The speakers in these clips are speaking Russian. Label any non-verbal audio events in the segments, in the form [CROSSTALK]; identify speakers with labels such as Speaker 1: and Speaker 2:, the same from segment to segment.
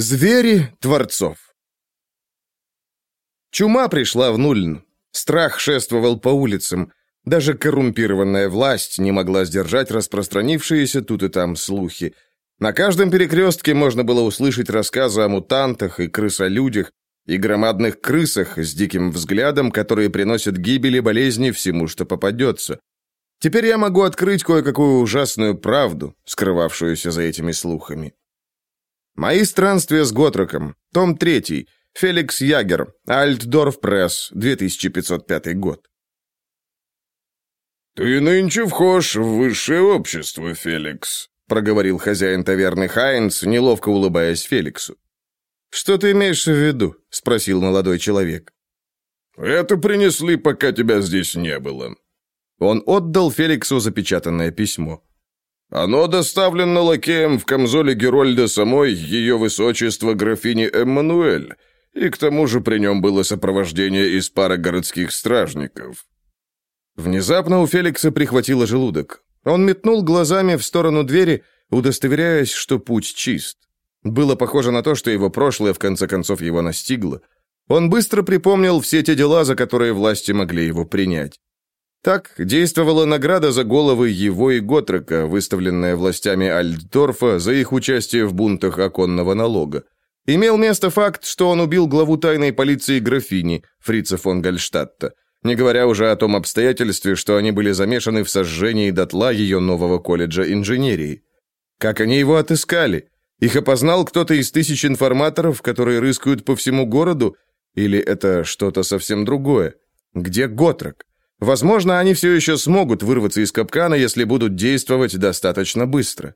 Speaker 1: Звери творцов. Чума пришла в Нульн. Страх шествовал по улицам. Даже коррумпированная власть не могла сдержать распространившиеся тут и там слухи. На каждом перекрестке можно было услышать рассказы о мутантах и крысолюдях, и громадных крысах с диким взглядом, которые приносят гибель и болезни всему, что попадется. Теперь я могу открыть кое-какую ужасную правду, скрывавшуюся за этими слухами. Мои странствия с Готроком. Том 3. Феликс Ягер. Альтдорф Пресс. 2505 год.
Speaker 2: «Ты нынче вхож в высшее общество, Феликс», — проговорил хозяин таверны Хайнс, неловко улыбаясь Феликсу.
Speaker 1: «Что ты имеешь в виду?» — спросил молодой человек.
Speaker 2: «Это принесли, пока тебя здесь не было».
Speaker 1: Он отдал Феликсу запечатанное письмо.
Speaker 2: «Оно доставлено лакеем в камзоле Герольда самой ее высочество графини Эммануэль, и к тому же при нем было сопровождение из пары городских стражников».
Speaker 1: Внезапно у Феликса прихватило желудок. Он метнул глазами в сторону двери, удостоверяясь, что путь чист. Было похоже на то, что его прошлое в конце концов его настигло. Он быстро припомнил все те дела, за которые власти могли его принять. Так действовала награда за головы его и Готрека, выставленная властями Альддорфа за их участие в бунтах оконного налога. Имел место факт, что он убил главу тайной полиции графини, фрица фон Гальштадта, не говоря уже о том обстоятельстве, что они были замешаны в сожжении дотла ее нового колледжа инженерии. Как они его отыскали? Их опознал кто-то из тысяч информаторов, которые рыскают по всему городу? Или это что-то совсем другое? Где Готрок? Возможно, они все еще смогут вырваться из капкана, если будут действовать достаточно быстро.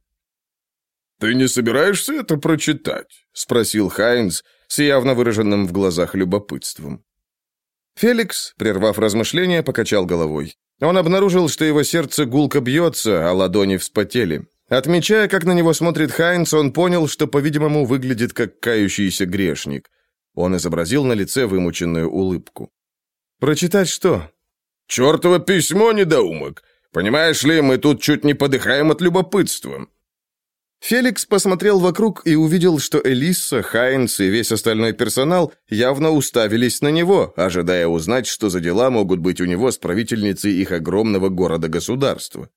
Speaker 2: «Ты не собираешься это прочитать?» — спросил Хайнс с явно выраженным в глазах любопытством.
Speaker 1: Феликс, прервав размышления, покачал головой. Он обнаружил, что его сердце гулко бьется, а ладони вспотели. Отмечая, как на него смотрит Хайнс, он понял, что, по-видимому, выглядит как кающийся грешник. Он изобразил на лице вымученную улыбку. «Прочитать что?»
Speaker 2: «Чертово письмо, недоумок! Понимаешь ли, мы тут чуть не подыхаем от любопытства!»
Speaker 1: Феликс посмотрел вокруг и увидел, что Элисса, Хайнс и весь остальной персонал явно уставились на него, ожидая узнать, что за дела могут быть у него с правительницей их огромного города-государства.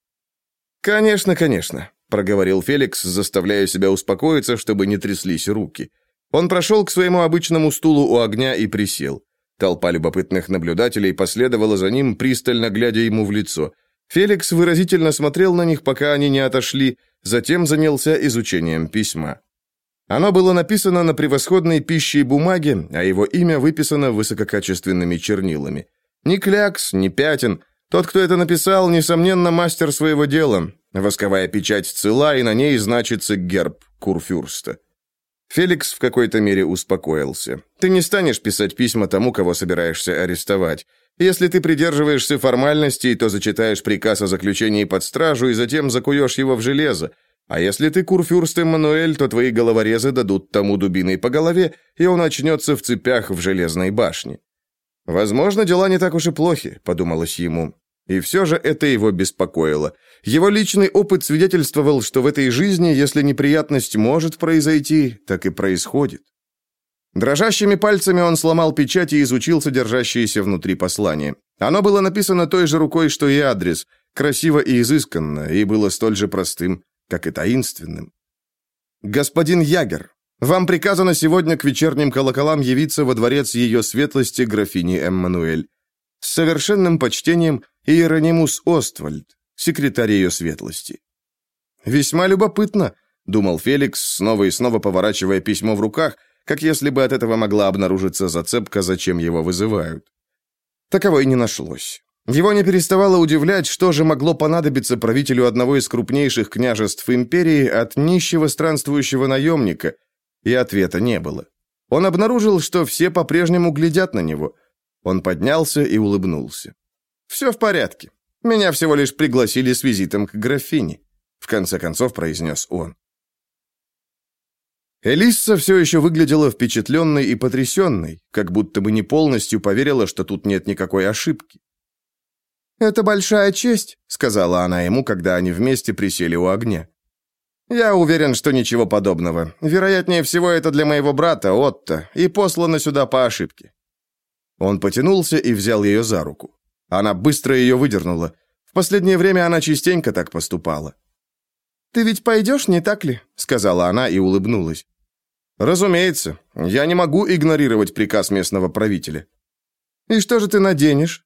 Speaker 1: «Конечно, конечно», — проговорил Феликс, заставляя себя успокоиться, чтобы не тряслись руки. Он прошел к своему обычному стулу у огня и присел. Толпа любопытных наблюдателей последовала за ним, пристально глядя ему в лицо. Феликс выразительно смотрел на них, пока они не отошли, затем занялся изучением письма. Оно было написано на превосходной пище и бумаге, а его имя выписано высококачественными чернилами. Ни клякс, ни пятен. Тот, кто это написал, несомненно, мастер своего дела. Восковая печать цела, и на ней значится герб Курфюрста. Феликс в какой-то мере успокоился. Ты не станешь писать письма тому, кого собираешься арестовать. Если ты придерживаешься формальностей, то зачитаешь приказ о заключении под стражу и затем закуешь его в железо. А если ты курфюрст Эммануэль, то твои головорезы дадут тому дубиной по голове, и он очнется в цепях в железной башне. Возможно, дела не так уж и плохи, подумалось ему. И все же это его беспокоило. Его личный опыт свидетельствовал, что в этой жизни, если неприятность может произойти, так и происходит. Дрожащими пальцами он сломал печать и изучил содержащееся внутри послание. Оно было написано той же рукой, что и адрес, красиво и изысканно, и было столь же простым, как и таинственным. «Господин Ягер, вам приказано сегодня к вечерним колоколам явиться во дворец ее светлости графини Эммануэль. С совершенным почтением Иеронимус Оствальд, секретарь ее светлости». «Весьма любопытно», — думал Феликс, снова и снова поворачивая письмо в руках, как если бы от этого могла обнаружиться зацепка, зачем его вызывают. Таковой не нашлось. Его не переставало удивлять, что же могло понадобиться правителю одного из крупнейших княжеств империи от нищего странствующего наемника, и ответа не было. Он обнаружил, что все по-прежнему глядят на него. Он поднялся и улыбнулся. «Все в порядке. Меня всего лишь пригласили с визитом к графине», в конце концов произнес он. Элисса все еще выглядела впечатленной и потрясенной, как будто бы не полностью поверила, что тут нет никакой ошибки. «Это большая честь», — сказала она ему, когда они вместе присели у огня. «Я уверен, что ничего подобного. Вероятнее всего, это для моего брата, Отто, и послано сюда по ошибке». Он потянулся и взял ее за руку. Она быстро ее выдернула. В последнее время она частенько так поступала. «Ты ведь пойдешь, не так ли?» — сказала она и улыбнулась. «Разумеется. Я не могу игнорировать приказ местного правителя». «И что же ты наденешь?»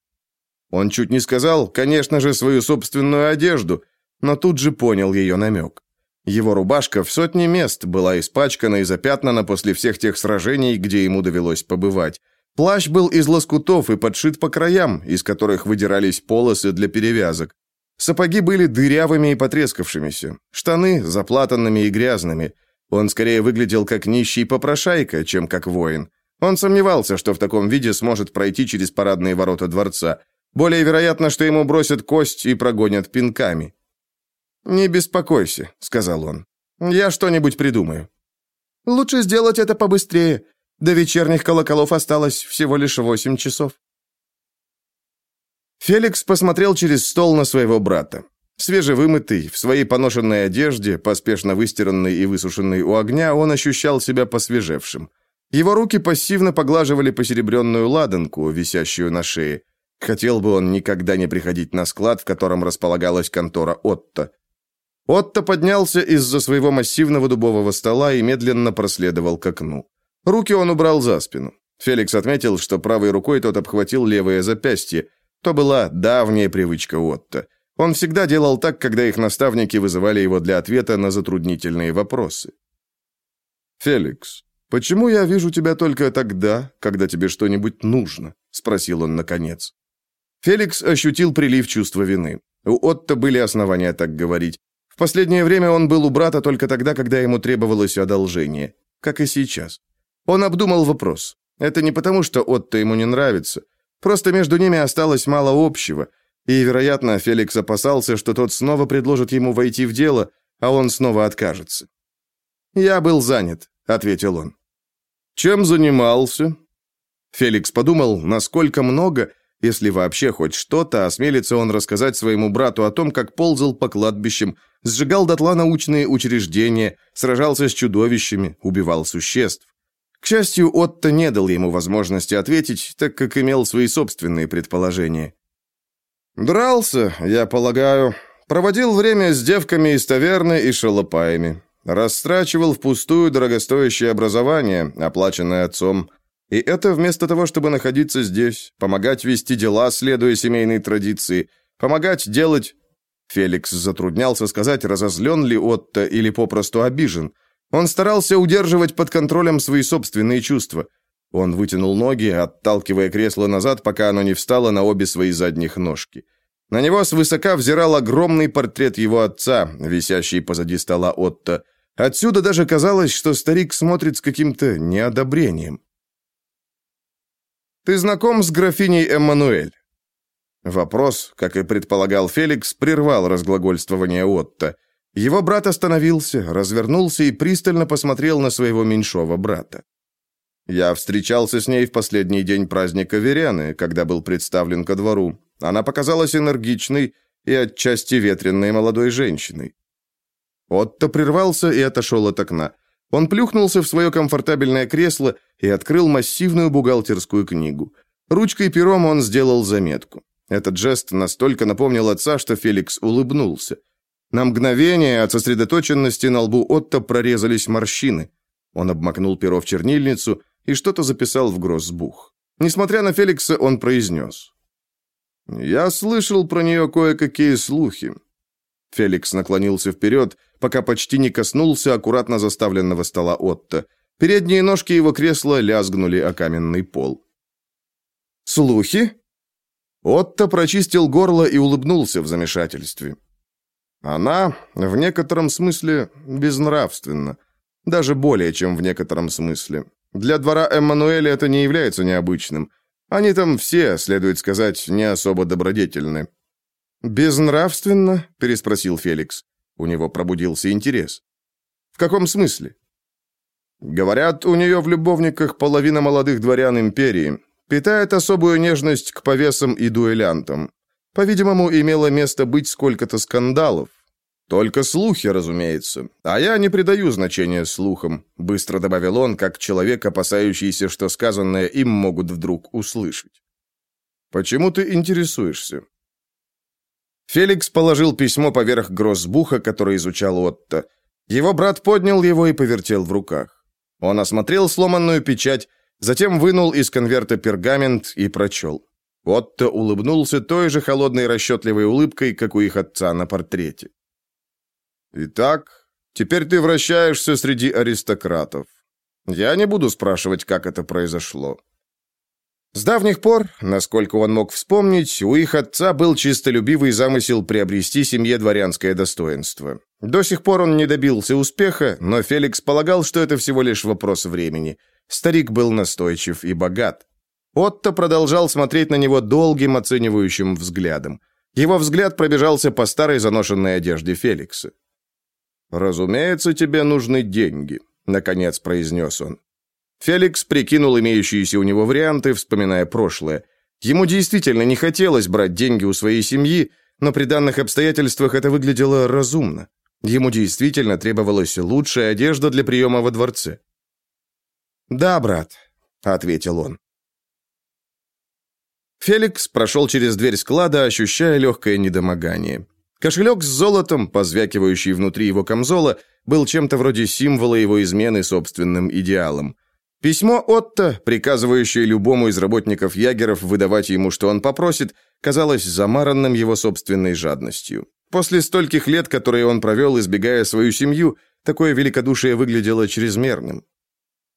Speaker 1: Он чуть не сказал, конечно же, свою собственную одежду, но тут же понял ее намек. Его рубашка в сотне мест была испачкана и запятнана после всех тех сражений, где ему довелось побывать. Плащ был из лоскутов и подшит по краям, из которых выдирались полосы для перевязок. Сапоги были дырявыми и потрескавшимися, штаны заплатанными и грязными. Он скорее выглядел как нищий попрошайка, чем как воин. Он сомневался, что в таком виде сможет пройти через парадные ворота дворца. Более вероятно, что ему бросят кость и прогонят пинками. «Не беспокойся», — сказал он. «Я что-нибудь придумаю». «Лучше сделать это побыстрее. До вечерних колоколов осталось всего лишь восемь часов». Феликс посмотрел через стол на своего брата. Свежевымытый, в своей поношенной одежде, поспешно выстиранной и высушенной у огня, он ощущал себя посвежевшим. Его руки пассивно поглаживали посеребренную ладанку, висящую на шее. Хотел бы он никогда не приходить на склад, в котором располагалась контора Отто. Отто поднялся из-за своего массивного дубового стола и медленно проследовал к окну. Руки он убрал за спину. Феликс отметил, что правой рукой тот обхватил левое запястье. То была давняя привычка Отто. Он всегда делал так, когда их наставники вызывали его для ответа на затруднительные вопросы. «Феликс, почему я вижу тебя только тогда, когда тебе что-нибудь нужно?» — спросил он наконец. Феликс ощутил прилив чувства вины. У Отто были основания так говорить последнее время он был у брата только тогда, когда ему требовалось одолжение, как и сейчас. Он обдумал вопрос. Это не потому, что Отто ему не нравится. Просто между ними осталось мало общего, и, вероятно, Феликс опасался, что тот снова предложит ему войти в дело, а он снова откажется. «Я был занят», — ответил он. «Чем занимался?» Феликс подумал, насколько много если вообще хоть что-то, осмелится он рассказать своему брату о том, как ползал по кладбищам, сжигал дотла научные учреждения, сражался с чудовищами, убивал существ. К счастью, Отто не дал ему возможности ответить, так как имел свои собственные предположения. «Дрался, я полагаю. Проводил время с девками из таверны и шалопаями. Растрачивал впустую дорогостоящее образование, оплаченное отцом. И это вместо того, чтобы находиться здесь, помогать вести дела, следуя семейной традиции, помогать делать... Феликс затруднялся сказать, разозлен ли Отто или попросту обижен. Он старался удерживать под контролем свои собственные чувства. Он вытянул ноги, отталкивая кресло назад, пока оно не встало на обе свои задних ножки. На него свысока взирал огромный портрет его отца, висящий позади стола Отто. Отсюда даже казалось, что старик смотрит с каким-то неодобрением. Ты знаком с графиней Эммануэль?» Вопрос, как и предполагал Феликс, прервал разглагольствование Отто. Его брат остановился, развернулся и пристально посмотрел на своего меньшого брата. Я встречался с ней в последний день праздника Верены, когда был представлен ко двору. Она показалась энергичной и отчасти ветренной молодой женщиной. Отто прервался и отошел от окна. Он плюхнулся в свое комфортабельное кресло и открыл массивную бухгалтерскую книгу. Ручкой и пером он сделал заметку. Этот жест настолько напомнил отца, что Феликс улыбнулся. На мгновение от сосредоточенности на лбу Отто прорезались морщины. Он обмакнул перо в чернильницу и что-то записал в гроссбух. Несмотря на Феликса, он произнес. «Я слышал про нее кое-какие слухи». Феликс наклонился вперед пока почти не коснулся аккуратно заставленного стола Отто. Передние ножки его кресла лязгнули о каменный пол. «Слухи?» Отто прочистил горло и улыбнулся в замешательстве. «Она, в некотором смысле, безнравственна. Даже более, чем в некотором смысле. Для двора Эммануэля это не является необычным. Они там все, следует сказать, не особо добродетельны». «Безнравственно?» – переспросил Феликс. У него пробудился интерес. «В каком смысле?» «Говорят, у нее в любовниках половина молодых дворян империи. Питает особую нежность к повесам и дуэлянтам. По-видимому, имело место быть сколько-то скандалов. Только слухи, разумеется. А я не придаю значения слухам, быстро добавил он, как человек, опасающийся, что сказанное им могут вдруг услышать. Почему ты интересуешься? Феликс положил письмо поверх гроссбуха, который изучал Отто. Его брат поднял его и повертел в руках. Он осмотрел сломанную печать, затем вынул из конверта пергамент и прочел. Отто улыбнулся той же холодной расчетливой улыбкой, как у их отца на портрете. «Итак, теперь ты вращаешься среди аристократов. Я не буду спрашивать, как это произошло. С давних пор, насколько он мог вспомнить, у их отца был чистолюбивый замысел приобрести семье дворянское достоинство. До сих пор он не добился успеха, но Феликс полагал, что это всего лишь вопрос времени. Старик был настойчив и богат. Отто продолжал смотреть на него долгим оценивающим взглядом. Его взгляд пробежался по старой заношенной одежде Феликса. «Разумеется, тебе нужны деньги», — наконец произнес он. Феликс прикинул имеющиеся у него варианты, вспоминая прошлое. Ему действительно не хотелось брать деньги у своей семьи, но при данных обстоятельствах это выглядело разумно. Ему действительно требовалась лучшая одежда для приема во дворце. «Да, брат», — ответил он. Феликс прошел через дверь склада, ощущая легкое недомогание. Кошелек с золотом, позвякивающий внутри его камзола, был чем-то вроде символа его измены собственным идеалам. Письмо Отто, приказывающее любому из работников ягеров выдавать ему, что он попросит, казалось замаранным его собственной жадностью. После стольких лет, которые он провел, избегая свою семью, такое великодушие выглядело чрезмерным.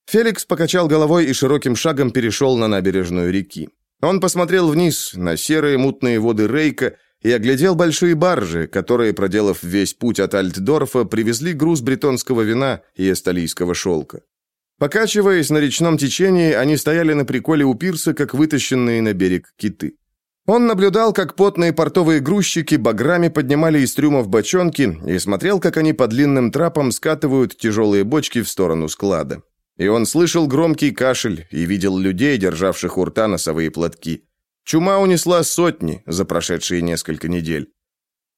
Speaker 1: Феликс покачал головой и широким шагом перешел на набережную реки. Он посмотрел вниз на серые мутные воды Рейка и оглядел большие баржи, которые, проделав весь путь от Альтдорфа, привезли груз бретонского вина и эсталийского шелка. Покачиваясь на речном течении, они стояли на приколе у пирса, как вытащенные на берег киты. Он наблюдал, как потные портовые грузчики баграми поднимали из трюмов бочонки и смотрел, как они по длинным трапам скатывают тяжелые бочки в сторону склада. И он слышал громкий кашель и видел людей, державших у рта носовые платки. Чума унесла сотни за прошедшие несколько недель.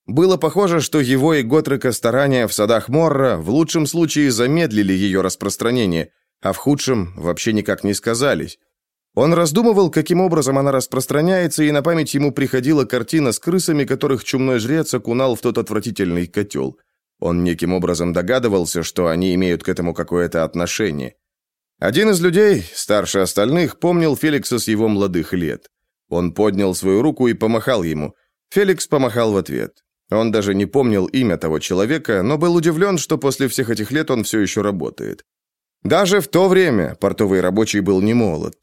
Speaker 1: Было похоже, что его и Готрека старания в садах Морра в лучшем случае замедлили ее распространение, а в худшем вообще никак не сказались. Он раздумывал, каким образом она распространяется, и на память ему приходила картина с крысами, которых чумной жрец окунал в тот отвратительный котел. Он неким образом догадывался, что они имеют к этому какое-то отношение. Один из людей, старше остальных, помнил Феликса с его молодых лет. Он поднял свою руку и помахал ему. Феликс помахал в ответ. Он даже не помнил имя того человека, но был удивлен, что после всех этих лет он все еще работает. Даже в то время портовый рабочий был не молод.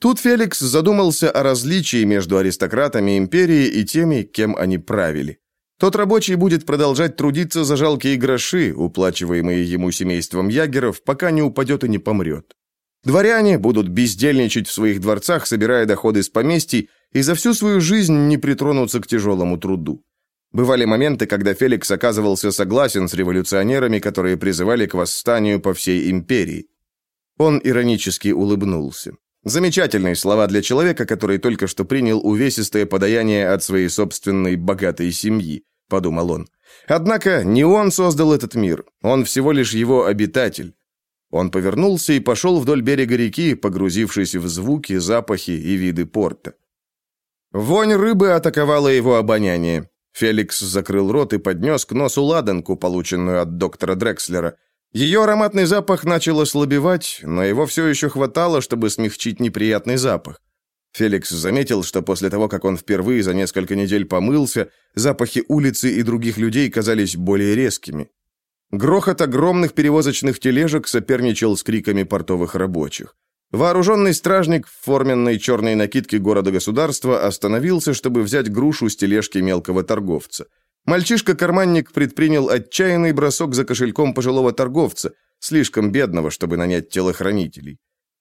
Speaker 1: Тут Феликс задумался о различии между аристократами империи и теми, кем они правили. Тот рабочий будет продолжать трудиться за жалкие гроши, уплачиваемые ему семейством ягеров, пока не упадет и не помрет. Дворяне будут бездельничать в своих дворцах, собирая доходы с поместий, и за всю свою жизнь не притронуться к тяжелому труду. Бывали моменты, когда Феликс оказывался согласен с революционерами, которые призывали к восстанию по всей империи. Он иронически улыбнулся. Замечательные слова для человека, который только что принял увесистое подаяние от своей собственной богатой семьи, подумал он. Однако не он создал этот мир, он всего лишь его обитатель. Он повернулся и пошел вдоль берега реки, погрузившись в звуки, запахи и виды порта. Вонь рыбы атаковала его обоняние. Феликс закрыл рот и поднес к носу ладанку, полученную от доктора Дрекслера. Ее ароматный запах начал ослабевать, но его все еще хватало, чтобы смягчить неприятный запах. Феликс заметил, что после того, как он впервые за несколько недель помылся, запахи улицы и других людей казались более резкими. Грохот огромных перевозочных тележек соперничал с криками портовых рабочих. Вооруженный стражник в форменной черной накидке города-государства остановился, чтобы взять грушу с тележки мелкого торговца. Мальчишка-карманник предпринял отчаянный бросок за кошельком пожилого торговца, слишком бедного, чтобы нанять телохранителей.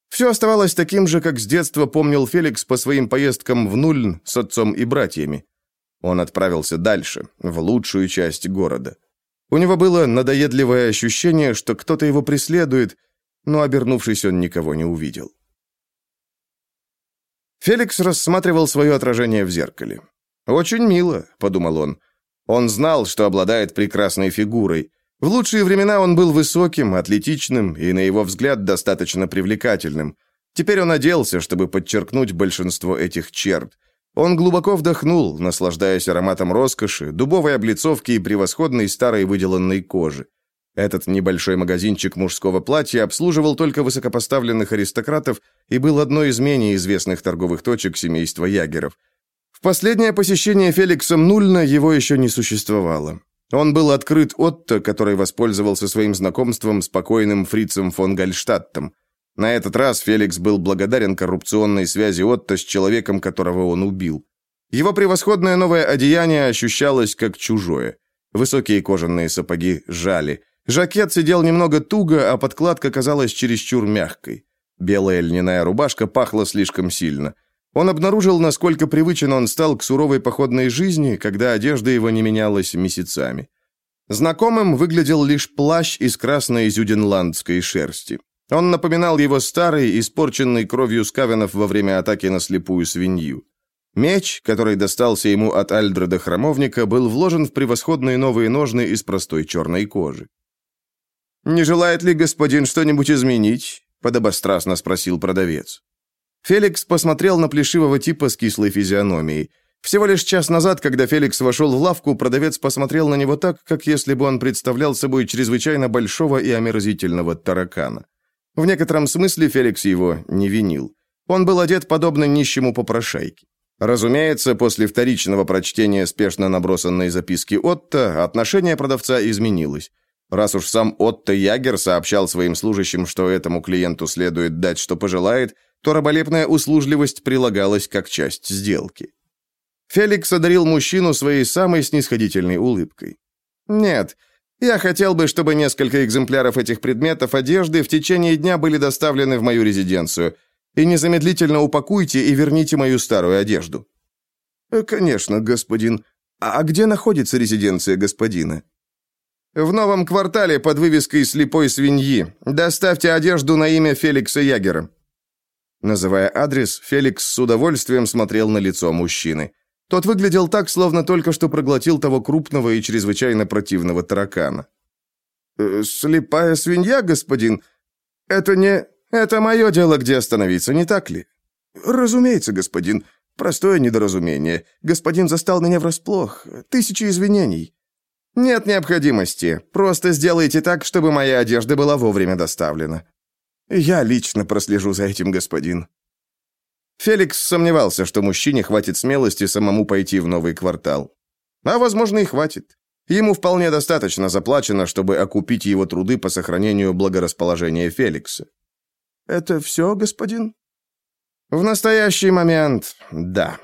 Speaker 1: Все оставалось таким же, как с детства помнил Феликс по своим поездкам в Нульн с отцом и братьями. Он отправился дальше, в лучшую часть города. У него было надоедливое ощущение, что кто-то его преследует, но, обернувшись, он никого не увидел. Феликс рассматривал свое отражение в зеркале. «Очень мило», — подумал он. Он знал, что обладает прекрасной фигурой. В лучшие времена он был высоким, атлетичным и, на его взгляд, достаточно привлекательным. Теперь он оделся, чтобы подчеркнуть большинство этих черт. Он глубоко вдохнул, наслаждаясь ароматом роскоши, дубовой облицовки и превосходной старой выделанной кожи. Этот небольшой магазинчик мужского платья обслуживал только высокопоставленных аристократов и был одной из менее известных торговых точек семейства Ягеров. В последнее посещение Феликсом Нульна его еще не существовало. Он был открыт Отто, который воспользовался своим знакомством с покойным фрицем фон Гальштадтом. На этот раз Феликс был благодарен коррупционной связи Отто с человеком, которого он убил. Его превосходное новое одеяние ощущалось как чужое. Высокие кожаные сапоги жали. Жакет сидел немного туго, а подкладка казалась чересчур мягкой. Белая льняная рубашка пахла слишком сильно. Он обнаружил, насколько привычен он стал к суровой походной жизни, когда одежда его не менялась месяцами. Знакомым выглядел лишь плащ из красной зюденландской шерсти. Он напоминал его старый, испорченный кровью скавенов во время атаки на слепую свинью. Меч, который достался ему от Альдреда Храмовника, был вложен в превосходные новые ножны из простой черной кожи. «Не желает ли господин что-нибудь изменить?» – подобострастно спросил продавец. Феликс посмотрел на плешивого типа с кислой физиономией. Всего лишь час назад, когда Феликс вошел в лавку, продавец посмотрел на него так, как если бы он представлял собой чрезвычайно большого и омерзительного таракана. В некотором смысле Феликс его не винил. Он был одет подобно нищему попрошайке. Разумеется, после вторичного прочтения спешно набросанной записки Отто, отношение продавца изменилось. Раз уж сам Отто Ягер сообщал своим служащим, что этому клиенту следует дать, что пожелает, то раболепная услужливость прилагалась как часть сделки. Феликс одарил мужчину своей самой снисходительной улыбкой. «Нет, я хотел бы, чтобы несколько экземпляров этих предметов одежды в течение дня были доставлены в мою резиденцию. И незамедлительно упакуйте и верните мою старую одежду». «Э, «Конечно, господин. А где находится резиденция господина?» В новом квартале под вывеской «Слепой свиньи». Доставьте одежду на имя Феликса Ягера». Называя адрес, Феликс с удовольствием смотрел на лицо мужчины. Тот выглядел так, словно только что проглотил того крупного и чрезвычайно противного таракана. «Э, «Слепая свинья, господин? Это не... Это мое дело, где остановиться, не так ли?» «Разумеется, господин. Простое недоразумение. Господин застал меня врасплох. Тысячи извинений». «Нет необходимости. Просто сделайте так, чтобы моя одежда была вовремя доставлена». «Я лично прослежу за этим, господин». Феликс сомневался, что мужчине хватит смелости самому пойти в новый квартал. А, возможно, и хватит. Ему вполне достаточно заплачено, чтобы окупить его труды по сохранению благорасположения Феликса. «Это все, господин?» «В настоящий момент, да».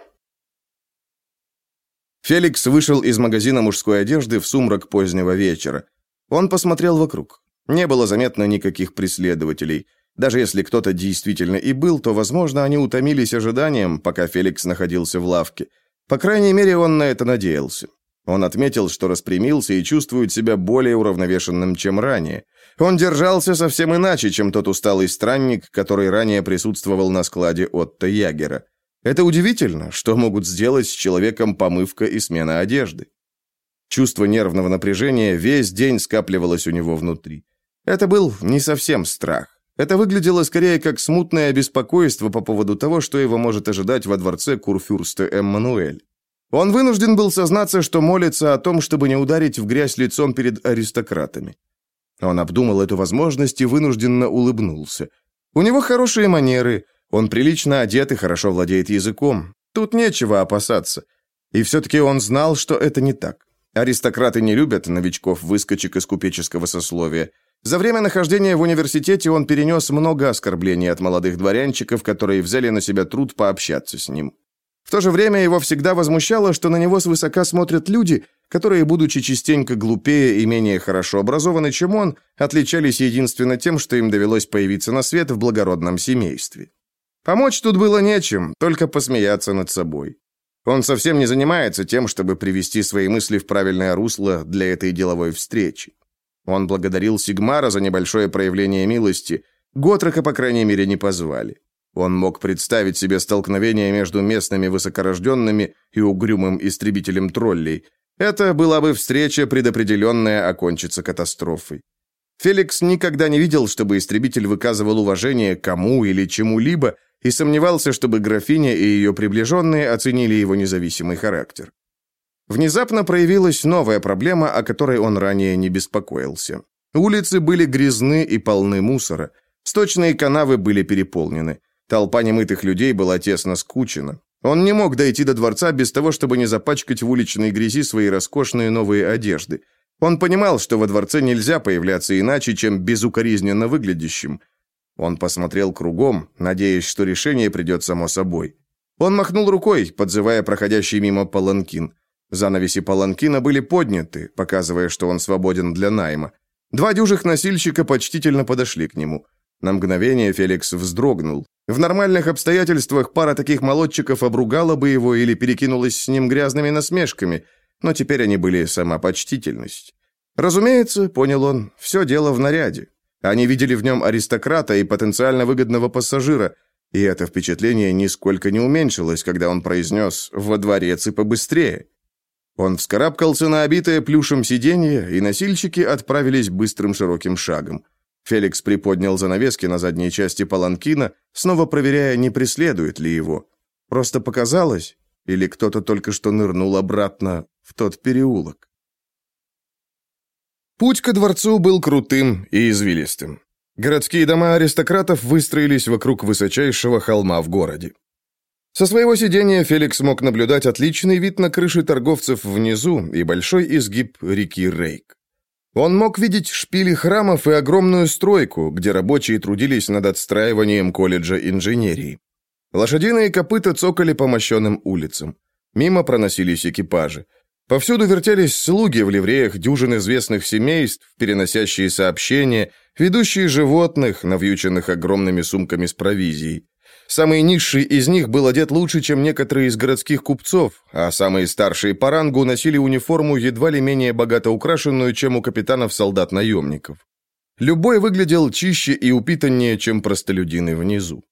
Speaker 1: Феликс вышел из магазина мужской одежды в сумрак позднего вечера. Он посмотрел вокруг. Не было заметно никаких преследователей. Даже если кто-то действительно и был, то, возможно, они утомились ожиданием, пока Феликс находился в лавке. По крайней мере, он на это надеялся. Он отметил, что распрямился и чувствует себя более уравновешенным, чем ранее. Он держался совсем иначе, чем тот усталый странник, который ранее присутствовал на складе Отто Ягера. Это удивительно, что могут сделать с человеком помывка и смена одежды. Чувство нервного напряжения весь день скапливалось у него внутри. Это был не совсем страх. Это выглядело скорее как смутное беспокойство по поводу того, что его может ожидать во дворце Курфюрста Эммануэль. Он вынужден был сознаться, что молится о том, чтобы не ударить в грязь лицом перед аристократами. Он обдумал эту возможность и вынужденно улыбнулся. У него хорошие манеры, он прилично одет и хорошо владеет языком. Тут нечего опасаться. И все-таки он знал, что это не так. Аристократы не любят новичков-выскочек из купеческого сословия. За время нахождения в университете он перенес много оскорблений от молодых дворянчиков, которые взяли на себя труд пообщаться с ним. В то же время его всегда возмущало, что на него свысока смотрят люди, которые, будучи частенько глупее и менее хорошо образованы, чем он, отличались единственно тем, что им довелось появиться на свет в благородном семействе. Помочь тут было нечем, только посмеяться над собой. Он совсем не занимается тем, чтобы привести свои мысли в правильное русло для этой деловой встречи. Он благодарил Сигмара за небольшое проявление милости. Готрока, по крайней мере, не позвали. Он мог представить себе столкновение между местными высокорожденными и угрюмым истребителем троллей. Это была бы встреча, предопределенная окончиться катастрофой. Феликс никогда не видел, чтобы истребитель выказывал уважение кому или чему-либо, и сомневался, чтобы графиня и ее приближенные оценили его независимый характер. Внезапно проявилась новая проблема, о которой он ранее не беспокоился. Улицы были грязны и полны мусора. Сточные канавы были переполнены. Толпа немытых людей была тесно скучена. Он не мог дойти до дворца без того, чтобы не запачкать в уличной грязи свои роскошные новые одежды. Он понимал, что во дворце нельзя появляться иначе, чем безукоризненно выглядящим. Он посмотрел кругом, надеясь, что решение придет само собой. Он махнул рукой, подзывая проходящий мимо паланкин. Занавеси паланкина были подняты, показывая, что он свободен для найма. Два дюжих носильщика почтительно подошли к нему. На мгновение Феликс вздрогнул. В нормальных обстоятельствах пара таких молодчиков обругала бы его или перекинулась с ним грязными насмешками, но теперь они были сама почтительность. Разумеется, понял он, все дело в наряде. Они видели в нем аристократа и потенциально выгодного пассажира, и это впечатление нисколько не уменьшилось, когда он произнес «во дворец и побыстрее». Он вскарабкался на обитое плюшем сиденье, и носильщики отправились быстрым широким шагом. Феликс приподнял занавески на задней части паланкина, снова проверяя, не преследует ли его. Просто показалось, или кто-то только что нырнул обратно в тот переулок. Путь ко дворцу был крутым и извилистым. Городские дома аристократов выстроились вокруг высочайшего холма в городе. Со своего сидения Феликс мог наблюдать отличный вид на крыши торговцев внизу и большой изгиб реки Рейк. Он мог видеть шпили храмов и огромную стройку, где рабочие трудились над отстраиванием колледжа инженерии. Лошадиные копыта цокали по мощенным улицам. Мимо проносились экипажи. Повсюду вертелись слуги в ливреях дюжин известных семейств, переносящие сообщения, ведущие животных, навьюченных огромными сумками с провизией. Самый низший из них был одет лучше, чем некоторые из городских купцов, а самые старшие по рангу носили униформу едва ли менее богато украшенную, чем у капитанов солдат-наемников. Любой выглядел чище и упитаннее, чем простолюдины внизу.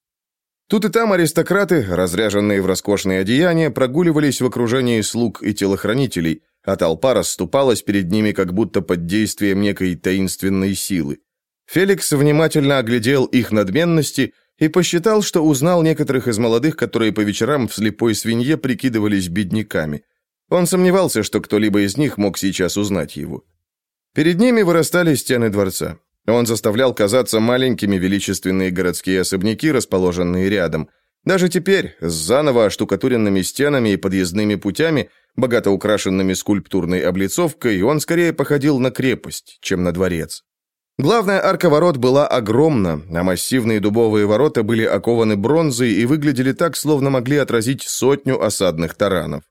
Speaker 1: Тут и там аристократы, разряженные в роскошные одеяния, прогуливались в окружении слуг и телохранителей, а толпа расступалась перед ними как будто под действием некой таинственной силы. Феликс внимательно оглядел их надменности и посчитал, что узнал некоторых из молодых, которые по вечерам в слепой свинье прикидывались бедняками. Он сомневался, что кто-либо из них мог сейчас узнать его. Перед ними вырастали стены дворца. Он заставлял казаться маленькими величественные городские особняки, расположенные рядом. Даже теперь, с заново оштукатуренными стенами и подъездными путями, богато украшенными скульптурной облицовкой, он скорее походил на крепость, чем на дворец. Главная арка ворот была огромна, а массивные дубовые ворота были окованы бронзой и выглядели так, словно могли отразить сотню осадных таранов.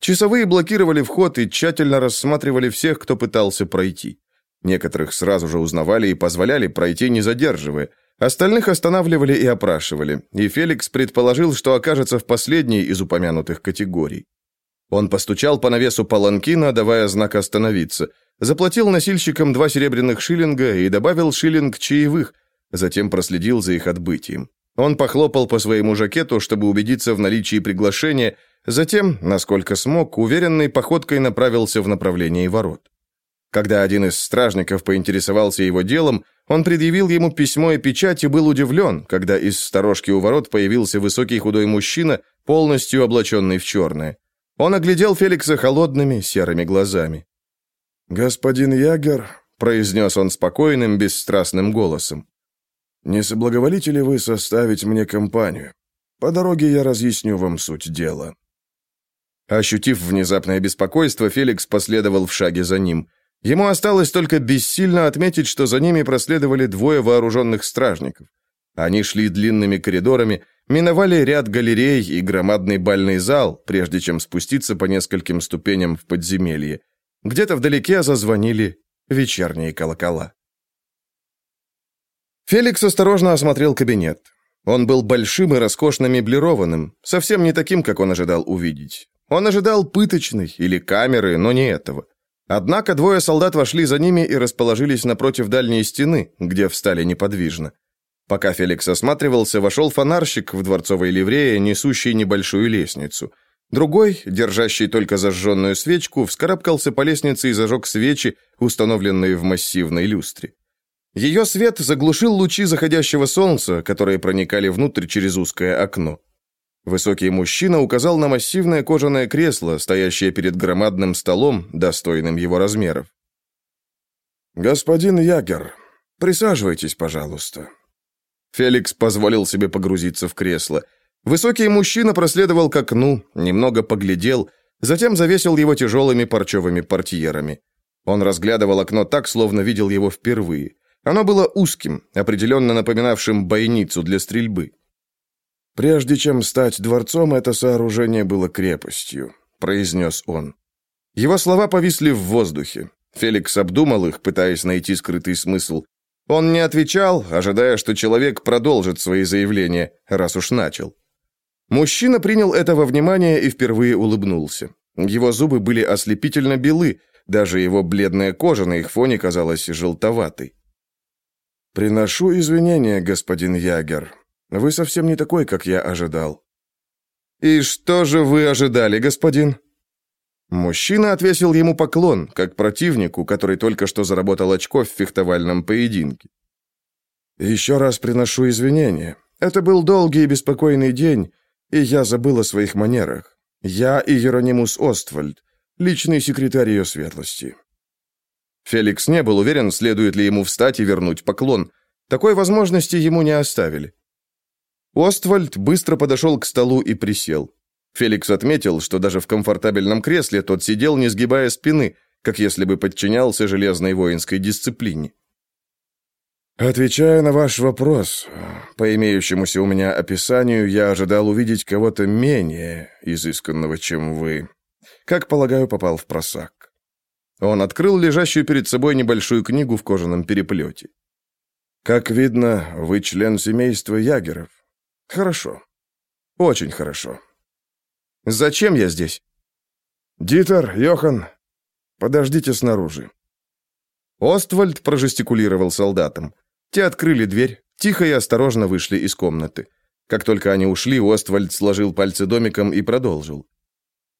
Speaker 1: Часовые блокировали вход и тщательно рассматривали всех, кто пытался пройти. Некоторых сразу же узнавали и позволяли пройти, не задерживая. Остальных останавливали и опрашивали, и Феликс предположил, что окажется в последней из упомянутых категорий. Он постучал по навесу паланкина, давая знак остановиться – заплатил носильщикам два серебряных шиллинга и добавил шиллинг чаевых, затем проследил за их отбытием. Он похлопал по своему жакету, чтобы убедиться в наличии приглашения, затем, насколько смог, уверенной походкой направился в направлении ворот. Когда один из стражников поинтересовался его делом, он предъявил ему письмо и печать и был удивлен, когда из сторожки у ворот появился высокий худой мужчина, полностью облаченный в черное. Он оглядел Феликса холодными серыми глазами. «Господин Ягер», — произнес он спокойным, бесстрастным голосом, «не соблаговолите ли вы составить мне компанию? По дороге я разъясню вам суть дела». Ощутив внезапное беспокойство, Феликс последовал в шаге за ним. Ему осталось только бессильно отметить, что за ними проследовали двое вооруженных стражников. Они шли длинными коридорами, миновали ряд галерей и громадный бальный зал, прежде чем спуститься по нескольким ступеням в подземелье. Где-то вдалеке зазвонили вечерние колокола. Феликс осторожно осмотрел кабинет. Он был большим и роскошно меблированным, совсем не таким, как он ожидал увидеть. Он ожидал пыточной или камеры, но не этого. Однако двое солдат вошли за ними и расположились напротив дальней стены, где встали неподвижно. Пока Феликс осматривался, вошел фонарщик в дворцовой ливрее, несущий небольшую лестницу. Другой, держащий только зажженную свечку, вскарабкался по лестнице и зажег свечи, установленные в массивной люстре. Ее свет заглушил лучи заходящего солнца, которые проникали внутрь через узкое окно. Высокий мужчина указал на массивное кожаное кресло, стоящее перед громадным столом, достойным его размеров.
Speaker 2: «Господин Ягер, присаживайтесь, пожалуйста».
Speaker 1: Феликс позволил себе погрузиться в кресло. Высокий мужчина проследовал к окну, немного поглядел, затем завесил его тяжелыми парчевыми портьерами. Он разглядывал окно так, словно видел его впервые. Оно было узким, определенно напоминавшим бойницу для стрельбы.
Speaker 2: «Прежде чем стать дворцом, это сооружение было крепостью», — произнес он.
Speaker 1: Его слова повисли в воздухе. Феликс обдумал их, пытаясь найти скрытый смысл. Он не отвечал, ожидая, что человек продолжит свои заявления, раз уж начал. Мужчина принял это во внимание и впервые улыбнулся. Его зубы были ослепительно белы, даже его бледная кожа на их фоне казалась желтоватой.
Speaker 2: «Приношу извинения, господин Ягер. Вы совсем не такой, как я ожидал».
Speaker 1: «И что же вы ожидали, господин?» Мужчина отвесил ему поклон, как противнику, который только что заработал очко в фехтовальном поединке.
Speaker 2: «Еще раз приношу извинения. Это был долгий и беспокойный день, и я забыл о своих манерах. Я и Еронимус Оствальд, личный секретарь ее светлости».
Speaker 1: Феликс не был уверен, следует ли ему встать и вернуть поклон. Такой возможности ему не оставили. Оствальд быстро подошел к столу и присел. Феликс отметил, что даже в комфортабельном кресле тот сидел, не сгибая спины, как если бы подчинялся железной воинской дисциплине.
Speaker 2: «Отвечая на ваш вопрос, по имеющемуся у меня описанию, я ожидал увидеть кого-то менее изысканного, чем вы. Как, полагаю, попал в просак».
Speaker 1: Он открыл лежащую перед собой небольшую книгу в кожаном переплете.
Speaker 2: «Как видно, вы член семейства Ягеров. Хорошо. Очень хорошо.
Speaker 1: Зачем я здесь?
Speaker 2: Дитер, Йохан, подождите снаружи.
Speaker 1: Оствальд прожестикулировал солдатам. Те открыли дверь, тихо и осторожно вышли из комнаты. Как только они ушли, Оствальд сложил пальцы домиком и продолжил.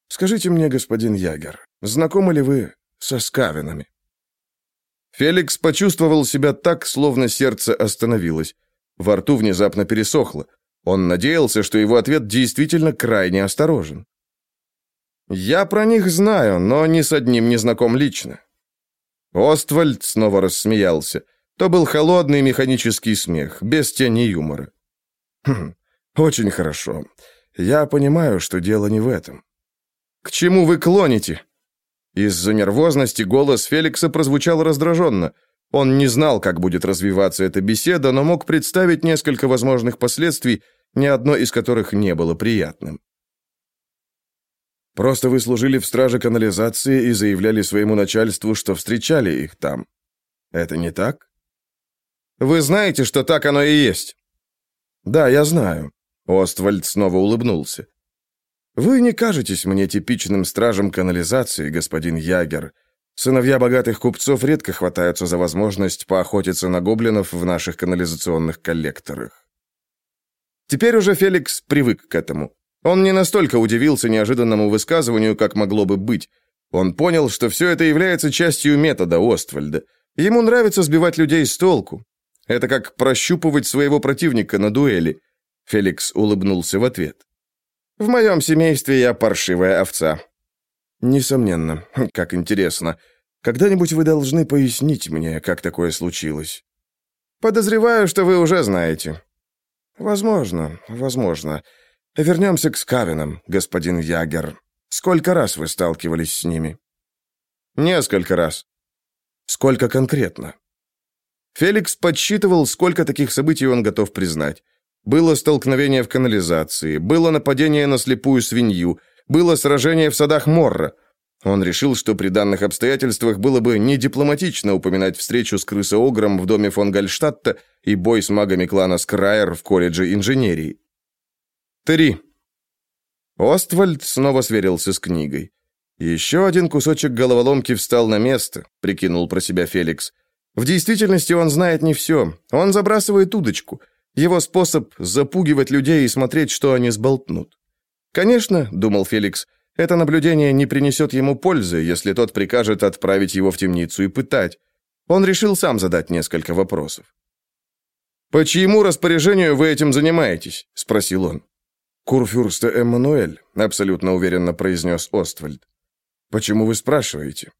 Speaker 2: «Скажите мне, господин Ягер, знакомы ли вы со скавинами?»
Speaker 1: Феликс почувствовал себя так, словно сердце остановилось. Во рту внезапно пересохло. Он надеялся, что его ответ действительно крайне осторожен. «Я про них знаю, но ни с одним не знаком лично». Оствальд снова рассмеялся. То был холодный механический смех, без тени юмора.
Speaker 2: «Хм, очень хорошо. Я понимаю, что дело не в этом».
Speaker 1: «К чему вы клоните?» Из-за нервозности голос Феликса прозвучал раздраженно. Он не знал, как будет развиваться эта беседа, но мог представить несколько возможных последствий, ни одно из которых не было приятным.
Speaker 2: «Просто вы служили в страже канализации и заявляли своему начальству, что встречали их там. Это не так?»
Speaker 1: «Вы знаете, что так оно и есть?»
Speaker 2: «Да, я знаю». Оствальд снова улыбнулся. «Вы не кажетесь мне типичным стражем канализации, господин Ягер. Сыновья богатых купцов редко хватаются за возможность поохотиться на гоблинов в наших канализационных коллекторах».
Speaker 1: Теперь уже Феликс привык к этому. Он не настолько удивился неожиданному высказыванию, как могло бы быть. Он понял, что все это является частью метода Оствальда. Ему нравится сбивать людей с толку. Это как прощупывать своего противника на дуэли. Феликс улыбнулся в ответ. В моем семействе я паршивая овца.
Speaker 2: Несомненно. Как интересно. Когда-нибудь вы должны пояснить мне, как такое случилось.
Speaker 1: Подозреваю, что вы уже знаете.
Speaker 2: Возможно, возможно. Вернемся к Скавинам, господин Ягер. Сколько раз вы сталкивались с ними?
Speaker 1: Несколько раз.
Speaker 2: Сколько конкретно?
Speaker 1: Феликс подсчитывал, сколько таких событий он готов признать. Было столкновение в канализации, было нападение на слепую свинью, было сражение в садах Морра. Он решил, что при данных обстоятельствах было бы не дипломатично упоминать встречу с крысоогром в доме фон Гальштадта и бой с магами клана Скрайер в колледже инженерии. Три. Оствальд снова сверился с книгой. Еще один кусочек головоломки встал на место, прикинул про себя Феликс. В действительности он знает не все. Он забрасывает удочку. Его способ – запугивать людей и смотреть, что они сболтнут. Конечно, думал Феликс, это наблюдение не принесет ему пользы, если тот прикажет отправить его в темницу и пытать. Он решил сам задать несколько вопросов. «По чьему распоряжению вы этим занимаетесь?» – спросил он. «Курфюрста Эммануэль», – абсолютно уверенно произнес Оствальд. «Почему вы спрашиваете?»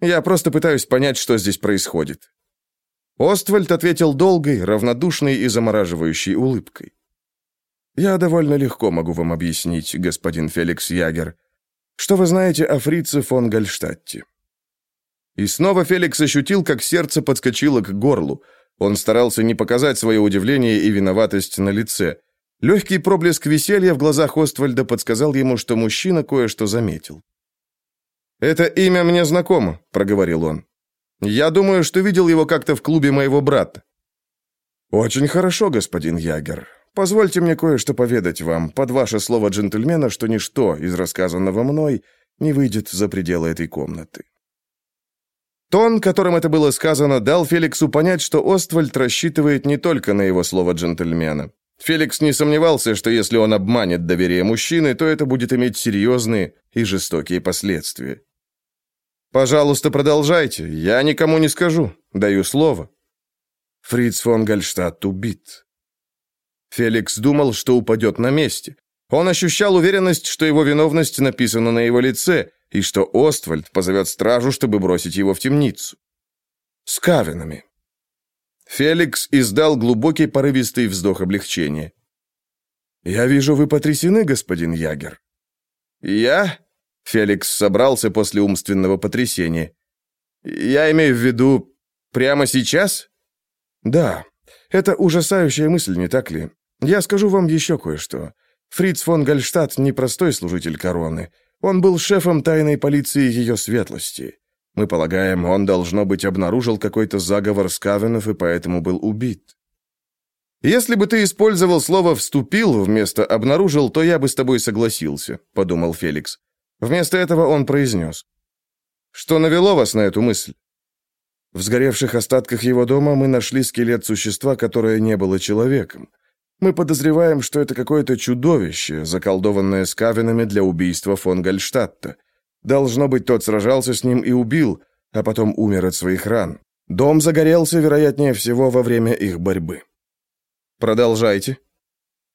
Speaker 1: «Я просто пытаюсь понять, что здесь происходит». Оствальд ответил долгой, равнодушной и замораживающей улыбкой. «Я довольно легко могу вам объяснить, господин Феликс Ягер. Что вы знаете о фрице фон Гальштадте?» И снова Феликс ощутил, как сердце подскочило к горлу. Он старался не показать свое удивление и виноватость на лице. Легкий проблеск веселья в глазах Оствальда подсказал ему, что мужчина кое-что заметил. «Это имя мне знакомо», — проговорил он. «Я думаю, что видел его как-то в клубе моего брата». «Очень хорошо, господин Ягер. Позвольте мне кое-что поведать вам, под ваше слово джентльмена, что ничто из рассказанного мной не выйдет за пределы этой комнаты». Тон, которым это было сказано, дал Феликсу понять, что Оствальд рассчитывает не только на его слово джентльмена. Феликс не сомневался, что если он обманет доверие мужчины, то это будет иметь серьезные и жестокие последствия. «Пожалуйста, продолжайте. Я никому не скажу. Даю слово». Фриц фон Гальштадт убит. Феликс думал, что упадет на месте. Он ощущал уверенность, что его виновность написана на его лице, и что Оствальд позовет стражу, чтобы бросить его в темницу. С Кавинами. Феликс издал глубокий порывистый вздох облегчения. «Я вижу, вы потрясены, господин Ягер». «Я?» — Феликс собрался после умственного потрясения. «Я имею в виду, прямо сейчас?» «Да, это ужасающая мысль, не так ли? Я скажу вам еще кое-что. Фриц фон Гальштадт не простой служитель короны. Он был шефом тайной полиции ее светлости. Мы полагаем, он, должно быть, обнаружил какой-то заговор Скавенов и поэтому был убит. «Если бы ты использовал слово «вступил» вместо «обнаружил», то я бы с тобой согласился», — подумал Феликс. Вместо этого он произнес. «Что навело вас на эту мысль?» В сгоревших остатках его дома мы нашли скелет существа, которое не было человеком. Мы подозреваем, что это какое-то чудовище, заколдованное скавинами для убийства фон Гальштадта. Должно быть, тот сражался с ним и убил, а потом умер от своих ран. Дом загорелся, вероятнее всего, во время их борьбы. Продолжайте.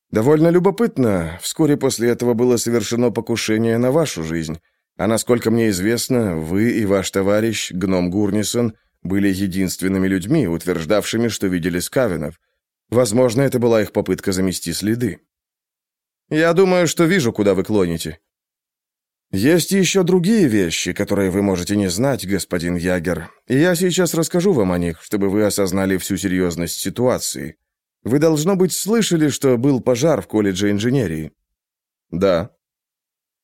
Speaker 1: Довольно любопытно. Вскоре после этого было совершено покушение на вашу жизнь. А насколько мне известно, вы и ваш товарищ, гном Гурнисон, были единственными людьми, утверждавшими, что видели скавинов. Возможно, это была их попытка замести следы. Я думаю, что вижу, куда вы клоните. Есть еще другие вещи, которые вы можете не знать, господин Ягер. И я сейчас расскажу вам о них, чтобы вы осознали всю серьезность ситуации. Вы, должно быть, слышали, что был пожар в колледже инженерии. Да.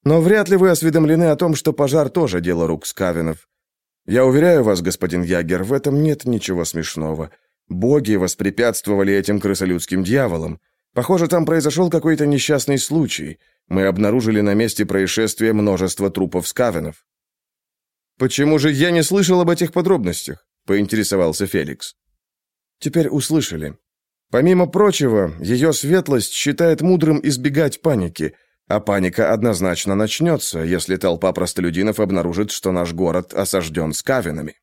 Speaker 1: Но вряд ли вы осведомлены о том, что пожар тоже дело рук Скавинов. Я уверяю вас, господин Ягер, в этом нет ничего смешного. Боги воспрепятствовали этим крысолюдским дьяволам. Похоже, там произошел какой-то несчастный случай. Мы обнаружили на месте происшествия множество трупов скавенов. «Почему же я не слышал об этих подробностях?» — поинтересовался Феликс. «Теперь услышали. Помимо прочего, ее светлость считает мудрым избегать паники, а паника однозначно начнется, если толпа простолюдинов обнаружит, что наш город осажден скавинами».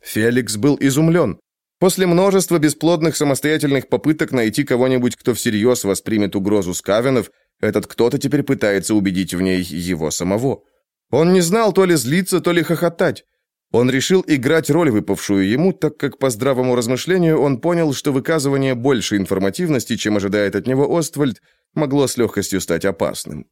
Speaker 1: Феликс был изумлен. После множества бесплодных самостоятельных попыток найти кого-нибудь, кто всерьез воспримет угрозу скавенов, этот кто-то теперь пытается убедить в ней его самого. Он не знал то ли злиться, то ли хохотать. Он решил играть роль, выпавшую ему, так как по здравому размышлению он понял, что выказывание больше информативности, чем ожидает от него Оствальд, могло с легкостью стать опасным.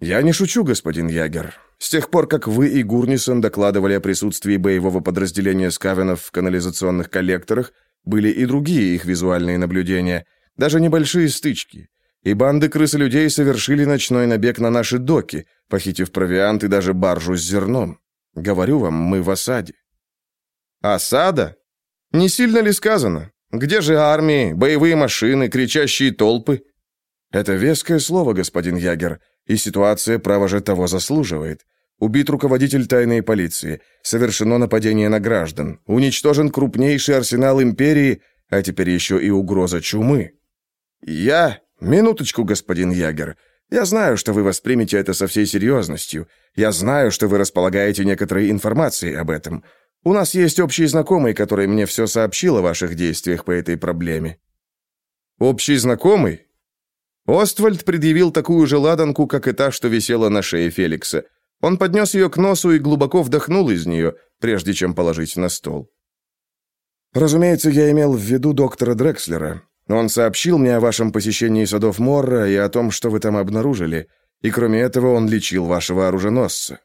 Speaker 1: «Я не шучу, господин Ягер. С тех пор, как вы и Гурнисон докладывали о присутствии боевого подразделения скавенов в канализационных коллекторах, были и другие их визуальные наблюдения, даже небольшие стычки. И банды крысы-людей совершили ночной набег на наши доки, похитив провиант и даже баржу с зерном. Говорю вам, мы в осаде. Осада? Не сильно ли сказано? Где же армии, боевые машины, кричащие толпы? Это веское слово, господин Ягер, и ситуация, право же, того заслуживает. Убит руководитель тайной полиции, совершено нападение на граждан, уничтожен крупнейший арсенал империи, а теперь еще и угроза чумы. Я... Минуточку, господин Ягер. Я знаю, что вы воспримете это со всей серьезностью. Я знаю, что вы располагаете некоторой информацией об этом. У нас есть общий знакомый, который мне все сообщил о ваших действиях по этой проблеме». «Общий знакомый?» Оствальд предъявил такую же ладанку, как и та, что висела на шее Феликса. Он поднес ее к носу и глубоко вдохнул из нее, прежде чем положить на стол. «Разумеется, я имел в виду доктора Дрекслера. Он сообщил мне о вашем посещении садов Морра и о том, что вы там обнаружили, и кроме этого он лечил вашего оруженосца».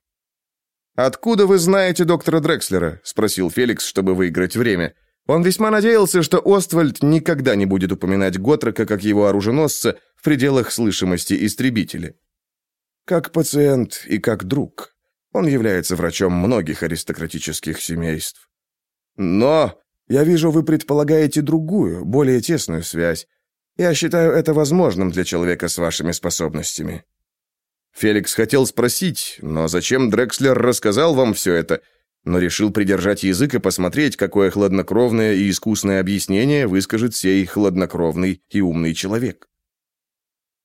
Speaker 1: «Откуда вы знаете доктора Дрекслера?» – спросил Феликс, чтобы выиграть время. Он весьма надеялся, что Оствальд никогда не будет упоминать Готрека как его оруженосца в пределах слышимости истребителя. «Как пациент и как друг. Он является врачом многих аристократических семейств. Но я вижу, вы предполагаете другую, более тесную связь. Я считаю это возможным для человека с вашими способностями». Феликс хотел спросить, но зачем Дрекслер рассказал вам все это, но решил придержать язык и посмотреть, какое хладнокровное и искусное объяснение выскажет сей хладнокровный и умный человек.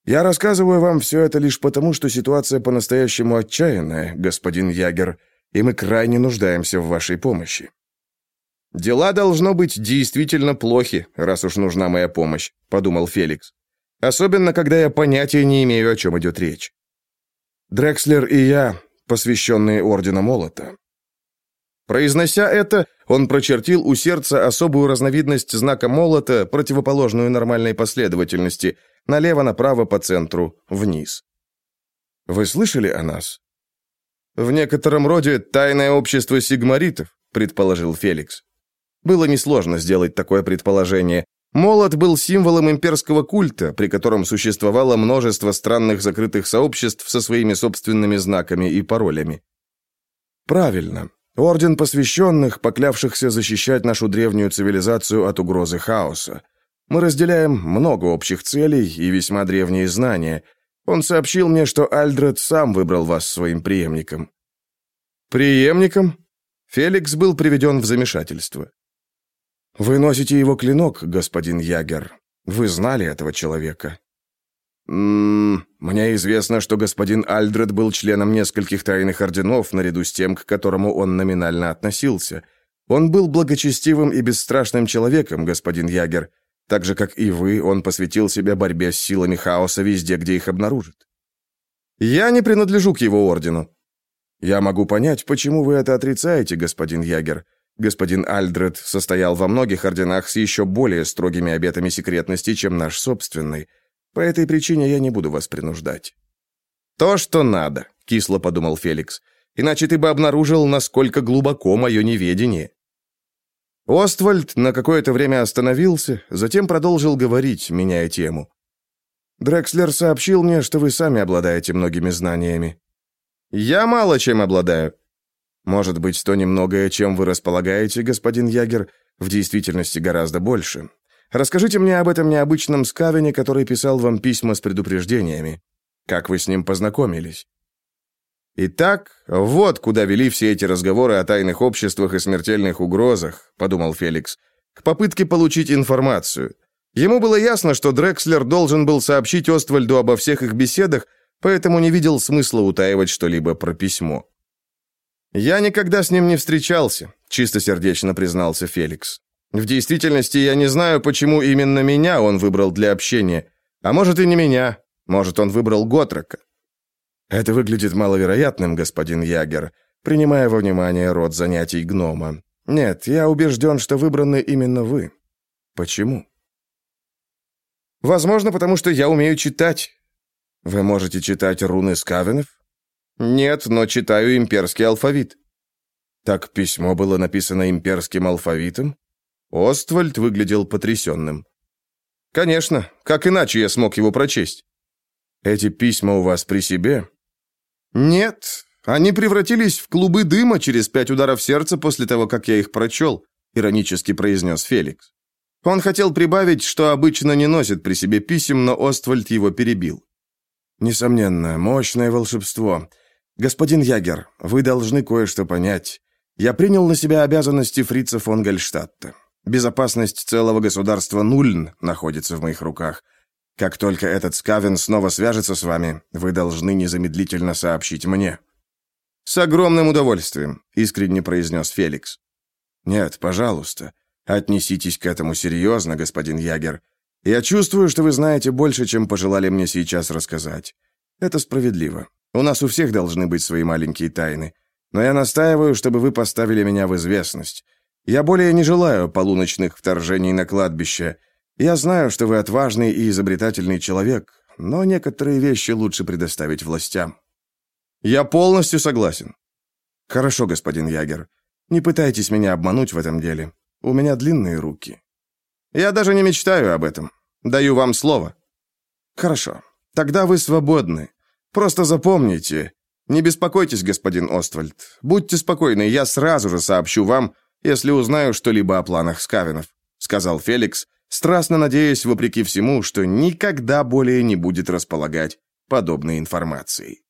Speaker 1: «Я рассказываю вам все это лишь потому, что ситуация по-настоящему отчаянная, господин Ягер, и мы крайне нуждаемся в вашей помощи. «Дела, должно быть, действительно плохи, раз уж нужна моя помощь», — подумал Феликс. «Особенно, когда я понятия не имею, о чем идет речь». Дрекслер и я, посвященные Ордена Молота. Произнося это, он прочертил у сердца особую разновидность знака молота, противоположную нормальной последовательности, налево-направо по центру, вниз. «Вы слышали о нас?» «В некотором роде тайное общество сигмаритов», предположил Феликс. Было несложно сделать такое предположение. Молот был символом имперского культа, при котором существовало множество странных закрытых сообществ со своими собственными знаками и паролями. Правильно. Орден посвященных, поклявшихся защищать нашу древнюю цивилизацию от угрозы хаоса. Мы разделяем много общих целей и весьма древние знания. Он сообщил мне, что Альдред сам выбрал вас своим преемником. Преемником? Феликс был приведен в замешательство. «Вы носите его клинок, господин Ягер. Вы знали этого человека?» «Ммм, мне известно, что господин Альдред был членом нескольких тайных орденов, наряду с тем, к которому он номинально относился. Он был благочестивым и бесстрашным человеком, господин Ягер. Так же, как и вы, он посвятил себя борьбе с силами хаоса везде, где их обнаружит. Я не принадлежу к его ордену. Я могу понять, почему вы это отрицаете, господин Ягер. Господин Альдред состоял во многих орденах с еще более строгими обетами секретности, чем наш собственный. По этой причине я не буду вас принуждать». «То, что надо», — кисло подумал Феликс. «Иначе ты бы обнаружил, насколько глубоко мое неведение». Оствальд на какое-то время остановился, затем продолжил говорить, меняя тему. «Дрекслер сообщил мне, что вы сами обладаете многими знаниями». «Я мало чем обладаю», может быть, то немногое, чем вы располагаете, господин Ягер, в действительности гораздо больше. Расскажите мне об этом необычном Скавине, который писал вам письма с предупреждениями. Как вы с ним познакомились? Итак, вот куда вели все эти разговоры о тайных обществах и смертельных угрозах, подумал Феликс, к попытке получить информацию. Ему было ясно, что Дрекслер должен был сообщить Оствальду обо всех их беседах, поэтому не видел смысла утаивать что-либо про письмо. «Я никогда с ним не встречался», — чистосердечно признался Феликс. «В действительности я не знаю, почему именно меня он выбрал для общения. А может и не меня. Может, он выбрал Готрока». «Это выглядит маловероятным, господин Ягер, принимая во внимание род занятий гнома. Нет, я убежден, что выбраны именно вы. Почему?» «Возможно, потому что я умею читать». «Вы можете читать руны скавенов?» «Нет, но читаю имперский алфавит». «Так письмо было написано имперским алфавитом?» Оствальд выглядел потрясенным. «Конечно. Как иначе я смог его прочесть?» «Эти письма у вас при себе?» «Нет. Они превратились в клубы дыма через пять ударов сердца после того, как я их прочел», иронически произнес Феликс. Он хотел прибавить, что обычно не носит при себе писем, но Оствальд его перебил. «Несомненно, мощное волшебство. «Господин Ягер, вы должны кое-что понять. Я принял на себя обязанности фрица фон Гальштадта. Безопасность целого государства Нульн находится в моих руках. Как только этот Скавен снова свяжется с вами, вы должны незамедлительно сообщить мне». «С огромным удовольствием», — искренне произнес Феликс. «Нет, пожалуйста, отнеситесь к этому серьезно, господин Ягер. Я чувствую, что вы знаете больше, чем пожелали мне сейчас рассказать. Это справедливо. У нас у всех должны быть свои маленькие тайны. Но я настаиваю, чтобы вы поставили меня в известность. Я более не желаю полуночных вторжений на кладбище. Я знаю, что вы отважный и изобретательный человек, но некоторые вещи лучше предоставить властям. Я полностью согласен. Хорошо, господин Ягер. Не пытайтесь меня обмануть в этом деле. У меня длинные руки. Я даже не мечтаю об этом. Даю вам слово. Хорошо. Тогда вы свободны. Просто запомните. Не беспокойтесь, господин Оствальд. Будьте спокойны, я сразу же сообщу вам, если узнаю что-либо о планах Скавинов, сказал Феликс, страстно надеясь, вопреки всему, что никогда более не будет располагать подобной информацией.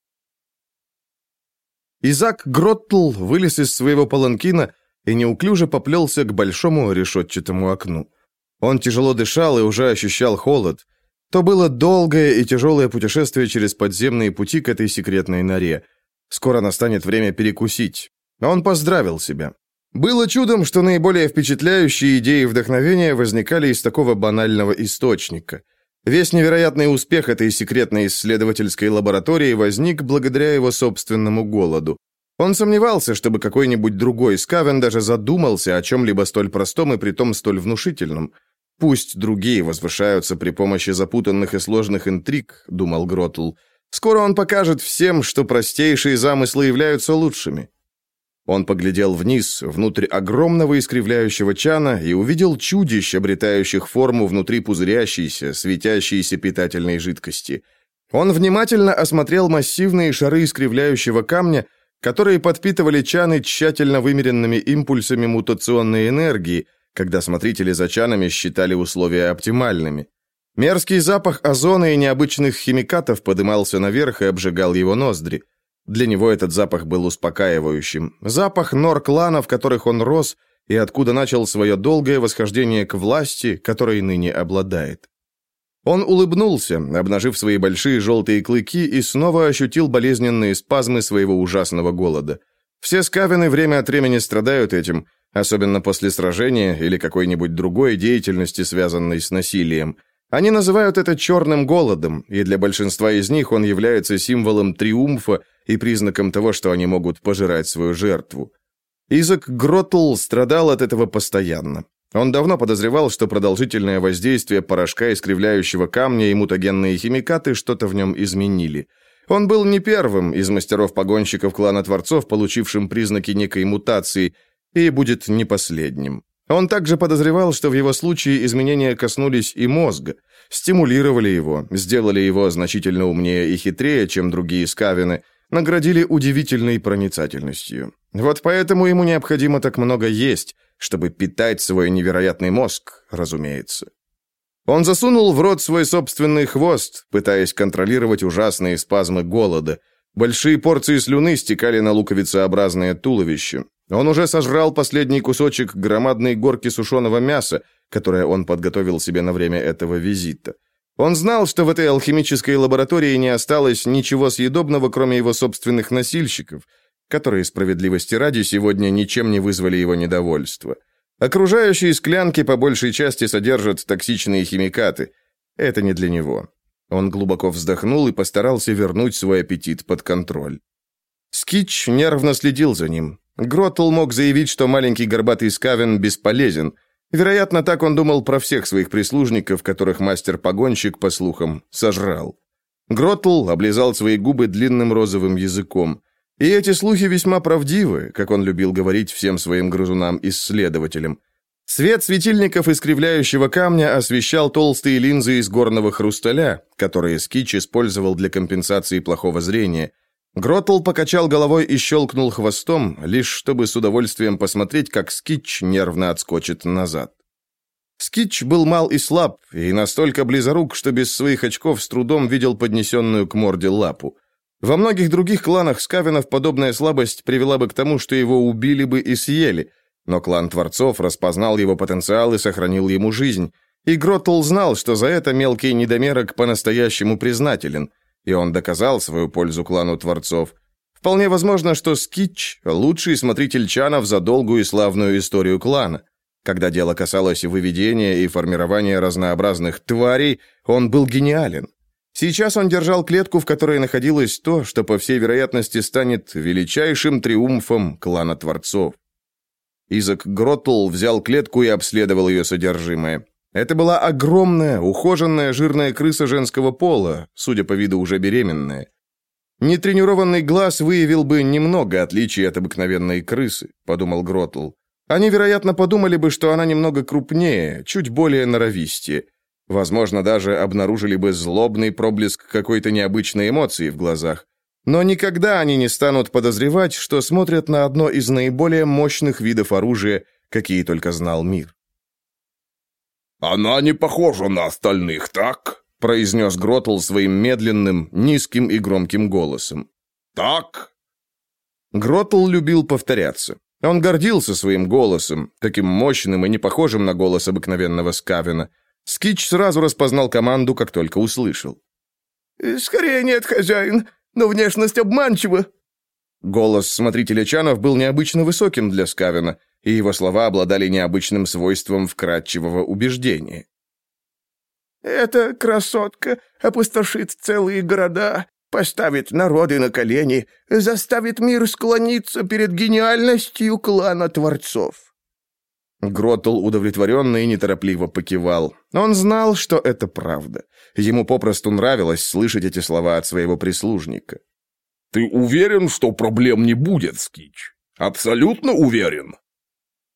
Speaker 1: Изак Гроттл вылез из своего паланкина и неуклюже поплелся к большому решетчатому окну. Он тяжело дышал и уже ощущал холод. То было долгое и тяжелое путешествие через подземные пути к этой секретной норе. Скоро настанет время перекусить. Он поздравил себя. Было чудом, что наиболее впечатляющие идеи и вдохновения возникали из такого банального источника – Весь невероятный успех этой секретной исследовательской лаборатории возник благодаря его собственному голоду. Он сомневался, чтобы какой-нибудь другой Скавен даже задумался о чем-либо столь простом и притом столь внушительном. «Пусть другие возвышаются при помощи запутанных и сложных интриг», — думал Гротл. «Скоро он покажет всем, что простейшие замыслы являются лучшими». Он поглядел вниз, внутрь огромного искривляющего чана, и увидел чудищ, обретающих форму внутри пузырящейся, светящейся питательной жидкости. Он внимательно осмотрел массивные шары искривляющего камня, которые подпитывали чаны тщательно вымеренными импульсами мутационной энергии, когда смотрители за чанами считали условия оптимальными. Мерзкий запах озона и необычных химикатов подымался наверх и обжигал его ноздри. Для него этот запах был успокаивающим. Запах нор клана, в которых он рос, и откуда начал свое долгое восхождение к власти, которой ныне обладает. Он улыбнулся, обнажив свои большие желтые клыки, и снова ощутил болезненные спазмы своего ужасного голода. Все скавины время от времени страдают этим, особенно после сражения или какой-нибудь другой деятельности, связанной с насилием – они называют это черным голодом, и для большинства из них он является символом триумфа и признаком того, что они могут пожирать свою жертву. Изак Гротл страдал от этого постоянно. Он давно подозревал, что продолжительное воздействие порошка искривляющего камня и мутагенные химикаты что-то в нем изменили. Он был не первым из мастеров-погонщиков клана Творцов, получившим признаки некой мутации, и будет не последним. Он также подозревал, что в его случае изменения коснулись и мозга, стимулировали его, сделали его значительно умнее и хитрее, чем другие скавины, наградили удивительной проницательностью. Вот поэтому ему необходимо так много есть, чтобы питать свой невероятный мозг, разумеется. Он засунул в рот свой собственный хвост, пытаясь контролировать ужасные спазмы голода. Большие порции слюны стекали на луковицеобразное туловище. Он уже сожрал последний кусочек громадной горки сушеного мяса, которое он подготовил себе на время этого визита. Он знал, что в этой алхимической лаборатории не осталось ничего съедобного, кроме его собственных носильщиков, которые, справедливости ради, сегодня ничем не вызвали его недовольства. Окружающие склянки по большей части содержат токсичные химикаты. Это не для него. Он глубоко вздохнул и постарался вернуть свой аппетит под контроль. Скич нервно следил за ним. Гротл мог заявить, что маленький горбатый Скавен бесполезен. Вероятно, так он думал про всех своих прислужников, которых мастер-погонщик, по слухам, сожрал. Гротл облизал свои губы длинным розовым языком. И эти слухи весьма правдивы, как он любил говорить всем своим грызунам-исследователям. Свет светильников искривляющего камня освещал толстые линзы из горного хрусталя, которые Скич использовал для компенсации плохого зрения – Гротл покачал головой и щелкнул хвостом, лишь чтобы с удовольствием посмотреть, как Скитч нервно отскочит назад. Скитч был мал и слаб, и настолько близорук, что без своих очков с трудом видел поднесенную к морде лапу. Во многих других кланах скавенов подобная слабость привела бы к тому, что его убили бы и съели, но клан Творцов распознал его потенциал и сохранил ему жизнь. И Гротл знал, что за это мелкий недомерок по-настоящему признателен, и он доказал свою пользу клану Творцов. Вполне возможно, что Скитч – лучший смотритель чанов за долгую и славную историю клана. Когда дело касалось выведения и формирования разнообразных тварей, он был гениален. Сейчас он держал клетку, в которой находилось то, что, по всей вероятности, станет величайшим триумфом клана Творцов. Изак Гротл взял клетку и обследовал ее содержимое. Это была огромная, ухоженная жирная крыса женского пола, судя по виду уже беременная. Нетренированный глаз выявил бы немного отличий от обыкновенной крысы, подумал Гротл. Они, вероятно, подумали бы, что она немного крупнее, чуть более норовистее. Возможно, даже обнаружили бы злобный проблеск какой-то необычной эмоции в глазах. Но никогда они не станут подозревать, что смотрят на одно из наиболее мощных видов оружия, какие только знал мир.
Speaker 2: «Она не похожа на остальных, так?» — произнес Гротл своим медленным, низким и громким голосом. «Так?»
Speaker 1: Гротл любил повторяться. Он гордился своим голосом, таким мощным и не похожим на голос обыкновенного Скавина. Скич сразу распознал команду, как только услышал.
Speaker 3: «Скорее нет, хозяин, но внешность обманчива».
Speaker 1: Голос смотрителя Чанов был необычно высоким для Скавина, и его слова обладали необычным свойством вкрадчивого убеждения.
Speaker 3: «Эта красотка опустошит целые города, поставит народы на колени, заставит мир склониться перед гениальностью клана Творцов».
Speaker 1: Гротл удовлетворенно и неторопливо покивал. Он знал, что это правда. Ему попросту нравилось слышать эти слова от своего прислужника.
Speaker 2: «Ты уверен, что проблем не будет, Скич? Абсолютно уверен?»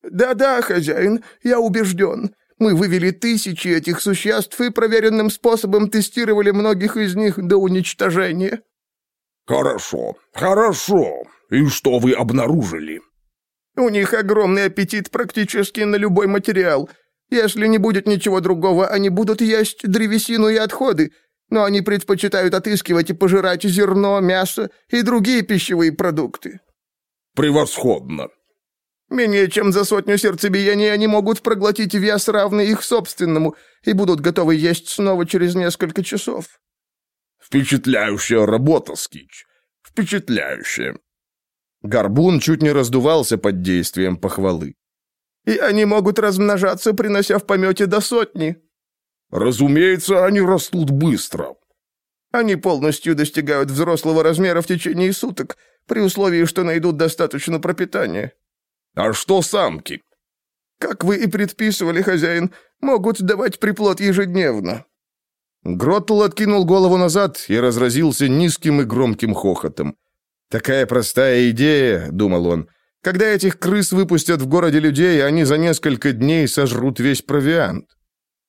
Speaker 3: «Да-да, хозяин, я убежден. Мы вывели тысячи этих существ и проверенным способом тестировали многих из них до уничтожения».
Speaker 2: «Хорошо, хорошо. И что вы обнаружили?»
Speaker 3: «У них огромный аппетит практически на любой материал. Если не будет ничего другого, они будут есть древесину и отходы, но они предпочитают отыскивать и пожирать зерно, мясо и другие пищевые продукты».
Speaker 2: «Превосходно.
Speaker 3: Менее чем за сотню сердцебиений они могут проглотить вес, равный их собственному, и будут готовы есть снова через несколько часов».
Speaker 2: «Впечатляющая работа, Скич. Впечатляющая».
Speaker 1: Горбун чуть не раздувался под действием похвалы.
Speaker 3: «И они могут размножаться, принося в помете до сотни».
Speaker 2: «Разумеется, они растут быстро».
Speaker 3: «Они полностью достигают взрослого размера в течение суток, при условии, что найдут достаточно пропитания».
Speaker 2: А что самки?
Speaker 3: Как вы и предписывали, хозяин, могут давать приплод ежедневно.
Speaker 1: Гротл откинул голову назад и разразился низким и громким хохотом. «Такая простая идея», — думал он. «Когда этих крыс выпустят в городе людей, они за несколько дней сожрут весь провиант.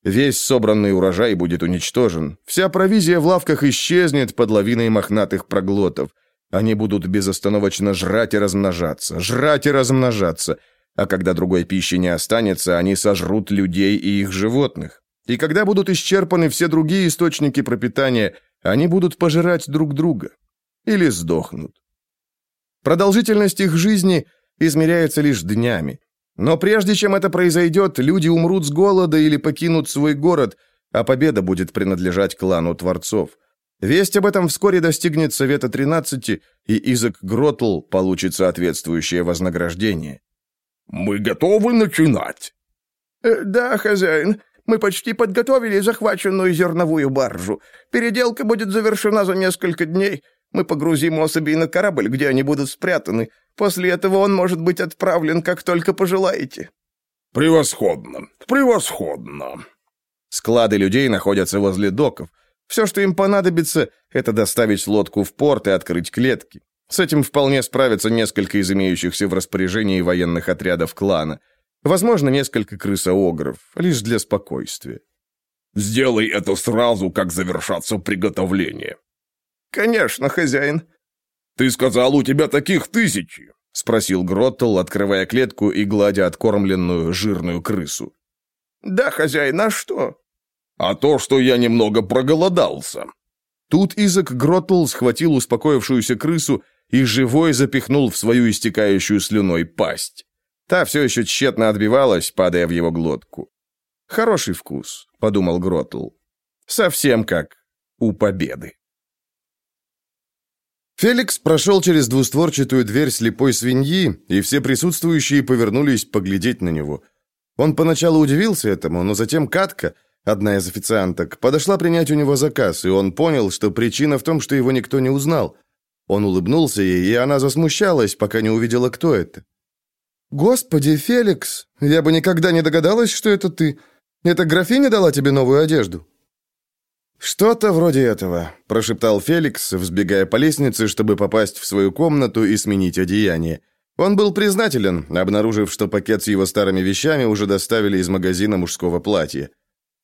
Speaker 1: Весь собранный урожай будет уничтожен. Вся провизия в лавках исчезнет под лавиной мохнатых проглотов. Они будут безостановочно жрать и размножаться, жрать и размножаться, а когда другой пищи не останется, они сожрут людей и их животных. И когда будут исчерпаны все другие источники пропитания, они будут пожирать друг друга. Или сдохнут. Продолжительность их жизни измеряется лишь днями. Но прежде чем это произойдет, люди умрут с голода или покинут свой город, а победа будет принадлежать клану Творцов. Весть об этом вскоре достигнет Совета 13, и Изак Гротл получит соответствующее вознаграждение.
Speaker 2: «Мы готовы начинать?»
Speaker 3: э, «Да, хозяин. Мы почти подготовили захваченную зерновую баржу. Переделка будет завершена за несколько дней. Мы погрузим особей на корабль, где они будут спрятаны. После этого он может быть отправлен, как только пожелаете».
Speaker 2: «Превосходно! Превосходно!»
Speaker 1: Склады людей находятся возле доков. Все, что им понадобится, это доставить лодку в порт и открыть клетки. С этим вполне справятся несколько из имеющихся в распоряжении военных отрядов клана. Возможно, несколько крысоогров, лишь для спокойствия.
Speaker 2: «Сделай это сразу, как завершатся приготовления».
Speaker 3: «Конечно, хозяин».
Speaker 2: «Ты сказал, у тебя таких тысячи?» — спросил Гроттл, открывая клетку и гладя откормленную жирную крысу.
Speaker 3: «Да, хозяин, а что?»
Speaker 2: а то, что я немного проголодался».
Speaker 1: Тут Изак Гротл схватил успокоившуюся крысу и живой запихнул в свою истекающую слюной пасть. Та все еще тщетно отбивалась, падая в его глотку. Хороший вкус, подумал Гротл. Совсем как у победы. Феликс прошел через двустворчатую дверь слепой свиньи, и все присутствующие повернулись поглядеть на него. Он поначалу удивился этому, но затем Катка, одна из официанток, подошла принять у него заказ, и он понял, что причина в том, что его никто не узнал. Он улыбнулся ей, и она засмущалась, пока не увидела, кто это. «Господи, Феликс, я бы никогда не догадалась, что это ты. Эта графиня дала тебе новую одежду?» «Что-то вроде этого», – прошептал Феликс, взбегая по лестнице, чтобы попасть в свою комнату и сменить одеяние. Он был признателен, обнаружив, что пакет с его старыми вещами уже доставили из магазина мужского платья.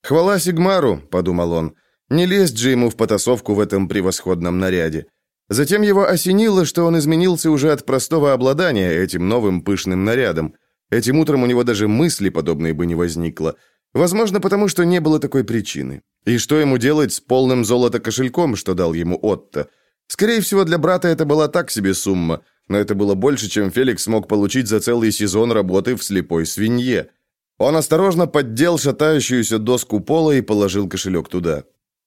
Speaker 1: «Хвала Сигмару», – подумал он, – «не лезть же ему в потасовку в этом превосходном наряде». Затем его осенило, что он изменился уже от простого обладания этим новым пышным нарядом. Этим утром у него даже мысли подобной бы не возникло. Возможно, потому что не было такой причины. И что ему делать с полным золото кошельком, что дал ему Отто? Скорее всего, для брата это была так себе сумма, но это было больше, чем Феликс смог получить за целый сезон работы в слепой свинье. Он осторожно поддел шатающуюся доску пола и положил кошелек туда.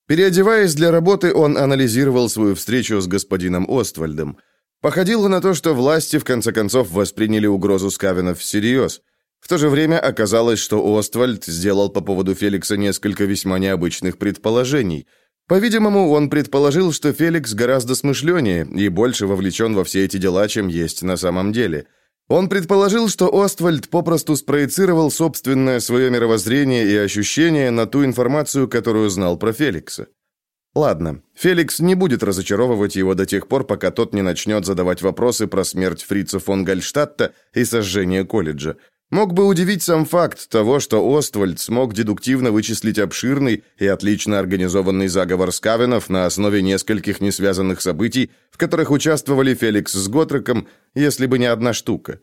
Speaker 1: Переодеваясь для работы, он анализировал свою встречу с господином Оствальдом. Походило на то, что власти в конце концов восприняли угрозу Скавинов всерьез. В то же время оказалось, что Оствальд сделал по поводу Феликса несколько весьма необычных предположений. По-видимому, он предположил, что Феликс гораздо смышленнее и больше вовлечен во все эти дела, чем есть на самом деле. Он предположил, что Оствальд попросту спроецировал собственное свое мировоззрение и ощущения на ту информацию, которую знал про Феликса. Ладно, Феликс не будет разочаровывать его до тех пор, пока тот не начнет задавать вопросы про смерть фрица фон Гальштадта и сожжение колледжа. Мог бы удивить сам факт того, что Оствальд смог дедуктивно вычислить обширный и отлично организованный заговор Скавенов на основе нескольких несвязанных событий, в которых участвовали Феликс с Готреком, если бы не одна штука.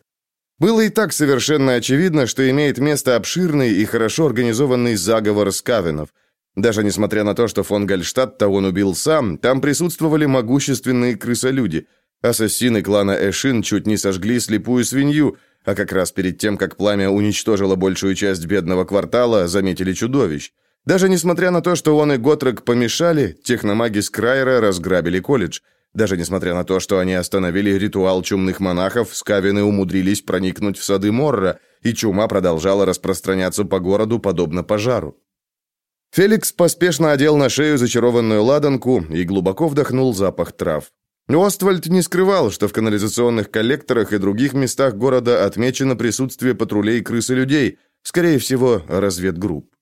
Speaker 1: Было и так совершенно очевидно, что имеет место обширный и хорошо организованный заговор Скавенов. Даже несмотря на то, что фон Гальштадта он убил сам, там присутствовали могущественные крысолюди. Ассасины клана Эшин чуть не сожгли слепую свинью – а как раз перед тем, как пламя уничтожило большую часть бедного квартала, заметили чудовищ. Даже несмотря на то, что он и Готрек помешали, техномаги Скрайра разграбили колледж. Даже несмотря на то, что они остановили ритуал чумных монахов, скавины умудрились проникнуть в сады Морра, и чума продолжала распространяться по городу, подобно пожару. Феликс поспешно одел на шею зачарованную ладанку и глубоко вдохнул запах трав. Оствальд не скрывал, что в канализационных коллекторах и других местах города отмечено присутствие патрулей крысы-людей, скорее всего, разведгрупп.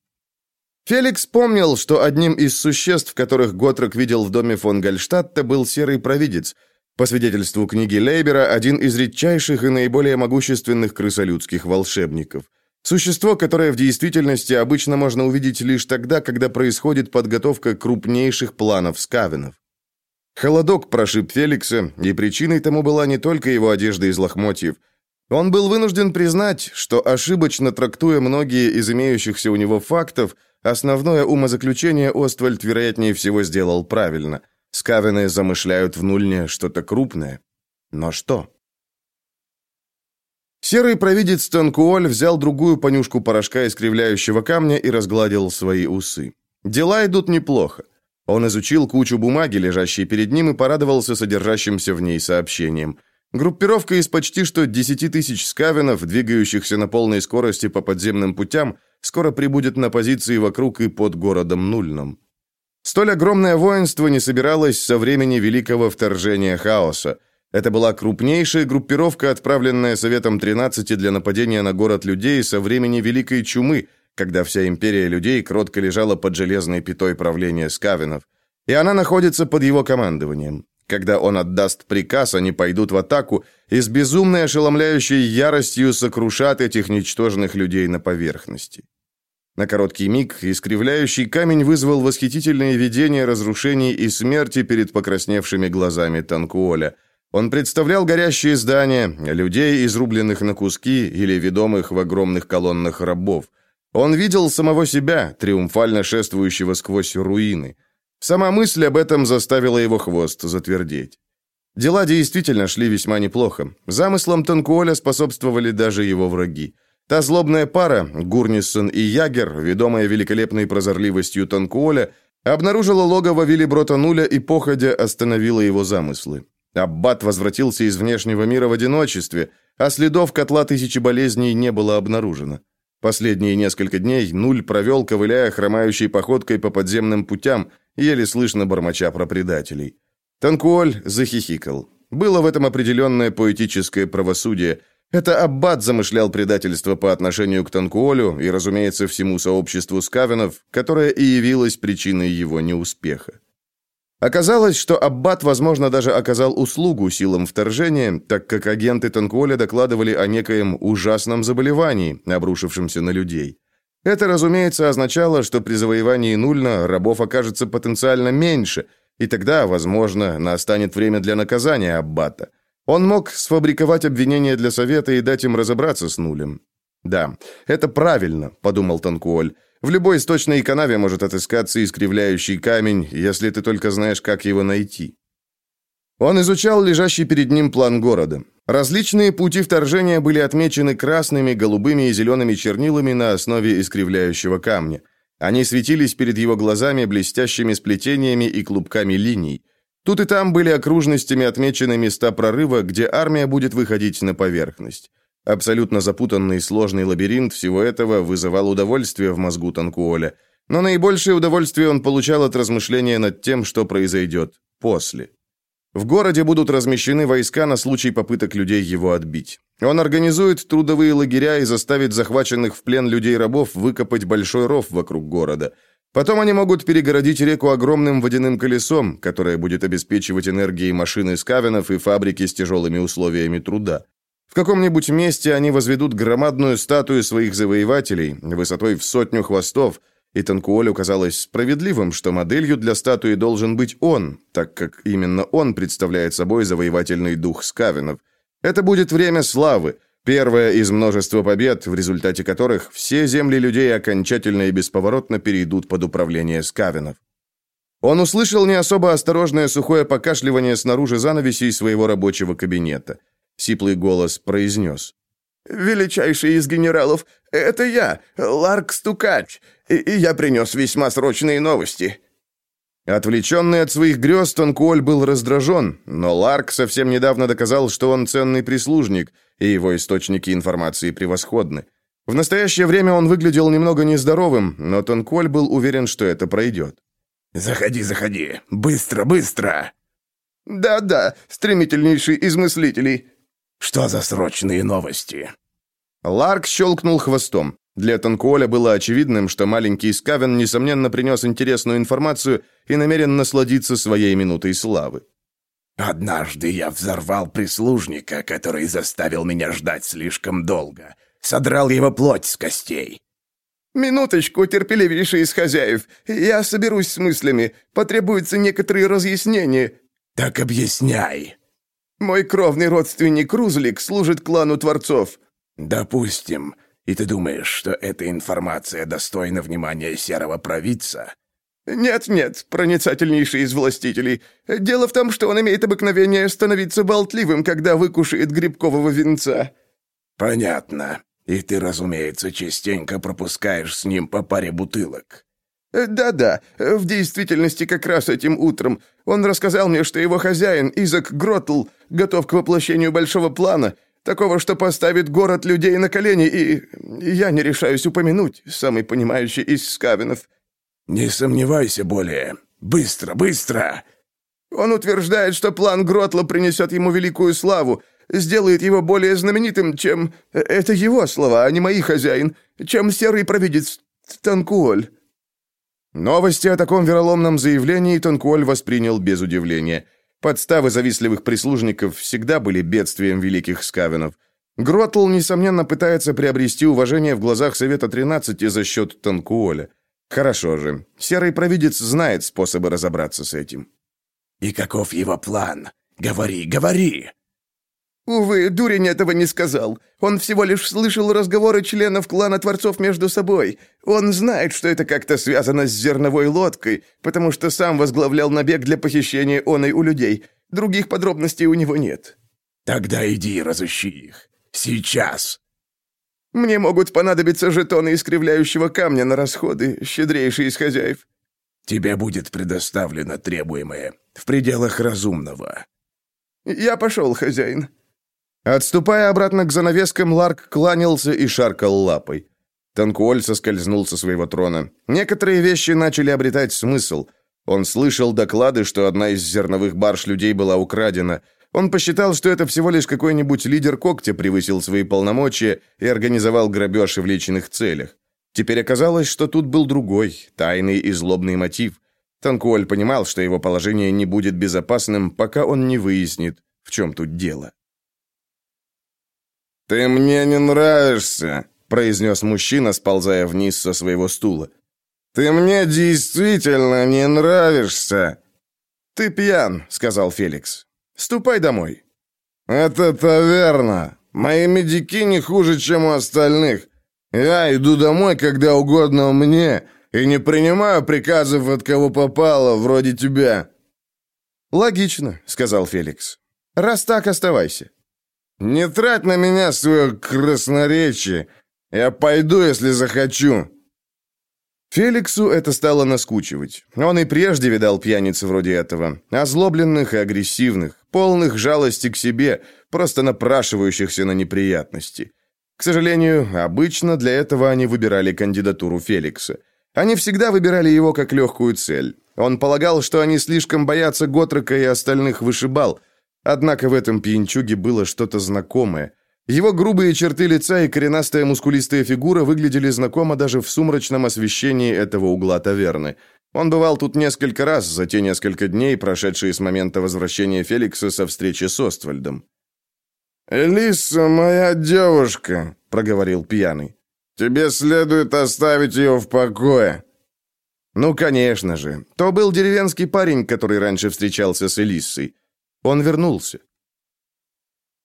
Speaker 1: Феликс помнил, что одним из существ, которых Готрок видел в доме фон Гальштадта, был серый провидец. По свидетельству книги Лейбера, один из редчайших и наиболее могущественных крысолюдских волшебников. Существо, которое в действительности обычно можно увидеть лишь тогда, когда происходит подготовка крупнейших планов скавенов. Холодок прошиб Феликса, и причиной тому была не только его одежда из лохмотьев. Он был вынужден признать, что, ошибочно трактуя многие из имеющихся у него фактов, основное умозаключение Оствальд, вероятнее всего, сделал правильно. Скавены замышляют в Нульне что-то крупное. Но что? Серый провидец Танкуоль взял другую понюшку порошка искривляющего камня и разгладил свои усы. Дела идут неплохо. Он изучил кучу бумаги, лежащей перед ним, и порадовался содержащимся в ней сообщением. Группировка из почти что 10 тысяч скавенов, двигающихся на полной скорости по подземным путям, скоро прибудет на позиции вокруг и под городом Нульном. Столь огромное воинство не собиралось со времени Великого вторжения хаоса. Это была крупнейшая группировка, отправленная Советом 13 для нападения на город людей со времени Великой Чумы – когда вся империя людей кротко лежала под железной пятой правления скавинов, и она находится под его командованием. Когда он отдаст приказ, они пойдут в атаку и с безумной ошеломляющей яростью сокрушат этих ничтожных людей на поверхности. На короткий миг искривляющий камень вызвал восхитительное видение разрушений и смерти перед покрасневшими глазами Танкуоля. Он представлял горящие здания, людей, изрубленных на куски или ведомых в огромных колоннах рабов – он видел самого себя, триумфально шествующего сквозь руины. Сама мысль об этом заставила его хвост затвердеть. Дела действительно шли весьма неплохо. Замыслам Танкуоля способствовали даже его враги. Та злобная пара, Гурнисон и Ягер, ведомая великолепной прозорливостью Танкуоля, обнаружила логово Виллиброта Нуля и, походя, остановила его замыслы. Аббат возвратился из внешнего мира в одиночестве, а следов котла тысячи болезней не было обнаружено. Последние несколько дней Нуль провел, ковыляя хромающей походкой по подземным путям, еле слышно бормоча про предателей. Танкуоль захихикал. Было в этом определенное поэтическое правосудие – это Аббат замышлял предательство по отношению к Танкуолю и, разумеется, всему сообществу скавенов, которое и явилось причиной его неуспеха. Оказалось, что Аббат, возможно, даже оказал услугу силам вторжения, так как агенты Танкуоля докладывали о некоем ужасном заболевании, обрушившемся на людей. Это, разумеется, означало, что при завоевании Нульна рабов окажется потенциально меньше, и тогда, возможно, настанет время для наказания Аббата – он мог сфабриковать обвинения для совета и дать им разобраться с нулем. «Да, это правильно», — подумал Танкуоль. «В любой источной канаве может отыскаться искривляющий камень, если ты только знаешь, как его найти». Он изучал лежащий перед ним план города. Различные пути вторжения были отмечены красными, голубыми и зелеными чернилами на основе искривляющего камня. Они светились перед его глазами блестящими сплетениями и клубками линий. Тут и там были окружностями отмечены места прорыва, где армия будет выходить на поверхность. Абсолютно запутанный и сложный лабиринт всего этого вызывал удовольствие в мозгу Танкуоля, но наибольшее удовольствие он получал от размышления над тем, что произойдет после. В городе будут размещены войска на случай попыток людей его отбить. Он организует трудовые лагеря и заставит захваченных в плен людей-рабов выкопать большой ров вокруг города – Потом они могут перегородить реку огромным водяным колесом, которое будет обеспечивать энергией машины скавенов и фабрики с тяжелыми условиями труда. В каком-нибудь месте они возведут громадную статую своих завоевателей, высотой в сотню хвостов, и Танкуолю казалось справедливым, что моделью для статуи должен быть он, так как именно он представляет собой завоевательный дух скавенов. Это будет время славы, Первая из множества побед, в результате которых все земли людей окончательно и бесповоротно перейдут под управление скавенов. Он услышал не особо осторожное сухое покашливание снаружи занавесей своего рабочего кабинета. Сиплый голос произнес.
Speaker 3: «Величайший из генералов, это я, Ларк Стукач, и, и я принес весьма срочные новости».
Speaker 1: Отвлеченный от своих грез, Тонкуоль был раздражен, но Ларк совсем недавно доказал, что он ценный прислужник, и его источники информации превосходны. В настоящее время он выглядел немного нездоровым, но Тонкуоль был уверен, что это пройдет.
Speaker 2: «Заходи, заходи! Быстро, быстро!»
Speaker 3: «Да-да, стремительнейший из мыслителей!»
Speaker 2: «Что за срочные новости?»
Speaker 1: Ларк щелкнул хвостом. Для Танкуоля было очевидным, что маленький Скавен, несомненно, принес интересную информацию и намерен насладиться своей минутой славы.
Speaker 2: «Однажды я взорвал прислужника, который заставил меня ждать слишком долго. Содрал его плоть с костей».
Speaker 3: «Минуточку, терпеливейший из хозяев. Я соберусь с мыслями. Потребуются некоторые разъяснения».
Speaker 2: «Так объясняй».
Speaker 3: «Мой кровный родственник Рузлик служит клану Творцов».
Speaker 2: «Допустим. И ты думаешь, что эта информация достойна внимания серого провидца?»
Speaker 3: «Нет-нет, проницательнейший из властителей. Дело в том, что он имеет обыкновение становиться болтливым, когда выкушает грибкового венца».
Speaker 2: «Понятно. И ты, разумеется, частенько пропускаешь с ним по паре бутылок».
Speaker 3: «Да-да, в действительности как раз этим утром. Он рассказал мне, что его хозяин, Изак Гротл, готов к воплощению большого плана, Такого, что поставит город людей на колени, и я не решаюсь упомянуть, самый понимающий из скавинов».
Speaker 2: «Не сомневайся более. Быстро, быстро!»
Speaker 3: Он утверждает, что план Гротла принесет ему великую славу, сделает его более знаменитым, чем... Это его слова, а не мои хозяин, чем серый провидец Танкуоль.
Speaker 1: Новости о таком вероломном заявлении Танкуоль воспринял без удивления. Подставы завистливых прислужников всегда были бедствием великих скавенов. Гротл, несомненно, пытается приобрести уважение в глазах Совета 13 за счет Танкуоля. Хорошо же. Серый провидец знает способы разобраться с этим.
Speaker 2: «И каков его план? Говори, говори!»
Speaker 3: «Увы, дурень этого не сказал. Он всего лишь слышал разговоры членов клана Творцов между собой. Он знает, что это как-то связано с зерновой лодкой, потому что сам возглавлял набег для похищения оной у людей. Других подробностей у него нет».
Speaker 2: «Тогда иди разыщи их. Сейчас!»
Speaker 3: Мне могут понадобиться жетоны искривляющего камня на расходы, щедрейший из хозяев».
Speaker 2: «Тебе будет предоставлено требуемое в пределах разумного».
Speaker 3: «Я пошел, хозяин».
Speaker 1: Отступая обратно к занавескам, Ларк кланялся и шаркал лапой. Танкуоль соскользнул со своего трона. Некоторые вещи начали обретать смысл. Он слышал доклады, что одна из зерновых барж людей была украдена. Он посчитал, что это всего лишь какой-нибудь лидер когтя превысил свои полномочия и организовал грабеж в личных целях. Теперь оказалось, что тут был другой, тайный и злобный мотив. Танкуоль понимал, что его положение не будет безопасным, пока он не выяснит, в чем тут дело.
Speaker 2: «Ты мне не нравишься», произнес мужчина, сползая вниз со своего стула. «Ты мне действительно не нравишься!»
Speaker 1: «Ты пьян», — сказал Феликс. «Ступай домой».
Speaker 2: «Это-то верно. Мои медики не хуже, чем у остальных. Я иду домой, когда угодно мне, и не принимаю приказов от кого попало, вроде тебя».
Speaker 1: «Логично», — сказал Феликс. «Раз так, оставайся».
Speaker 2: «Не трать на меня свое красноречие. Я пойду, если захочу».
Speaker 1: Феликсу это стало наскучивать. Он и прежде видал пьяниц вроде этого, озлобленных и агрессивных, полных жалости к себе, просто напрашивающихся на неприятности. К сожалению, обычно для этого они выбирали кандидатуру Феликса. Они всегда выбирали его как легкую цель. Он полагал, что они слишком боятся Готрека и остальных вышибал, однако в этом пьянчуге было что-то знакомое – его грубые черты лица и коренастая мускулистая фигура выглядели знакомо даже в сумрачном освещении этого угла таверны. Он бывал тут несколько раз за те несколько дней, прошедшие с момента возвращения Феликса со встречи с Оствальдом.
Speaker 2: «Элиса моя девушка», — проговорил пьяный. «Тебе следует оставить ее в покое».
Speaker 1: Ну, конечно же. То был деревенский парень, который раньше встречался с Элиссой. Он вернулся.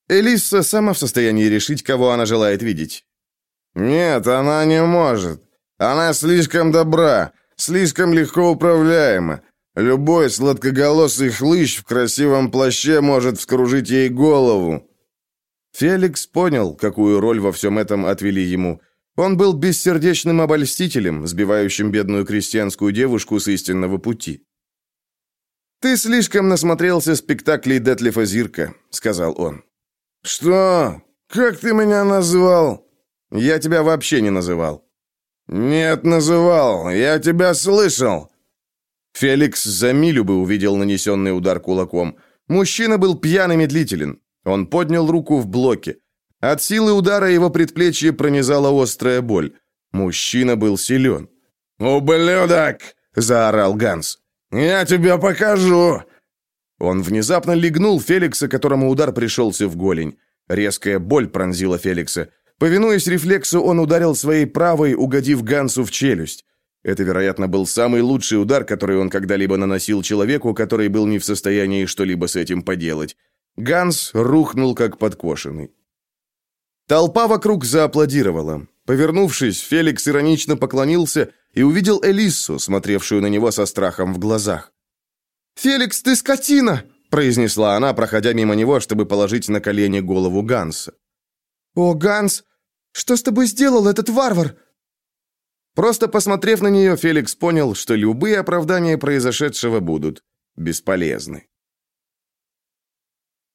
Speaker 1: Элисса сама в состоянии решить, кого она желает видеть.
Speaker 2: «Нет, она не может. Она слишком добра, слишком легко управляема. Любой сладкоголосый хлыщ в красивом плаще может вскружить ей голову».
Speaker 1: Феликс понял, какую роль во всем этом отвели ему. Он был бессердечным обольстителем, сбивающим бедную крестьянскую девушку с истинного пути. «Ты слишком насмотрелся спектаклей Детлифа Зирка», — сказал он.
Speaker 2: «Что? Как ты меня назвал?»
Speaker 1: «Я тебя вообще не называл».
Speaker 2: «Нет, называл. Я тебя слышал».
Speaker 1: Феликс за милю бы увидел нанесенный удар кулаком. Мужчина был пьян и медлителен. Он поднял руку в блоке. От силы удара его предплечье пронизала острая боль. Мужчина был силен.
Speaker 2: «Ублюдок!» — заорал Ганс. «Я тебе покажу!
Speaker 1: Он внезапно легнул Феликса, которому удар пришелся в голень. Резкая боль пронзила Феликса. Повинуясь рефлексу, он ударил своей правой, угодив Гансу в челюсть. Это, вероятно, был самый лучший удар, который он когда-либо наносил человеку, который был не в состоянии что-либо с этим поделать. Ганс рухнул, как подкошенный. Толпа вокруг зааплодировала. Повернувшись, Феликс иронично поклонился и увидел Элиссу, смотревшую на него со страхом в глазах. «Феликс, ты скотина!» произнесла она, проходя мимо него, чтобы положить на колени голову Ганса. «О, Ганс, что с тобой сделал этот варвар?» Просто посмотрев на нее, Феликс понял, что любые оправдания произошедшего будут бесполезны.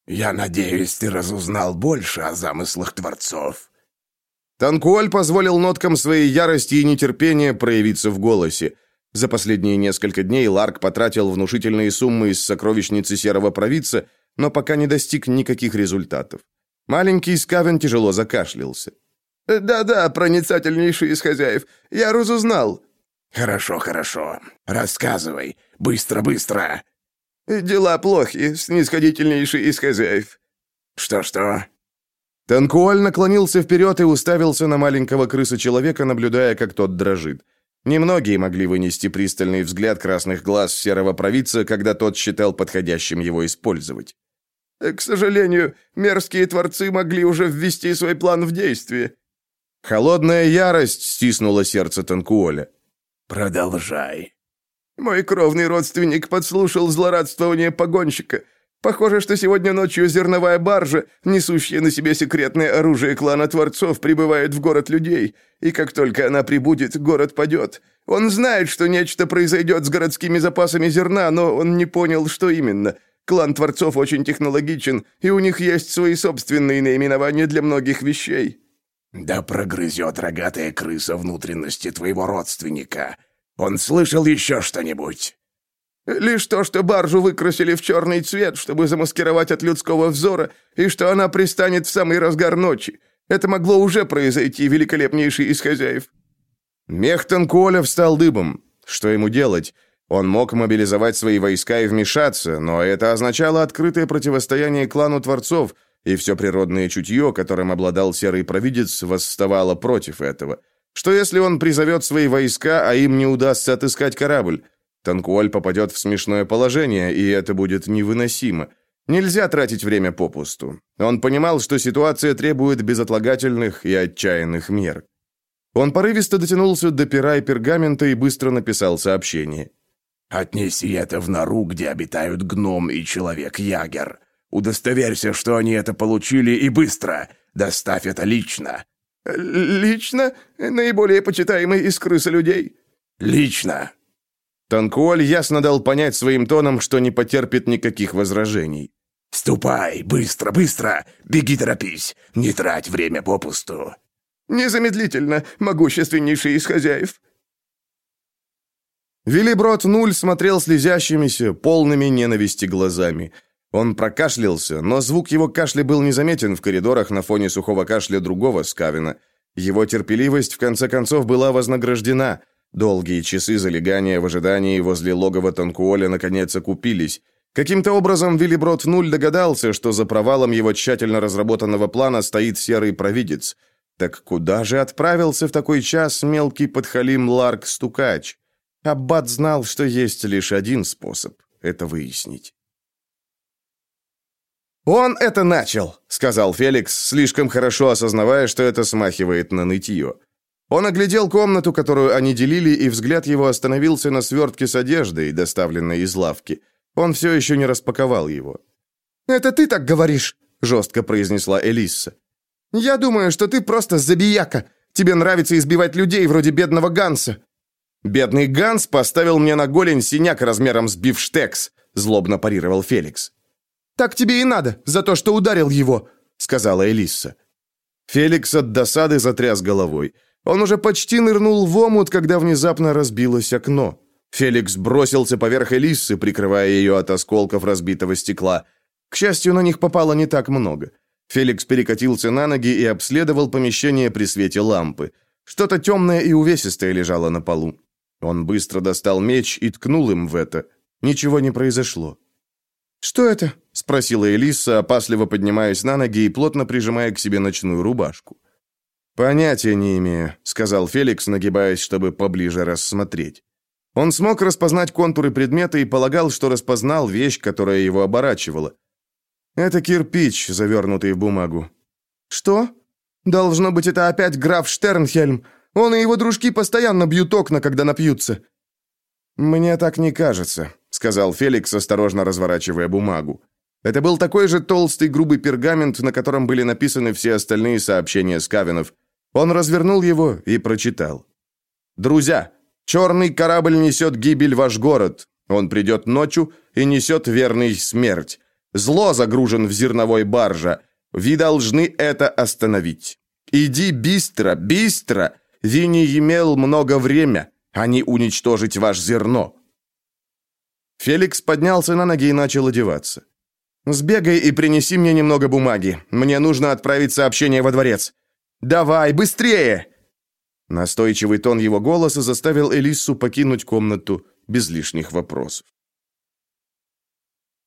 Speaker 2: «Я надеюсь, ты разузнал больше о замыслах творцов».
Speaker 1: Танкуоль позволил ноткам своей ярости и нетерпения проявиться в голосе. За последние несколько дней Ларк потратил внушительные суммы из сокровищницы Серого Провидца, но пока не достиг никаких результатов. Маленький Скавен тяжело закашлялся.
Speaker 3: «Да-да, проницательнейший из хозяев, я разузнал».
Speaker 2: «Хорошо, хорошо. Рассказывай. Быстро, быстро».
Speaker 3: «Дела плохи, снисходительнейший из хозяев».
Speaker 2: «Что-что?»
Speaker 1: Танкуаль наклонился вперед и уставился на маленького крыса-человека, наблюдая, как тот дрожит. Немногие могли вынести пристальный взгляд красных глаз серого провидца, когда тот считал подходящим его использовать.
Speaker 3: «К сожалению, мерзкие творцы могли уже ввести свой план в действие».
Speaker 1: Холодная ярость стиснула сердце Танкуоля.
Speaker 2: «Продолжай».
Speaker 3: «Мой кровный родственник подслушал злорадствование погонщика. Похоже, что сегодня ночью зерновая баржа, несущая на себе секретное оружие клана Творцов, прибывает в город людей, и как только она прибудет, город падет. Он знает, что нечто произойдет с городскими запасами зерна, но он не понял, что именно. Клан Творцов очень технологичен, и у них есть свои собственные наименования для многих вещей».
Speaker 4: «Да прогрызет рогатая крыса внутренности твоего родственника. Он слышал еще что-нибудь?»
Speaker 3: Лишь то, что баржу выкрасили в черный цвет, чтобы замаскировать от людского взора, и что она пристанет в самый разгар ночи. Это могло уже произойти, великолепнейший из хозяев».
Speaker 1: Мехтон Коля встал дыбом. Что ему делать? Он мог мобилизовать свои войска и вмешаться, но это означало открытое противостояние клану Творцов, и все природное чутье, которым обладал Серый Провидец, восставало против этого. Что если он призовет свои войска, а им не удастся отыскать корабль? Танкуоль попадет в смешное положение, и это будет невыносимо. Нельзя тратить время попусту. Он понимал, что ситуация требует безотлагательных и отчаянных мер. Он порывисто дотянулся до пера и пергамента и быстро написал сообщение.
Speaker 4: «Отнеси это в нору, где обитают гном и человек-ягер. Удостоверься, что они это получили, и быстро. Доставь это лично».
Speaker 3: «Лично? Наиболее почитаемый из крысы людей?»
Speaker 4: «Лично.
Speaker 1: Танкуоль ясно дал понять своим тоном, что не потерпит никаких возражений.
Speaker 4: «Ступай, быстро, быстро! Беги, торопись! Не трать время попусту!»
Speaker 3: «Незамедлительно, могущественнейший из хозяев!»
Speaker 1: Виллиброд Нуль смотрел слезящимися, полными ненависти глазами. Он прокашлялся, но звук его кашля был незаметен в коридорах на фоне сухого кашля другого Скавина. Его терпеливость, в конце концов, была вознаграждена – Долгие часы залегания в ожидании возле логова Танкуоля наконец окупились. Каким-то образом Виллиброд Нуль догадался, что за провалом его тщательно разработанного плана стоит серый провидец. Так куда же отправился в такой час мелкий подхалим Ларк Стукач? Аббат знал, что есть лишь один способ это выяснить. «Он это начал», — сказал Феликс, слишком хорошо осознавая, что это смахивает на нытье. Он оглядел комнату, которую они делили, и взгляд его остановился на свертке с одеждой, доставленной из лавки. Он все еще не распаковал его.
Speaker 3: «Это ты так говоришь», — жестко произнесла Элисса. «Я думаю, что ты просто забияка. Тебе нравится избивать людей вроде бедного Ганса».
Speaker 1: «Бедный Ганс поставил мне на голень синяк размером с бифштекс», — злобно парировал Феликс.
Speaker 3: «Так тебе и надо, за то, что ударил его», — сказала Элисса.
Speaker 1: Феликс от досады затряс головой. Он уже почти нырнул в омут, когда внезапно разбилось окно. Феликс бросился поверх Элиссы, прикрывая ее от осколков разбитого стекла. К счастью, на них попало не так много. Феликс перекатился на ноги и обследовал помещение при свете лампы. Что-то темное и увесистое лежало на полу. Он быстро достал меч и ткнул им в это. Ничего не произошло.
Speaker 3: «Что это?»
Speaker 1: — спросила Элиса, опасливо поднимаясь на ноги и плотно прижимая к себе ночную рубашку. «Понятия не имею», — сказал Феликс, нагибаясь, чтобы поближе рассмотреть. Он смог распознать контуры предмета и полагал, что распознал вещь, которая его оборачивала. «Это кирпич, завернутый в бумагу».
Speaker 3: «Что? Должно быть, это опять граф Штернхельм. Он и его дружки постоянно бьют окна, когда напьются».
Speaker 1: «Мне так не кажется», — сказал Феликс, осторожно разворачивая бумагу. Это был такой же толстый грубый пергамент, на котором были написаны все остальные сообщения Скавинов. Он развернул его и прочитал. «Друзья, черный корабль несет гибель ваш город. Он придет ночью и несет верный смерть. Зло загружен в зерновой баржа. Вы должны это остановить. Иди быстро, быстро. Ви не имел много время, а не уничтожить ваш зерно». Феликс поднялся на ноги и начал одеваться. «Сбегай и принеси мне немного бумаги. Мне нужно отправить сообщение во дворец. Давай, быстрее!» Настойчивый тон его голоса заставил Элиссу покинуть комнату без лишних вопросов.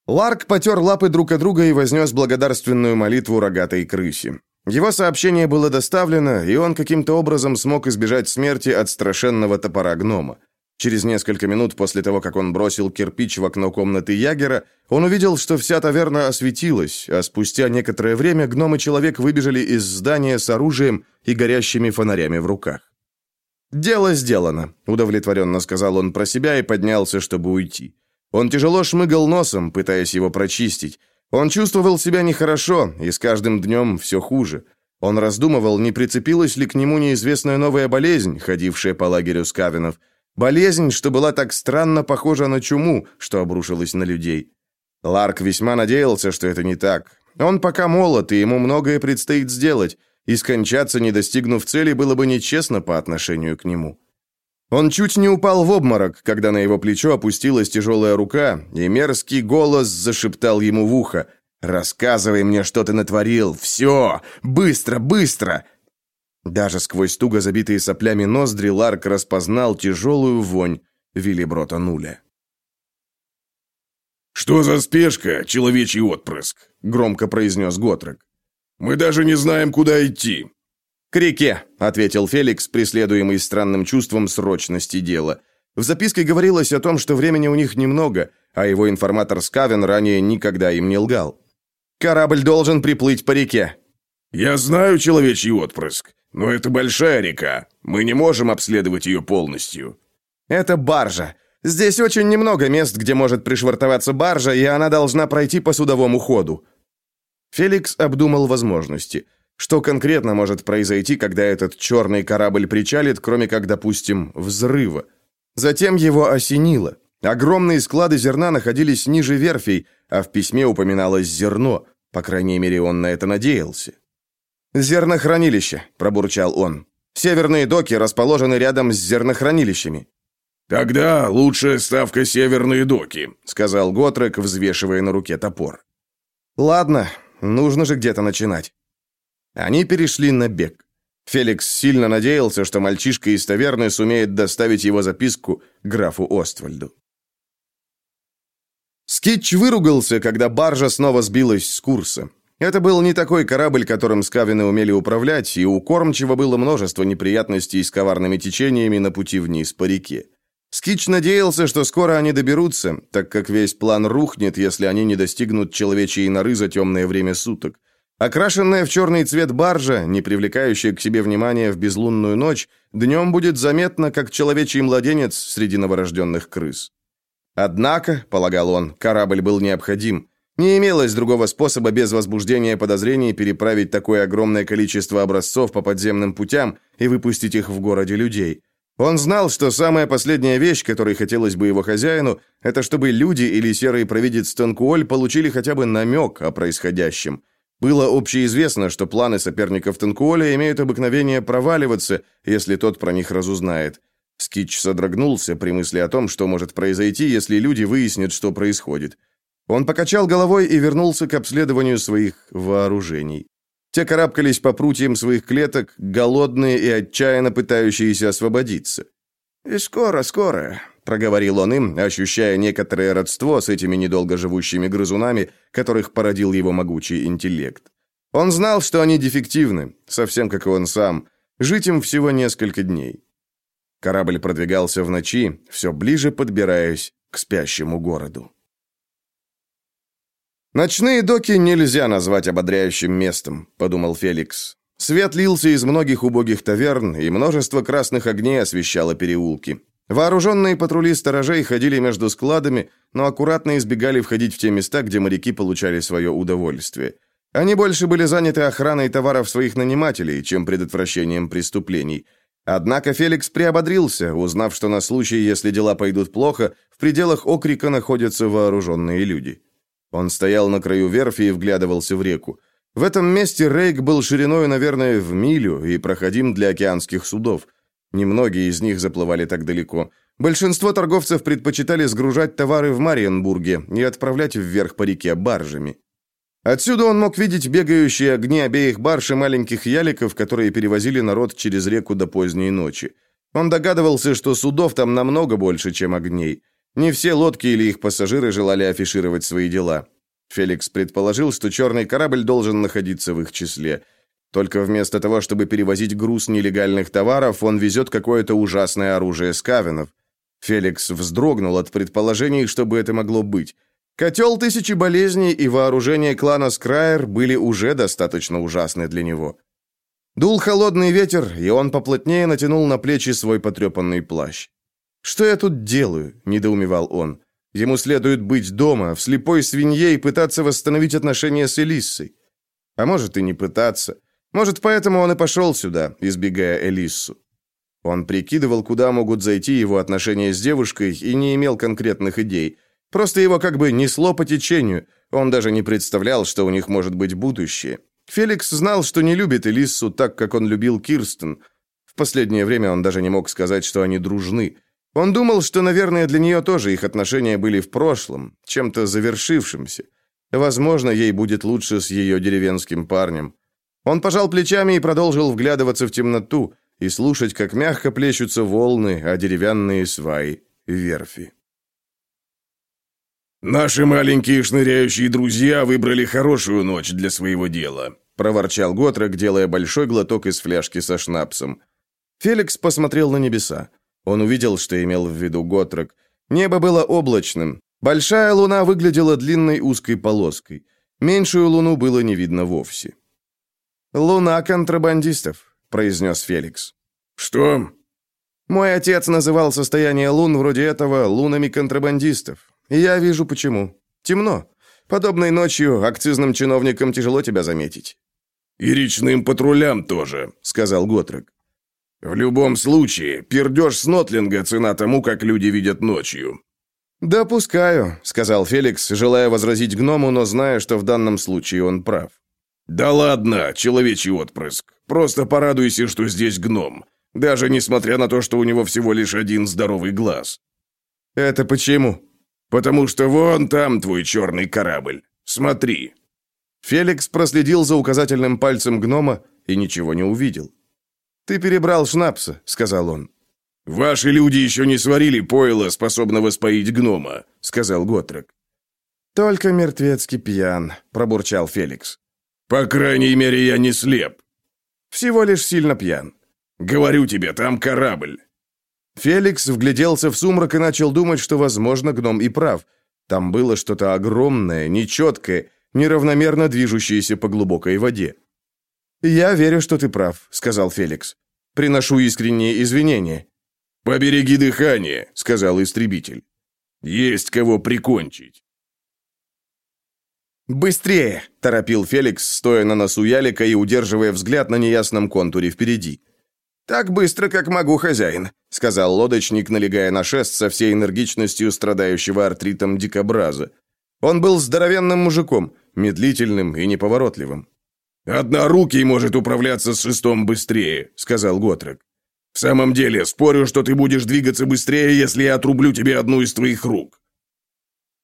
Speaker 1: Ларк потер лапы друг от друга и вознес благодарственную молитву рогатой крысе. Его сообщение было доставлено, и он каким-то образом смог избежать смерти от страшенного топора гнома. Через несколько минут после того, как он бросил кирпич в окно комнаты Ягера, он увидел, что вся таверна осветилась, а спустя некоторое время гном и человек выбежали из здания с оружием и горящими фонарями в руках. «Дело сделано», — удовлетворенно сказал он про себя и поднялся, чтобы уйти. Он тяжело шмыгал носом, пытаясь его прочистить. Он чувствовал себя нехорошо, и с каждым днем все хуже. Он раздумывал, не прицепилась ли к нему неизвестная новая болезнь, ходившая по лагерю скавинов. Болезнь, что была так странно похожа на чуму, что обрушилась на людей. Ларк весьма надеялся, что это не так. Он пока молод, и ему многое предстоит сделать, и скончаться, не достигнув цели, было бы нечестно по отношению к нему. Он чуть не упал в обморок, когда на его плечо опустилась тяжелая рука, и мерзкий голос зашептал ему в ухо. «Рассказывай мне, что ты натворил! Все! Быстро, быстро!» Даже сквозь туго забитые соплями ноздри Ларк распознал тяжелую вонь Виллиброта Нуля.
Speaker 2: «Что за спешка, человечий отпрыск?» — громко произнес Готрек. «Мы даже не знаем, куда идти.
Speaker 1: «К реке», — ответил Феликс, преследуемый странным чувством срочности дела. В записке говорилось о том, что времени у них немного, а его информатор Скавен ранее никогда им не лгал. «Корабль должен приплыть по реке».
Speaker 2: «Я знаю человечий отпрыск, но это большая река. Мы не можем обследовать ее полностью».
Speaker 1: «Это баржа. Здесь очень немного мест, где может пришвартоваться баржа, и она должна пройти по судовому ходу». Феликс обдумал возможности – что конкретно может произойти, когда этот черный корабль причалит, кроме как, допустим, взрыва? Затем его осенило. Огромные склады зерна находились ниже верфей, а в письме упоминалось зерно. По крайней мере, он на это надеялся. «Зернохранилище», – пробурчал он. «Северные доки расположены рядом с зернохранилищами».
Speaker 2: «Тогда лучшая ставка северные доки», —
Speaker 1: сказал Готрек, взвешивая на руке топор. «Ладно, нужно же где-то начинать». Они перешли на бег. Феликс сильно надеялся, что мальчишка из таверны сумеет доставить его записку графу Оствальду. Скитч выругался, когда баржа снова сбилась с курса. Это был не такой корабль, которым скавины умели управлять, и у кормчего было множество неприятностей с коварными течениями на пути вниз по реке. Скич надеялся, что скоро они доберутся, так как весь план рухнет, если они не достигнут человечьей норы за темное время суток. Окрашенная в черный цвет баржа, не привлекающая к себе внимания в безлунную ночь, днем будет заметно, как человечий младенец среди новорожденных крыс. Однако, полагал он, корабль был необходим. Не имелось другого способа без возбуждения подозрений переправить такое огромное количество образцов по подземным путям и выпустить их в городе людей. Он знал, что самая последняя вещь, которой хотелось бы его хозяину, это чтобы люди или серый провидец Танкуоль получили хотя бы намек о происходящем – было общеизвестно, что планы соперников Танкуоля имеют обыкновение проваливаться, если тот про них разузнает. Скич содрогнулся при мысли о том, что может произойти, если люди выяснят, что происходит. Он покачал головой и вернулся к обследованию своих вооружений. Те карабкались по прутьям своих клеток, голодные и отчаянно пытающиеся освободиться.
Speaker 3: «И скоро, скоро
Speaker 1: проговорил он им, ощущая некоторое родство с этими недолго живущими грызунами, которых породил его могучий интеллект. Он знал, что они дефективны, совсем как и он сам. Жить им всего несколько дней. Корабль продвигался в ночи, все ближе подбираясь к спящему городу. «Ночные доки нельзя назвать ободряющим местом», — подумал Феликс. Свет лился из многих убогих таверн, и множество красных огней освещало переулки. Вооруженные патрули сторожей ходили между складами, но аккуратно избегали входить в те места, где моряки получали свое удовольствие. Они больше были заняты охраной товаров своих нанимателей, чем предотвращением преступлений. Однако Феликс приободрился, узнав, что на случай, если дела пойдут плохо, в пределах окрика находятся вооруженные люди. Он стоял на краю верфи и вглядывался в реку. В этом месте рейк был шириной, наверное, в милю и проходим для океанских судов – Немногие из них заплывали так далеко. Большинство торговцев предпочитали сгружать товары в Мариенбурге и отправлять вверх по реке баржами. Отсюда он мог видеть бегающие огни обеих барж и маленьких яликов, которые перевозили народ через реку до поздней ночи. Он догадывался, что судов там намного больше, чем огней. Не все лодки или их пассажиры желали афишировать свои дела. Феликс предположил, что черный корабль должен находиться в их числе – только вместо того, чтобы перевозить груз нелегальных товаров, он везет какое-то ужасное оружие скавинов. Феликс вздрогнул от предположений, что бы это могло быть. Котел тысячи болезней и вооружение клана Скрайер были уже достаточно ужасны для него. Дул холодный ветер, и он поплотнее натянул на плечи свой потрепанный плащ. «Что я тут делаю?» – недоумевал он. Ему следует быть дома, в слепой свинье и пытаться восстановить отношения с Элиссой. А может и не пытаться. Может, поэтому он и пошел сюда, избегая Элиссу. Он прикидывал, куда могут зайти его отношения с девушкой и не имел конкретных идей. Просто его как бы несло по течению. Он даже не представлял, что у них может быть будущее. Феликс знал, что не любит Элиссу так, как он любил Кирстен. В последнее время он даже не мог сказать, что они дружны. Он думал, что, наверное, для нее тоже их отношения были в прошлом, чем-то завершившимся. Возможно, ей будет лучше с ее деревенским парнем. Он пожал плечами и продолжил вглядываться в темноту и слушать, как мягко плещутся волны, а деревянные сваи верфи.
Speaker 2: «Наши маленькие шныряющие друзья выбрали хорошую ночь для своего дела»,
Speaker 1: проворчал Готрек, делая большой глоток из фляжки со шнапсом. Феликс посмотрел на небеса. Он увидел, что имел в виду Готрек. Небо было облачным. Большая луна выглядела длинной узкой полоской. Меньшую луну было не видно вовсе. «Луна контрабандистов», — произнес Феликс.
Speaker 2: «Что?»
Speaker 1: «Мой отец называл состояние лун вроде этого лунами контрабандистов. И я вижу почему. Темно. Подобной ночью акцизным чиновникам тяжело тебя заметить».
Speaker 2: «И речным патрулям тоже», — сказал Готрек. В любом случае, пердеж с Нотлинга цена тому, как люди видят ночью.
Speaker 1: «Допускаю», — сказал Феликс, желая возразить гному, но зная, что в данном случае он прав.
Speaker 2: «Да ладно, человечий отпрыск. Просто порадуйся, что здесь гном. Даже несмотря на то, что у него всего лишь один здоровый глаз».
Speaker 1: «Это почему?»
Speaker 2: «Потому что вон там твой черный корабль. Смотри».
Speaker 1: Феликс проследил за указательным пальцем гнома и ничего не увидел. «Ты перебрал шнапса», — сказал он.
Speaker 2: «Ваши люди еще не сварили пойла, способного споить гнома», — сказал Готрек.
Speaker 1: «Только мертвецкий пьян», — пробурчал Феликс.
Speaker 2: «По крайней мере, я не слеп».
Speaker 1: «Всего лишь сильно пьян».
Speaker 2: «Говорю тебе, там корабль».
Speaker 1: Феликс вгляделся в сумрак и начал думать, что, возможно, гном и прав. Там было что-то огромное, нечеткое, неравномерно движущееся по глубокой воде. «Я верю, что ты прав», — сказал Феликс. «Приношу искренние извинения».
Speaker 2: «Побереги дыхание», — сказал истребитель. «Есть кого прикончить».
Speaker 1: «Быстрее!» – торопил Феликс, стоя на носу ялика и удерживая взгляд на неясном контуре впереди. «Так быстро, как могу, хозяин», – сказал лодочник, налегая на шест со всей энергичностью страдающего артритом дикобраза. Он был здоровенным мужиком, медлительным и неповоротливым.
Speaker 2: «Однорукий может управляться с шестом быстрее», — сказал Готрек. «В самом деле, спорю, что ты будешь двигаться быстрее, если я отрублю тебе одну из твоих рук».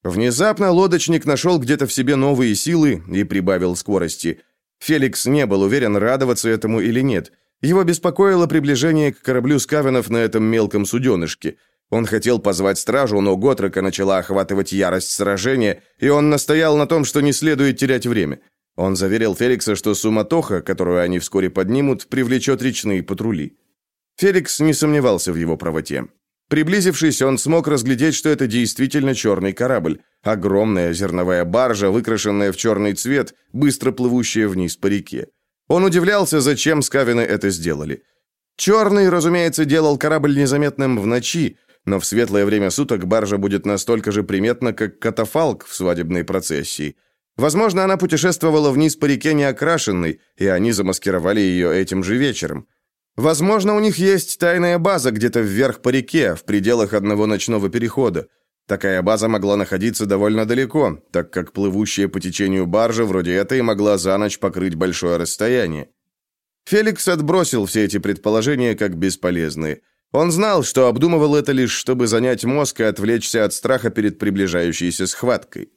Speaker 1: Внезапно лодочник нашел где-то в себе новые силы и прибавил скорости. Феликс не был уверен, радоваться этому или нет. Его беспокоило приближение к кораблю скавенов на этом мелком суденышке. Он хотел позвать стражу, но Готрека начала охватывать ярость сражения, и он настоял на том, что не следует терять время – он заверил Феликса, что суматоха, которую они вскоре поднимут, привлечет речные патрули. Феликс не сомневался в его правоте. Приблизившись, он смог разглядеть, что это действительно черный корабль. Огромная зерновая баржа, выкрашенная в черный цвет, быстро плывущая вниз по реке. Он удивлялся, зачем скавины это сделали. Черный, разумеется, делал корабль незаметным в ночи, но в светлое время суток баржа будет настолько же приметна, как катафалк в свадебной процессии – Возможно, она путешествовала вниз по реке неокрашенной, и они замаскировали ее этим же вечером. Возможно, у них есть тайная база где-то вверх по реке, в пределах одного ночного перехода. Такая база могла находиться довольно далеко, так как плывущая по течению баржа вроде этой могла за ночь покрыть большое расстояние. Феликс отбросил все эти предположения как бесполезные. Он знал, что обдумывал это лишь, чтобы занять мозг и отвлечься от страха перед приближающейся схваткой.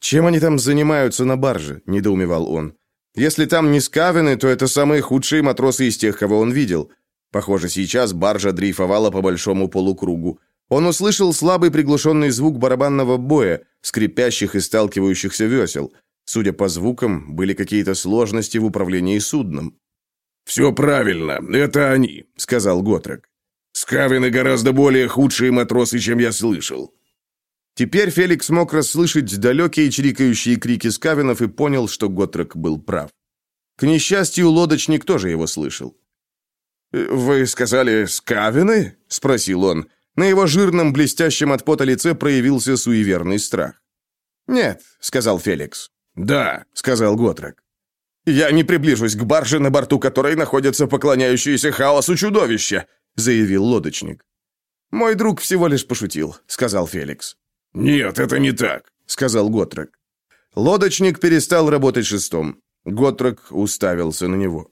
Speaker 1: «Чем они там занимаются на барже?» – недоумевал он. «Если там не скавены, то это самые худшие матросы из тех, кого он видел». Похоже, сейчас баржа дрейфовала по большому полукругу. Он услышал слабый приглушенный звук барабанного боя, скрипящих и сталкивающихся весел. Судя по звукам, были какие-то сложности в управлении судном.
Speaker 2: «Все правильно, это они», — сказал Готрек. «Скавены гораздо более худшие матросы, чем я слышал.
Speaker 1: Теперь Феликс мог расслышать далекие чирикающие крики скавинов и понял, что Готрек был прав. К несчастью, лодочник тоже его слышал.
Speaker 2: «Вы сказали «скавины»?» — спросил он.
Speaker 1: На его жирном, блестящем от пота лице проявился суеверный страх. «Нет», — сказал Феликс.
Speaker 2: «Да», —
Speaker 1: сказал Готрек. «Я не приближусь к барже, на борту которой находятся поклоняющиеся хаосу чудовища», — заявил лодочник. «Мой друг всего лишь пошутил», — сказал Феликс.
Speaker 2: «Нет, это не так», —
Speaker 1: сказал Готрек. Лодочник перестал работать шестом. Готрек уставился на него.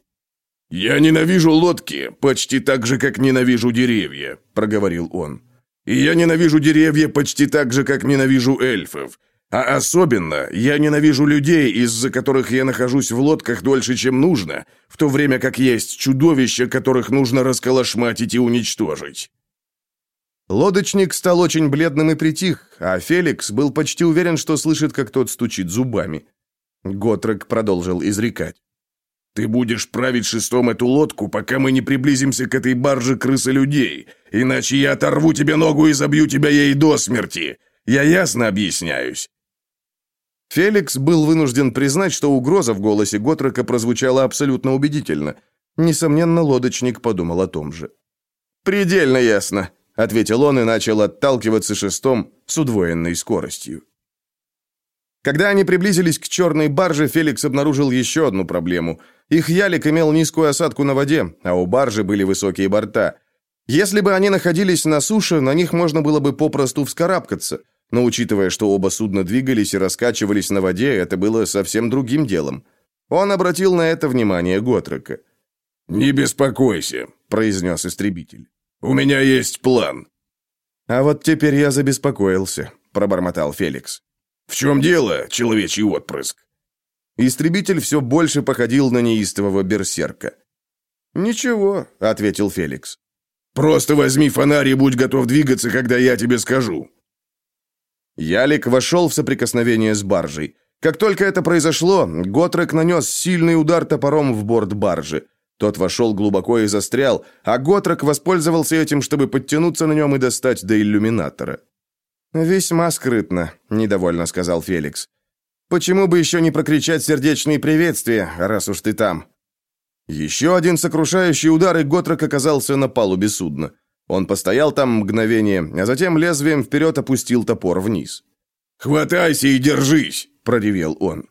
Speaker 2: «Я ненавижу лодки почти так же, как ненавижу деревья», — проговорил он. «И я ненавижу деревья почти так же, как ненавижу эльфов. А особенно я ненавижу людей, из-за которых я нахожусь в лодках дольше, чем нужно, в то время как есть чудовища, которых нужно расколошматить и уничтожить».
Speaker 1: Лодочник стал очень бледным и притих, а Феликс был почти уверен, что слышит, как тот стучит зубами. Готрек продолжил изрекать.
Speaker 2: «Ты будешь править шестом эту лодку, пока мы не приблизимся к этой барже крысы людей, иначе я оторву тебе ногу и забью тебя ей до смерти. Я ясно объясняюсь?»
Speaker 1: Феликс был вынужден признать, что угроза в голосе Готрека прозвучала абсолютно убедительно. Несомненно, лодочник подумал о том же. «Предельно ясно», — ответил он и начал отталкиваться шестом с удвоенной скоростью. Когда они приблизились к черной барже, Феликс обнаружил еще одну проблему. Их ялик имел низкую осадку на воде, а у баржи были высокие борта. Если бы они находились на суше, на них можно было бы попросту вскарабкаться. Но учитывая, что оба судна двигались и раскачивались на воде, это было совсем другим делом. Он обратил на это внимание Готрека.
Speaker 2: «Не беспокойся», — произнес истребитель. «У меня есть план».
Speaker 1: «А вот теперь я забеспокоился», — пробормотал Феликс.
Speaker 2: «В чем дело, человечий отпрыск?»
Speaker 1: Истребитель все больше походил на неистового берсерка. «Ничего», — ответил Феликс.
Speaker 2: «Просто возьми фонарь и будь готов двигаться, когда я тебе скажу».
Speaker 1: Ялик вошел в соприкосновение с баржей. Как только это произошло, Готрек нанес сильный удар топором в борт баржи. Тот вошел глубоко и застрял, а Готрек воспользовался этим, чтобы подтянуться на нем и достать до иллюминатора. «Весьма скрытно», — недовольно сказал Феликс. «Почему бы еще не прокричать сердечные приветствия, раз уж ты там?» Еще один сокрушающий удар, и Готрек оказался на палубе судна. Он постоял там мгновение, а затем лезвием вперед опустил топор вниз.
Speaker 2: «Хватайся и держись!» – проревел он.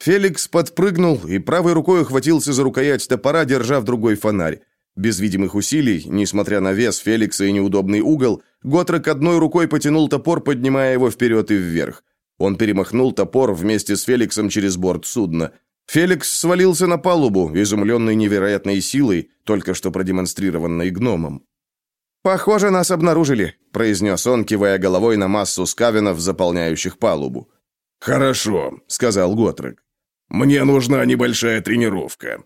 Speaker 1: Феликс подпрыгнул и правой рукой ухватился за рукоять топора, держа в другой фонарь. Без видимых усилий, несмотря на вес Феликса и неудобный угол, Готрек одной рукой потянул топор, поднимая его вперед и вверх. Он перемахнул топор вместе с Феликсом через борт судна. Феликс свалился на палубу, изумленный невероятной силой, только что продемонстрированной гномом. «Похоже, нас обнаружили», — произнес он, кивая головой на массу скавинов, заполняющих палубу.
Speaker 2: «Хорошо», — сказал Готрек. «Мне нужна небольшая тренировка».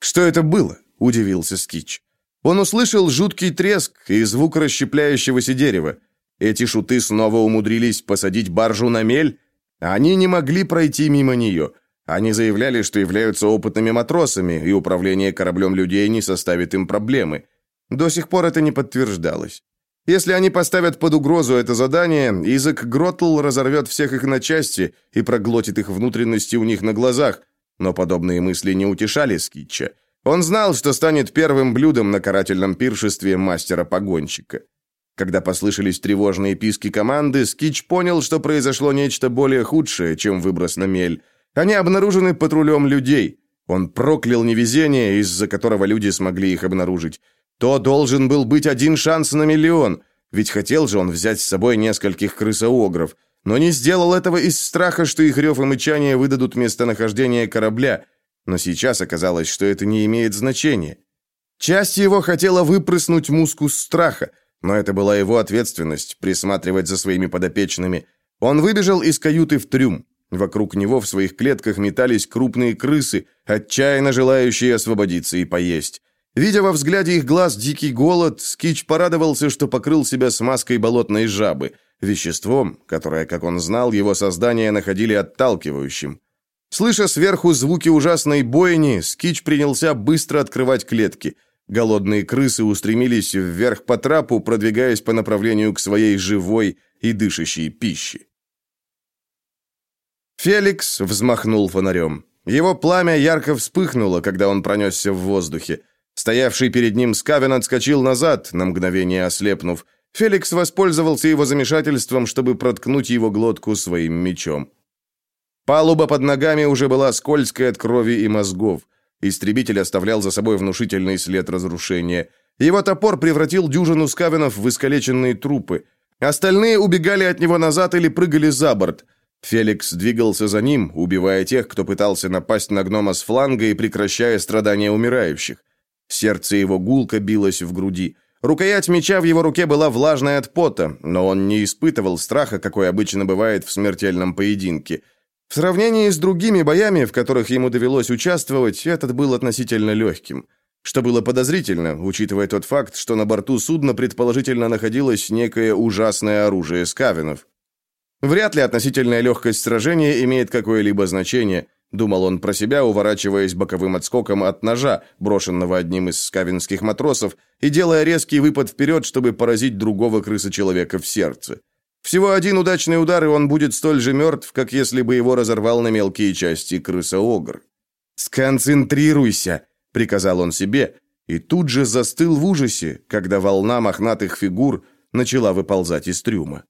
Speaker 1: «Что это было?» – удивился Скич. Он услышал жуткий треск и звук расщепляющегося дерева. Эти шуты снова умудрились посадить баржу на мель. Они не могли пройти мимо нее. Они заявляли, что являются опытными матросами, и управление кораблем людей не составит им проблемы. До сих пор это не подтверждалось. Если они поставят под угрозу это задание, язык Гротл разорвет всех их на части и проглотит их внутренности у них на глазах – но подобные мысли не утешали Скитча. Он знал, что станет первым блюдом на карательном пиршестве мастера-погонщика. Когда послышались тревожные писки команды, Скич понял, что произошло нечто более худшее, чем выброс на мель. Они обнаружены патрулем людей. Он проклял невезение, из-за которого люди смогли их обнаружить. То должен был быть один шанс на миллион, ведь хотел же он взять с собой нескольких крысоогров но не сделал этого из страха, что их рев и мычание выдадут местонахождение корабля, но сейчас оказалось, что это не имеет значения. Часть его хотела выпрыснуть мускус страха, но это была его ответственность присматривать за своими подопечными. Он выбежал из каюты в трюм. Вокруг него в своих клетках метались крупные крысы, отчаянно желающие освободиться и поесть. Видя во взгляде их глаз дикий голод, Скич порадовался, что покрыл себя смазкой болотной жабы – веществом, которое, как он знал, его создание находили отталкивающим. Слыша сверху звуки ужасной бойни, Скич принялся быстро открывать клетки. Голодные крысы устремились вверх по трапу, продвигаясь по направлению к своей живой и дышащей пище. Феликс взмахнул фонарем. Его пламя ярко вспыхнуло, когда он пронесся в воздухе. Стоявший перед ним Скавен отскочил назад, на мгновение ослепнув. Феликс воспользовался его замешательством, чтобы проткнуть его глотку своим мечом. Палуба под ногами уже была скользкой от крови и мозгов. Истребитель оставлял за собой внушительный след разрушения. Его топор превратил дюжину скавенов в искалеченные трупы. Остальные убегали от него назад или прыгали за борт. Феликс двигался за ним, убивая тех, кто пытался напасть на гнома с фланга и прекращая страдания умирающих. Сердце его гулко билось в груди. Рукоять меча в его руке была влажной от пота, но он не испытывал страха, какой обычно бывает в смертельном поединке. В сравнении с другими боями, в которых ему довелось участвовать, этот был относительно легким. Что было подозрительно, учитывая тот факт, что на борту судна предположительно находилось некое ужасное оружие скавинов. Вряд ли относительная легкость сражения имеет какое-либо значение, думал он про себя, уворачиваясь боковым отскоком от ножа, брошенного одним из скавинских матросов, и делая резкий выпад вперед, чтобы поразить другого крыса-человека в сердце. Всего один удачный удар, и он будет столь же мертв, как если бы его разорвал на мелкие части крыса-огр. «Сконцентрируйся!» — приказал он себе, и тут же застыл в ужасе, когда волна мохнатых фигур начала выползать из трюма.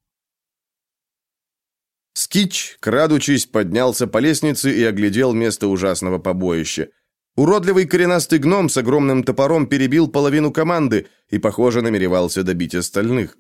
Speaker 1: Скич, крадучись, поднялся по лестнице и оглядел место ужасного побоища. Уродливый коренастый гном с огромным топором перебил половину команды и, похоже, намеревался добить остальных.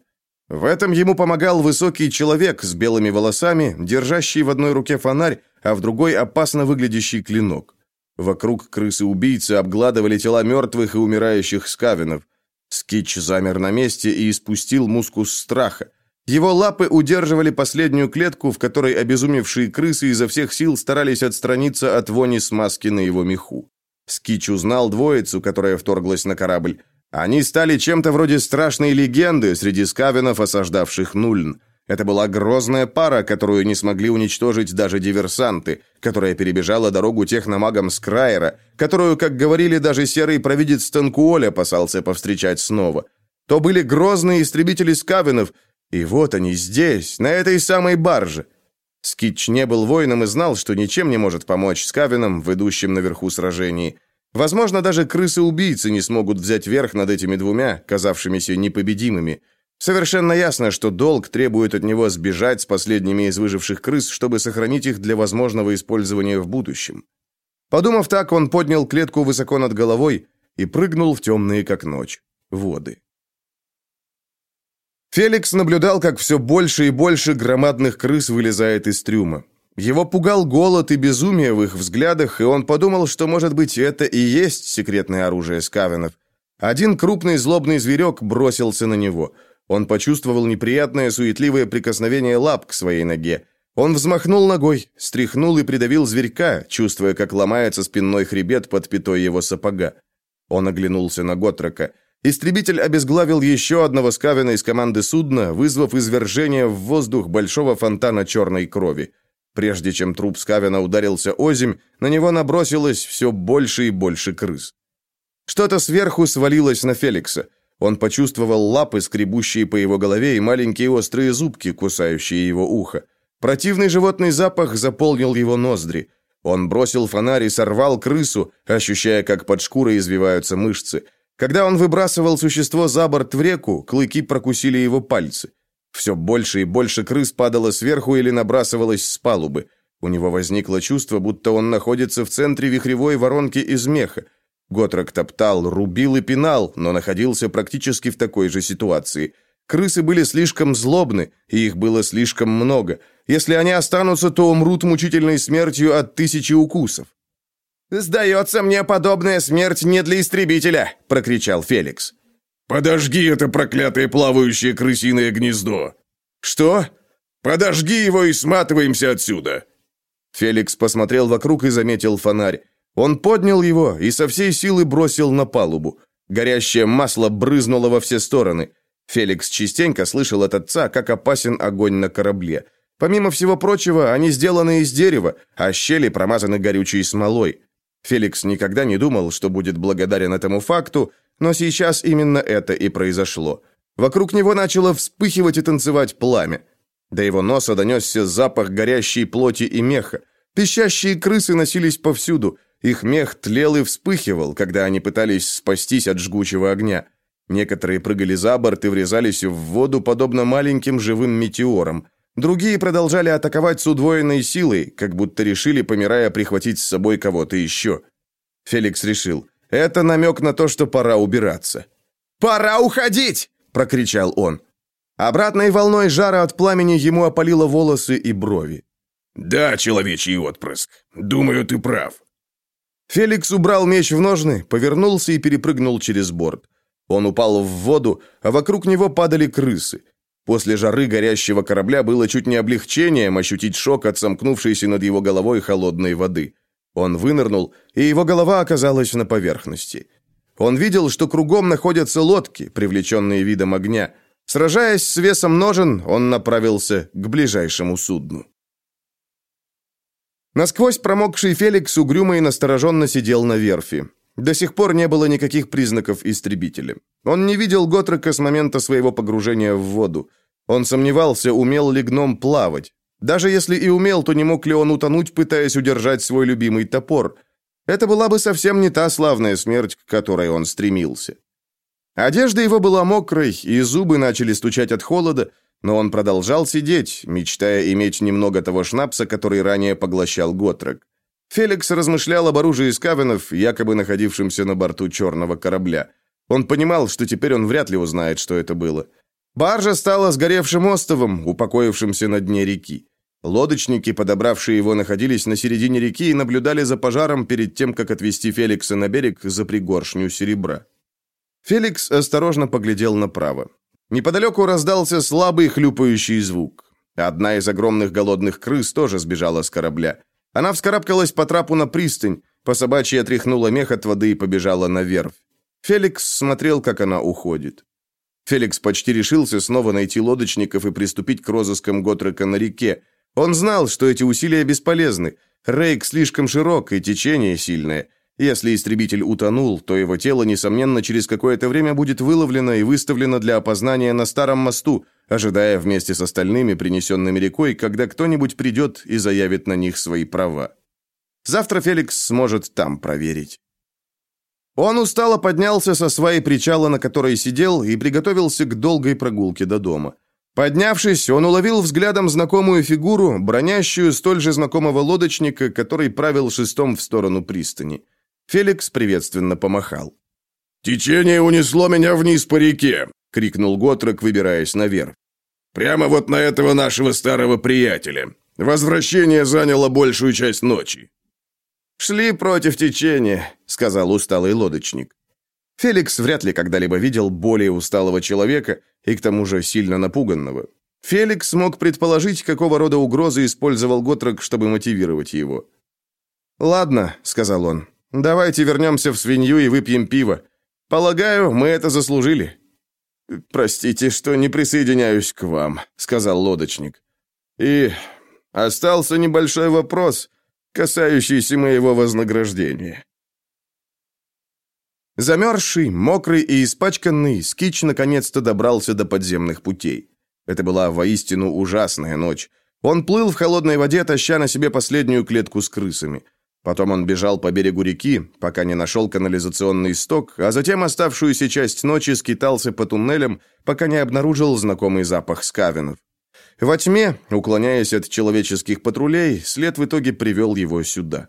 Speaker 1: В этом ему помогал высокий человек с белыми волосами, держащий в одной руке фонарь, а в другой опасно выглядящий клинок. Вокруг крысы-убийцы обгладывали тела мертвых и умирающих скавинов. Скич замер на месте и испустил мускус страха. Его лапы удерживали последнюю клетку, в которой обезумевшие крысы изо всех сил старались отстраниться от вони смазки на его меху. Скич узнал двоицу, которая вторглась на корабль. Они стали чем-то вроде страшной легенды среди скавенов, осаждавших Нульн. Это была грозная пара, которую не смогли уничтожить даже диверсанты, которая перебежала дорогу техномагам Скрайера, которую, как говорили, даже серый провидец Танкуоль опасался повстречать снова. То были грозные истребители скавенов, и вот они здесь, на этой самой барже. Скитч не был воином и знал, что ничем не может помочь Скавинам в наверху сражении. Возможно, даже крысы-убийцы не смогут взять верх над этими двумя, казавшимися непобедимыми. Совершенно ясно, что долг требует от него сбежать с последними из выживших крыс, чтобы сохранить их для возможного использования в будущем. Подумав так, он поднял клетку высоко над головой и прыгнул в темные, как ночь, воды. Феликс наблюдал, как все больше и больше громадных крыс вылезает из трюма. Его пугал голод и безумие в их взглядах, и он подумал, что, может быть, это и есть секретное оружие скавенов. Один крупный злобный зверек бросился на него. Он почувствовал неприятное суетливое прикосновение лап к своей ноге. Он взмахнул ногой, стряхнул и придавил зверька, чувствуя, как ломается спинной хребет под пятой его сапога. Он оглянулся на Готрока – Истребитель обезглавил еще одного скавина из команды судна, вызвав извержение в воздух большого фонтана черной крови. Прежде чем труп скавина ударился озимь, на него набросилось все больше и больше крыс. Что-то сверху свалилось на Феликса. Он почувствовал лапы, скребущие по его голове, и маленькие острые зубки, кусающие его ухо. Противный животный запах заполнил его ноздри. Он бросил фонарь и сорвал крысу, ощущая, как под шкурой извиваются мышцы. Когда он выбрасывал существо за борт в реку, клыки прокусили его пальцы. Все больше и больше крыс падало сверху или набрасывалось с палубы. У него возникло чувство, будто он находится в центре вихревой воронки из меха. Готрок топтал, рубил и пинал, но находился практически в такой же ситуации. Крысы были слишком злобны, и их было слишком много. Если они останутся, то умрут мучительной смертью от тысячи укусов.
Speaker 3: «Сдается мне, подобная смерть не для истребителя!» — прокричал Феликс.
Speaker 2: «Подожги это проклятое плавающее крысиное гнездо!»
Speaker 3: «Что?»
Speaker 2: «Подожги его и сматываемся отсюда!»
Speaker 1: Феликс посмотрел вокруг и заметил фонарь. Он поднял его и со всей силы бросил на палубу. Горящее масло брызнуло во все стороны. Феликс частенько слышал от отца, как опасен огонь на корабле. Помимо всего прочего, они сделаны из дерева, а щели промазаны горючей смолой. Феликс никогда не думал, что будет благодарен этому факту, но сейчас именно это и произошло. Вокруг него начало вспыхивать и танцевать пламя. До его носа донесся запах горящей плоти и меха. Пищащие крысы носились повсюду. Их мех тлел и вспыхивал, когда они пытались спастись от жгучего огня. Некоторые прыгали за борт и врезались в воду, подобно маленьким живым метеорам. Другие продолжали атаковать с удвоенной силой, как будто решили, помирая, прихватить с собой кого-то еще. Феликс решил, это намек на то, что пора убираться. «Пора уходить!» – прокричал он. Обратной волной жара от пламени ему опалило волосы и брови.
Speaker 2: «Да, человечий отпрыск. Думаю, ты прав».
Speaker 1: Феликс убрал меч в ножны, повернулся и перепрыгнул через борт. Он упал в воду, а вокруг него падали крысы. После жары горящего корабля было чуть не облегчением ощутить шок от сомкнувшейся над его головой холодной воды. Он вынырнул, и его голова оказалась на поверхности. Он видел, что кругом находятся лодки, привлеченные видом огня. Сражаясь с весом ножен, он направился к ближайшему судну. Насквозь промокший Феликс угрюмо и настороженно сидел на верфи. До сих пор не было никаких признаков истребителя. Он не видел Готрека с момента своего погружения в воду. Он сомневался, умел ли гном плавать. Даже если и умел, то не мог ли он утонуть, пытаясь удержать свой любимый топор. Это была бы совсем не та славная смерть, к которой он стремился. Одежда его была мокрой, и зубы начали стучать от холода, но он продолжал сидеть, мечтая иметь немного того шнапса, который ранее поглощал Готрек. Феликс размышлял об оружии скавенов, якобы находившемся на борту черного корабля. Он понимал, что теперь он вряд ли узнает, что это было. Баржа стала сгоревшим островом, упокоившимся на дне реки. Лодочники, подобравшие его, находились на середине реки и наблюдали за пожаром перед тем, как отвезти Феликса на берег за пригоршню серебра. Феликс осторожно поглядел направо. Неподалеку раздался слабый хлюпающий звук. Одна из огромных голодных крыс тоже сбежала с корабля. Она вскарабкалась по трапу на пристань, по собачьи отряхнула мех от воды и побежала на верфь. Феликс смотрел, как она уходит. Феликс почти решился снова найти лодочников и приступить к розыскам Готрека на реке. Он знал, что эти усилия бесполезны. Рейк слишком широк и течение сильное. Если истребитель утонул, то его тело, несомненно, через какое-то время будет выловлено и выставлено для опознания на старом мосту, ожидая вместе с остальными, принесенными рекой, когда кто-нибудь придет и заявит на них свои права. Завтра Феликс сможет там проверить. Он устало поднялся со своей причала, на которой сидел, и приготовился к долгой прогулке до дома. Поднявшись, он уловил взглядом знакомую фигуру, бронящую столь же знакомого лодочника, который правил шестом в сторону пристани. Феликс приветственно помахал.
Speaker 2: «Течение унесло меня вниз по реке», — крикнул Готрок, выбираясь наверх. «Прямо вот на этого нашего старого приятеля. Возвращение заняло большую часть ночи».
Speaker 1: «Шли против течения», — сказал усталый лодочник. Феликс вряд ли когда-либо видел более усталого человека и к тому же сильно напуганного. Феликс мог предположить, какого рода угрозы использовал Готрок, чтобы мотивировать его. «Ладно», — сказал он, Давайте вернемся в свинью и выпьем пиво. Полагаю, мы это заслужили». «Простите, что не присоединяюсь к вам», — сказал лодочник. «И остался небольшой вопрос, касающийся моего вознаграждения». Замерзший, мокрый и испачканный, Скич наконец-то добрался до подземных путей. Это была воистину ужасная ночь. Он плыл в холодной воде, таща на себе последнюю клетку с крысами. Потом он бежал по берегу реки, пока не нашел канализационный исток, а затем оставшуюся часть ночи скитался по туннелям, пока не обнаружил знакомый запах скавинов. Во тьме, уклоняясь от человеческих патрулей, след в итоге привел его сюда.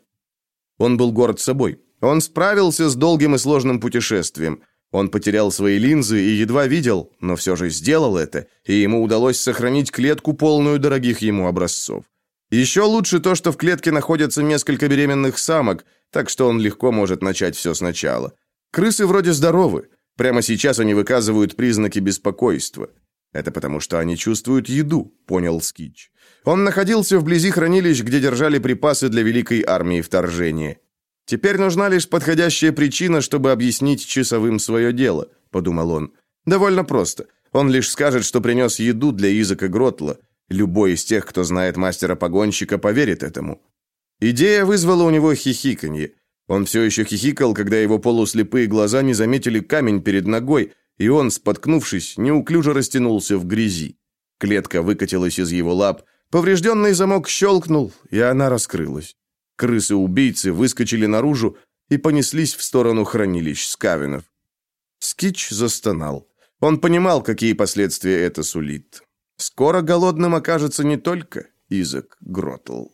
Speaker 1: Он был горд собой. Он справился с долгим и сложным путешествием. Он потерял свои линзы и едва видел, но все же сделал это, и ему удалось сохранить клетку, полную дорогих ему образцов. Еще лучше то, что в клетке находятся несколько беременных самок, так что он легко может начать все сначала. Крысы вроде здоровы. Прямо сейчас они выказывают признаки беспокойства. Это потому, что они чувствуют еду, понял Скич. Он находился вблизи хранилищ, где держали припасы для великой армии вторжения. Теперь нужна лишь подходящая причина, чтобы объяснить часовым свое дело, подумал он. Довольно просто. Он лишь скажет, что принес еду для Изака Гротла. Любой из тех, кто знает мастера-погонщика, поверит этому. Идея вызвала у него хихиканье. Он все еще хихикал, когда его полуслепые глаза не заметили камень перед ногой, и он, споткнувшись, неуклюже растянулся в грязи. Клетка выкатилась из его лап, поврежденный замок щелкнул, и она раскрылась. Крысы-убийцы выскочили наружу и понеслись в сторону хранилищ скавинов. Скич застонал. Он понимал, какие последствия это сулит. Скоро голодным окажется не только Изак Гротл.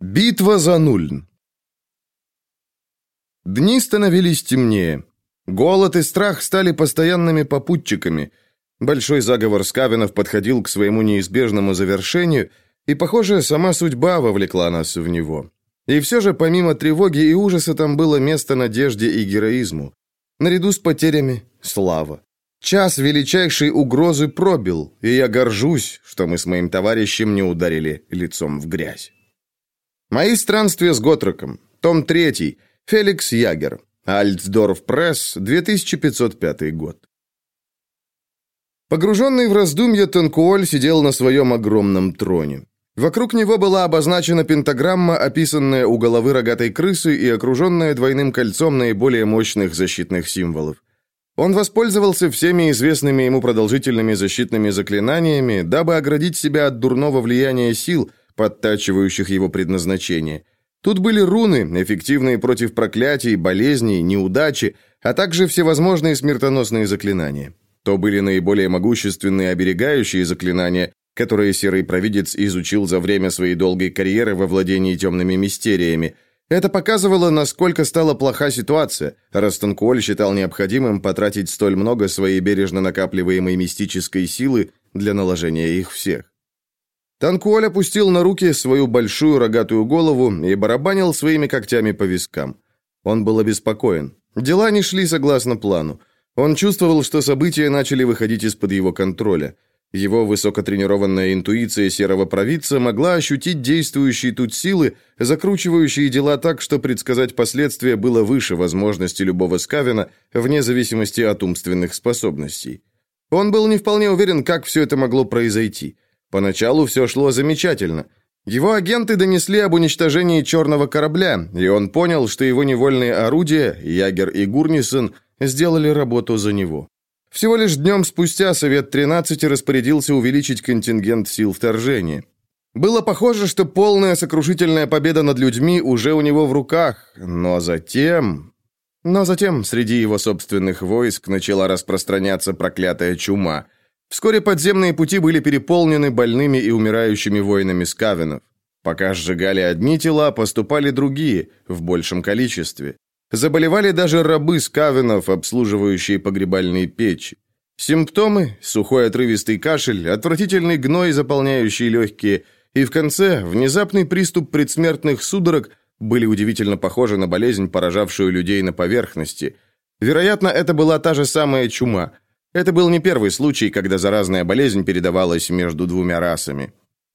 Speaker 1: Битва за Нульн Дни становились темнее. Голод и страх стали постоянными попутчиками. Большой заговор Скавинов подходил к своему неизбежному завершению, и, похоже, сама судьба вовлекла нас в него. И все же, помимо тревоги и ужаса, там было место надежде и героизму. Наряду с потерями – слава. Час величайшей угрозы пробил, и я горжусь, что мы с моим товарищем не ударили лицом в грязь. Мои странствия с Готроком. Том 3. Феликс Ягер. Альцдорф Пресс, 2505 год. Погруженный в раздумья, Танкуоль сидел на своем огромном троне. Вокруг него была обозначена пентаграмма, описанная у головы рогатой крысы и окруженная двойным кольцом наиболее мощных защитных символов. Он воспользовался всеми известными ему продолжительными защитными заклинаниями, дабы оградить себя от дурного влияния сил, подтачивающих его предназначение. Тут были руны, эффективные против проклятий, болезней, неудачи, а также всевозможные смертоносные заклинания. То были наиболее могущественные оберегающие заклинания, которые Серый Провидец изучил за время своей долгой карьеры во владении темными мистериями. Это показывало, насколько стала плоха ситуация, раз Танкуоль считал необходимым потратить столь много своей бережно накапливаемой мистической силы для наложения их всех. Танкуоль опустил на руки свою большую рогатую голову и барабанил своими когтями по вискам. Он был обеспокоен. Дела не шли согласно плану. Он чувствовал, что события начали выходить из-под его контроля – его высокотренированная интуиция серого провидца могла ощутить действующие тут силы, закручивающие дела так, что предсказать последствия было выше возможности любого скавина, вне зависимости от умственных способностей. Он был не вполне уверен, как все это могло произойти. Поначалу все шло замечательно. Его агенты донесли об уничтожении черного корабля, и он понял, что его невольные орудия, Ягер и Гурнисон, сделали работу за него. Всего лишь днем спустя Совет 13 распорядился увеличить контингент сил вторжения. Было похоже, что полная сокрушительная победа над людьми уже у него в руках, но затем... Но затем среди его собственных войск начала распространяться проклятая чума. Вскоре подземные пути были переполнены больными и умирающими воинами скавенов. Пока сжигали одни тела, поступали другие, в большем количестве. Заболевали даже рабы скавенов, обслуживающие погребальные печи. Симптомы – сухой отрывистый кашель, отвратительный гной, заполняющий легкие, и в конце – внезапный приступ предсмертных судорог были удивительно похожи на болезнь, поражавшую людей на поверхности. Вероятно, это была та же самая чума. Это был не первый случай, когда заразная болезнь передавалась между двумя расами.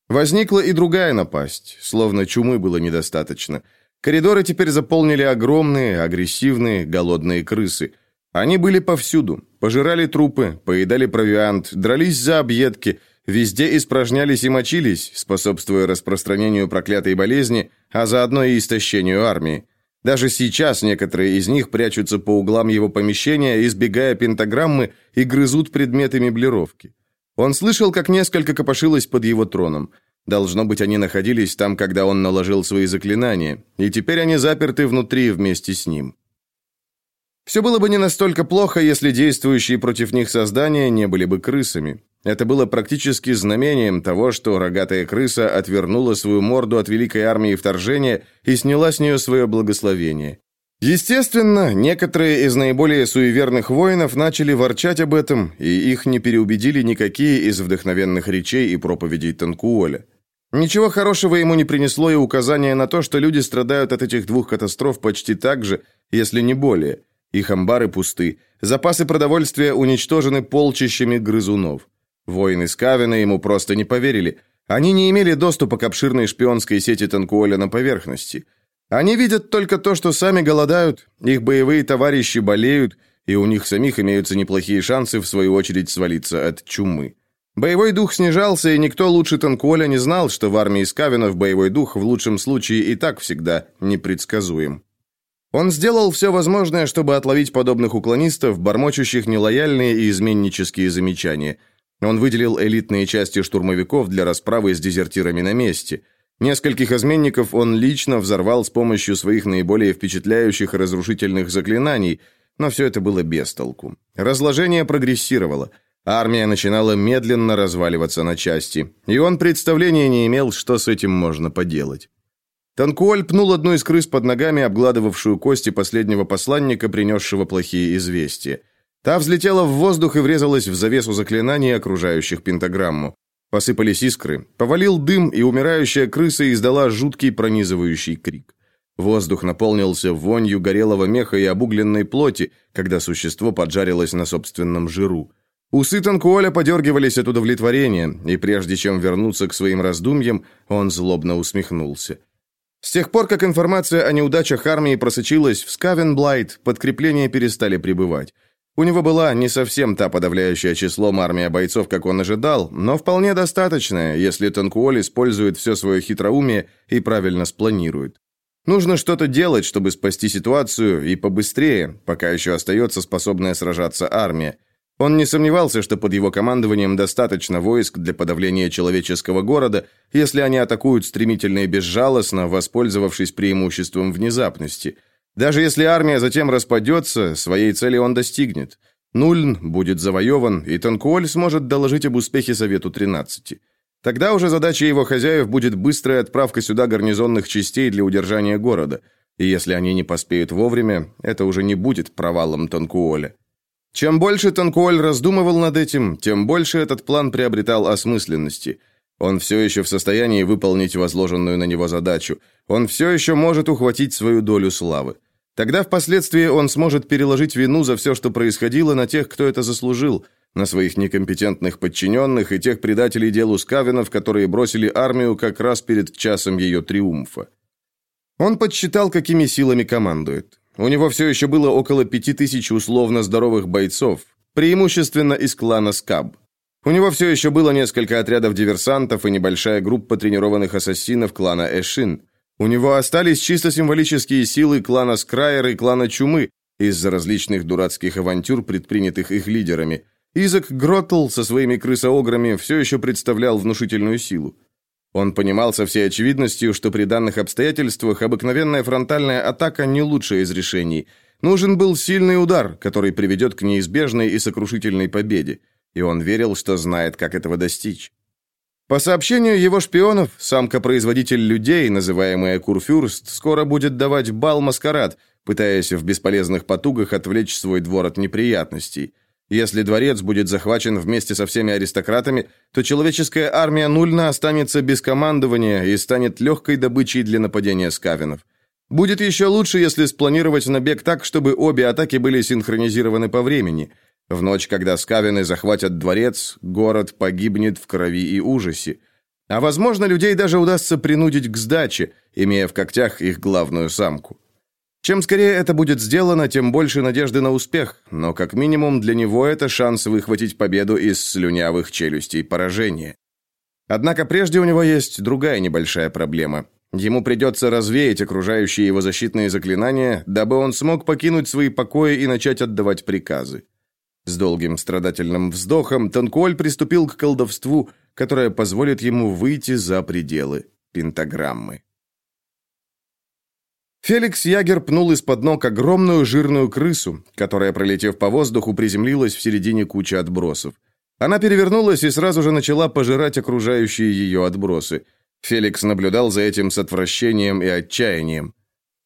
Speaker 1: Возникла и другая напасть, словно чумы было недостаточно – Коридоры теперь заполнили огромные, агрессивные, голодные крысы. Они были повсюду, пожирали трупы, поедали провиант, дрались за объедки, везде испражнялись и мочились, способствуя распространению проклятой болезни, а заодно и истощению армии. Даже сейчас некоторые из них прячутся по углам его помещения, избегая пентаграммы и грызут предметы меблировки. Он слышал, как несколько копошилось под его троном. Должно быть, они находились там, когда он наложил свои заклинания, и теперь они заперты внутри вместе с ним. Все было бы не настолько плохо, если действующие против них создания не были бы крысами. Это было практически знамением того, что рогатая крыса отвернула свою морду от великой армии вторжения и сняла с нее свое благословение. Естественно, некоторые из наиболее суеверных воинов начали ворчать об этом, и их не переубедили никакие из вдохновенных речей и проповедей Танкуоля. Ничего хорошего ему не принесло и указание на то, что люди страдают от этих двух катастроф почти так же, если не более. Их амбары пусты, запасы продовольствия уничтожены полчищами грызунов. Воины Скавина ему просто не поверили. Они не имели доступа к обширной шпионской сети Танкуоля на поверхности. Они видят только то, что сами голодают, их боевые товарищи болеют, и у них самих имеются неплохие шансы, в свою очередь, свалиться от чумы. Боевой дух снижался, и никто лучше Танкуоля не знал, что в армии Скавинов боевой дух в лучшем случае и так всегда непредсказуем. Он сделал все возможное, чтобы отловить подобных уклонистов, бормочущих нелояльные и изменнические замечания. Он выделил элитные части штурмовиков для расправы с дезертирами на месте – Нескольких изменников он лично взорвал с помощью своих наиболее впечатляющих разрушительных заклинаний, но все это было без толку. Разложение прогрессировало. Армия начинала медленно разваливаться на части, и он представления не имел, что с этим можно поделать. Танкуоль пнул одну из крыс под ногами, обгладывавшую кости последнего посланника, принесшего плохие известия. Та взлетела в воздух и врезалась в завесу заклинаний, окружающих пентаграмму. Посыпались искры, повалил дым, и умирающая крыса издала жуткий пронизывающий крик. Воздух наполнился вонью горелого меха и обугленной плоти, когда существо поджарилось на собственном жиру. Усы Танкуоля подергивались от удовлетворения, и прежде чем вернуться к своим раздумьям, он злобно усмехнулся. С тех пор, как информация о неудачах армии просочилась в Скавенблайт, подкрепления перестали прибывать. У него была не совсем та подавляющая числом армия бойцов, как он ожидал, но вполне достаточная, если Танкуоль использует все свое хитроумие и правильно спланирует. Нужно что-то делать, чтобы спасти ситуацию, и побыстрее, пока еще остается способная сражаться армия. Он не сомневался, что под его командованием достаточно войск для подавления человеческого города, если они атакуют стремительно и безжалостно, воспользовавшись преимуществом внезапности – даже если армия затем распадется, своей цели он достигнет. Нульн будет завоеван, и Танкуоль сможет доложить об успехе Совету 13. Тогда уже задача его хозяев будет быстрая отправка сюда гарнизонных частей для удержания города. И если они не поспеют вовремя, это уже не будет провалом Танкуоля. Чем больше Танкуоль раздумывал над этим, тем больше этот план приобретал осмысленности – он все еще в состоянии выполнить возложенную на него задачу. Он все еще может ухватить свою долю славы. Тогда впоследствии он сможет переложить вину за все, что происходило, на тех, кто это заслужил, на своих некомпетентных подчиненных и тех предателей делу Скавинов, которые бросили армию как раз перед часом ее триумфа. Он подсчитал, какими силами командует. У него все еще было около пяти тысяч условно здоровых бойцов, преимущественно из клана Скаб. У него все еще было несколько отрядов диверсантов и небольшая группа тренированных ассасинов клана Эшин. У него остались чисто символические силы клана Скрайер и клана Чумы из-за различных дурацких авантюр, предпринятых их лидерами. Изак Гротл со своими крысоограми все еще представлял внушительную силу. Он понимал со всей очевидностью, что при данных обстоятельствах обыкновенная фронтальная атака не лучшее из решений. Нужен был сильный удар, который приведет к неизбежной и сокрушительной победе и он верил, что знает, как этого достичь. По сообщению его шпионов, самка-производитель людей, называемая Курфюрст, скоро будет давать бал-маскарад, пытаясь в бесполезных потугах отвлечь свой двор от неприятностей. Если дворец будет захвачен вместе со всеми аристократами, то человеческая армия Нульна останется без командования и станет легкой добычей для нападения скавинов. Будет еще лучше, если спланировать набег так, чтобы обе атаки были синхронизированы по времени – в ночь, когда скавины захватят дворец, город погибнет в крови и ужасе. А возможно, людей даже удастся принудить к сдаче, имея в когтях их главную самку. Чем скорее это будет сделано, тем больше надежды на успех, но как минимум для него это шанс выхватить победу из слюнявых челюстей поражения. Однако прежде у него есть другая небольшая проблема. Ему придется развеять окружающие его защитные заклинания, дабы он смог покинуть свои покои и начать отдавать приказы. С долгим страдательным вздохом Танкуоль приступил к колдовству, которое позволит ему выйти за пределы пентаграммы. Феликс Ягер пнул из-под ног огромную жирную крысу, которая, пролетев по воздуху, приземлилась в середине кучи отбросов. Она перевернулась и сразу же начала пожирать окружающие ее отбросы. Феликс наблюдал за этим с отвращением и отчаянием.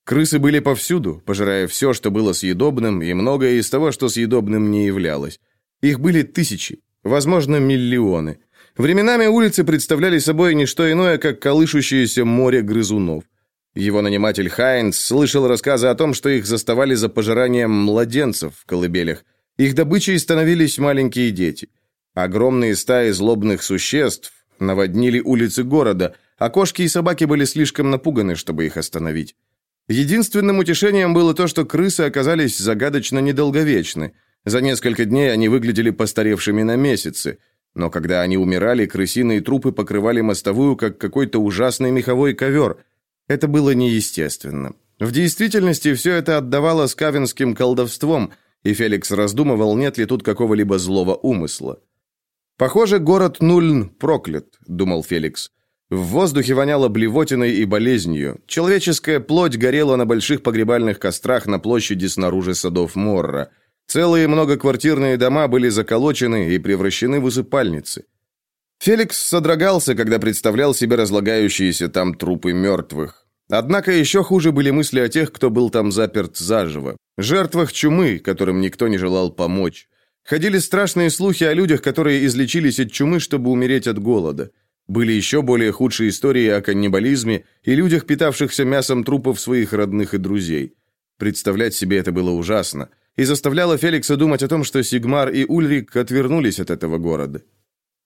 Speaker 1: Крысы были повсюду, пожирая все, что было съедобным, и многое из того, что съедобным не являлось. Их были тысячи, возможно, миллионы. Временами улицы представляли собой не что иное, как колышущееся море грызунов. Его наниматель Хайнс слышал рассказы о том, что их заставали за пожиранием младенцев в колыбелях. Их добычей становились маленькие дети. Огромные стаи злобных существ наводнили улицы города, а кошки и собаки были слишком напуганы, чтобы их остановить. Единственным утешением было то, что крысы оказались загадочно недолговечны. За несколько дней они выглядели постаревшими на месяцы. Но когда они умирали, крысиные трупы покрывали мостовую, как какой-то ужасный меховой ковер. Это было неестественно. В действительности все это отдавало скавинским колдовством, и Феликс раздумывал, нет ли тут какого-либо злого умысла. «Похоже, город Нульн проклят», — думал Феликс. В воздухе воняло блевотиной и болезнью. Человеческая плоть горела на больших погребальных кострах на площади снаружи садов Морра. Целые многоквартирные дома были заколочены и превращены в усыпальницы. Феликс содрогался, когда представлял себе разлагающиеся там трупы мертвых. Однако еще хуже были мысли о тех, кто был там заперт заживо. Жертвах чумы, которым никто не желал помочь. Ходили страшные слухи о людях, которые излечились от чумы, чтобы умереть от голода. Были еще более худшие истории о каннибализме и людях, питавшихся мясом трупов своих родных и друзей. Представлять себе это было ужасно и заставляло Феликса думать о том, что Сигмар и Ульрик отвернулись от этого города.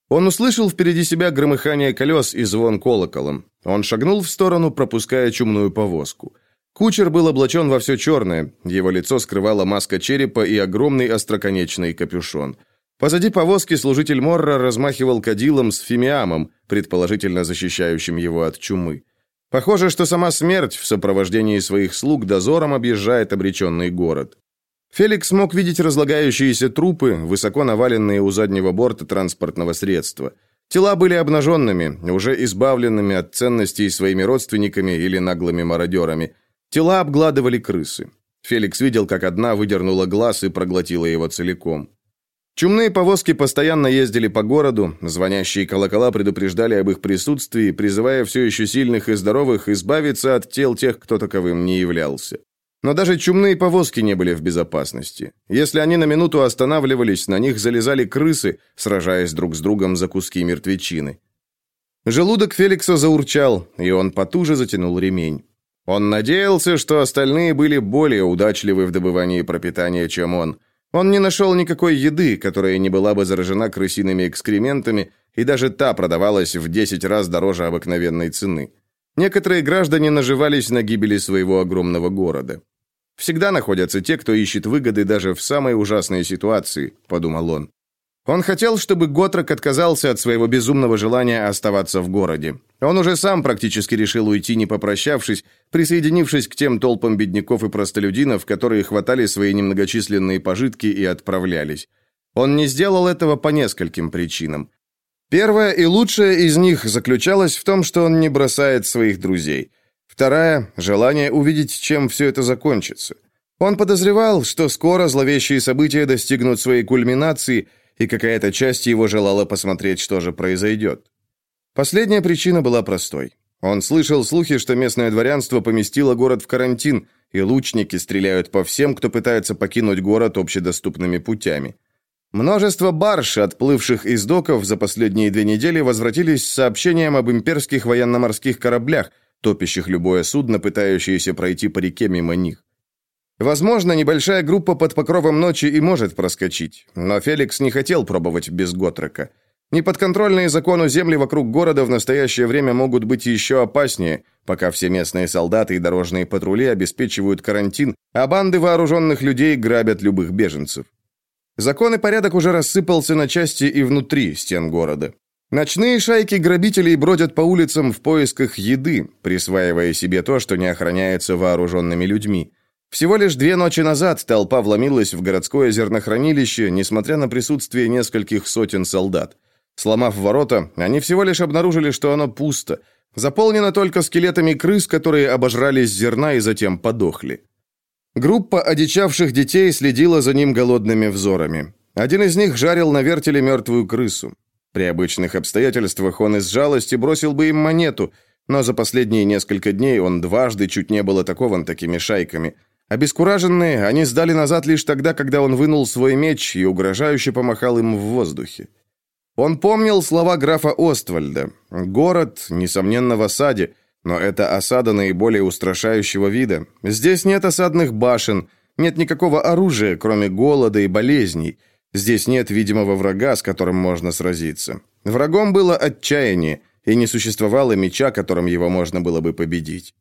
Speaker 1: Он услышал впереди себя громыхание колес и звон колоколом. Он шагнул в сторону, пропуская чумную повозку. Кучер был облачен во все черное, его лицо скрывала маска черепа и огромный остроконечный капюшон – Позади повозки служитель Морра размахивал кадилом с фимиамом, предположительно защищающим его от чумы. Похоже, что сама смерть в сопровождении своих слуг дозором объезжает обреченный город. Феликс мог видеть разлагающиеся трупы, высоко наваленные у заднего борта транспортного средства. Тела были обнаженными, уже избавленными от ценностей своими родственниками или наглыми мародерами. Тела обгладывали крысы. Феликс видел, как одна выдернула глаз и проглотила его целиком. Чумные повозки постоянно ездили по городу, звонящие колокола предупреждали об их присутствии, призывая все еще сильных и здоровых избавиться от тел тех, кто таковым не являлся. Но даже чумные повозки не были в безопасности. Если они на минуту останавливались, на них залезали крысы, сражаясь друг с другом за куски мертвечины. Желудок Феликса заурчал, и он потуже затянул ремень. Он надеялся, что остальные были более удачливы в добывании пропитания, чем он – он не нашел никакой еды, которая не была бы заражена крысиными экскрементами, и даже та продавалась в 10 раз дороже обыкновенной цены. Некоторые граждане наживались на гибели своего огромного города. Всегда находятся те, кто ищет выгоды даже в самой ужасной ситуации, подумал он. Он хотел, чтобы Готрок отказался от своего безумного желания оставаться в городе. Он уже сам практически решил уйти, не попрощавшись, присоединившись к тем толпам бедняков и простолюдинов, которые хватали свои немногочисленные пожитки и отправлялись. Он не сделал этого по нескольким причинам. Первая и лучшая из них заключалась в том, что он не бросает своих друзей. Вторая – желание увидеть, чем все это закончится. Он подозревал, что скоро зловещие события достигнут своей кульминации – и какая-то часть его желала посмотреть, что же произойдет. Последняя причина была простой. Он слышал слухи, что местное дворянство поместило город в карантин, и лучники стреляют по всем, кто пытается покинуть город общедоступными путями. Множество барж, отплывших из доков за последние две недели, возвратились с сообщением об имперских военно-морских кораблях, топящих любое судно, пытающееся пройти по реке мимо них. Возможно, небольшая группа под покровом ночи и может проскочить, но Феликс не хотел пробовать без Готрека. Неподконтрольные закону земли вокруг города в настоящее время могут быть еще опаснее, пока все местные солдаты и дорожные патрули обеспечивают карантин, а банды вооруженных людей грабят любых беженцев. Закон и порядок уже рассыпался на части и внутри стен города. Ночные шайки грабителей бродят по улицам в поисках еды, присваивая себе то, что не охраняется вооруженными людьми. Всего лишь две ночи назад толпа вломилась в городское зернохранилище, несмотря на присутствие нескольких сотен солдат. Сломав ворота, они всего лишь обнаружили, что оно пусто, заполнено только скелетами крыс, которые обожрались зерна и затем подохли. Группа одичавших детей следила за ним голодными взорами. Один из них жарил на вертеле мертвую крысу. При обычных обстоятельствах он из жалости бросил бы им монету, но за последние несколько дней он дважды чуть не был атакован такими шайками – Обескураженные, они сдали назад лишь тогда, когда он вынул свой меч и угрожающе помахал им в воздухе. Он помнил слова графа Оствальда. «Город, несомненно, в осаде, но это осада наиболее устрашающего вида. Здесь нет осадных башен, нет никакого оружия, кроме голода и болезней. Здесь нет видимого врага, с которым можно сразиться. Врагом было отчаяние, и не существовало меча, которым его можно было бы победить.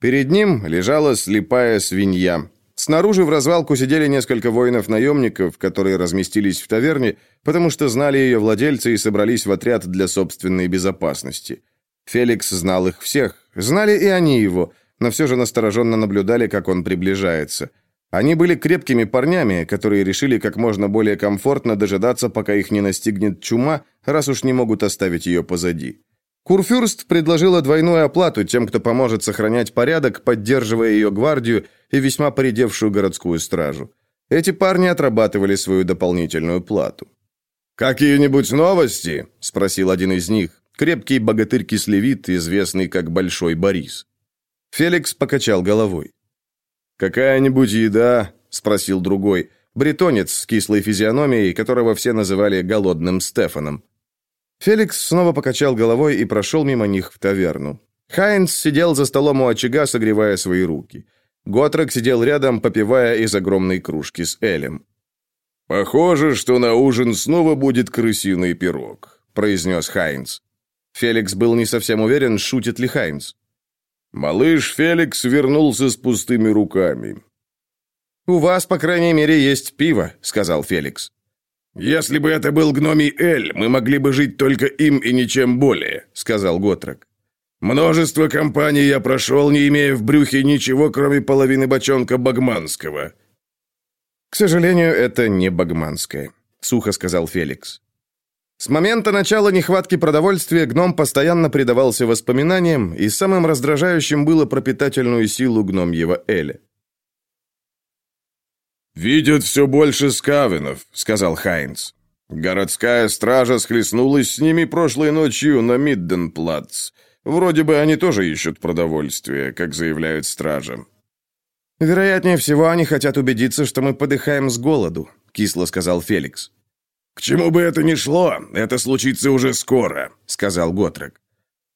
Speaker 1: Перед ним лежала слепая свинья. Снаружи в развалку сидели несколько воинов-наемников, которые разместились в таверне, потому что знали ее владельцы и собрались в отряд для собственной безопасности. Феликс знал их всех, знали и они его, но все же настороженно наблюдали, как он приближается. Они были крепкими парнями, которые решили как можно более комфортно дожидаться, пока их не настигнет чума, раз уж не могут оставить ее позади. Курфюрст предложила двойную оплату тем, кто поможет сохранять порядок, поддерживая ее гвардию и весьма поредевшую городскую стражу. Эти парни отрабатывали свою дополнительную плату.
Speaker 2: «Какие-нибудь новости?»
Speaker 1: – спросил один из них, крепкий богатырь-кислевит, известный как Большой Борис. Феликс покачал головой.
Speaker 2: «Какая-нибудь еда?»
Speaker 1: – спросил другой, бретонец с кислой физиономией, которого все называли «голодным Стефаном». Феликс снова покачал головой и прошел мимо них в таверну. Хайнц сидел за столом у очага, согревая свои руки. Готрек сидел рядом, попивая из огромной кружки с Элем.
Speaker 2: «Похоже, что на ужин снова будет крысиный пирог», — произнес Хайнц.
Speaker 1: Феликс был не совсем уверен, шутит ли Хайнц.
Speaker 2: «Малыш Феликс вернулся с пустыми руками».
Speaker 1: «У вас, по крайней мере, есть пиво», — сказал Феликс.
Speaker 2: «Если бы это был гномий Эль, мы могли бы жить только им и ничем более», — сказал Готрек. «Множество компаний я прошел, не имея в брюхе ничего, кроме половины бочонка багманского».
Speaker 1: «К сожалению, это не багманское», — сухо сказал Феликс. С момента начала нехватки продовольствия гном постоянно предавался воспоминаниям, и самым раздражающим было пропитательную силу гномьего Эля.
Speaker 2: «Видят все больше скавинов», — сказал Хайнц. «Городская стража схлестнулась с ними прошлой ночью на Мидденплац. Вроде бы они тоже ищут продовольствие, как заявляют стража».
Speaker 1: «Вероятнее всего, они хотят убедиться, что мы подыхаем с голоду», — кисло сказал Феликс.
Speaker 2: «К чему бы это ни шло, это случится уже скоро», — сказал Готрек.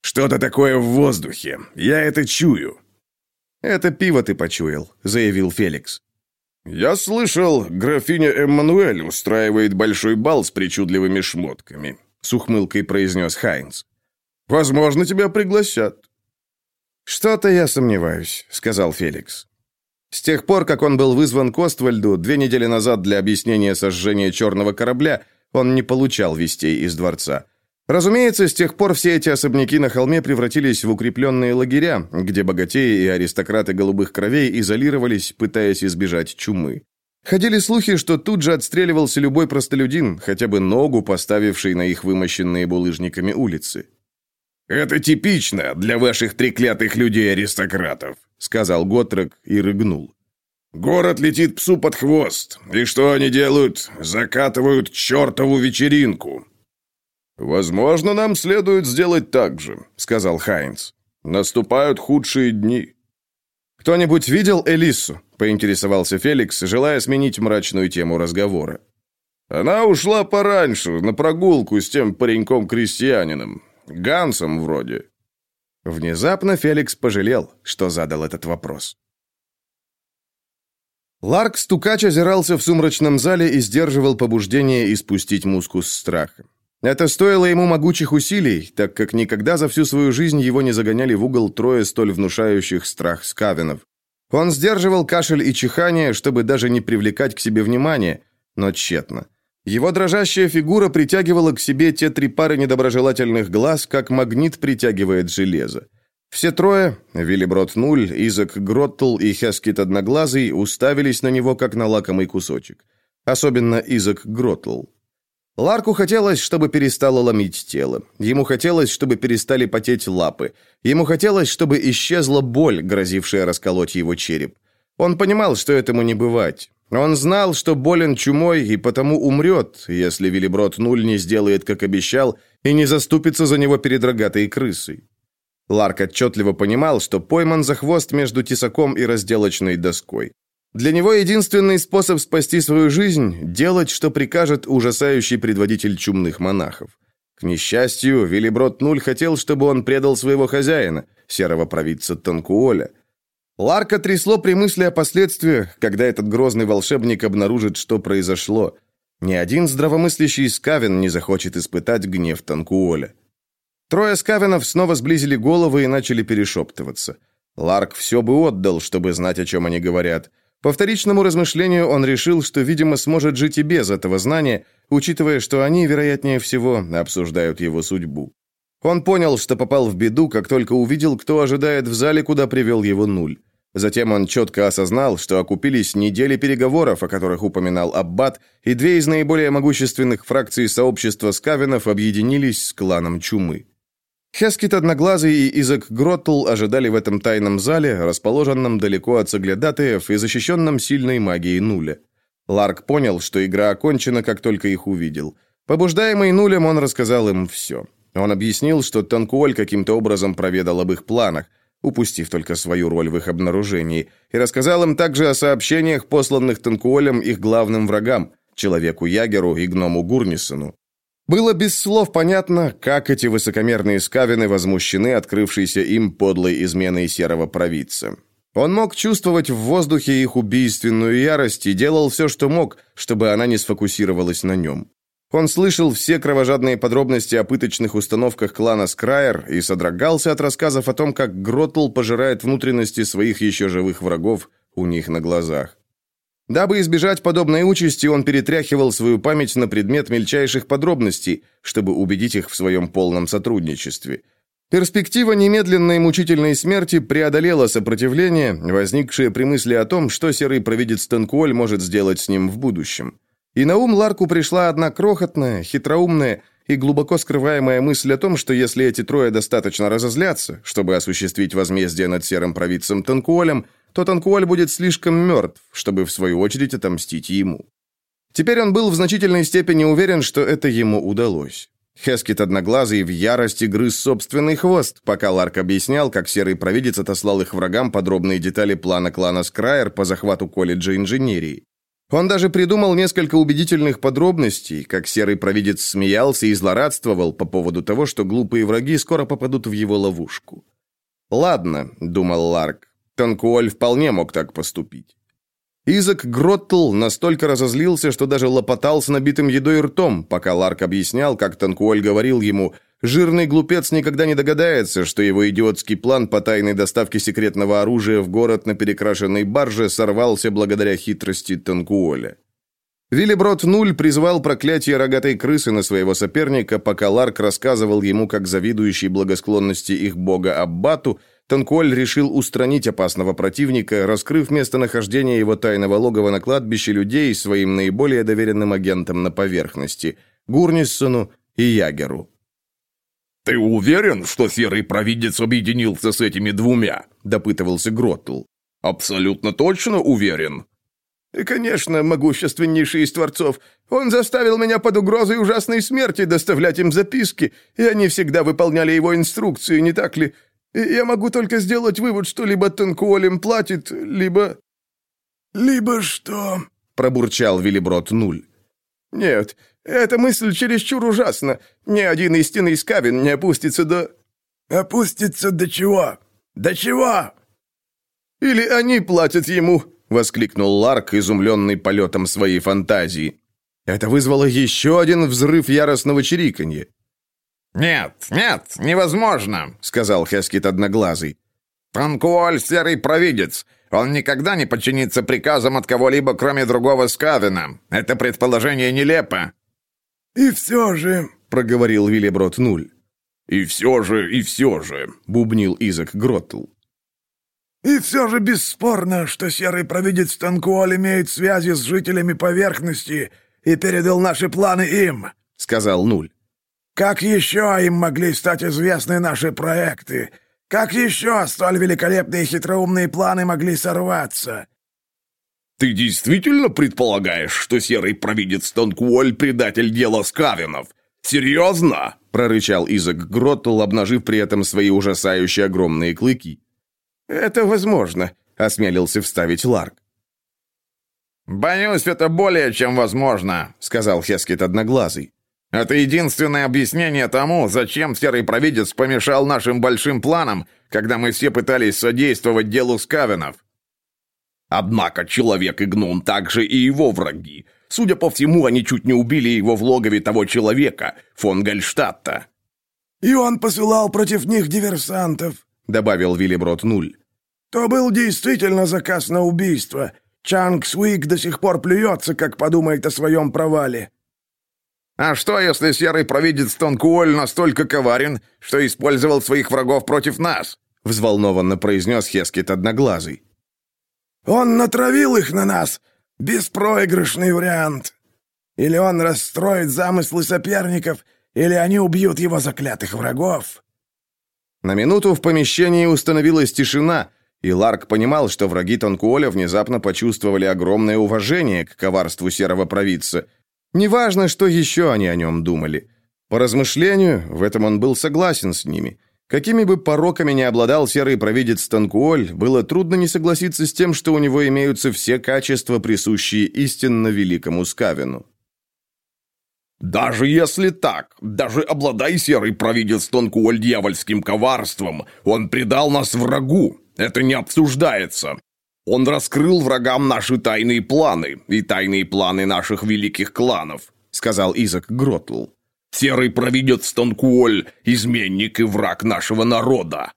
Speaker 2: «Что-то такое в воздухе. Я это чую».
Speaker 1: «Это пиво ты почуял», — заявил Феликс.
Speaker 2: «Я слышал, графиня Эммануэль устраивает большой бал с причудливыми шмотками», — с ухмылкой произнес Хайнц. «Возможно, тебя пригласят».
Speaker 1: «Что-то я сомневаюсь», — сказал Феликс. С тех пор, как он был вызван к Оствальду две недели назад для объяснения сожжения черного корабля, он не получал вестей из дворца. Разумеется, с тех пор все эти особняки на холме превратились в укрепленные лагеря, где богатеи и аристократы голубых кровей изолировались, пытаясь избежать чумы. Ходили слухи, что тут же отстреливался любой простолюдин, хотя бы ногу поставивший на их вымощенные булыжниками улицы.
Speaker 2: «Это типично для ваших треклятых людей-аристократов», — сказал Готрек и рыгнул. «Город летит псу под хвост, и что они делают? Закатывают чертову вечеринку. «Возможно, нам следует сделать так же», — сказал Хайнц. «Наступают худшие дни».
Speaker 1: «Кто-нибудь видел Элиссу?» — поинтересовался Феликс, желая сменить мрачную тему разговора.
Speaker 2: «Она ушла пораньше, на прогулку с тем пареньком-крестьянином. Гансом вроде».
Speaker 1: Внезапно Феликс пожалел, что задал этот вопрос. Ларк Стукач озирался в сумрачном зале и сдерживал побуждение испустить мускус страха. Это стоило ему могучих усилий, так как никогда за всю свою жизнь его не загоняли в угол трое столь внушающих страх скавинов. Он сдерживал кашель и чихание, чтобы даже не привлекать к себе внимания, но тщетно. Его дрожащая фигура притягивала к себе те три пары недоброжелательных глаз, как магнит притягивает железо. Все трое, Виллиброд Нуль, Изак Гроттл и Хескит Одноглазый, уставились на него, как на лакомый кусочек. Особенно Изак Гроттл. Ларку хотелось, чтобы перестало ломить тело. Ему хотелось, чтобы перестали потеть лапы. Ему хотелось, чтобы исчезла боль, грозившая расколоть его череп. Он понимал, что этому не бывать. Он знал, что болен чумой и потому умрет, если Виллиброд Нуль не сделает, как обещал, и не заступится за него перед рогатой крысой. Ларк отчетливо понимал, что пойман за хвост между тесаком и разделочной доской. Для него единственный способ спасти свою жизнь – делать, что прикажет ужасающий предводитель чумных монахов. К несчастью, Виллиброд Нуль хотел, чтобы он предал своего хозяина, серого провидца Танкуоля. Ларка трясло при мысли о последствиях, когда этот грозный волшебник обнаружит, что произошло. Ни один здравомыслящий скавен не захочет испытать гнев Танкуоля. Трое скавенов снова сблизили головы и начали перешептываться. Ларк все бы отдал, чтобы знать, о чем они говорят – по вторичному размышлению он решил, что, видимо, сможет жить и без этого знания, учитывая, что они, вероятнее всего, обсуждают его судьбу. Он понял, что попал в беду, как только увидел, кто ожидает в зале, куда привел его нуль. Затем он четко осознал, что окупились недели переговоров, о которых упоминал Аббат, и две из наиболее могущественных фракций сообщества скавинов объединились с кланом Чумы. Хескит Одноглазый и Изак Гроттл ожидали в этом тайном зале, расположенном далеко от соглядатаев и защищенном сильной магией Нуля. Ларк понял, что игра окончена, как только их увидел. Побуждаемый Нулем, он рассказал им все. Он объяснил, что Танкуоль каким-то образом проведал об их планах, упустив только свою роль в их обнаружении, и рассказал им также о сообщениях, посланных Танкуолем их главным врагам, человеку-ягеру и гному Гурнисону. Было без слов понятно, как эти высокомерные скавины возмущены открывшейся им подлой изменой серого провидца. Он мог чувствовать в воздухе их убийственную ярость и делал все, что мог, чтобы она не сфокусировалась на нем. Он слышал все кровожадные подробности о пыточных установках клана Скрайер и содрогался от рассказов о том, как Гротл пожирает внутренности своих еще живых врагов у них на глазах. Дабы избежать подобной участи, он перетряхивал свою память на предмет мельчайших подробностей, чтобы убедить их в своем полном сотрудничестве. Перспектива немедленной мучительной смерти преодолела сопротивление, возникшее при мысли о том, что серый провидец Тенкуоль может сделать с ним в будущем. И на ум Ларку пришла одна крохотная, хитроумная и глубоко скрываемая мысль о том, что если эти трое достаточно разозлятся, чтобы осуществить возмездие над серым провидцем Тенкуолем, то Танкуоль будет слишком мертв, чтобы в свою очередь отомстить ему. Теперь он был в значительной степени уверен, что это ему удалось. Хескет Одноглазый в ярости грыз собственный хвост, пока Ларк объяснял, как серый провидец отослал их врагам подробные детали плана клана Скрайер по захвату колледжа инженерии. Он даже придумал несколько убедительных подробностей, как серый провидец смеялся и злорадствовал по поводу того, что глупые враги скоро попадут в его ловушку. «Ладно», — думал Ларк, Танкуоль вполне мог так поступить. Изак Гроттл настолько разозлился, что даже лопотал с набитым едой ртом, пока Ларк объяснял, как Танкуоль говорил ему, «Жирный глупец никогда не догадается, что его идиотский план по тайной доставке секретного оружия в город на перекрашенной барже сорвался благодаря хитрости Танкуоля». Виллиброд Нуль призвал проклятие рогатой крысы на своего соперника, пока Ларк рассказывал ему, как завидующий благосклонности их бога Аббату – Танкуоль решил устранить опасного противника, раскрыв местонахождение его тайного логова на кладбище людей своим наиболее доверенным агентам на поверхности – Гурниссону и Ягеру.
Speaker 2: «Ты уверен, что Серый Провидец объединился с этими двумя?» – допытывался Гроттл. «Абсолютно точно уверен?»
Speaker 3: «Конечно, могущественнейший из творцов. Он заставил меня под угрозой ужасной смерти доставлять им записки, и они всегда выполняли его инструкции, не так ли? Я могу только сделать вывод, что либо Тенкуолем платит, либо...»
Speaker 4: «Либо что?»
Speaker 1: — пробурчал Виллиброд Нуль.
Speaker 3: «Нет, эта мысль чересчур ужасна. Ни один истинный скавин не опустится до...»
Speaker 4: «Опустится до чего? До чего?»
Speaker 3: «Или они платят ему», — воскликнул Ларк, изумленный полетом своей фантазии.
Speaker 1: Это вызвало еще один взрыв яростного чириканья.
Speaker 2: «Нет, нет, невозможно», — сказал Хескит Одноглазый.
Speaker 5: «Танкуоль — серый провидец. Он никогда не подчинится приказам от кого-либо, кроме другого Скавина. Это предположение нелепо».
Speaker 4: «И все же», — проговорил Виллиброд Нуль.
Speaker 2: «И все же, и все же», — бубнил Изак Гроттл.
Speaker 4: «И все же бесспорно, что серый провидец Танкуоль имеет связи с жителями поверхности и передал наши планы им», — сказал Нуль. Как еще им могли стать известны наши проекты? Как еще столь великолепные хитроумные планы могли сорваться?»
Speaker 2: «Ты действительно предполагаешь, что серый провидец Тонкуоль — предатель дела Скавинов? Серьезно?» — прорычал Изак Гроттл, обнажив при этом свои ужасающие огромные клыки.
Speaker 3: «Это возможно», — осмелился вставить Ларк.
Speaker 5: «Боюсь, это более чем возможно», — сказал Хескет Одноглазый. Это единственное объяснение тому, зачем Серый Провидец помешал нашим большим планам, когда мы все пытались содействовать делу Скавенов.
Speaker 2: Однако человек и гном также и его враги. Судя по всему, они чуть не убили его в логове того человека, фон Гальштадта.
Speaker 4: «И он посылал против них диверсантов», — добавил Виллиброд Нуль. «То был действительно заказ на убийство. Чанг Свик до сих пор плюется, как подумает о своем провале».
Speaker 5: А что, если серый провидец Тонкуоль настолько коварен, что использовал своих врагов против нас?» — взволнованно произнес Хескет Одноглазый.
Speaker 4: «Он натравил их на нас. Беспроигрышный вариант. Или он расстроит замыслы соперников, или они убьют его заклятых врагов».
Speaker 1: На минуту в помещении установилась тишина, и Ларк понимал, что враги Танкуоля внезапно почувствовали огромное уважение к коварству серого провидца. Неважно, что еще они о нем думали. По размышлению, в этом он был согласен с ними. Какими бы пороками ни обладал серый провидец Танкуоль, было трудно не согласиться с тем, что у него имеются все качества, присущие истинно великому Скавину.
Speaker 2: «Даже если так, даже обладай серый провидец Танкуоль дьявольским коварством, он предал нас врагу, это не обсуждается. Он раскрыл врагам наши тайные планы и тайные планы наших великих кланов», сказал Изак Гротл. Серый провидец Тонкуоль – изменник и враг нашего народа».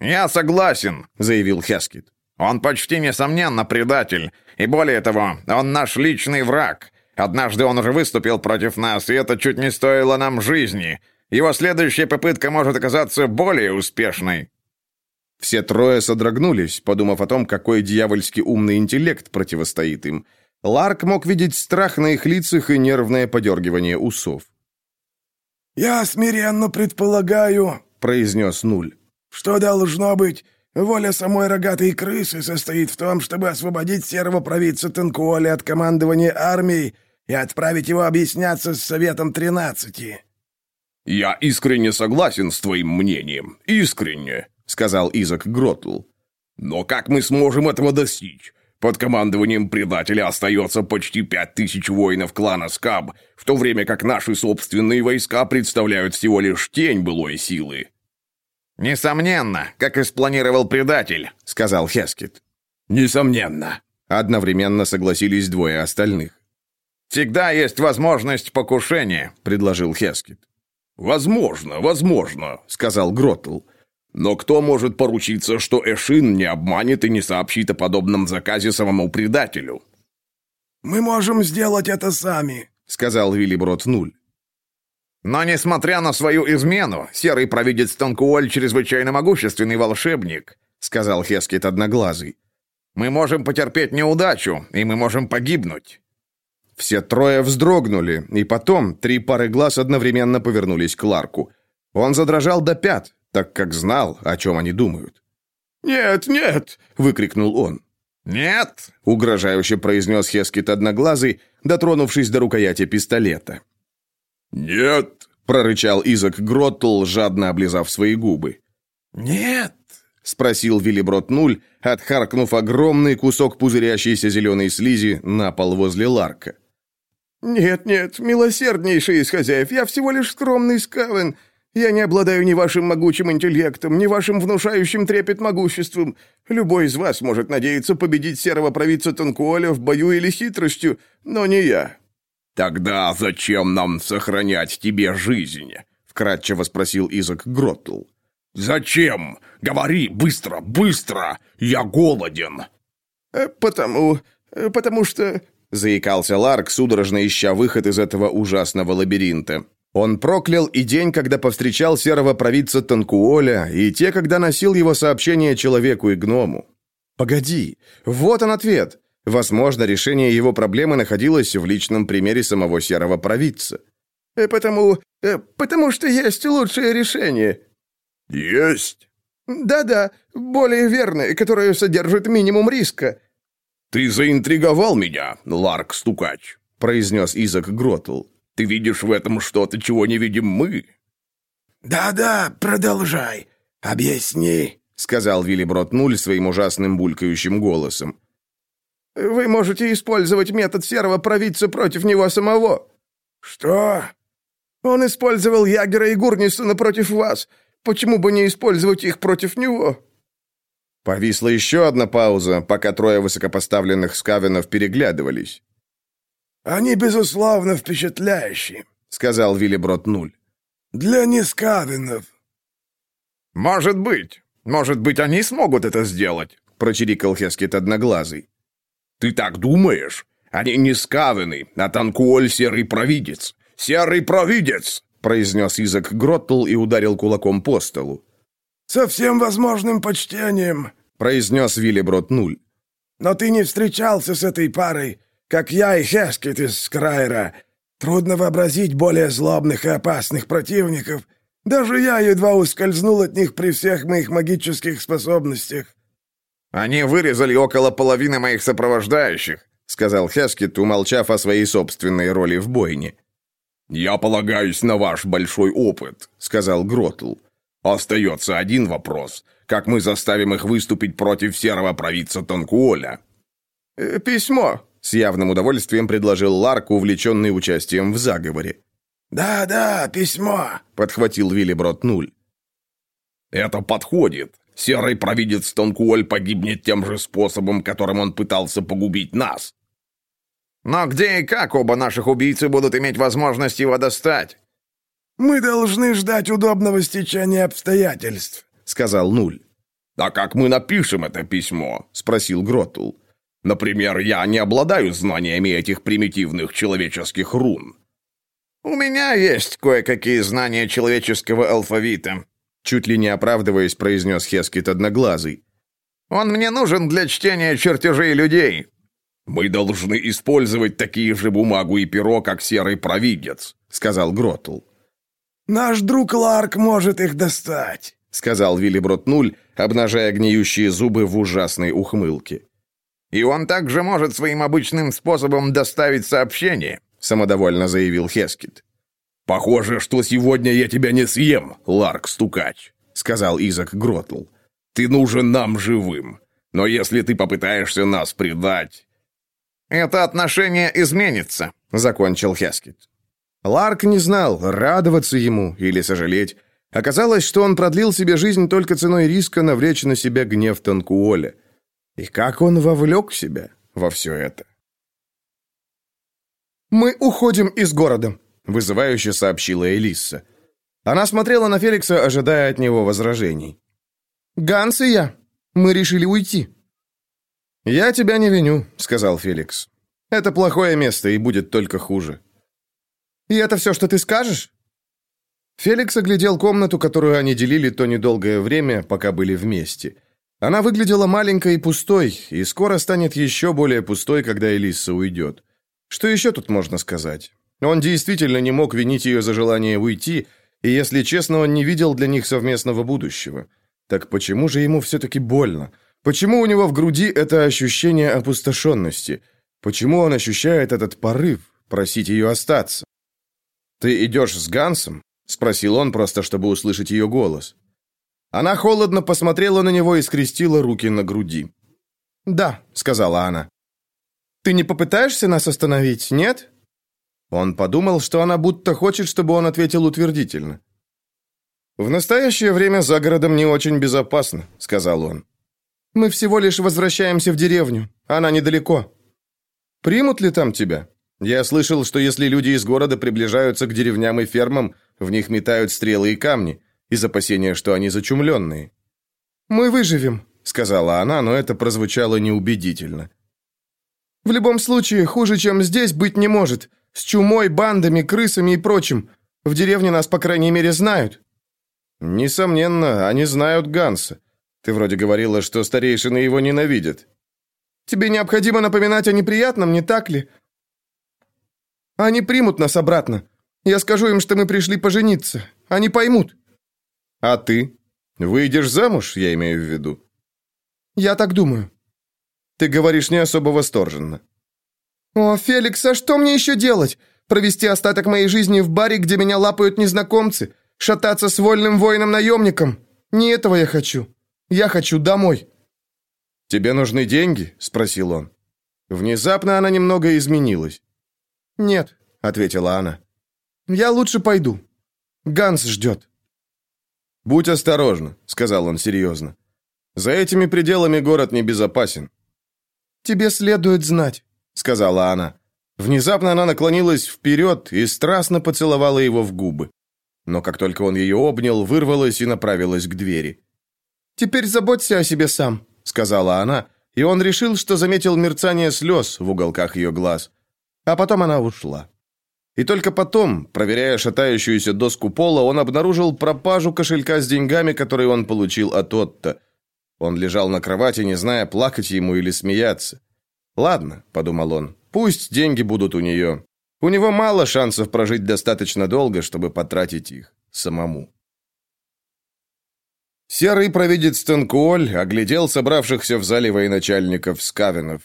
Speaker 5: «Я согласен», – заявил Хескит. «Он почти несомненно предатель, и более того, он наш личный враг. Однажды он уже выступил против нас, и это чуть не стоило нам жизни. Его следующая попытка может оказаться более успешной».
Speaker 1: Все трое содрогнулись, подумав о том, какой дьявольски умный интеллект противостоит им. Ларк мог видеть страх на их лицах и нервное подергивание усов.
Speaker 4: «Я смиренно предполагаю», — произнес Нуль, «что должно быть, воля самой рогатой крысы состоит в том, чтобы освободить серого провидца Тенкуоли от командования армией и отправить его объясняться с Советом Тринадцати».
Speaker 2: «Я искренне согласен с твоим мнением, искренне», — сказал Изак Гротл. «Но как мы сможем этого достичь? Под командованием предателя остается почти пять тысяч воинов клана Скаб, в то время как наши собственные войска представляют всего лишь тень былой силы».
Speaker 5: «Несомненно, как и спланировал предатель», — сказал Хескет.
Speaker 2: «Несомненно», — одновременно согласились двое остальных.
Speaker 5: «Всегда есть возможность покушения», — предложил Хескет.
Speaker 2: «Возможно, возможно», — сказал Гротл. Но кто может поручиться, что Эшин не обманет и не сообщит о подобном заказе самому предателю?
Speaker 4: «Мы можем сделать это сами», — сказал Виллиброд Нуль.
Speaker 5: «Но, несмотря на свою измену, серый провидец Тонкуоль чрезвычайно могущественный волшебник», — сказал Хескет Одноглазый. «Мы можем потерпеть неудачу, и мы можем погибнуть».
Speaker 1: Все трое вздрогнули, и потом три пары глаз одновременно повернулись к Ларку. Он задрожал до пят, так как знал, о чем они думают.
Speaker 3: «Нет, нет!» — выкрикнул он.
Speaker 5: «Нет!»
Speaker 1: — угрожающе произнес Хескит Одноглазый, дотронувшись до рукояти пистолета.
Speaker 2: «Нет!»
Speaker 1: — прорычал Изак Гроттл, жадно облизав свои губы.
Speaker 4: «Нет!»
Speaker 1: — спросил Виллиброд Нуль, отхаркнув огромный кусок пузырящейся зеленой слизи на пол возле Ларка.
Speaker 3: «Нет, нет, милосерднейший из хозяев, я всего лишь скромный скавен. Я не обладаю ни вашим могучим интеллектом, ни вашим внушающим трепет могуществом. Любой из вас может надеяться победить серого провидца Танкуоля в бою или хитростью, но не я».
Speaker 2: «Тогда зачем нам сохранять тебе жизнь?» — вкратчиво спросил Изак Гроттл. «Зачем? Говори быстро, быстро! Я голоден!»
Speaker 3: «Э, «Потому... Э, потому что...» — заикался Ларк, судорожно ища выход из этого ужасного лабиринта.
Speaker 1: Он проклял и день, когда повстречал серого провидца Танкуоля, и те, когда носил его сообщение человеку и гному. Погоди, вот он ответ. Возможно, решение его проблемы находилось в личном примере самого серого провидца.
Speaker 3: Э, «Потому... Э, потому что есть лучшее решение».
Speaker 2: «Есть?»
Speaker 3: «Да-да, более верное, которое содержит минимум риска».
Speaker 2: «Ты заинтриговал меня, Ларк-стукач», — произнес Изак Гротл. Ты видишь в этом что-то, чего не видим мы?»
Speaker 4: «Да-да, продолжай. Объясни», — сказал Виллиброд Нуль своим ужасным булькающим голосом.
Speaker 3: «Вы можете использовать метод серого провидца против него самого».
Speaker 4: «Что?»
Speaker 3: «Он использовал Ягера и Гурнисона против вас. Почему бы не использовать их против него?»
Speaker 1: Повисла еще одна пауза, пока трое высокопоставленных скавенов переглядывались.
Speaker 4: «Они, безусловно, впечатляющие», — сказал Виллиброд Нуль. «Для нескавинов».
Speaker 5: «Может быть. Может быть, они смогут это сделать», —
Speaker 1: прочирикал Хескет Одноглазый.
Speaker 2: «Ты так думаешь? Они не скавены, а Танкуоль — серый провидец. Серый провидец!» — произнес Изак Гроттл и ударил кулаком по столу.
Speaker 4: «Со всем возможным почтением», — произнес Виллиброд Нуль. «Но ты не встречался с этой парой, как я и Хескет из Скрайра. Трудно вообразить более злобных и опасных противников. Даже я едва ускользнул от них при всех моих магических способностях».
Speaker 5: «Они вырезали около половины моих сопровождающих», — сказал Хескет, умолчав о своей собственной роли в бойне.
Speaker 2: «Я полагаюсь на ваш большой опыт», — сказал Гротл. «Остается один вопрос. Как мы заставим их выступить против серого провидца Танкуоля?»
Speaker 1: «Э, «Письмо», — с явным удовольствием предложил Ларк, увлеченный участием в заговоре.
Speaker 4: «Да-да, письмо», —
Speaker 1: подхватил Виллиброд Нуль.
Speaker 2: «Это подходит. Серый провидец Танкуоль погибнет тем же способом, которым он пытался погубить нас.
Speaker 5: Но где и как оба наших убийцы будут иметь возможность его достать?
Speaker 4: Мы должны ждать удобного стечения обстоятельств, сказал Нуль.
Speaker 2: А как мы напишем это письмо? спросил Гротл. Например, я не обладаю знаниями этих примитивных человеческих рун.
Speaker 5: У меня есть кое-какие знания человеческого алфавита, чуть ли не оправдываясь, произнес Хескит одноглазый. Он мне нужен для чтения чертежей людей.
Speaker 2: «Мы должны использовать такие же бумагу и перо, как серый провидец», — сказал Гротл.
Speaker 4: «Наш друг Ларк может их достать», —
Speaker 1: сказал Виллиброд Нуль, обнажая гниющие зубы в ужасной ухмылке.
Speaker 5: «И он также может своим обычным способом доставить сообщение», —
Speaker 1: самодовольно заявил Хескит.
Speaker 2: «Похоже, что сегодня я тебя не съем, Ларк-стукач», — сказал Изак Гротл. «Ты нужен нам живым. Но если ты попытаешься нас предать,
Speaker 5: «Это отношение изменится», — закончил Хескет.
Speaker 1: Ларк не знал, радоваться ему или сожалеть. Оказалось, что он продлил себе жизнь только ценой риска навлечь на себя гнев Танкуоля. И как он вовлек себя во все это? «Мы уходим из города», — вызывающе сообщила Элисса. Она смотрела на Феликса, ожидая от него возражений. «Ганс и я. Мы решили уйти». «Я тебя не виню», — сказал Феликс. «Это плохое место, и будет только хуже». «И это все, что ты скажешь?» Феликс оглядел комнату, которую они делили то недолгое время, пока были вместе. Она выглядела маленькой и пустой, и скоро станет еще более пустой, когда Элисса уйдет. Что еще тут можно сказать? Он действительно не мог винить ее за желание уйти, и, если честно, он не видел для них совместного будущего. Так почему же ему все-таки больно? Почему у него в груди это ощущение опустошенности? Почему он ощущает этот порыв просить ее остаться? «Ты идешь с Гансом?» — спросил он, просто чтобы услышать ее голос. Она холодно посмотрела на него и скрестила руки на груди. «Да», — сказала она. «Ты не попытаешься нас остановить, нет?» Он подумал, что она будто хочет, чтобы он ответил утвердительно. «В настоящее время за городом не очень безопасно», — сказал он. Мы всего лишь возвращаемся в деревню. Она недалеко. Примут ли там тебя? Я слышал, что если люди из города приближаются к деревням и фермам, в них метают стрелы и камни, из опасения, что они зачумленные. «Мы выживем», — сказала она, но это прозвучало неубедительно. «В любом случае, хуже, чем здесь, быть не может. С чумой, бандами, крысами и прочим. В деревне нас, по крайней мере, знают». «Несомненно, они знают Ганса. Ты вроде говорила, что старейшины его ненавидят. Тебе необходимо напоминать о неприятном, не так ли? Они примут нас обратно. Я скажу им, что мы пришли пожениться. Они поймут. А ты? Выйдешь замуж, я имею в виду? Я так думаю. Ты говоришь не особо восторженно. О, Феликс, а что мне еще делать? Провести остаток моей жизни в баре, где меня лапают незнакомцы? Шататься с вольным воином-наемником? Не этого я хочу. Я хочу домой». «Тебе нужны деньги?» – спросил он. Внезапно она немного изменилась. «Нет», – ответила она. «Я лучше пойду. Ганс ждет». «Будь осторожна», – сказал он серьезно. «За этими пределами город небезопасен». «Тебе следует знать», — сказала она. Внезапно она наклонилась вперед и страстно поцеловала его в губы. Но как только он ее обнял, вырвалась и направилась к двери. «Теперь заботься о себе сам», — сказала она, и он решил, что заметил мерцание слез в уголках ее глаз. А потом она ушла. И только потом, проверяя шатающуюся доску пола, он обнаружил пропажу кошелька с деньгами, которые он получил от Отто. Он лежал на кровати, не зная, плакать ему или смеяться. «Ладно», — подумал он, — «пусть деньги будут у нее. У него мало шансов прожить достаточно долго, чтобы потратить их самому». Серый провидец Танкуоль оглядел собравшихся в зале военачальников скавинов.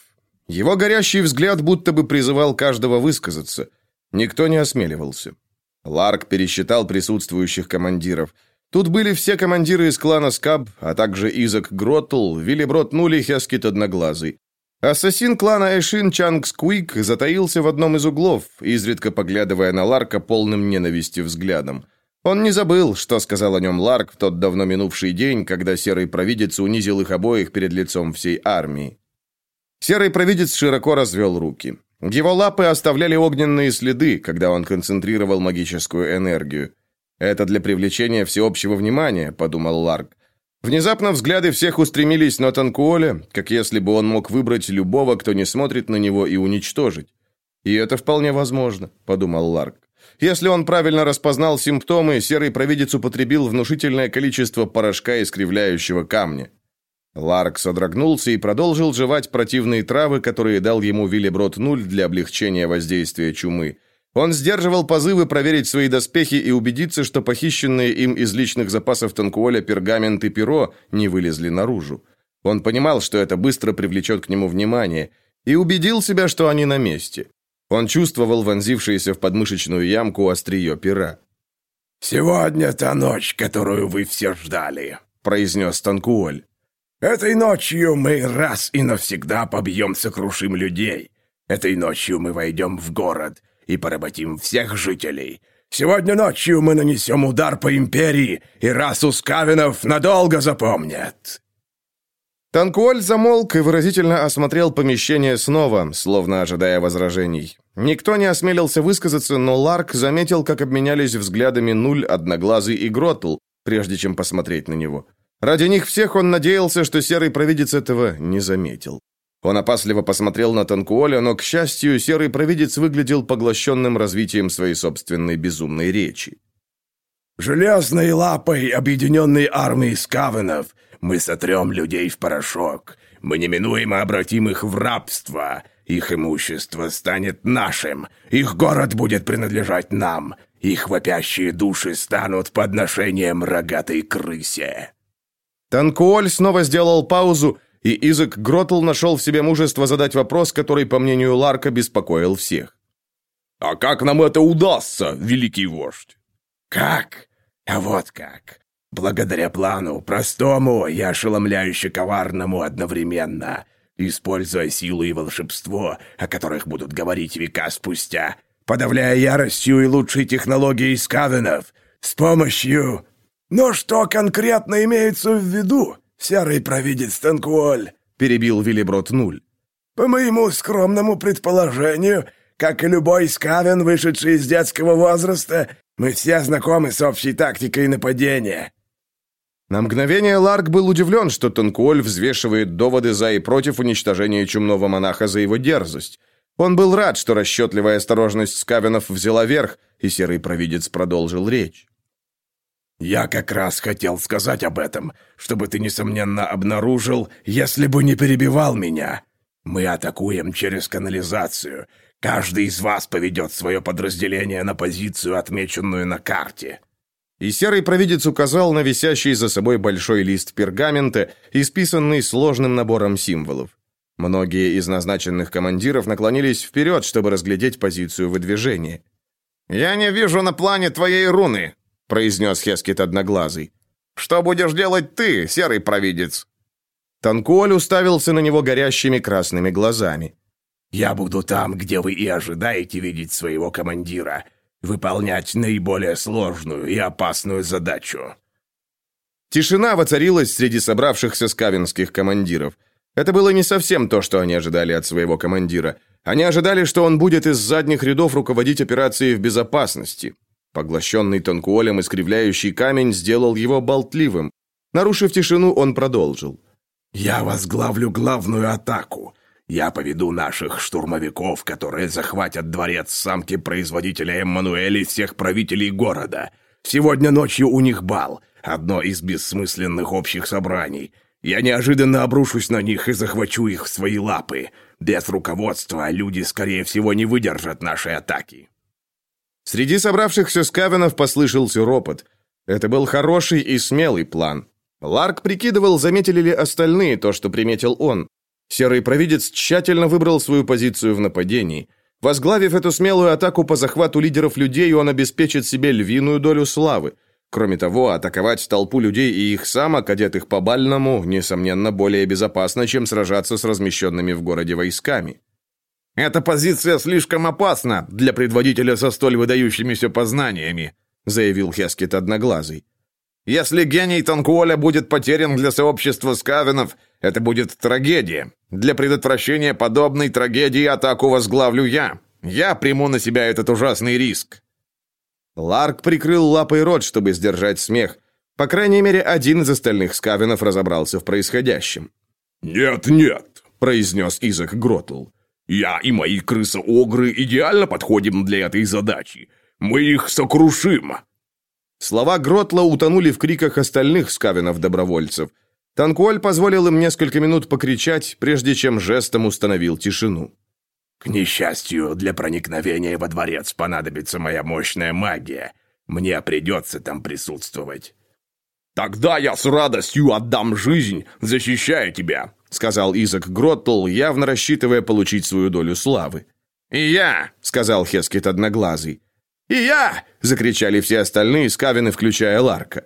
Speaker 1: Его горящий взгляд будто бы призывал каждого высказаться. Никто не осмеливался. Ларк пересчитал присутствующих командиров. Тут были все командиры из клана Скаб, а также Изак Гротл, Виллиброд Нули Хескит Одноглазый. Ассасин клана Эшин Чанг Сквик затаился в одном из углов, изредка поглядывая на Ларка полным ненависти взглядом. Он не забыл, что сказал о нем Ларк в тот давно минувший день, когда Серый Провидец унизил их обоих перед лицом всей армии. Серый Провидец широко развел руки. Его лапы оставляли огненные следы, когда он концентрировал магическую энергию. «Это для привлечения всеобщего внимания», — подумал Ларк. Внезапно взгляды всех устремились на Танкуоля, как если бы он мог выбрать любого, кто не смотрит на него, и уничтожить. «И это вполне возможно», — подумал Ларк. Если он правильно распознал симптомы, серый провидец употребил внушительное количество порошка искривляющего камня. Ларк содрогнулся и продолжил жевать противные травы, которые дал ему Виллиброд Нуль для облегчения воздействия чумы. Он сдерживал позывы проверить свои доспехи и убедиться, что похищенные им из личных запасов Танкуоля пергамент и перо не вылезли наружу. Он понимал, что это быстро привлечет к нему внимание, и убедил себя, что они на месте. Он чувствовал вонзившееся в подмышечную ямку острие пера.
Speaker 6: «Сегодня та ночь, которую вы все ждали», — произнес Танкуоль. «Этой ночью мы раз и навсегда побьем сокрушим людей. Этой ночью мы войдем в город и поработим всех жителей. Сегодня ночью мы нанесем удар по империи, и расу скавинов надолго запомнят».
Speaker 1: Танкуоль замолк и выразительно осмотрел помещение снова, словно ожидая возражений. Никто не осмелился высказаться, но Ларк заметил, как обменялись взглядами Нуль, Одноглазый и Гротл, прежде чем посмотреть на него. Ради них всех он надеялся, что Серый Провидец этого не заметил. Он опасливо посмотрел на Танкуоля, но, к счастью, Серый Провидец выглядел поглощенным развитием своей собственной безумной речи.
Speaker 6: «Железной лапой объединенной армии скавенов мы сотрем людей в порошок. Мы неминуемо обратим их в рабство. Их имущество станет нашим. Их город будет принадлежать нам. Их вопящие души станут подношением рогатой крысе».
Speaker 1: Танкуоль снова сделал паузу, и Изак Гротл нашел в себе мужество задать вопрос, который, по мнению Ларка, беспокоил всех.
Speaker 2: «А как нам это удастся, великий вождь?»
Speaker 6: «Как? А вот как. Благодаря плану, простому и ошеломляюще коварному одновременно, используя силу и волшебство, о которых будут говорить века спустя, подавляя яростью и лучшей технологией скавенов, с помощью... «Но что конкретно имеется в виду, серый провидец Танкуоль?» — перебил Виллиброд Нуль. «По моему скромному предположению, как и любой скавен, вышедший из детского возраста, мы все знакомы с общей тактикой нападения».
Speaker 1: На мгновение Ларк был удивлен, что Танкуоль взвешивает доводы за и против уничтожения чумного монаха за его дерзость. Он был рад, что расчетливая осторожность Скавенов взяла верх, и серый провидец продолжил речь.
Speaker 6: «Я как раз хотел сказать об этом, чтобы ты, несомненно, обнаружил, если бы не перебивал меня. Мы атакуем через канализацию. Каждый из вас поведет свое подразделение на позицию, отмеченную на карте.
Speaker 1: И серый провидец указал на висящий за собой большой лист пергамента, исписанный сложным набором символов. Многие из назначенных командиров наклонились вперед, чтобы разглядеть позицию выдвижения.
Speaker 5: «Я не вижу на плане твоей руны», — произнес Хескит Одноглазый. «Что будешь делать ты, серый провидец?»
Speaker 1: Танкуоль уставился на него горящими красными глазами.
Speaker 6: «Я буду там, где вы и ожидаете видеть своего командира выполнять наиболее сложную и опасную задачу».
Speaker 1: Тишина воцарилась среди собравшихся скавинских командиров. Это было не совсем то, что они ожидали от своего командира. Они ожидали, что он будет из задних рядов руководить операцией в безопасности. Поглощенный тонкуолем искривляющий камень сделал его болтливым. Нарушив тишину, он продолжил.
Speaker 6: «Я возглавлю главную атаку. Я поведу наших штурмовиков, которые захватят дворец самки производителя Эммануэля и всех правителей города. Сегодня ночью у них бал, одно из бессмысленных общих собраний. Я неожиданно обрушусь на них и захвачу их в свои лапы. Без руководства люди, скорее всего, не выдержат нашей атаки».
Speaker 1: Среди собравшихся скавенов послышался ропот. Это был хороший и смелый план. Ларк прикидывал, заметили ли остальные то, что приметил он. Серый провидец тщательно выбрал свою позицию в нападении. Возглавив эту смелую атаку по захвату лидеров людей, он обеспечит себе львиную долю славы. Кроме того, атаковать толпу людей и их самок, одетых по-бальному, несомненно, более безопасно, чем сражаться с размещенными в городе войсками.
Speaker 5: «Эта позиция слишком опасна для предводителя со столь выдающимися познаниями», заявил Хескет Одноглазый. Если гений Танкуоля будет потерян для сообщества скавенов, это будет трагедия. Для предотвращения подобной трагедии атаку возглавлю я. Я приму на себя этот ужасный риск».
Speaker 1: Ларк прикрыл лапой рот, чтобы сдержать смех. По крайней мере, один из остальных скавенов разобрался в происходящем.
Speaker 2: «Нет, нет», — произнес Изак Гротл. «Я и мои крысы-огры идеально подходим для этой задачи. Мы их сокрушим».
Speaker 1: Слова Гротла утонули в криках остальных скавинов-добровольцев. Танкуоль позволил им несколько минут покричать, прежде чем жестом установил тишину.
Speaker 6: «К несчастью, для проникновения во дворец понадобится моя мощная магия. Мне придется там присутствовать».
Speaker 2: «Тогда я с радостью отдам жизнь, защищая тебя»,
Speaker 1: сказал Изак Гроттл, явно рассчитывая получить свою долю славы.
Speaker 5: «И я», — сказал Хескет Одноглазый. «И я!» — закричали все остальные скавины, включая Ларка.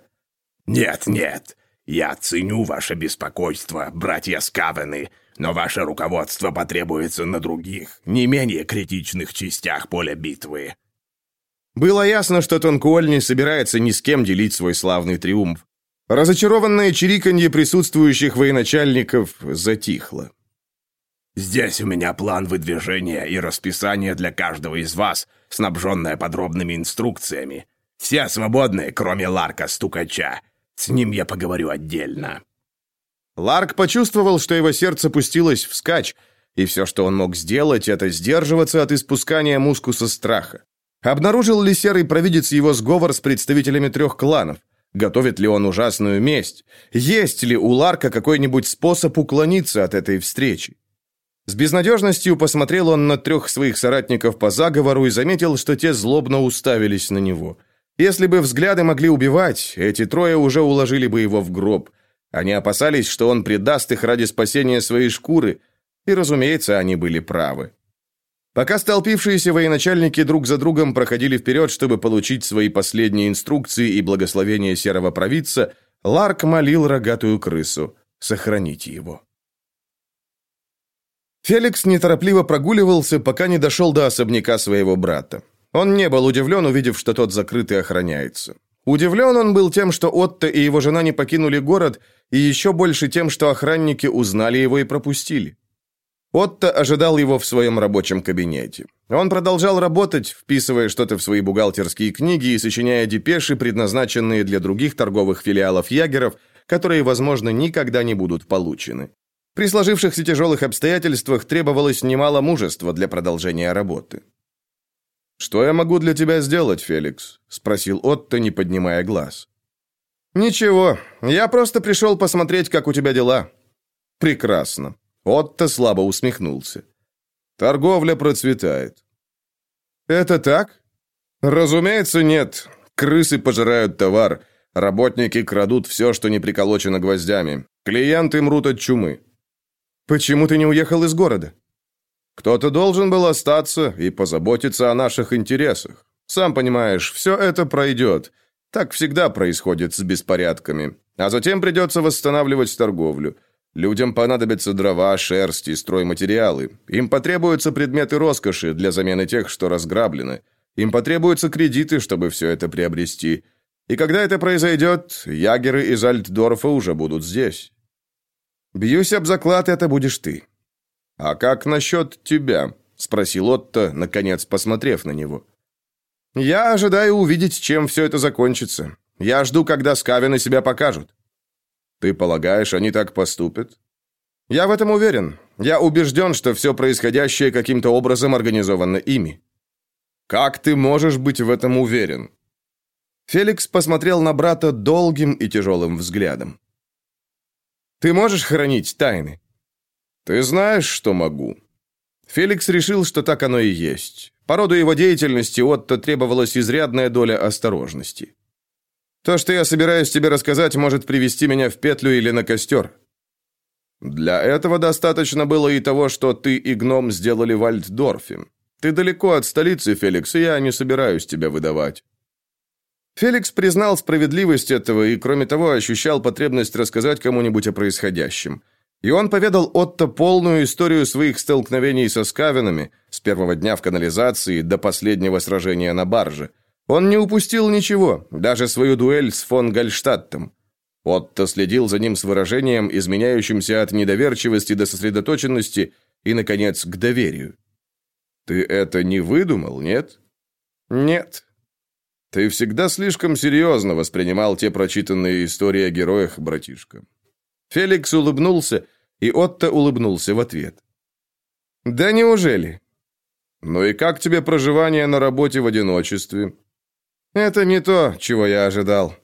Speaker 6: «Нет, нет, я ценю ваше беспокойство, братья скавины, но ваше руководство потребуется на других, не менее критичных частях поля битвы».
Speaker 1: Было ясно, что Тонкуоль не собирается ни с кем делить свой славный триумф. Разочарованное чириканье присутствующих военачальников затихло.
Speaker 6: Здесь у меня план выдвижения и расписание для каждого из вас, снабженное подробными инструкциями. Все свободны, кроме Ларка Стукача. С ним я поговорю отдельно».
Speaker 1: Ларк почувствовал, что его сердце пустилось вскачь, и все, что он мог сделать, это сдерживаться от испускания мускуса страха. Обнаружил ли серый провидец его сговор с представителями трех кланов? Готовит ли он ужасную месть? Есть ли у Ларка какой-нибудь способ уклониться от этой встречи? С безнадежностью посмотрел он на трех своих соратников по заговору и заметил, что те злобно уставились на него. Если бы взгляды могли убивать, эти трое уже уложили бы его в гроб. Они опасались, что он предаст их ради спасения своей шкуры, и, разумеется, они были правы. Пока столпившиеся военачальники друг за другом проходили вперед, чтобы получить свои последние инструкции и благословение серого провидца, Ларк молил рогатую крысу сохранить его. Феликс неторопливо прогуливался, пока не дошел до особняка своего брата. Он не был удивлен, увидев, что тот закрыт и охраняется. Удивлен он был тем, что Отто и его жена не покинули город, и еще больше тем, что охранники узнали его и пропустили. Отто ожидал его в своем рабочем кабинете. Он продолжал работать, вписывая что-то в свои бухгалтерские книги и сочиняя депеши, предназначенные для других торговых филиалов ягеров, которые, возможно, никогда не будут получены. При сложившихся тяжелых обстоятельствах требовалось немало мужества для продолжения работы. «Что я могу для тебя сделать, Феликс?» – спросил Отто, не поднимая глаз. «Ничего, я просто пришел посмотреть, как у тебя дела». «Прекрасно». Отто слабо усмехнулся. «Торговля процветает». «Это так?» «Разумеется, нет. Крысы пожирают товар. Работники крадут все, что не приколочено гвоздями. Клиенты мрут от чумы. Почему ты не уехал из города? Кто-то должен был остаться и позаботиться о наших интересах. Сам понимаешь, все это пройдет. Так всегда происходит с беспорядками. А затем придется восстанавливать торговлю. Людям понадобятся дрова, шерсть и стройматериалы. Им потребуются предметы роскоши для замены тех, что разграблены. Им потребуются кредиты, чтобы все это приобрести. И когда это произойдет, ягеры из Альтдорфа уже будут здесь. Бьюсь об заклад, это будешь ты. А как насчет тебя? Спросил Отто, наконец посмотрев на него. Я ожидаю увидеть, чем все это закончится. Я жду, когда скавины себя покажут. Ты полагаешь, они так поступят? Я в этом уверен. Я убежден, что все происходящее каким-то образом организовано ими. Как ты можешь быть в этом уверен? Феликс посмотрел на брата долгим и тяжелым взглядом. Ты можешь хранить тайны?» «Ты знаешь, что могу». Феликс решил, что так оно и есть. По роду его деятельности Отто требовалась изрядная доля осторожности. То, что я собираюсь тебе рассказать, может привести меня в петлю или на костер. Для этого достаточно было и того, что ты и гном сделали в Альтдорфе. Ты далеко от столицы, Феликс, и я не собираюсь тебя выдавать. Феликс признал справедливость этого и, кроме того, ощущал потребность рассказать кому-нибудь о происходящем. И он поведал Отто полную историю своих столкновений со скавинами с первого дня в канализации до последнего сражения на барже. Он не упустил ничего, даже свою дуэль с фон Гальштадтом. Отто следил за ним с выражением, изменяющимся от недоверчивости до сосредоточенности и, наконец, к доверию. «Ты это не выдумал, нет?» «Нет», ты всегда слишком серьезно воспринимал те прочитанные истории о героях, братишка. Феликс улыбнулся, и Отто улыбнулся в ответ. Да неужели? Ну и как тебе проживание на работе в одиночестве? Это не то, чего я ожидал.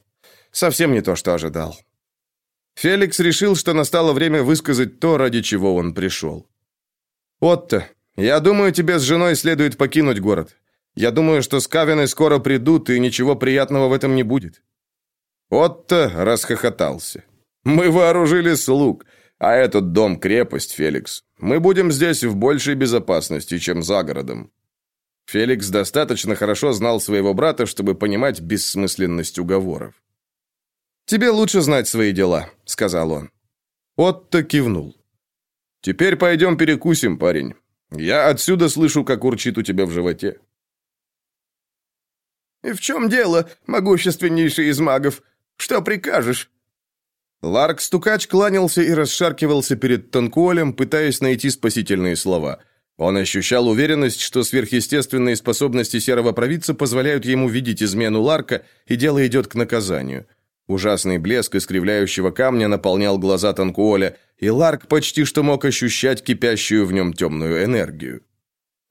Speaker 1: Совсем не то, что ожидал. Феликс решил, что настало время высказать то, ради чего он пришел. «Отто, я думаю, тебе с женой следует покинуть город. Я думаю, что скавины скоро придут, и ничего приятного в этом не будет». Отто расхохотался. «Мы вооружили слуг, а этот дом — крепость, Феликс. Мы будем здесь в большей безопасности, чем за городом». Феликс достаточно хорошо знал своего брата, чтобы понимать бессмысленность уговоров. «Тебе лучше знать свои дела», — сказал он. Отто кивнул. «Теперь пойдем перекусим, парень. Я отсюда слышу, как урчит у тебя в животе».
Speaker 3: «И в чем дело, могущественнейший из магов? Что прикажешь?»
Speaker 1: Ларк-стукач кланялся и расшаркивался перед Танкуолем, пытаясь найти спасительные слова. Он ощущал уверенность, что сверхъестественные способности серого провидца позволяют ему видеть измену Ларка, и дело идет к наказанию. Ужасный блеск искривляющего камня наполнял глаза Танкуоля, и Ларк почти что мог ощущать кипящую в нем темную энергию.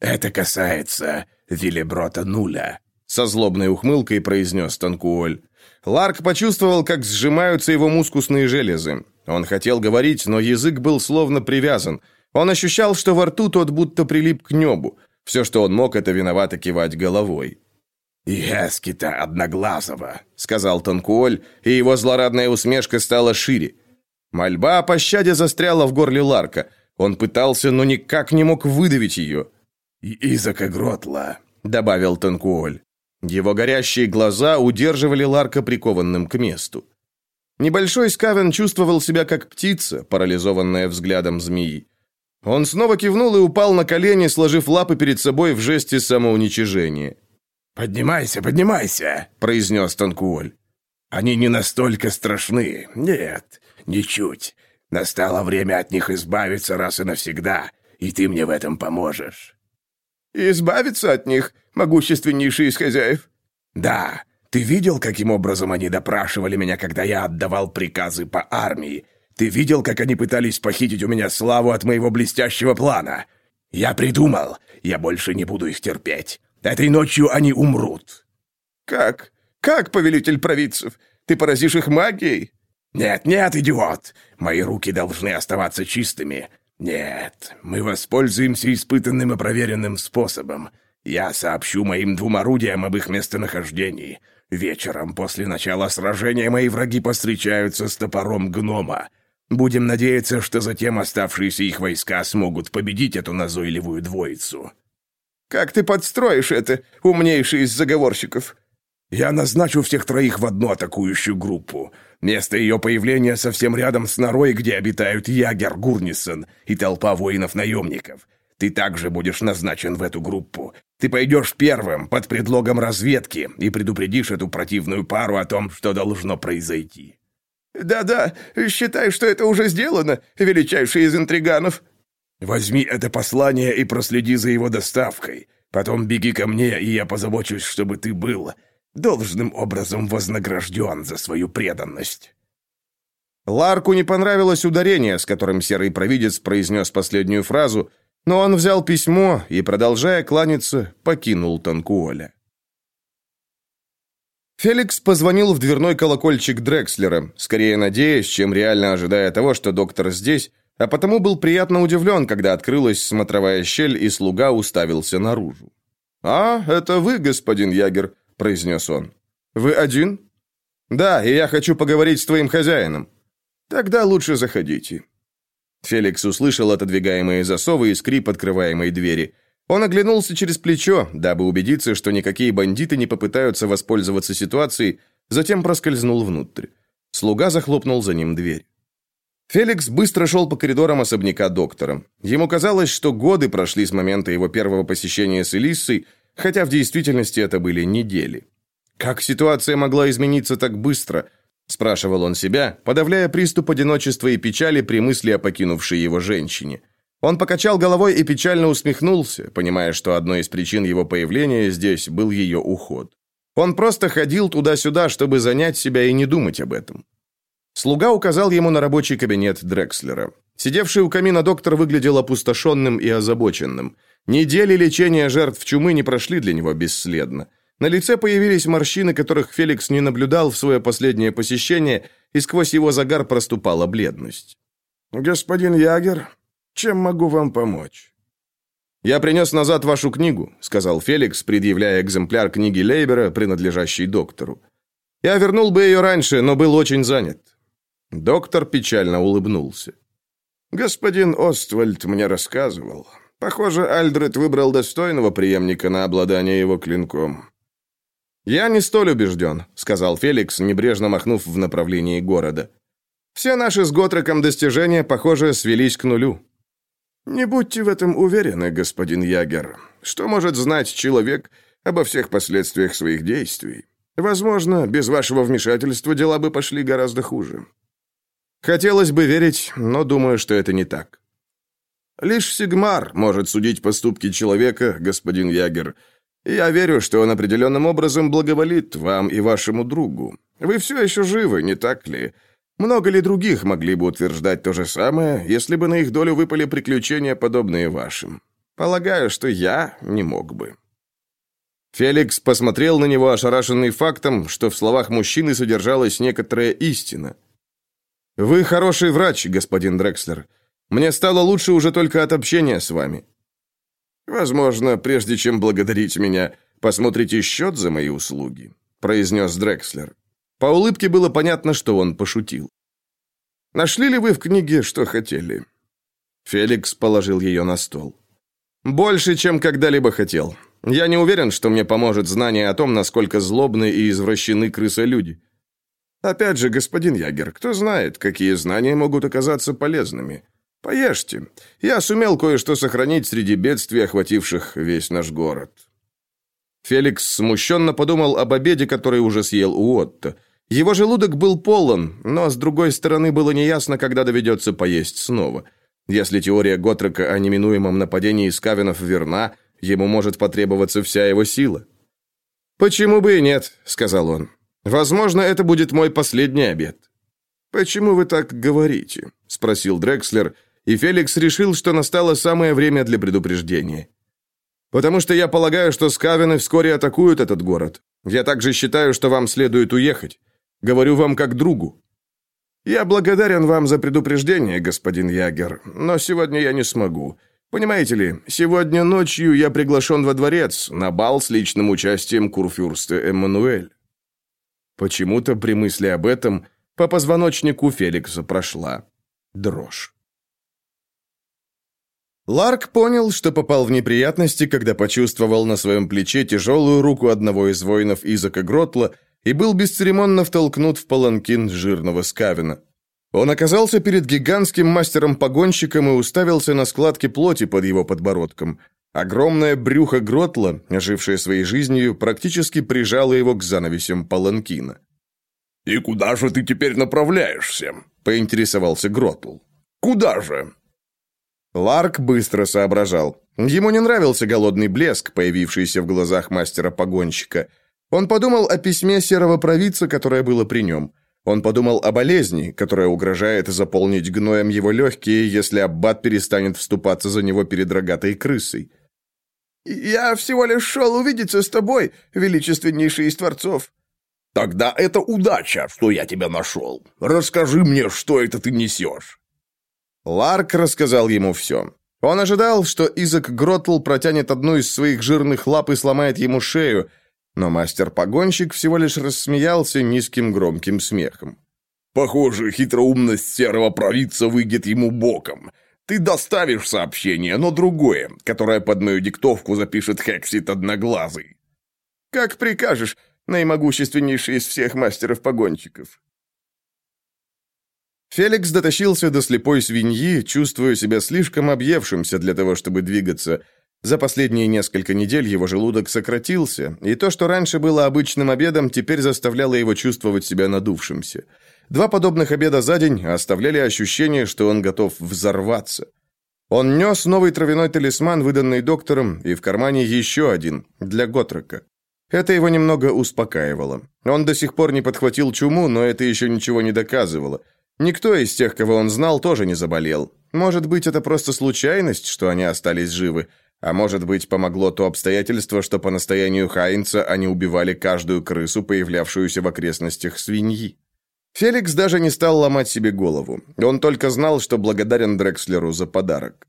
Speaker 6: «Это касается Виллеброта Нуля»,
Speaker 1: со злобной ухмылкой произнес Танкуоль. Ларк почувствовал, как сжимаются его мускусные железы. Он хотел говорить, но язык был словно привязан. Он ощущал, что во рту тот будто прилип к небу. Все, что он мог, это виновато кивать головой.
Speaker 6: «Ески-то одноглазого», —
Speaker 1: сказал Танкуоль, и его злорадная усмешка стала шире. Мольба о пощаде застряла в горле Ларка. Он пытался, но никак не мог выдавить ее.
Speaker 6: «Изака Гротла», —
Speaker 1: добавил Танкуоль. Его горящие глаза удерживали Ларка прикованным к месту. Небольшой Скавен чувствовал себя как птица, парализованная взглядом змеи. Он снова кивнул и упал на колени, сложив лапы перед собой в жесте самоуничижения.
Speaker 6: «Поднимайся, поднимайся!» — произнес Танкуоль. «Они не настолько страшны. Нет, ничуть. Настало время от них избавиться раз и навсегда, и ты мне в этом поможешь».
Speaker 3: «Избавиться от них, могущественнейший из хозяев?»
Speaker 6: «Да. Ты видел, каким образом они допрашивали меня, когда я отдавал приказы по армии? Ты видел, как они пытались похитить у меня славу от моего блестящего плана? Я придумал. Я больше не буду их терпеть. Этой ночью они умрут».
Speaker 3: «Как? Как, повелитель провидцев? Ты поразишь их магией?»
Speaker 6: «Нет, нет, идиот! Мои руки должны оставаться чистыми. «Нет, мы воспользуемся испытанным и проверенным способом. Я сообщу моим двум орудиям об их местонахождении. Вечером после начала сражения мои враги постречаются с топором гнома. Будем надеяться, что затем оставшиеся их войска смогут победить эту назойливую двоицу».
Speaker 3: «Как ты подстроишь это, умнейший из заговорщиков?»
Speaker 6: «Я назначу всех троих в одну атакующую группу. Место ее появления совсем рядом с норой, где обитают Ягер Гурнисон и толпа воинов-наемников. Ты также будешь назначен в эту группу. Ты пойдешь первым под предлогом разведки и предупредишь эту противную пару о том, что должно произойти».
Speaker 3: «Да-да, считай, что это уже сделано, величайший из интриганов».
Speaker 6: «Возьми это послание и проследи за его доставкой. Потом беги ко мне, и я позабочусь, чтобы ты был должным образом вознагражден за свою преданность».
Speaker 1: Ларку не понравилось ударение, с которым серый провидец произнес последнюю фразу, но он взял письмо и, продолжая кланяться, покинул Танкуоля. Феликс позвонил в дверной колокольчик Дрекслера, скорее надеясь, чем реально ожидая того, что доктор здесь, а потому был приятно удивлен, когда открылась смотровая щель, и слуга уставился наружу. «А, это вы, господин Ягер», произнес он. «Вы один?» «Да, и я хочу поговорить с твоим хозяином».
Speaker 3: «Тогда лучше заходите».
Speaker 1: Феликс услышал отодвигаемые засовы и скрип открываемой двери. Он оглянулся через плечо, дабы убедиться, что никакие бандиты не попытаются воспользоваться ситуацией, затем проскользнул внутрь. Слуга захлопнул за ним дверь. Феликс быстро шел по коридорам особняка доктора. Ему казалось, что годы прошли с момента его первого посещения с Элиссой, хотя в действительности это были недели. Как ситуация могла измениться так быстро – спрашивал он себя, подавляя приступ одиночества и печали при мысли о покинувшей его женщине. Он покачал головой и печально усмехнулся, понимая, что одной из причин его появления здесь был ее уход. Он просто ходил туда-сюда, чтобы занять себя и не думать об этом. Слуга указал ему на рабочий кабинет Дрекслера. Сидевший у камина доктор выглядел опустошенным и озабоченным. Недели лечения жертв чумы не прошли для него бесследно. На лице появились морщины, которых Феликс не наблюдал в свое последнее посещение, и сквозь его загар проступала бледность.
Speaker 3: «Господин Ягер, чем могу вам помочь?»
Speaker 1: «Я принес назад вашу книгу», — сказал Феликс, предъявляя экземпляр книги Лейбера, принадлежащей доктору. «Я вернул бы ее раньше, но был очень занят». Доктор печально улыбнулся.
Speaker 3: «Господин Оствальд мне рассказывал. Похоже, Альдред выбрал достойного преемника на обладание его клинком.
Speaker 1: «Я не столь убежден», — сказал Феликс, небрежно махнув в направлении города. «Все наши с Готреком достижения, похоже, свелись к нулю».
Speaker 3: «Не будьте в этом уверены, господин Ягер. Что может знать человек обо всех последствиях своих действий? Возможно, без вашего вмешательства дела бы пошли гораздо хуже».
Speaker 1: «Хотелось бы верить, но думаю, что это не так».
Speaker 3: «Лишь Сигмар может судить поступки человека, господин Ягер, я верю, что он определенным образом благоволит вам и вашему другу. Вы все еще живы, не так ли? Много ли других могли бы утверждать то же самое, если бы на их долю выпали приключения, подобные вашим? Полагаю, что я не мог бы».
Speaker 1: Феликс посмотрел на него, ошарашенный фактом, что в словах мужчины содержалась некоторая истина. «Вы хороший врач, господин Дрекслер. Мне стало лучше уже только от общения с вами.
Speaker 3: «Возможно, прежде чем благодарить меня, посмотрите счет за мои услуги», произнес Дрекслер.
Speaker 1: По улыбке было понятно, что он пошутил.
Speaker 3: «Нашли ли вы в книге, что хотели?»
Speaker 1: Феликс положил ее на стол. «Больше, чем когда-либо хотел. Я не уверен, что мне поможет знание о том, насколько злобны и извращены крысы-люди.
Speaker 3: Опять же, господин Ягер, кто знает, какие знания могут оказаться полезными. Поешьте. Я сумел кое-что сохранить среди бедствий, охвативших весь наш город».
Speaker 1: Феликс смущенно подумал об обеде, который уже съел у Отто. Его желудок был полон, но, с другой стороны, было неясно, когда доведется поесть снова. Если теория Готрека о неминуемом нападении скавинов верна, ему может потребоваться вся его сила. «Почему бы и нет?» — сказал он. «Возможно, это будет мой последний обед».
Speaker 3: «Почему вы так говорите?» — спросил Дрекслер, — и Феликс решил, что настало самое время для предупреждения.
Speaker 1: «Потому что я полагаю, что скавины вскоре атакуют этот город. Я также считаю, что вам следует уехать. Говорю вам как другу».
Speaker 3: «Я благодарен вам за предупреждение, господин Ягер, но сегодня я не смогу. Понимаете ли, сегодня ночью я приглашен во дворец на бал с личным участием курфюрста Эммануэль».
Speaker 1: Почему-то при мысли об этом по позвоночнику Феликса прошла дрожь. Ларк понял, что попал в неприятности, когда почувствовал на своем плече тяжелую руку одного из воинов Изака Гротла и был бесцеремонно втолкнут в паланкин жирного скавина. Он оказался перед гигантским мастером-погонщиком и уставился на складки плоти под его подбородком. Огромное брюхо Гротла, ожившее своей жизнью, практически прижало его к занавесям паланкина.
Speaker 2: «И куда же ты теперь направляешься?» — поинтересовался Гротл. «Куда же?»
Speaker 1: Ларк быстро соображал. Ему не нравился голодный блеск, появившийся в глазах мастера-погонщика. Он подумал о письме серого провидца, которое было при нем. Он подумал о болезни, которая угрожает заполнить гноем его легкие, если аббат перестанет вступаться за него перед рогатой крысой.
Speaker 3: «Я всего лишь шел увидеться с тобой, величественнейший из творцов».
Speaker 2: «Тогда это удача, что я тебя нашел. Расскажи мне, что это ты несешь».
Speaker 1: Ларк рассказал ему все. Он ожидал, что Изак Гротл протянет одну из своих жирных лап и сломает ему шею, Но мастер-погонщик всего лишь рассмеялся низким громким смехом.
Speaker 2: «Похоже, хитроумность серого провидца выйдет ему боком. Ты доставишь сообщение, но другое, которое под мою диктовку запишет Хексит Одноглазый».
Speaker 3: «Как прикажешь, наимогущественнейший из всех мастеров-погонщиков».
Speaker 1: Феликс дотащился до слепой свиньи, чувствуя себя слишком объевшимся для того, чтобы двигаться. За последние несколько недель его желудок сократился, и то, что раньше было обычным обедом, теперь заставляло его чувствовать себя надувшимся. Два подобных обеда за день оставляли ощущение, что он готов взорваться. Он нес новый травяной талисман, выданный доктором, и в кармане еще один, для Готрека. Это его немного успокаивало. Он до сих пор не подхватил чуму, но это еще ничего не доказывало. Никто из тех, кого он знал, тоже не заболел. Может быть, это просто случайность, что они остались живы, а может быть, помогло то обстоятельство, что по настоянию Хайнца они убивали каждую крысу, появлявшуюся в окрестностях свиньи. Феликс даже не стал ломать себе голову. Он только знал, что благодарен Дрекслеру за подарок.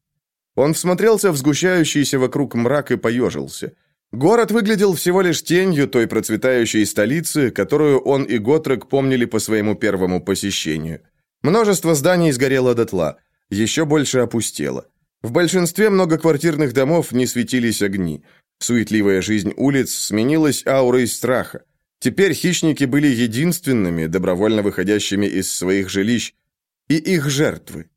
Speaker 1: Он всмотрелся в сгущающийся вокруг мрак и поежился. Город выглядел всего лишь тенью той процветающей столицы, которую он и Готрек помнили по своему первому посещению. Множество зданий сгорело дотла, еще больше опустело. В большинстве многоквартирных домов не светились огни. Суетливая жизнь улиц сменилась аурой страха. Теперь хищники были единственными, добровольно выходящими из своих жилищ, и их жертвы.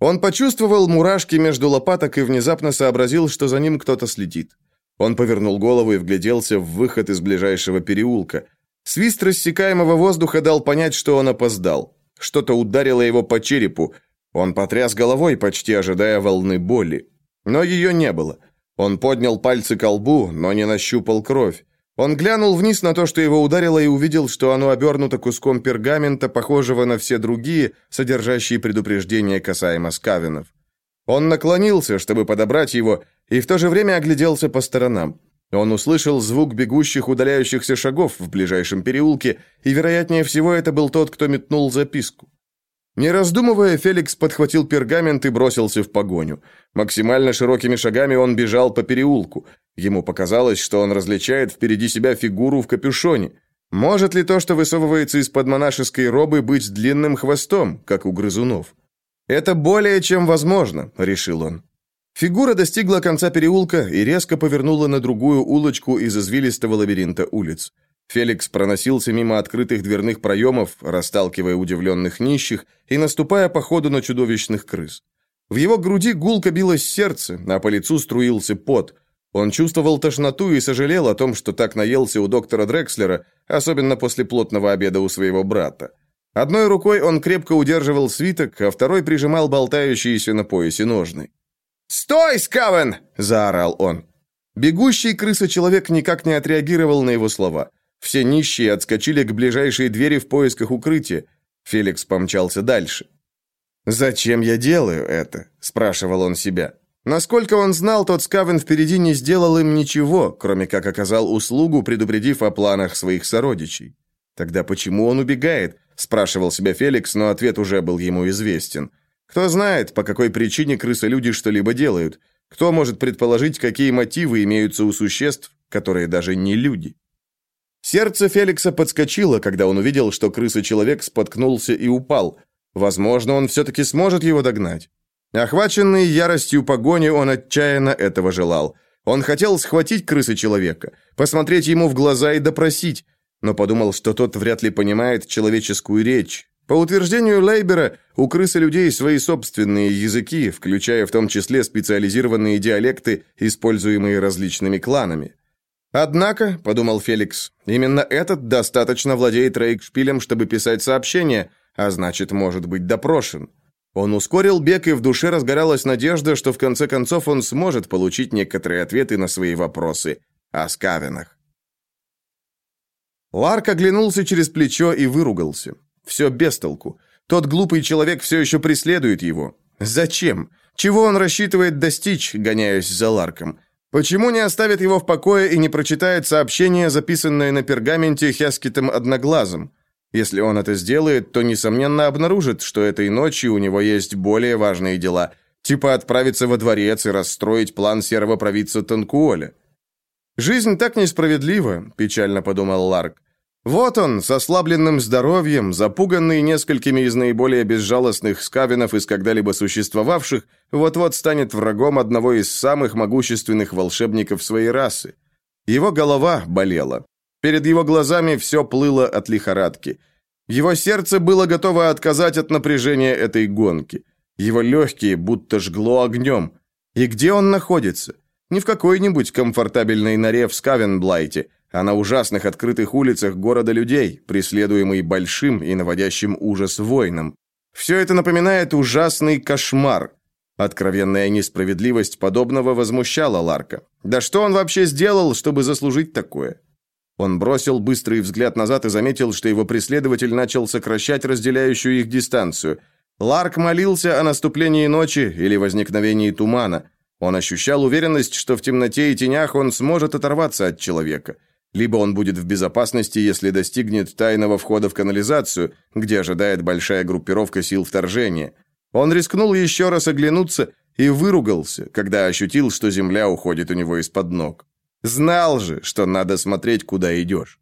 Speaker 1: Он почувствовал мурашки между лопаток и внезапно сообразил, что за ним кто-то следит. Он повернул голову и вгляделся в выход из ближайшего переулка. Свист рассекаемого воздуха дал понять, что он опоздал. Что-то ударило его по черепу. Он потряс головой, почти ожидая волны боли. Но ее не было. Он поднял пальцы к лбу, но не нащупал кровь. Он глянул вниз на то, что его ударило, и увидел, что оно обернуто куском пергамента, похожего на все другие, содержащие предупреждения касаемо скавинов. Он наклонился, чтобы подобрать его, и в то же время огляделся по сторонам. Он услышал звук бегущих удаляющихся шагов в ближайшем переулке, и, вероятнее всего, это был тот, кто метнул записку. Не раздумывая, Феликс подхватил пергамент и бросился в погоню. Максимально широкими шагами он бежал по переулку. Ему показалось, что он различает впереди себя фигуру в капюшоне. Может ли то, что высовывается из-под монашеской робы, быть длинным хвостом, как у грызунов? «Это более чем возможно», — решил он. Фигура достигла конца переулка и резко повернула на другую улочку из извилистого лабиринта улиц. Феликс проносился мимо открытых дверных проемов, расталкивая удивленных нищих и наступая по ходу на чудовищных крыс. В его груди гулко билось сердце, а по лицу струился пот. Он чувствовал тошноту и сожалел о том, что так наелся у доктора Дрекслера, особенно после плотного обеда у своего брата. Одной рукой он крепко удерживал свиток, а второй прижимал болтающиеся на поясе ножны. «Стой, Скавен!» – заорал он. Бегущий крыса-человек никак не отреагировал на его слова. Все нищие отскочили к ближайшей двери в поисках укрытия. Феликс помчался дальше. «Зачем я делаю это?» – спрашивал он себя. Насколько он знал, тот Скавен впереди не сделал им ничего, кроме как оказал услугу, предупредив о планах своих сородичей. Тогда почему он убегает? спрашивал себя Феликс, но ответ уже был ему известен. Кто знает, по какой причине крысы-люди что-либо делают? Кто может предположить, какие мотивы имеются у существ, которые даже не люди? Сердце Феликса подскочило, когда он увидел, что крыса-человек споткнулся и упал. Возможно, он все-таки сможет его догнать. Охваченный яростью погони, он отчаянно этого желал. Он хотел схватить крысы-человека, посмотреть ему в глаза и допросить, но подумал, что тот вряд ли понимает человеческую речь, по утверждению Лейбера, у крысы людей свои собственные языки, включая в том числе специализированные диалекты, используемые различными кланами. Однако, подумал Феликс, именно этот достаточно владеет рейкшпилем, чтобы писать сообщения, а значит, может быть допрошен. Он ускорил бег, и в душе разгоралась надежда, что в конце концов он сможет получить некоторые ответы на свои вопросы о скавинах. Ларк оглянулся через плечо и выругался. Все без толку. Тот глупый человек все еще преследует его. Зачем? Чего он рассчитывает достичь, гоняясь за Ларком? Почему не оставит его в покое и не прочитает сообщение, записанное на пергаменте Хескитом Одноглазым? Если он это сделает, то, несомненно, обнаружит, что этой ночью у него есть более важные дела, типа отправиться во дворец и расстроить план серого провидца Танкуоля. «Жизнь так несправедлива», — печально подумал Ларк. Вот он, с ослабленным здоровьем, запуганный несколькими из наиболее безжалостных скавинов из когда-либо существовавших, вот-вот станет врагом одного из самых могущественных волшебников своей расы. Его голова болела. Перед его глазами все плыло от лихорадки. Его сердце было готово отказать от напряжения этой гонки. Его легкие будто жгло огнем. И где он находится? Не в какой-нибудь комфортабельной норе в Скавенблайте – а на ужасных открытых улицах города людей, преследуемый большим и наводящим ужас войном. Все это напоминает ужасный кошмар. Откровенная несправедливость подобного возмущала Ларка. Да что он вообще сделал, чтобы заслужить такое? Он бросил быстрый взгляд назад и заметил, что его преследователь начал сокращать разделяющую их дистанцию. Ларк молился о наступлении ночи или возникновении тумана. Он ощущал уверенность, что в темноте и тенях он сможет оторваться от человека. Либо он будет в безопасности, если достигнет тайного входа в канализацию, где ожидает большая группировка сил вторжения. Он рискнул еще раз оглянуться и выругался, когда ощутил, что земля уходит у него из-под ног. Знал же, что надо смотреть, куда идешь.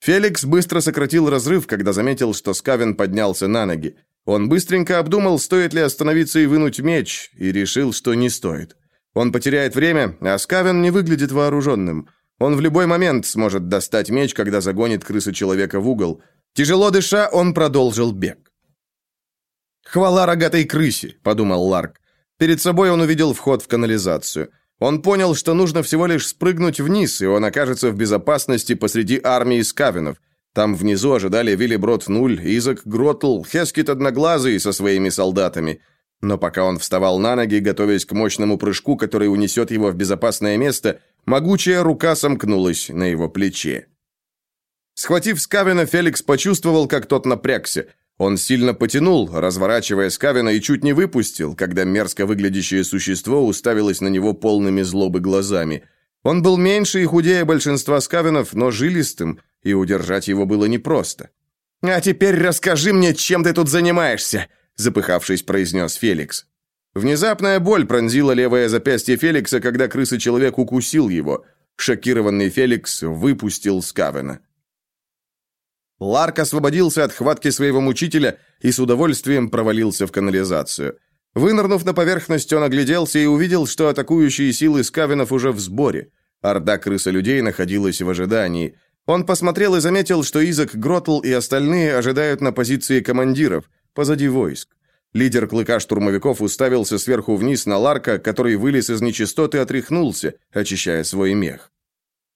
Speaker 1: Феликс быстро сократил разрыв, когда заметил, что Скавен поднялся на ноги. Он быстренько обдумал, стоит ли остановиться и вынуть меч, и решил, что не стоит. Он потеряет время, а Скавен не выглядит вооруженным. Он в любой момент сможет достать меч, когда загонит крысу человека в угол. Тяжело дыша, он продолжил бег. «Хвала рогатой крысе», — подумал Ларк. Перед собой он увидел вход в канализацию. Он понял, что нужно всего лишь спрыгнуть вниз, и он окажется в безопасности посреди армии скавинов. Там внизу ожидали Виллиброд Нуль, Изак Гротл, Хескит Одноглазый со своими солдатами. Но пока он вставал на ноги, готовясь к мощному прыжку, который унесет его в безопасное место, Могучая рука сомкнулась на его плече. Схватив Скавина, Феликс почувствовал, как тот напрягся. Он сильно потянул, разворачивая Скавина, и чуть не выпустил, когда мерзко выглядящее существо уставилось на него полными злобы глазами. Он был меньше и худее большинства Скавинов, но жилистым, и удержать его было непросто. «А теперь расскажи мне, чем ты тут занимаешься», запыхавшись, произнес Феликс. Внезапная боль пронзила левое запястье Феликса, когда крыса-человек укусил его. Шокированный Феликс выпустил Скавена. Ларк освободился от хватки своего мучителя и с удовольствием провалился в канализацию. Вынырнув на поверхность, он огляделся и увидел, что атакующие силы скавенов уже в сборе. Орда крыса-людей находилась в ожидании. Он посмотрел и заметил, что Изак Гротл и остальные ожидают на позиции командиров, позади войск. Лидер клыка штурмовиков уставился сверху вниз на Ларка, который вылез из нечистоты и отряхнулся, очищая свой мех.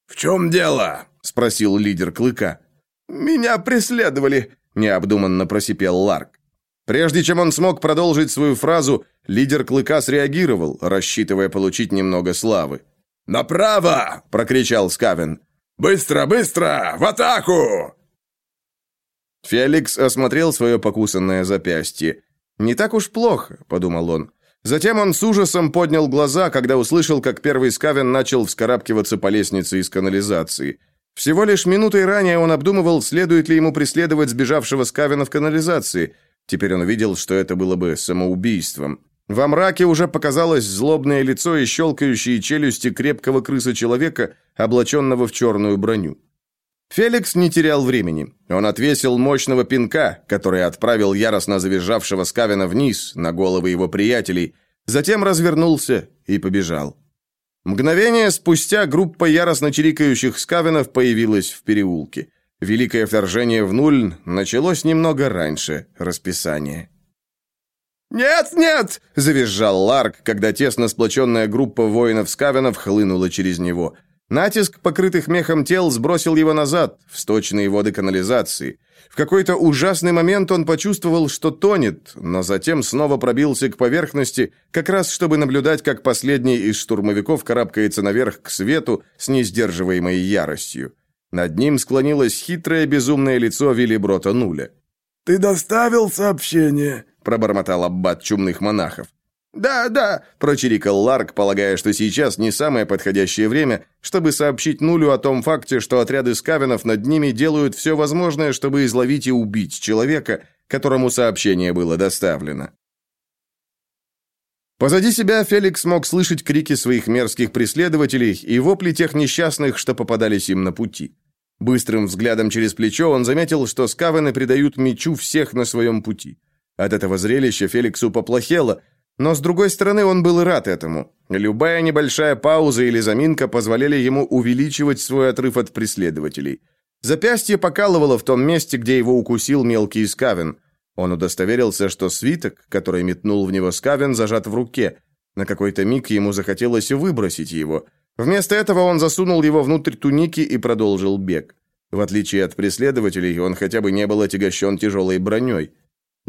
Speaker 6: «В чем дело?» — спросил лидер клыка.
Speaker 1: «Меня преследовали», — необдуманно просипел Ларк. Прежде чем он смог продолжить свою фразу, лидер клыка среагировал, рассчитывая получить немного славы.
Speaker 6: «Направо!» — прокричал Скавен. «Быстро, быстро! В атаку!»
Speaker 1: Феликс осмотрел свое покусанное запястье. «Не так уж плохо», — подумал он. Затем он с ужасом поднял глаза, когда услышал, как первый скавен начал вскарабкиваться по лестнице из канализации. Всего лишь минутой ранее он обдумывал, следует ли ему преследовать сбежавшего скавена в канализации. Теперь он увидел, что это было бы самоубийством. Во мраке уже показалось злобное лицо и щелкающие челюсти крепкого крыса-человека, облаченного в черную броню. Феликс не терял времени. Он отвесил мощного пинка, который отправил яростно завизжавшего Скавина вниз, на головы его приятелей, затем развернулся и побежал. Мгновение спустя группа яростно чирикающих скавинов появилась в переулке. Великое вторжение в нуль началось немного раньше расписания.
Speaker 3: «Нет, нет!»
Speaker 1: – завизжал Ларк, когда тесно сплоченная группа воинов-скавинов хлынула через него – Натиск покрытых мехом тел сбросил его назад, в сточные воды канализации. В какой-то ужасный момент он почувствовал, что тонет, но затем снова пробился к поверхности, как раз чтобы наблюдать, как последний из штурмовиков карабкается наверх к свету с несдерживаемой яростью. Над ним склонилось хитрое безумное лицо Виллиброта Нуля.
Speaker 4: «Ты доставил сообщение?»
Speaker 1: – пробормотал аббат чумных монахов.
Speaker 3: «Да, да», – прочирикал Ларк, полагая, что сейчас не самое подходящее время, чтобы сообщить Нулю о том факте, что отряды скавенов над ними делают все возможное, чтобы изловить и убить человека, которому сообщение было доставлено.
Speaker 1: Позади себя Феликс мог слышать крики своих мерзких преследователей и вопли тех несчастных, что попадались им на пути. Быстрым взглядом через плечо он заметил, что скавены придают мечу всех на своем пути. От этого зрелища Феликсу поплохело, но, с другой стороны, он был рад этому. Любая небольшая пауза или заминка позволяли ему увеличивать свой отрыв от преследователей. Запястье покалывало в том месте, где его укусил мелкий скавен. Он удостоверился, что свиток, который метнул в него скавен, зажат в руке. На какой-то миг ему захотелось выбросить его. Вместо этого он засунул его внутрь туники и продолжил бег. В отличие от преследователей, он хотя бы не был отягощен тяжелой броней.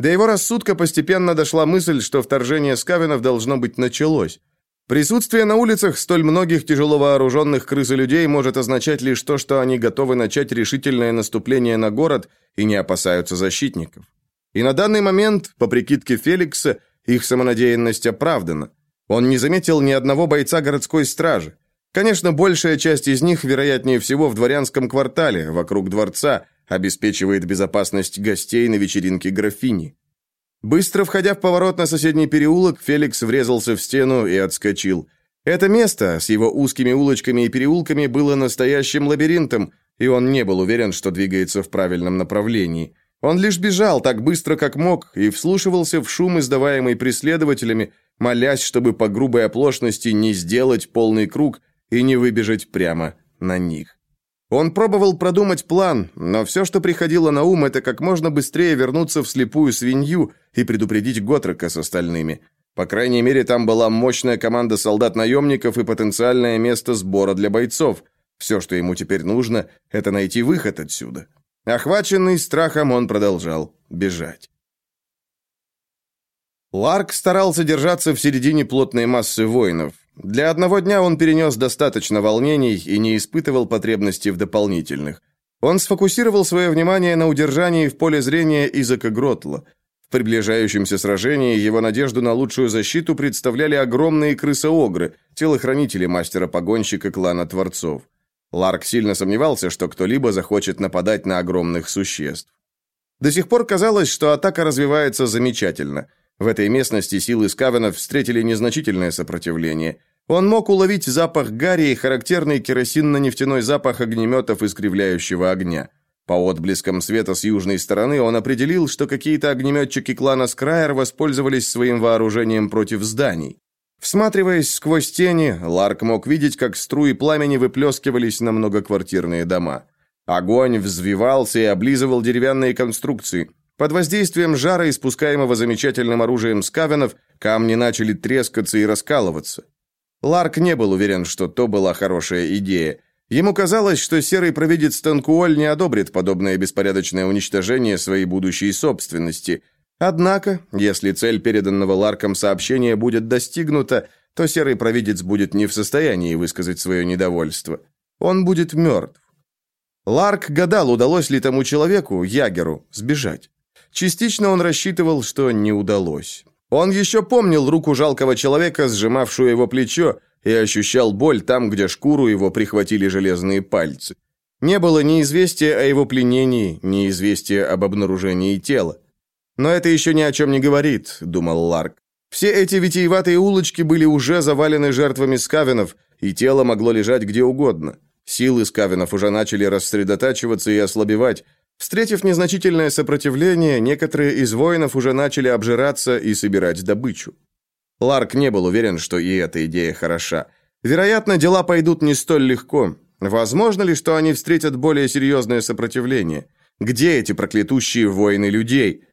Speaker 1: До его рассудка постепенно дошла мысль, что вторжение скавенов должно быть началось. Присутствие на улицах столь многих тяжело вооруженных крыс и людей может означать лишь то, что они готовы начать решительное наступление на город и не опасаются защитников. И на данный момент, по прикидке Феликса, их самонадеянность оправдана. Он не заметил ни одного бойца городской стражи. Конечно, большая часть из них, вероятнее всего, в дворянском квартале, вокруг дворца, обеспечивает безопасность гостей на вечеринке графини. Быстро входя в поворот на соседний переулок, Феликс врезался в стену и отскочил. Это место с его узкими улочками и переулками было настоящим лабиринтом, и он не был уверен, что двигается в правильном направлении. Он лишь бежал так быстро, как мог, и вслушивался в шум, издаваемый преследователями, молясь, чтобы по грубой оплошности не сделать полный круг и не выбежать прямо на них. Он пробовал продумать план, но все, что приходило на ум, это как можно быстрее вернуться в слепую свинью и предупредить Готрека с остальными. По крайней мере, там была мощная команда солдат-наемников и потенциальное место сбора для бойцов. Все, что ему теперь нужно, это найти выход отсюда. Охваченный страхом, он продолжал бежать. Ларк старался держаться в середине плотной массы воинов. Для одного дня он перенес достаточно волнений и не испытывал потребности в дополнительных. Он сфокусировал свое внимание на удержании в поле зрения Изака Гротла. В приближающемся сражении его надежду на лучшую защиту представляли огромные крысоогры, телохранители мастера-погонщика клана Творцов. Ларк сильно сомневался, что кто-либо захочет нападать на огромных существ. До сих пор казалось, что атака развивается замечательно – в этой местности силы скавенов встретили незначительное сопротивление. Он мог уловить запах гари и характерный керосинно-нефтяной запах огнеметов искривляющего огня. По отблескам света с южной стороны он определил, что какие-то огнеметчики клана Скрайер воспользовались своим вооружением против зданий. Всматриваясь сквозь тени, Ларк мог видеть, как струи пламени выплескивались на многоквартирные дома. Огонь взвивался и облизывал деревянные конструкции. Под воздействием жара, испускаемого замечательным оружием скавенов, камни начали трескаться и раскалываться. Ларк не был уверен, что то была хорошая идея. Ему казалось, что серый провидец Танкуоль не одобрит подобное беспорядочное уничтожение своей будущей собственности. Однако, если цель переданного Ларком сообщения будет достигнута, то серый провидец будет не в состоянии высказать свое недовольство. Он будет мертв. Ларк гадал, удалось ли тому человеку, Ягеру, сбежать. Частично он рассчитывал, что не удалось. Он еще помнил руку жалкого человека, сжимавшую его плечо, и ощущал боль там, где шкуру его прихватили железные пальцы. Не было ни известия о его пленении, ни известия об обнаружении тела. «Но это еще ни о чем не говорит», — думал Ларк. «Все эти витиеватые улочки были уже завалены жертвами скавенов, и тело могло лежать где угодно. Силы скавенов уже начали рассредотачиваться и ослабевать, Встретив незначительное сопротивление, некоторые из воинов уже начали обжираться и собирать добычу. Ларк не был уверен, что и эта идея хороша. Вероятно, дела пойдут не столь легко. Возможно ли, что они встретят более серьезное сопротивление? Где эти проклятущие воины людей?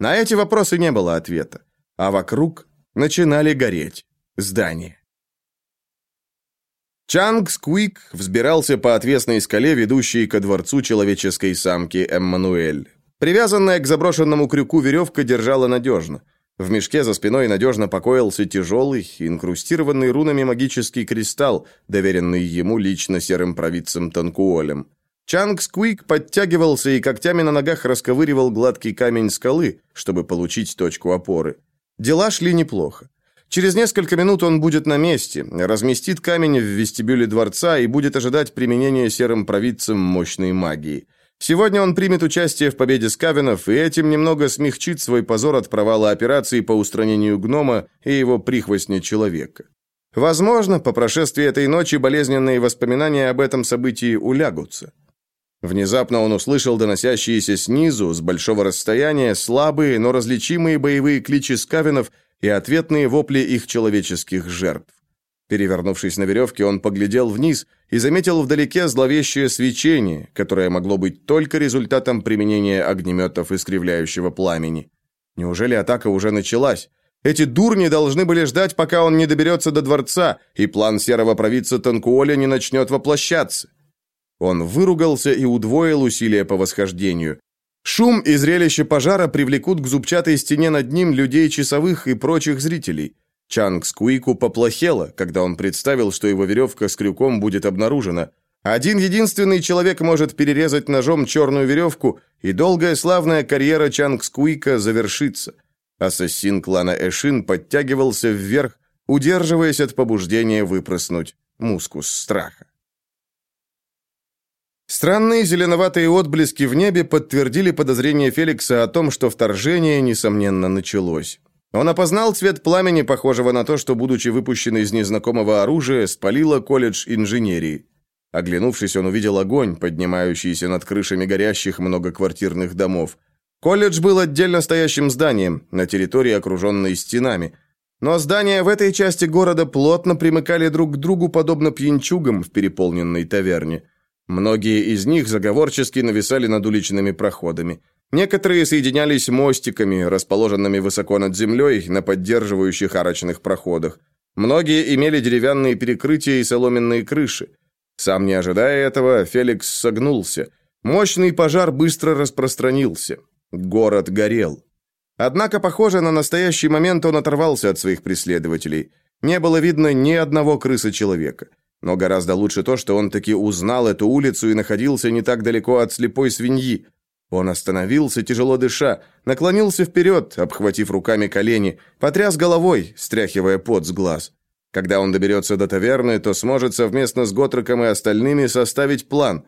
Speaker 1: На эти вопросы не было ответа. А вокруг начинали гореть здания. Чанг Сквик взбирался по отвесной скале, ведущей ко дворцу человеческой самки Эммануэль. Привязанная к заброшенному крюку веревка держала надежно. В мешке за спиной надежно покоился тяжелый, инкрустированный рунами магический кристалл, доверенный ему лично серым провидцем Танкуолем. Чанг Сквик подтягивался и когтями на ногах расковыривал гладкий камень скалы, чтобы получить точку опоры. Дела шли неплохо. Через несколько минут он будет на месте, разместит камень в вестибюле дворца и будет ожидать применения серым провидцем мощной магии. Сегодня он примет участие в победе скавинов и этим немного смягчит свой позор от провала операции по устранению гнома и его прихвостня человека. Возможно, по прошествии этой ночи болезненные воспоминания об этом событии улягутся. Внезапно он услышал доносящиеся снизу, с большого расстояния, слабые, но различимые боевые кличи скавинов и ответные вопли их человеческих жертв. Перевернувшись на веревке, он поглядел вниз и заметил вдалеке зловещее свечение, которое могло быть только результатом применения огнеметов искривляющего пламени. Неужели атака уже началась? Эти дурни должны были ждать, пока он не доберется до дворца, и план серого провидца Танкуоля не начнет воплощаться. Он выругался и удвоил усилия по восхождению. Шум и зрелище пожара привлекут к зубчатой стене над ним людей часовых и прочих зрителей – Чанг Скуику поплохело, когда он представил, что его веревка с крюком будет обнаружена. Один единственный человек может перерезать ножом черную веревку, и долгая славная карьера Чанг Скуика завершится. Ассасин клана Эшин подтягивался вверх, удерживаясь от побуждения выпроснуть мускус страха. Странные зеленоватые отблески в небе подтвердили подозрение Феликса о том, что вторжение, несомненно, началось. Он опознал цвет пламени, похожего на то, что, будучи выпущен из незнакомого оружия, спалило колледж инженерии. Оглянувшись, он увидел огонь, поднимающийся над крышами горящих многоквартирных домов. Колледж был отдельно стоящим зданием, на территории, окруженной стенами. Но здания в этой части города плотно примыкали друг к другу, подобно пьянчугам в переполненной таверне. Многие из них заговорчески нависали над уличными проходами. Некоторые соединялись мостиками, расположенными высоко над землей, на поддерживающих арочных проходах. Многие имели деревянные перекрытия и соломенные крыши. Сам не ожидая этого, Феликс согнулся. Мощный пожар быстро распространился. Город горел. Однако, похоже, на настоящий момент он оторвался от своих преследователей. Не было видно ни одного крысы-человека. Но гораздо лучше то, что он таки узнал эту улицу и находился не так далеко от слепой свиньи. Он остановился, тяжело дыша, наклонился вперед, обхватив руками колени, потряс головой, стряхивая пот с глаз. Когда он доберется до таверны, то сможет совместно с Готроком и остальными составить план.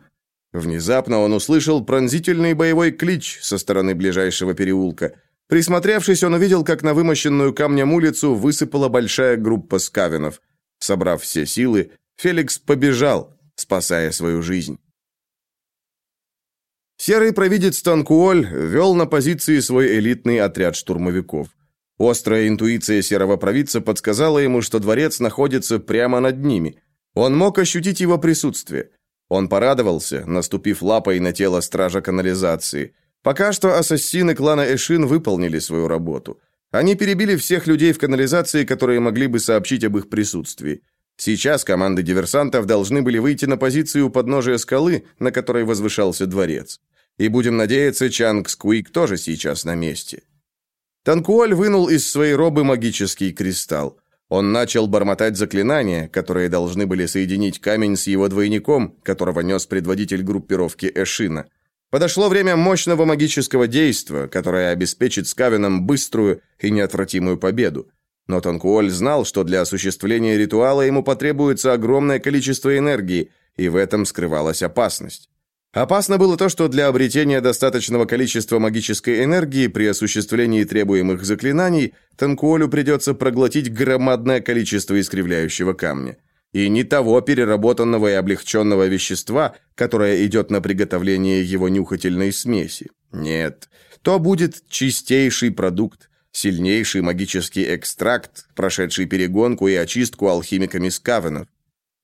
Speaker 1: Внезапно он услышал пронзительный боевой клич со стороны ближайшего переулка. Присмотревшись, он увидел, как на вымощенную камнем улицу высыпала большая группа скавинов. Собрав все силы, Феликс побежал, спасая свою жизнь. Серый провидец Танкуоль вел на позиции свой элитный отряд штурмовиков. Острая интуиция серого провидца подсказала ему, что дворец находится прямо над ними. Он мог ощутить его присутствие. Он порадовался, наступив лапой на тело стража канализации. Пока что ассасины клана Эшин выполнили свою работу. Они перебили всех людей в канализации, которые могли бы сообщить об их присутствии. Сейчас команды диверсантов должны были выйти на позицию у подножия скалы, на которой возвышался дворец. И будем надеяться, Чанг Скуик тоже сейчас на месте. Танкуоль вынул из своей робы магический кристалл. Он начал бормотать заклинания, которые должны были соединить камень с его двойником, которого нес предводитель группировки Эшина. Подошло время мощного магического действа, которое обеспечит Скавинам быструю и неотвратимую победу. Но Танкуоль знал, что для осуществления ритуала ему потребуется огромное количество энергии, и в этом скрывалась опасность. Опасно было то, что для обретения достаточного количества магической энергии при осуществлении требуемых заклинаний Танкуолю придется проглотить громадное количество искривляющего камня. И не того переработанного и облегченного вещества, которое идет на приготовление его нюхательной смеси. Нет, то будет чистейший продукт, сильнейший магический экстракт, прошедший перегонку и очистку алхимиками скавенов.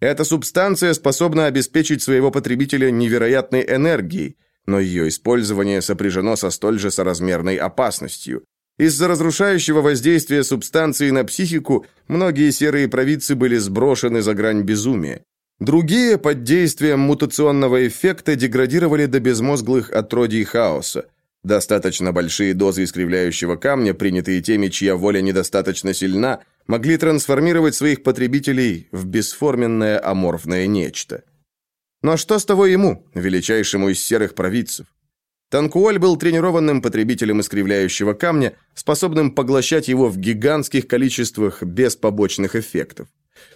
Speaker 1: Эта субстанция способна обеспечить своего потребителя невероятной энергией, но ее использование сопряжено со столь же соразмерной опасностью. Из-за разрушающего воздействия субстанции на психику многие серые провидцы были сброшены за грань безумия. Другие под действием мутационного эффекта деградировали до безмозглых отродий хаоса. Достаточно большие дозы искривляющего камня, принятые теми, чья воля недостаточно сильна, могли трансформировать своих потребителей в бесформенное аморфное нечто. Но что с того ему, величайшему из серых провидцев? Танкуоль был тренированным потребителем искривляющего камня, способным поглощать его в гигантских количествах без побочных эффектов.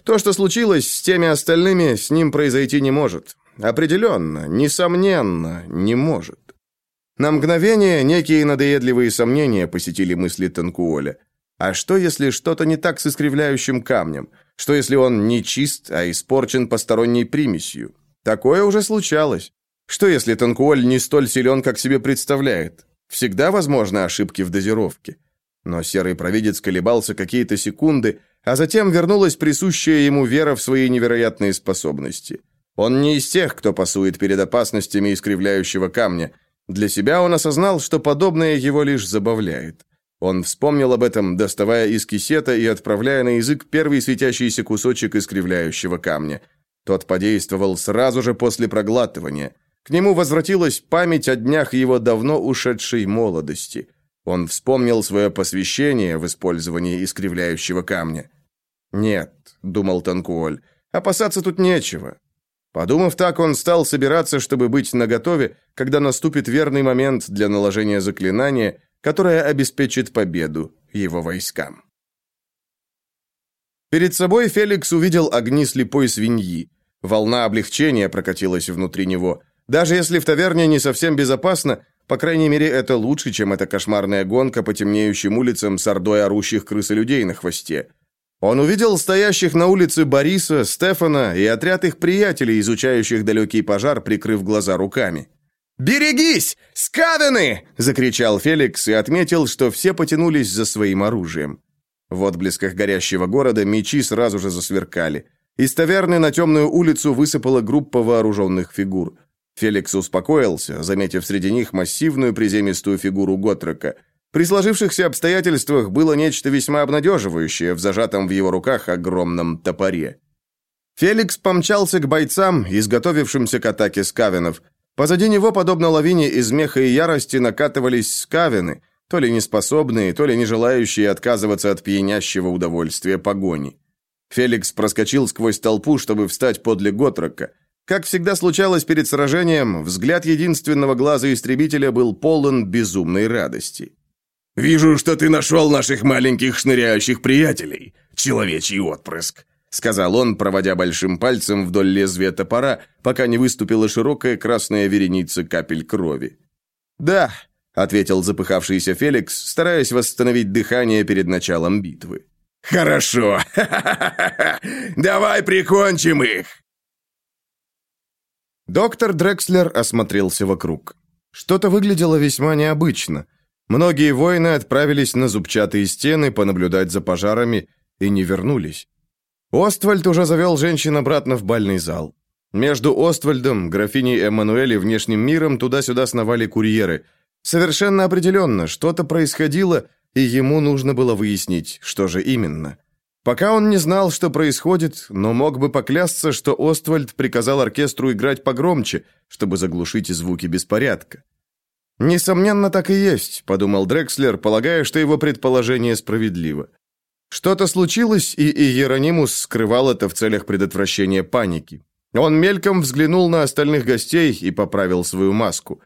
Speaker 1: То, что случилось с теми остальными, с ним произойти не может. Определенно, несомненно, не может. На мгновение некие надоедливые сомнения посетили мысли Танкуоля. А что, если что-то не так с искривляющим камнем? Что, если он не чист, а испорчен посторонней примесью? Такое уже случалось. Что, если Танкуоль не столь силен, как себе представляет? Всегда возможны ошибки в дозировке. Но серый провидец колебался какие-то секунды, а затем вернулась присущая ему вера в свои невероятные способности. Он не из тех, кто пасует перед опасностями искривляющего камня. Для себя он осознал, что подобное его лишь забавляет. Он вспомнил об этом, доставая из кисета и отправляя на язык первый светящийся кусочек искривляющего камня. Тот подействовал сразу же после проглатывания. К нему возвратилась память о днях его давно ушедшей молодости. Он вспомнил свое посвящение в использовании искривляющего камня. «Нет», — думал Танкуоль, — «опасаться тут нечего. Подумав так, он стал собираться, чтобы быть наготове, когда наступит верный момент для наложения заклинания, которое обеспечит победу его войскам. Перед собой Феликс увидел огни слепой свиньи. Волна облегчения прокатилась внутри него. Даже если в таверне не совсем безопасно, по крайней мере, это лучше, чем эта кошмарная гонка по темнеющим улицам с ордой орущих крыс и людей на хвосте. Он увидел стоящих на улице Бориса, Стефана и отряд их приятелей, изучающих далекий пожар, прикрыв глаза руками. «Берегись! Скавены!» – закричал Феликс и отметил, что все потянулись за своим оружием. В отблесках горящего города мечи сразу же засверкали. Из таверны на темную улицу высыпала группа вооруженных фигур. Феликс успокоился, заметив среди них массивную приземистую фигуру Готрека – при сложившихся обстоятельствах было нечто весьма обнадеживающее в зажатом в его руках огромном топоре. Феликс помчался к бойцам, изготовившимся к атаке скавенов. Позади него, подобно лавине из меха и ярости, накатывались скавены, то ли неспособные, то ли не желающие отказываться от пьянящего удовольствия погони. Феликс проскочил сквозь толпу, чтобы встать подле Готрока. Как всегда случалось перед сражением, взгляд единственного глаза истребителя был полон безумной радости.
Speaker 6: «Вижу, что ты нашел наших маленьких шныряющих приятелей, человечий отпрыск», сказал он, проводя большим пальцем вдоль лезвия топора, пока не выступила широкая красная вереница капель крови.
Speaker 1: «Да», — ответил запыхавшийся Феликс, стараясь восстановить дыхание перед началом битвы.
Speaker 6: «Хорошо! [LAUGHS] Давай прикончим их!»
Speaker 1: Доктор Дрекслер осмотрелся вокруг. Что-то выглядело весьма необычно — Многие воины отправились на зубчатые стены понаблюдать за пожарами и не вернулись. Оствальд уже завел женщин обратно в бальный зал. Между Оствальдом, графиней Эммануэль и внешним миром туда-сюда сновали курьеры. Совершенно определенно, что-то происходило, и ему нужно было выяснить, что же именно. Пока он не знал, что происходит, но мог бы поклясться, что Оствальд приказал оркестру играть погромче, чтобы заглушить звуки беспорядка. «Несомненно, так и есть», — подумал Дрекслер, полагая, что его предположение справедливо. Что-то случилось, и Иеронимус скрывал это в целях предотвращения паники. Он мельком взглянул на остальных гостей и поправил свою маску.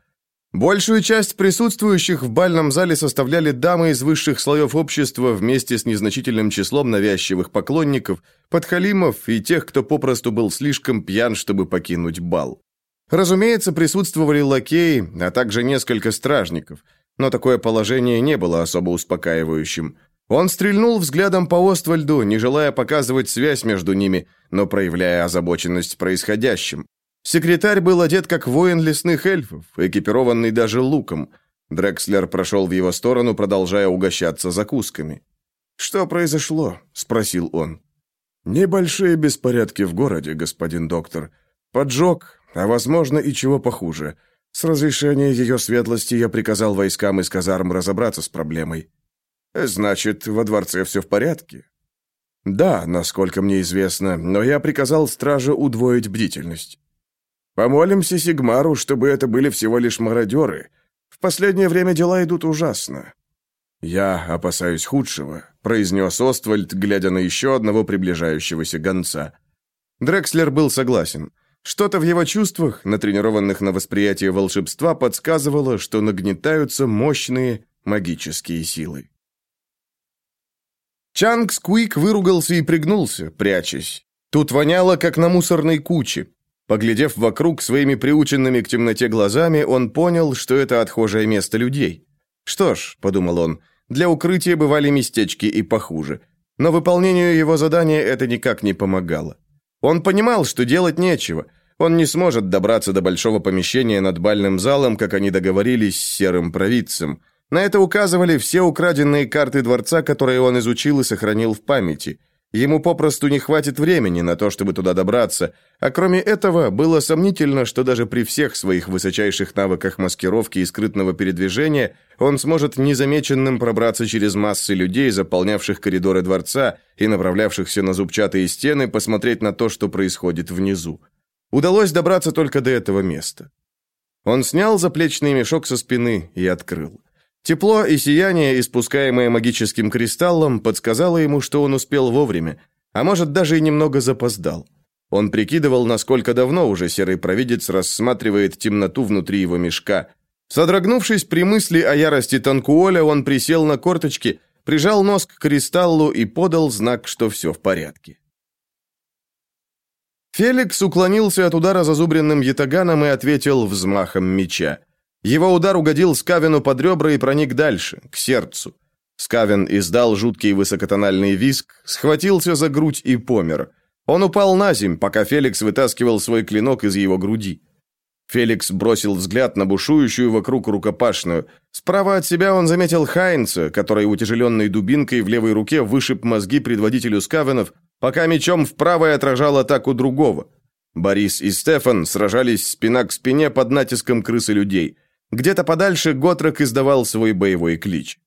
Speaker 1: Большую часть присутствующих в бальном зале составляли дамы из высших слоев общества вместе с незначительным числом навязчивых поклонников, подхалимов и тех, кто попросту был слишком пьян, чтобы покинуть бал. Разумеется, присутствовали лакеи, а также несколько стражников, но такое положение не было особо успокаивающим. Он стрельнул взглядом по Оствальду, не желая показывать связь между ними, но проявляя озабоченность происходящим. Секретарь был одет как воин лесных эльфов, экипированный даже луком. Дрекслер прошел в его сторону, продолжая угощаться закусками. «Что произошло?» – спросил он. «Небольшие беспорядки в городе, господин доктор. Поджог, а, возможно, и чего похуже. С разрешения ее светлости я приказал войскам из казарм разобраться с проблемой. Значит, во дворце все в порядке? Да, насколько мне известно, но я приказал страже удвоить бдительность. Помолимся Сигмару, чтобы это были всего лишь мародеры. В последнее время дела идут ужасно. Я опасаюсь худшего, произнес Оствальд, глядя на еще одного приближающегося гонца. Дрекслер был согласен. Что-то в его чувствах, натренированных на восприятие волшебства, подсказывало, что нагнетаются мощные магические силы. Чанг Скуик выругался и пригнулся, прячась. Тут воняло, как на мусорной куче. Поглядев вокруг своими приученными к темноте глазами, он понял, что это отхожее место людей. «Что ж», — подумал он, — «для укрытия бывали местечки и похуже». Но выполнению его задания это никак не помогало. Он понимал, что делать нечего. Он не сможет добраться до большого помещения над бальным залом, как они договорились с серым провидцем. На это указывали все украденные карты дворца, которые он изучил и сохранил в памяти. Ему попросту не хватит времени на то, чтобы туда добраться, а кроме этого, было сомнительно, что даже при всех своих высочайших навыках маскировки и скрытного передвижения он сможет незамеченным пробраться через массы людей, заполнявших коридоры дворца и направлявшихся на зубчатые стены, посмотреть на то, что происходит внизу. Удалось добраться только до этого места. Он снял заплечный мешок со спины и открыл. Тепло и сияние, испускаемое магическим кристаллом, подсказало ему, что он успел вовремя, а может, даже и немного запоздал. Он прикидывал, насколько давно уже серый провидец рассматривает темноту внутри его мешка. Содрогнувшись при мысли о ярости Танкуоля, он присел на корточки, прижал нос к кристаллу и подал знак, что все в порядке. Феликс уклонился от удара зазубренным ятаганом и ответил взмахом меча. Его удар угодил Скавину под ребра и проник дальше, к сердцу. Скавин издал жуткий высокотональный виск, схватился за грудь и помер. Он упал на земь, пока Феликс вытаскивал свой клинок из его груди. Феликс бросил взгляд на бушующую вокруг рукопашную. Справа от себя он заметил Хайнца, который утяжеленной дубинкой в левой руке вышиб мозги предводителю Скавенов, пока мечом в правой отражал атаку другого. Борис и Стефан сражались спина к спине под натиском крысы людей – где-то подальше Готрок издавал свой боевой клич.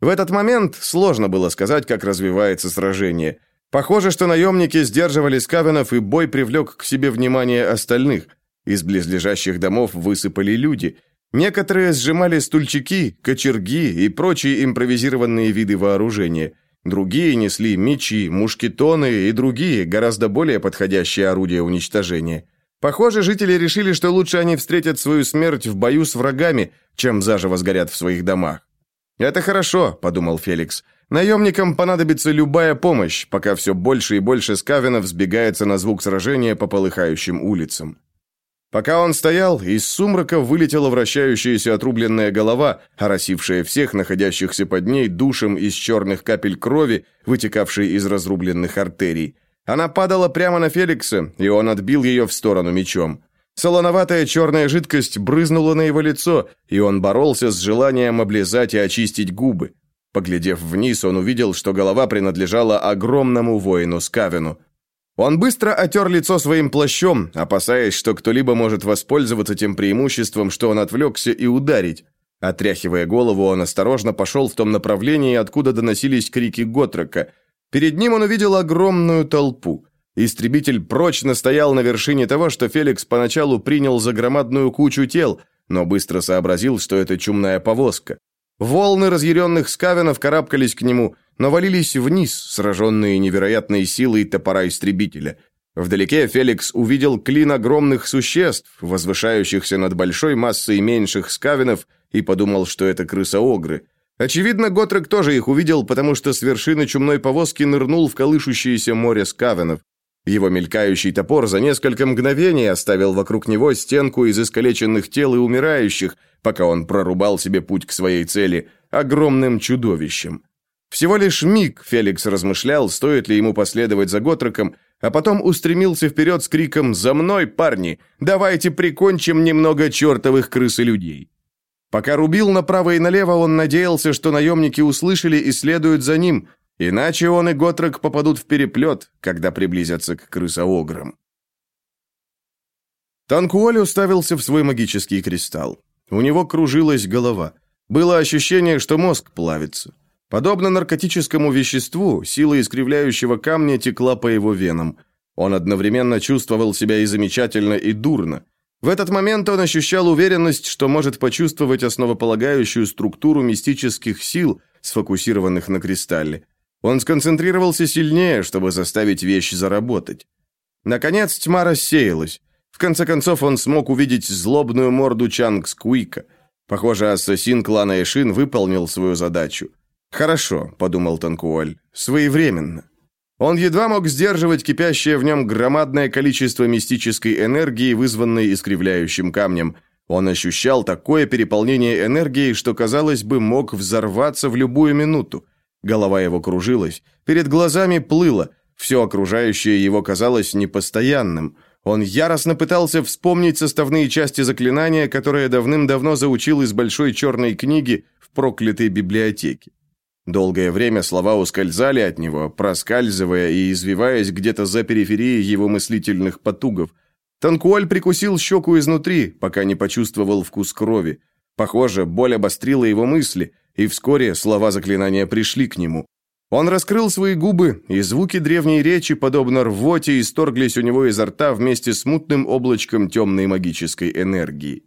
Speaker 1: В этот момент сложно было сказать, как развивается сражение. Похоже, что наемники сдерживали скавенов, и бой привлек к себе внимание остальных. Из близлежащих домов высыпали люди. Некоторые сжимали стульчики, кочерги и прочие импровизированные виды вооружения. Другие несли мечи, мушкетоны и другие, гораздо более подходящие орудия уничтожения. Похоже, жители решили, что лучше они встретят свою смерть в бою с врагами, чем заживо сгорят в своих домах. «Это хорошо», — подумал Феликс. «Наемникам понадобится любая помощь, пока все больше и больше скавинов сбегается на звук сражения по полыхающим улицам». Пока он стоял, из сумрака вылетела вращающаяся отрубленная голова, оросившая всех находящихся под ней душем из черных капель крови, вытекавшей из разрубленных артерий. Она падала прямо на Феликса, и он отбил ее в сторону мечом. Солоноватая черная жидкость брызнула на его лицо, и он боролся с желанием облизать и очистить губы. Поглядев вниз, он увидел, что голова принадлежала огромному воину Скавину. Он быстро отер лицо своим плащом, опасаясь, что кто-либо может воспользоваться тем преимуществом, что он отвлекся, и ударить. Отряхивая голову, он осторожно пошел в том направлении, откуда доносились крики Готрока – Перед ним он увидел огромную толпу. Истребитель прочно стоял на вершине того, что Феликс поначалу принял за громадную кучу тел, но быстро сообразил, что это чумная повозка. Волны разъяренных скавенов карабкались к нему, но валились вниз, сраженные невероятной силой топора истребителя. Вдалеке Феликс увидел клин огромных существ, возвышающихся над большой массой меньших скавенов, и подумал, что это крыса-огры. Очевидно, Готрек тоже их увидел, потому что с вершины чумной повозки нырнул в колышущееся море скавенов. Его мелькающий топор за несколько мгновений оставил вокруг него стенку из искалеченных тел и умирающих, пока он прорубал себе путь к своей цели – огромным чудовищем. Всего лишь миг Феликс размышлял, стоит ли ему последовать за Готреком, а потом устремился вперед с криком «За мной, парни! Давайте прикончим немного чертовых крыс и людей!» Пока рубил направо и налево, он надеялся, что наемники услышали и следуют за ним, иначе он и Готрек попадут в переплет, когда приблизятся к крысоограм. Танкуоль уставился в свой магический кристалл. У него кружилась голова. Было ощущение, что мозг плавится. Подобно наркотическому веществу, сила искривляющего камня текла по его венам. Он одновременно чувствовал себя и замечательно, и дурно. В этот момент он ощущал уверенность, что может почувствовать основополагающую структуру мистических сил, сфокусированных на кристалле. Он сконцентрировался сильнее, чтобы заставить вещь заработать. Наконец тьма рассеялась. В конце концов он смог увидеть злобную морду Чанг Скуика. Похоже, ассасин клана Эшин выполнил свою задачу. «Хорошо», — подумал Танкуоль, — «своевременно». Он едва мог сдерживать кипящее в нем громадное количество мистической энергии, вызванной искривляющим камнем. Он ощущал такое переполнение энергией, что, казалось бы, мог взорваться в любую минуту. Голова его кружилась, перед глазами плыло, все окружающее его казалось непостоянным. Он яростно пытался вспомнить составные части заклинания, которое давным-давно заучил из большой черной книги в проклятой библиотеке. Долгое время слова ускользали от него, проскальзывая и извиваясь где-то за периферией его мыслительных потугов. Танкуоль прикусил щеку изнутри, пока не почувствовал вкус крови. Похоже, боль обострила его мысли, и вскоре слова заклинания пришли к нему. Он раскрыл свои губы, и звуки древней речи, подобно рвоте, исторглись у него изо рта вместе с мутным облачком темной магической энергии.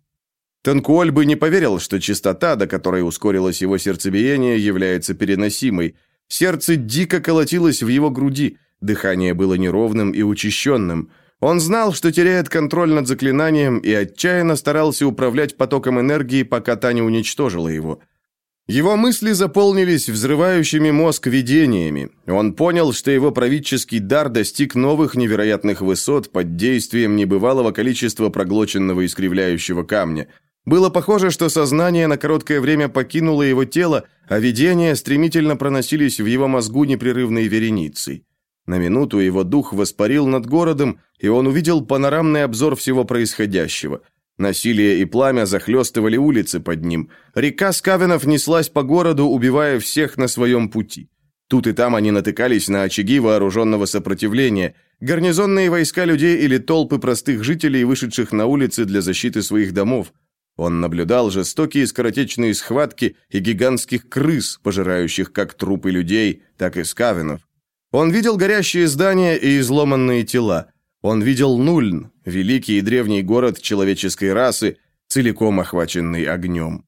Speaker 1: Танкуоль бы не поверил, что частота, до которой ускорилось его сердцебиение, является переносимой. Сердце дико колотилось в его груди, дыхание было неровным и учащенным. Он знал, что теряет контроль над заклинанием и отчаянно старался управлять потоком энергии, пока та не уничтожила его – его мысли заполнились взрывающими мозг видениями. Он понял, что его правительский дар достиг новых невероятных высот под действием небывалого количества проглоченного искривляющего камня. Было похоже, что сознание на короткое время покинуло его тело, а видения стремительно проносились в его мозгу непрерывной вереницей. На минуту его дух воспарил над городом, и он увидел панорамный обзор всего происходящего – Насилие и пламя захлестывали улицы под ним. Река Скавенов неслась по городу, убивая всех на своем пути. Тут и там они натыкались на очаги вооруженного сопротивления, гарнизонные войска людей или толпы простых жителей, вышедших на улицы для защиты своих домов. Он наблюдал жестокие скоротечные схватки и гигантских крыс, пожирающих как трупы людей, так и скавенов. Он видел горящие здания и изломанные тела. Он видел Нульн, великий и древний город человеческой расы, целиком охваченный огнем.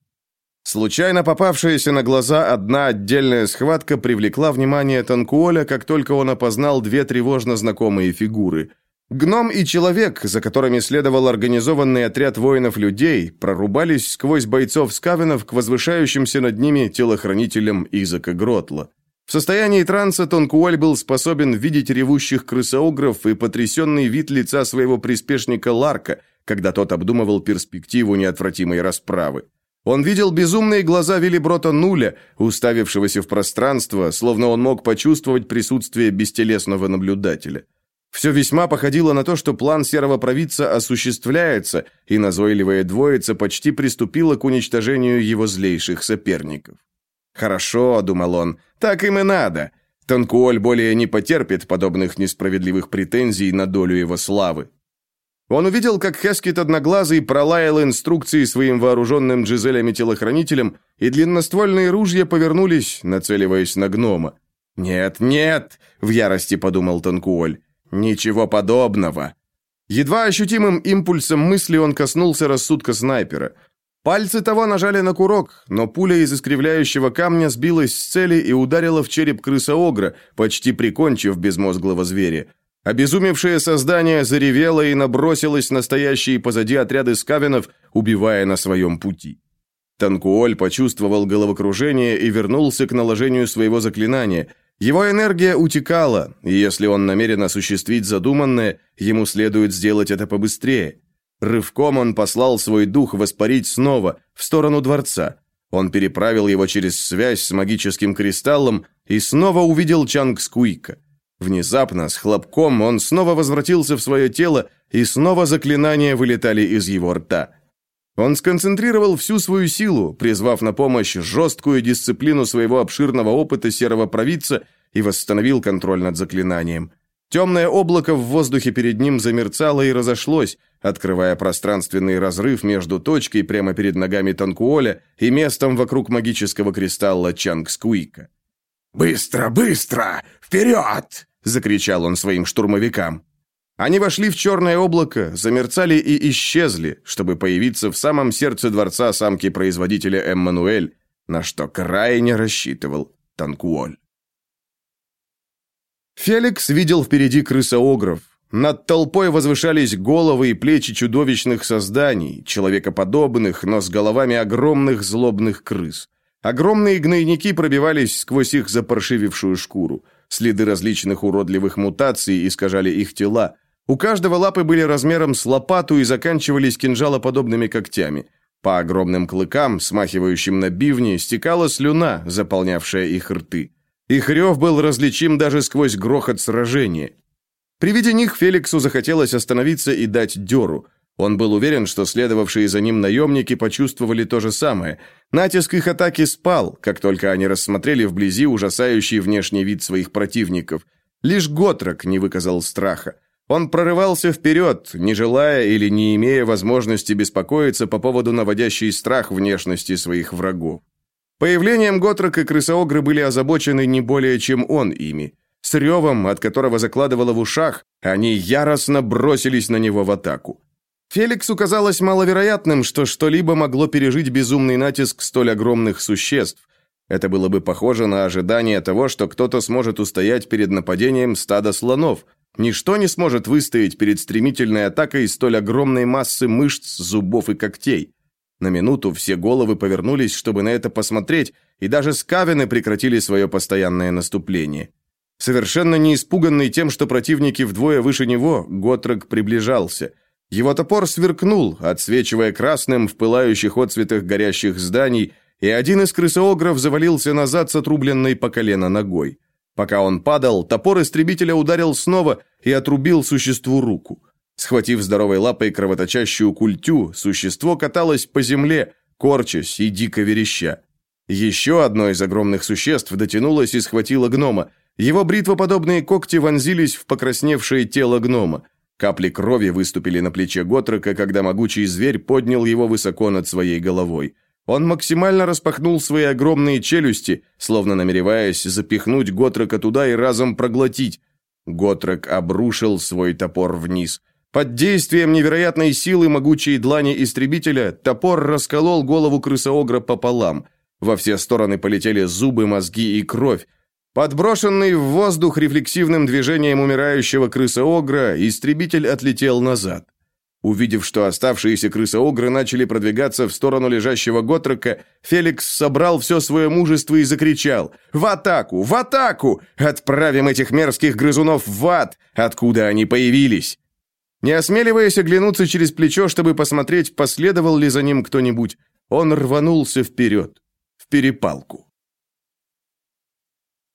Speaker 1: Случайно попавшаяся на глаза одна отдельная схватка привлекла внимание Танкуоля, как только он опознал две тревожно знакомые фигуры. Гном и человек, за которыми следовал организованный отряд воинов-людей, прорубались сквозь бойцов скавенов к возвышающимся над ними телохранителям Изака Гротла. В состоянии транса Тонкуоль был способен видеть ревущих крысоугров и потрясенный вид лица своего приспешника Ларка, когда тот обдумывал перспективу неотвратимой расправы. Он видел безумные глаза Виллиброта Нуля, уставившегося в пространство, словно он мог почувствовать присутствие бестелесного наблюдателя. Все весьма походило на то, что план серого провидца осуществляется, и назойливая двоица почти приступила к уничтожению его злейших соперников. «Хорошо», — думал он, — «так им и надо. Танкуоль более не потерпит подобных несправедливых претензий на долю его славы». Он увидел, как Хескит Одноглазый пролаял инструкции своим вооруженным Джизелями-телохранителям, и длинноствольные ружья повернулись, нацеливаясь на гнома. «Нет, нет!» — в ярости подумал Танкуоль. «Ничего подобного!» Едва ощутимым импульсом мысли он коснулся рассудка снайпера. Пальцы того нажали на курок, но пуля из искривляющего камня сбилась с цели и ударила в череп крыса-огра, почти прикончив безмозглого зверя. Обезумевшее создание заревело и набросилось на стоящие позади отряды скавинов, убивая на своем пути. Танкуоль почувствовал головокружение и вернулся к наложению своего заклинания. Его энергия утекала, и если он намерен осуществить задуманное, ему следует сделать это побыстрее. Рывком он послал свой дух воспарить снова, в сторону дворца. Он переправил его через связь с магическим кристаллом и снова увидел Чанг Скуика. Внезапно, с хлопком, он снова возвратился в свое тело, и снова заклинания вылетали из его рта. Он сконцентрировал всю свою силу, призвав на помощь жесткую дисциплину своего обширного опыта серого провидца и восстановил контроль над заклинанием. Темное облако в воздухе перед ним замерцало и разошлось, открывая пространственный разрыв между точкой прямо перед ногами Танкуоля и местом вокруг магического кристалла Чангскуика.
Speaker 6: «Быстро, быстро! Вперед!» — закричал он своим штурмовикам.
Speaker 1: Они вошли в черное облако, замерцали и исчезли, чтобы появиться в самом сердце дворца самки-производителя Эммануэль, на что крайне рассчитывал Танкуоль. Феликс видел впереди крысоогров. Над толпой возвышались головы и плечи чудовищных созданий, человекоподобных, но с головами огромных злобных крыс. Огромные гнойники пробивались сквозь их запаршивившую шкуру. Следы различных уродливых мутаций искажали их тела. У каждого лапы были размером с лопату и заканчивались кинжалоподобными когтями. По огромным клыкам, смахивающим на бивни, стекала слюна, заполнявшая их рты. Их рев был различим даже сквозь грохот сражения. При виде них Феликсу захотелось остановиться и дать дёру. Он был уверен, что следовавшие за ним наемники почувствовали то же самое. Натиск их атаки спал, как только они рассмотрели вблизи ужасающий внешний вид своих противников. Лишь Готрок не выказал страха. Он прорывался вперед, не желая или не имея возможности беспокоиться по поводу наводящей страх внешности своих врагов. Появлением Готрок и Крысоогры были озабочены не более, чем он ими. С ревом, от которого закладывало в ушах, они яростно бросились на него в атаку. Феликсу казалось маловероятным, что что-либо могло пережить безумный натиск столь огромных существ. Это было бы похоже на ожидание того, что кто-то сможет устоять перед нападением стада слонов. Ничто не сможет выстоять перед стремительной атакой столь огромной массы мышц, зубов и когтей. На минуту все головы повернулись, чтобы на это посмотреть, и даже скавины прекратили свое постоянное наступление. Совершенно не испуганный тем, что противники вдвое выше него, Готрек приближался. Его топор сверкнул, отсвечивая красным в пылающих отцветах горящих зданий, и один из крысоогров завалился назад с отрубленной по колено ногой. Пока он падал, топор истребителя ударил снова и отрубил существу руку. Схватив здоровой лапой кровоточащую культю, существо каталось по земле, корчась и дико вереща. Еще одно из огромных существ дотянулось и схватило гнома, его бритвоподобные когти вонзились в покрасневшее тело гнома. Капли крови выступили на плече Готрека, когда могучий зверь поднял его высоко над своей головой. Он максимально распахнул свои огромные челюсти, словно намереваясь запихнуть Готрека туда и разом проглотить. Готрек обрушил свой топор вниз. Под действием невероятной силы могучей длани истребителя топор расколол голову крысоогра пополам. Во все стороны полетели зубы, мозги и кровь. Подброшенный в воздух рефлексивным движением умирающего крыса-огра, истребитель отлетел назад. Увидев, что оставшиеся крысы-огры начали продвигаться в сторону лежащего Готрека, Феликс собрал все свое мужество и закричал «В атаку! В атаку! Отправим этих мерзких грызунов в ад, откуда они появились!» Не осмеливаясь оглянуться через плечо, чтобы посмотреть, последовал ли за ним кто-нибудь, он рванулся вперед, в перепалку.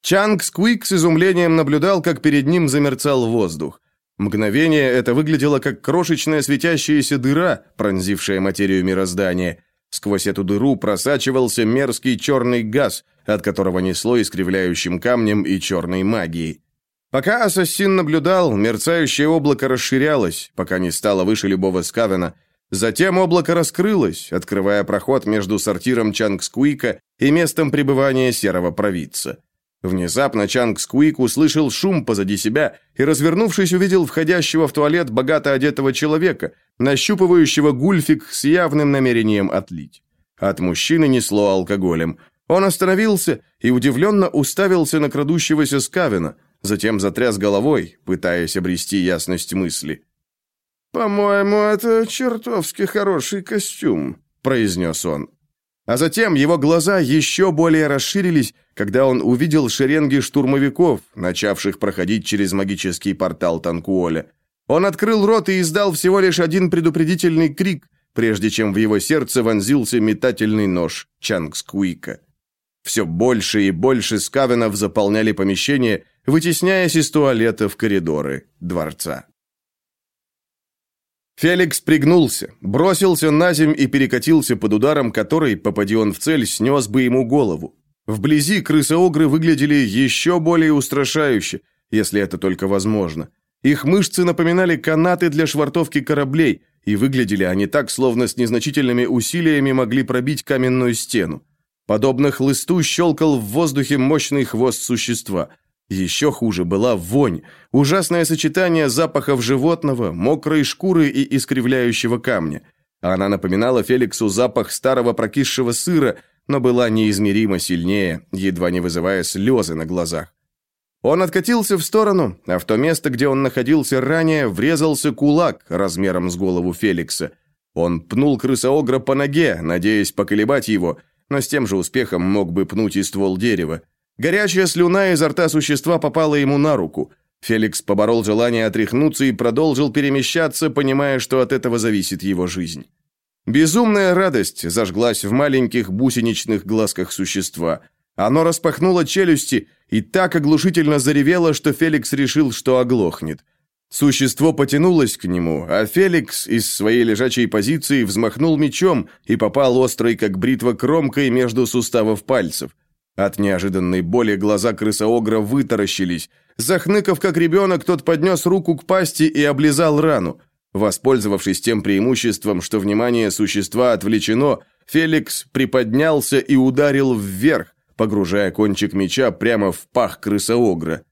Speaker 1: Чанг Сквик с изумлением наблюдал, как перед ним замерцал воздух. Мгновение это выглядело как крошечная светящаяся дыра, пронзившая материю мироздания. Сквозь эту дыру просачивался мерзкий черный газ, от которого несло искривляющим камнем и черной магией. Пока ассасин наблюдал, мерцающее облако расширялось, пока не стало выше любого скавена. Затем облако раскрылось, открывая проход между сортиром Чангскуика и местом пребывания серого провидца. Внезапно Чанг Скуик услышал шум позади себя и, развернувшись, увидел входящего в туалет богато одетого человека, нащупывающего гульфик с явным намерением отлить. От мужчины несло алкоголем. Он остановился и удивленно уставился на крадущегося Скавина, затем затряс головой, пытаясь обрести ясность мысли. «По-моему, это чертовски хороший костюм», — произнес он. А затем его глаза еще более расширились, когда он увидел шеренги штурмовиков, начавших проходить через магический портал Танкуоля. Он открыл рот и издал всего лишь один предупредительный крик, прежде чем в его сердце вонзился метательный нож Чангскуика. Все больше и больше скавенов заполняли помещение, вытесняясь из туалета в коридоры дворца. Феликс пригнулся, бросился на земь и перекатился под ударом, который, попади он в цель, снес бы ему голову. Вблизи крысы-огры выглядели еще более устрашающе, если это только возможно. Их мышцы напоминали канаты для швартовки кораблей, и выглядели они так, словно с незначительными усилиями могли пробить каменную стену. Подобно хлысту щелкал в воздухе мощный хвост существа – еще хуже была вонь, ужасное сочетание запахов животного, мокрой шкуры и искривляющего камня. Она напоминала Феликсу запах старого прокисшего сыра, но была неизмеримо сильнее, едва не вызывая слезы на глазах. Он откатился в сторону, а в то место, где он находился ранее, врезался кулак размером с голову Феликса. Он пнул крысоогра по ноге, надеясь поколебать его, но с тем же успехом мог бы пнуть и ствол дерева. Горячая слюна изо рта существа попала ему на руку. Феликс поборол желание отряхнуться и продолжил перемещаться, понимая, что от этого зависит его жизнь. Безумная радость зажглась в маленьких бусиничных глазках существа. Оно распахнуло челюсти и так оглушительно заревело, что Феликс решил, что оглохнет. Существо потянулось к нему, а Феликс из своей лежачей позиции взмахнул мечом и попал острой, как бритва, кромкой между суставов пальцев. От неожиданной боли глаза крысоогра вытаращились. Захныкав, как ребенок, тот поднес руку к пасти и облизал рану. Воспользовавшись тем преимуществом, что внимание существа отвлечено, Феликс приподнялся и ударил вверх, погружая кончик меча прямо в пах крысоогра.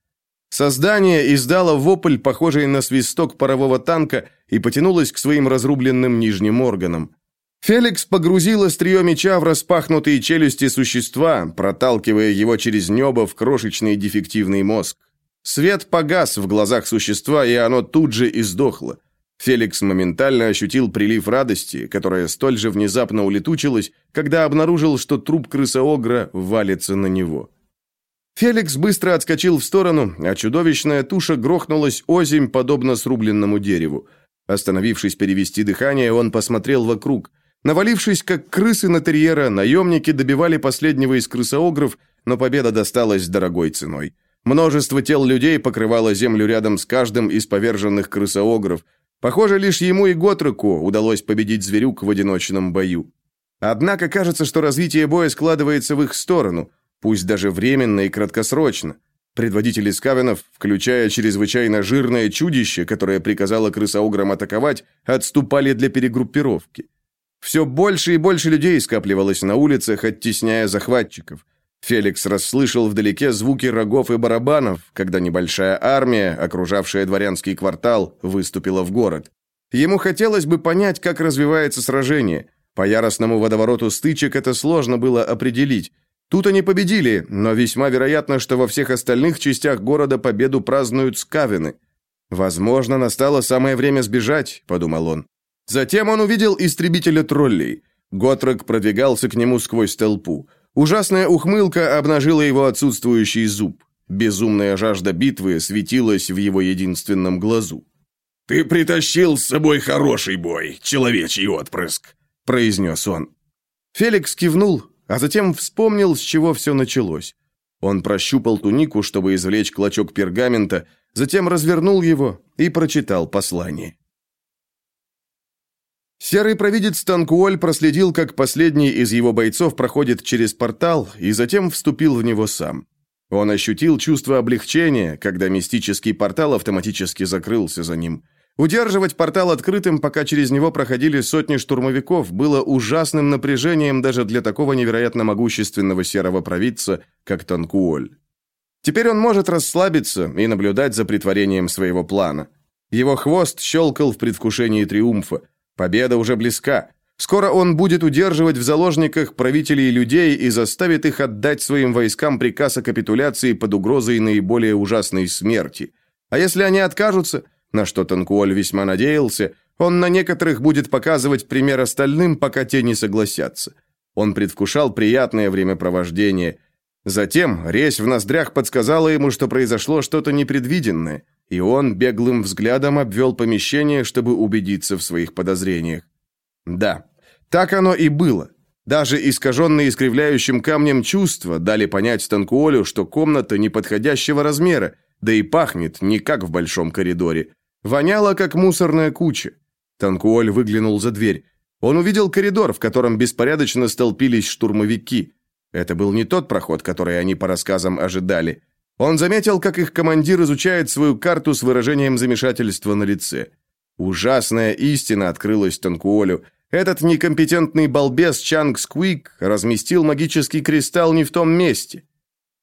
Speaker 1: Создание издало вопль, похожий на свисток парового танка, и потянулось к своим разрубленным нижним органам. Феликс погрузил острие меча в распахнутые челюсти существа, проталкивая его через небо в крошечный дефективный мозг. Свет погас в глазах существа, и оно тут же издохло. Феликс моментально ощутил прилив радости, которая столь же внезапно улетучилась, когда обнаружил, что труп крысоогра валится на него. Феликс быстро отскочил в сторону, а чудовищная туша грохнулась озимь, подобно срубленному дереву. Остановившись перевести дыхание, он посмотрел вокруг. Навалившись, как крысы на терьера, наемники добивали последнего из крысоогров, но победа досталась дорогой ценой. Множество тел людей покрывало землю рядом с каждым из поверженных крысоогров – Похоже, лишь ему и Готреку удалось победить зверюк в одиночном бою. Однако кажется, что развитие боя складывается в их сторону, пусть даже временно и краткосрочно. Предводители скавенов, включая чрезвычайно жирное чудище, которое приказало крысоуграм атаковать, отступали для перегруппировки. Все больше и больше людей скапливалось на улицах, оттесняя захватчиков. Феликс расслышал вдалеке звуки рогов и барабанов, когда небольшая армия, окружавшая дворянский квартал, выступила в город. Ему хотелось бы понять, как развивается сражение. По яростному водовороту стычек это сложно было определить. Тут они победили, но весьма вероятно, что во всех остальных частях города победу празднуют скавины. «Возможно, настало самое время сбежать», — подумал он. Затем он увидел истребителя троллей. Готрек продвигался к нему сквозь толпу. Ужасная ухмылка обнажила его отсутствующий зуб. Безумная жажда битвы светилась в его единственном глазу.
Speaker 6: «Ты притащил с собой хороший бой, человечий отпрыск», — произнес он.
Speaker 1: Феликс кивнул, а затем вспомнил, с чего все началось. Он прощупал тунику, чтобы извлечь клочок пергамента, затем развернул его и прочитал послание. Серый провидец Танкуоль проследил, как последний из его бойцов проходит через портал, и затем вступил в него сам. Он ощутил чувство облегчения, когда мистический портал автоматически закрылся за ним. Удерживать портал открытым, пока через него проходили сотни штурмовиков, было ужасным напряжением даже для такого невероятно могущественного серого провидца, как Танкуоль. Теперь он может расслабиться и наблюдать за притворением своего плана. Его хвост щелкал в предвкушении триумфа. Победа уже близка. Скоро он будет удерживать в заложниках правителей людей и заставит их отдать своим войскам приказ о капитуляции под угрозой наиболее ужасной смерти. А если они откажутся, на что Танкуоль весьма надеялся, он на некоторых будет показывать пример остальным, пока те не согласятся. Он предвкушал приятное времяпровождение. Затем резь в ноздрях подсказала ему, что произошло что-то непредвиденное – и он беглым взглядом обвел помещение, чтобы убедиться в своих подозрениях. Да, так оно и было. Даже искаженные искривляющим камнем чувства дали понять Станкуолю, что комната неподходящего размера, да и пахнет не как в большом коридоре. Воняло, как мусорная куча. Танкуоль выглянул за дверь. Он увидел коридор, в котором беспорядочно столпились штурмовики. Это был не тот проход, который они по рассказам ожидали. Он заметил, как их командир изучает свою карту с выражением замешательства на лице. Ужасная истина открылась Танкуолю. Этот некомпетентный балбес Чанг Сквик разместил магический кристалл не в том месте.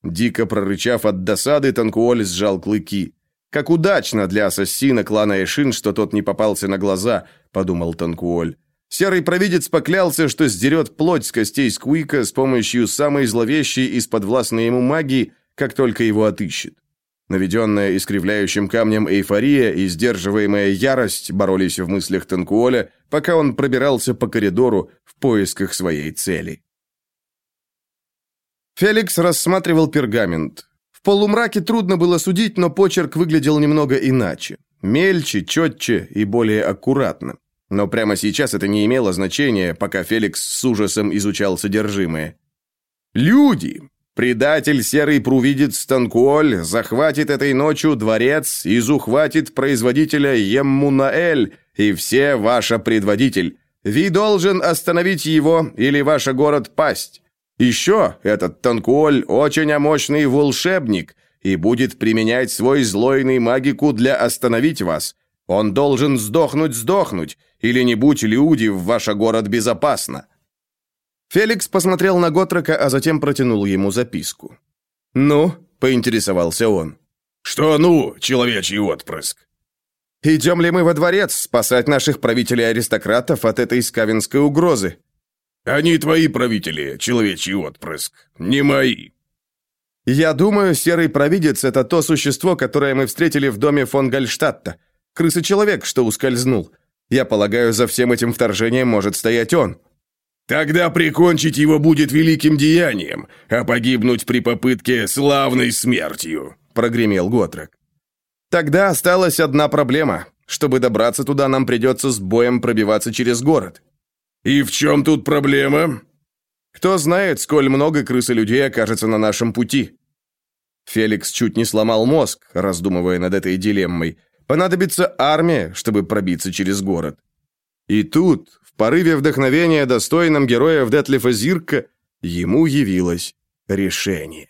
Speaker 1: Дико прорычав от досады, Танкуоль сжал клыки. «Как удачно для ассасина клана Эшин, что тот не попался на глаза», — подумал Танкуоль. Серый провидец поклялся, что сдерет плоть с костей Сквика с помощью самой зловещей из подвластной ему магии — как только его отыщет. Наведенная искривляющим камнем эйфория и сдерживаемая ярость боролись в мыслях Танкуоля, пока он пробирался по коридору в поисках своей цели. Феликс рассматривал пергамент. В полумраке трудно было судить, но почерк выглядел немного иначе. Мельче, четче и более аккуратно. Но прямо сейчас это не имело значения, пока Феликс с ужасом изучал содержимое. «Люди! Предатель серый прувидец Станкуоль захватит этой ночью дворец и захватит производителя Еммунаэль и все ваша предводитель. Ви должен остановить его, или ваш город пасть. Еще этот Танкуоль очень мощный волшебник и будет применять свой злойный магику для остановить вас. Он должен сдохнуть-сдохнуть, или не будь люди в ваш город безопасно. Феликс посмотрел на Готрока, а затем протянул ему записку. «Ну?» — поинтересовался он.
Speaker 2: «Что «ну», человечий отпрыск?»
Speaker 1: «Идем ли мы во дворец спасать наших правителей-аристократов от этой скавинской угрозы?»
Speaker 2: «Они твои правители, человечий отпрыск, не мои».
Speaker 1: «Я думаю, серый провидец — это то существо, которое мы встретили в доме фон Гальштадта. Крыса-человек, что ускользнул. Я полагаю, за всем этим вторжением может стоять он».
Speaker 2: Тогда прикончить его будет великим деянием, а погибнуть при попытке славной смертью», — прогремел Готрек.
Speaker 1: «Тогда осталась одна проблема. Чтобы добраться туда, нам придется с боем пробиваться через город».
Speaker 2: «И в чем тут проблема?»
Speaker 1: «Кто знает, сколь много крыс и людей окажется на нашем пути». Феликс чуть не сломал мозг, раздумывая над этой дилеммой. Понадобится армия, чтобы пробиться через город. И тут, порыве вдохновения, достойном героев Детлифа Зирка, ему явилось решение.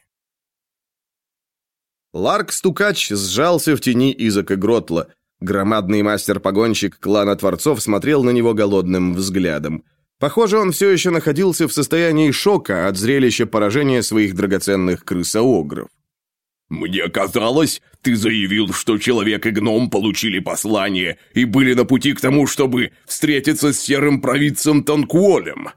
Speaker 1: Ларк-стукач сжался в тени Изака Гротла. Громадный мастер-погонщик клана Творцов смотрел на него голодным взглядом. Похоже, он все еще находился в состоянии шока от зрелища поражения своих драгоценных крысоогров.
Speaker 2: «Мне казалось, ты заявил, что человек и гном получили послание и были на пути к тому, чтобы встретиться с серым провидцем Танкуолем».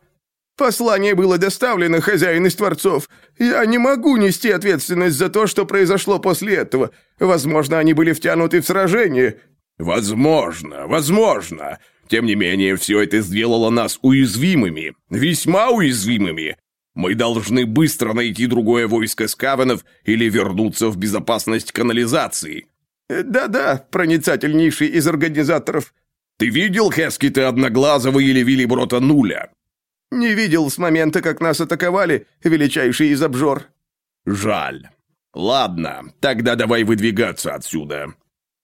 Speaker 3: «Послание было доставлено, хозяин из Творцов. Я не могу нести ответственность за то, что произошло после этого. Возможно, они были втянуты в сражение».
Speaker 2: «Возможно, возможно. Тем не менее, все это сделало нас уязвимыми, весьма уязвимыми. Мы должны быстро найти другое войско скавенов или вернуться в безопасность канализации».
Speaker 3: «Да-да, проницательнейший из организаторов».
Speaker 2: «Ты видел Хескита Одноглазого или Виллиброта Нуля?»
Speaker 3: «Не видел с момента, как нас атаковали, величайший из обжор».
Speaker 2: «Жаль. Ладно, тогда давай выдвигаться отсюда».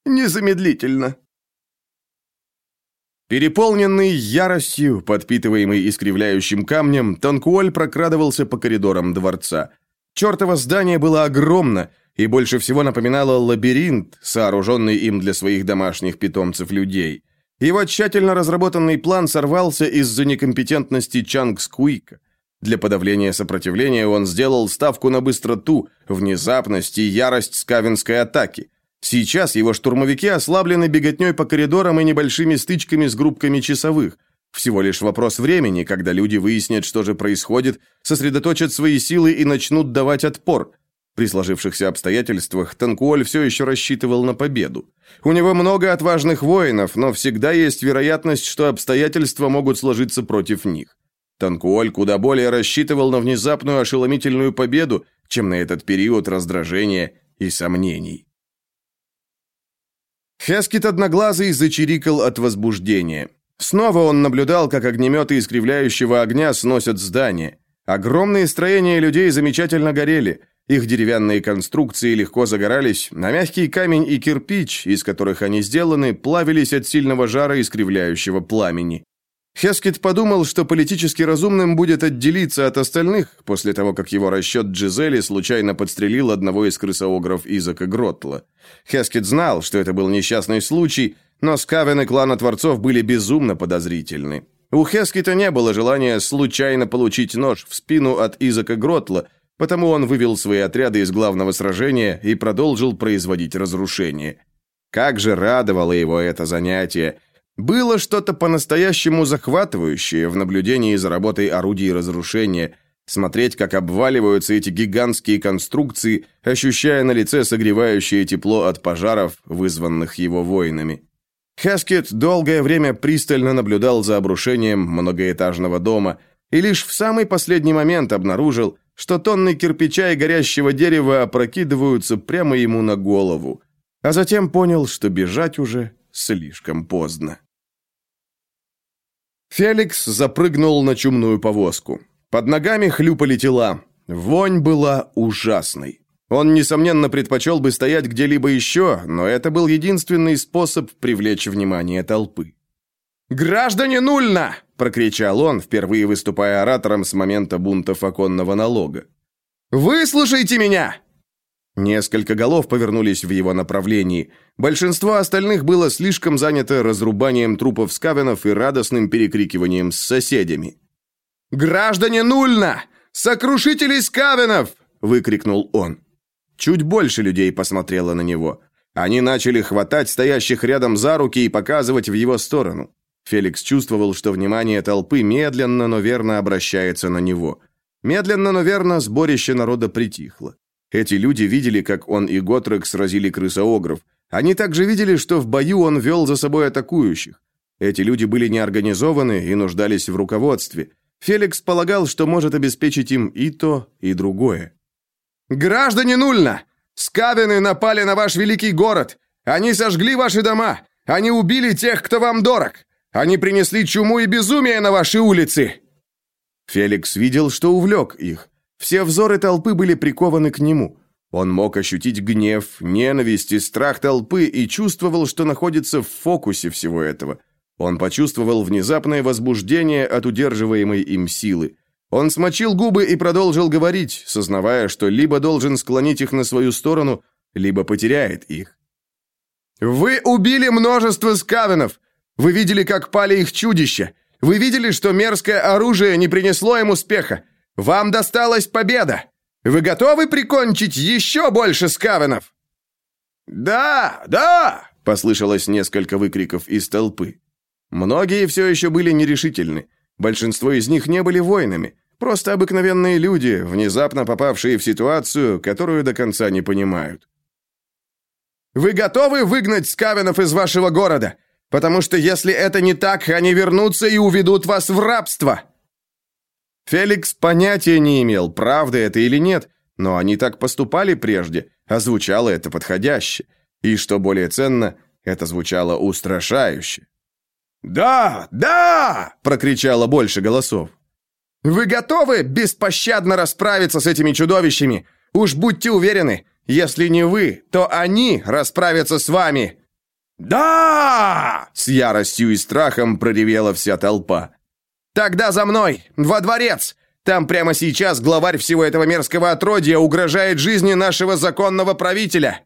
Speaker 3: «Незамедлительно».
Speaker 1: Переполненный яростью, подпитываемый искривляющим камнем, Танкуоль прокрадывался по коридорам дворца. Чертово здание было огромно и больше всего напоминало лабиринт, сооруженный им для своих домашних питомцев людей. Его тщательно разработанный план сорвался из-за некомпетентности Чанг Скуика. Для подавления сопротивления он сделал ставку на быстроту, внезапность и ярость скавинской атаки. Сейчас его штурмовики ослаблены беготней по коридорам и небольшими стычками с группками часовых. Всего лишь вопрос времени, когда люди выяснят, что же происходит, сосредоточат свои силы и начнут давать отпор. При сложившихся обстоятельствах Танкуоль все еще рассчитывал на победу. У него много отважных воинов, но всегда есть вероятность, что обстоятельства могут сложиться против них. Танкуоль куда более рассчитывал на внезапную ошеломительную победу, чем на этот период раздражения и сомнений. Хескит одноглазый зачирикал от возбуждения. Снова он наблюдал, как огнеметы искривляющего огня сносят здание. Огромные строения людей замечательно горели. Их деревянные конструкции легко загорались, на мягкий камень и кирпич, из которых они сделаны, плавились от сильного жара искривляющего пламени. Хескет подумал, что политически разумным будет отделиться от остальных после того, как его расчет Джизели случайно подстрелил одного из крысоогров Изака Гротла. Хескет знал, что это был несчастный случай, но Скавен и клана Творцов были безумно подозрительны. У Хескета не было желания случайно получить нож в спину от Изака Гротла, потому он вывел свои отряды из главного сражения и продолжил производить разрушение. Как же радовало его это занятие! Было что-то по-настоящему захватывающее в наблюдении за работой орудий разрушения, смотреть, как обваливаются эти гигантские конструкции, ощущая на лице согревающее тепло от пожаров, вызванных его воинами. Хаскет долгое время пристально наблюдал за обрушением многоэтажного дома и лишь в самый последний момент обнаружил, что тонны кирпича и горящего дерева опрокидываются прямо ему на голову, а затем понял, что бежать уже слишком поздно. Феликс запрыгнул на чумную повозку. Под ногами хлюпали тела. Вонь была ужасной. Он, несомненно, предпочел бы стоять где-либо еще, но это был единственный способ привлечь внимание толпы. «Граждане Нульна!» – прокричал он, впервые выступая оратором с момента бунта факонного налога. «Выслушайте меня!» Несколько голов повернулись в его направлении. Большинство остальных было слишком занято разрубанием трупов скавенов и радостным перекрикиванием с соседями. «Граждане Нульна! Сокрушители скавенов!» – выкрикнул он. Чуть больше людей посмотрело на него. Они начали хватать стоящих рядом за руки и показывать в его сторону. Феликс чувствовал, что внимание толпы медленно, но верно обращается на него. Медленно, но верно сборище народа притихло. Эти люди видели, как он и Готрек сразили крысоогров. Они также видели, что в бою он вел за собой атакующих. Эти люди были неорганизованы и нуждались в руководстве. Феликс полагал, что может обеспечить им и то, и другое. «Граждане Нульна! Скавины напали на ваш великий город! Они сожгли ваши дома! Они убили тех, кто вам дорог! Они принесли чуму и безумие на ваши улицы!» Феликс видел, что увлек их. Все взоры толпы были прикованы к нему. Он мог ощутить гнев, ненависть и страх толпы и чувствовал, что находится в фокусе всего этого. Он почувствовал внезапное возбуждение от удерживаемой им силы. Он смочил губы и продолжил говорить, сознавая, что либо должен склонить их на свою сторону, либо потеряет их. «Вы убили множество скавенов! Вы видели, как пали их чудища! Вы видели, что мерзкое оружие не принесло им успеха! Вам досталась победа! Вы готовы прикончить еще больше скавенов?» «Да, да!» — послышалось несколько выкриков из толпы. Многие все еще были нерешительны. Большинство из них не были воинами, просто обыкновенные люди, внезапно попавшие в ситуацию, которую до конца не понимают. «Вы готовы выгнать скавенов из вашего города? Потому что если это не так, они вернутся и уведут вас в рабство!» Феликс понятия не имел, правда это или нет, но они так поступали прежде, а звучало это подходяще. И, что более ценно, это звучало устрашающе.
Speaker 3: «Да, да!»
Speaker 1: – прокричало больше голосов.
Speaker 3: «Вы готовы беспощадно расправиться с этими чудовищами? Уж будьте уверены, если не вы, то они расправятся с вами!»
Speaker 1: «Да!» – с яростью и страхом проревела вся толпа.
Speaker 3: «Тогда за мной, во дворец! Там прямо сейчас главарь всего этого мерзкого отродья угрожает жизни нашего законного правителя!»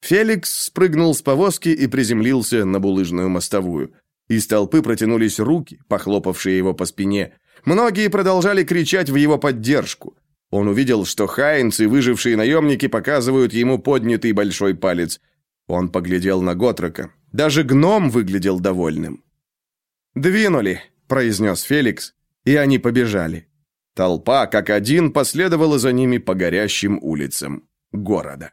Speaker 1: Феликс спрыгнул с повозки и приземлился на булыжную мостовую. Из толпы протянулись руки, похлопавшие его по спине. Многие продолжали кричать в его поддержку. Он увидел, что Хайнц выжившие наемники показывают ему поднятый большой палец. Он поглядел на Готрока. Даже гном выглядел довольным. «Двинули!» Произнес Феликс, и они побежали. Толпа, как один, последовала за ними по горящим улицам города.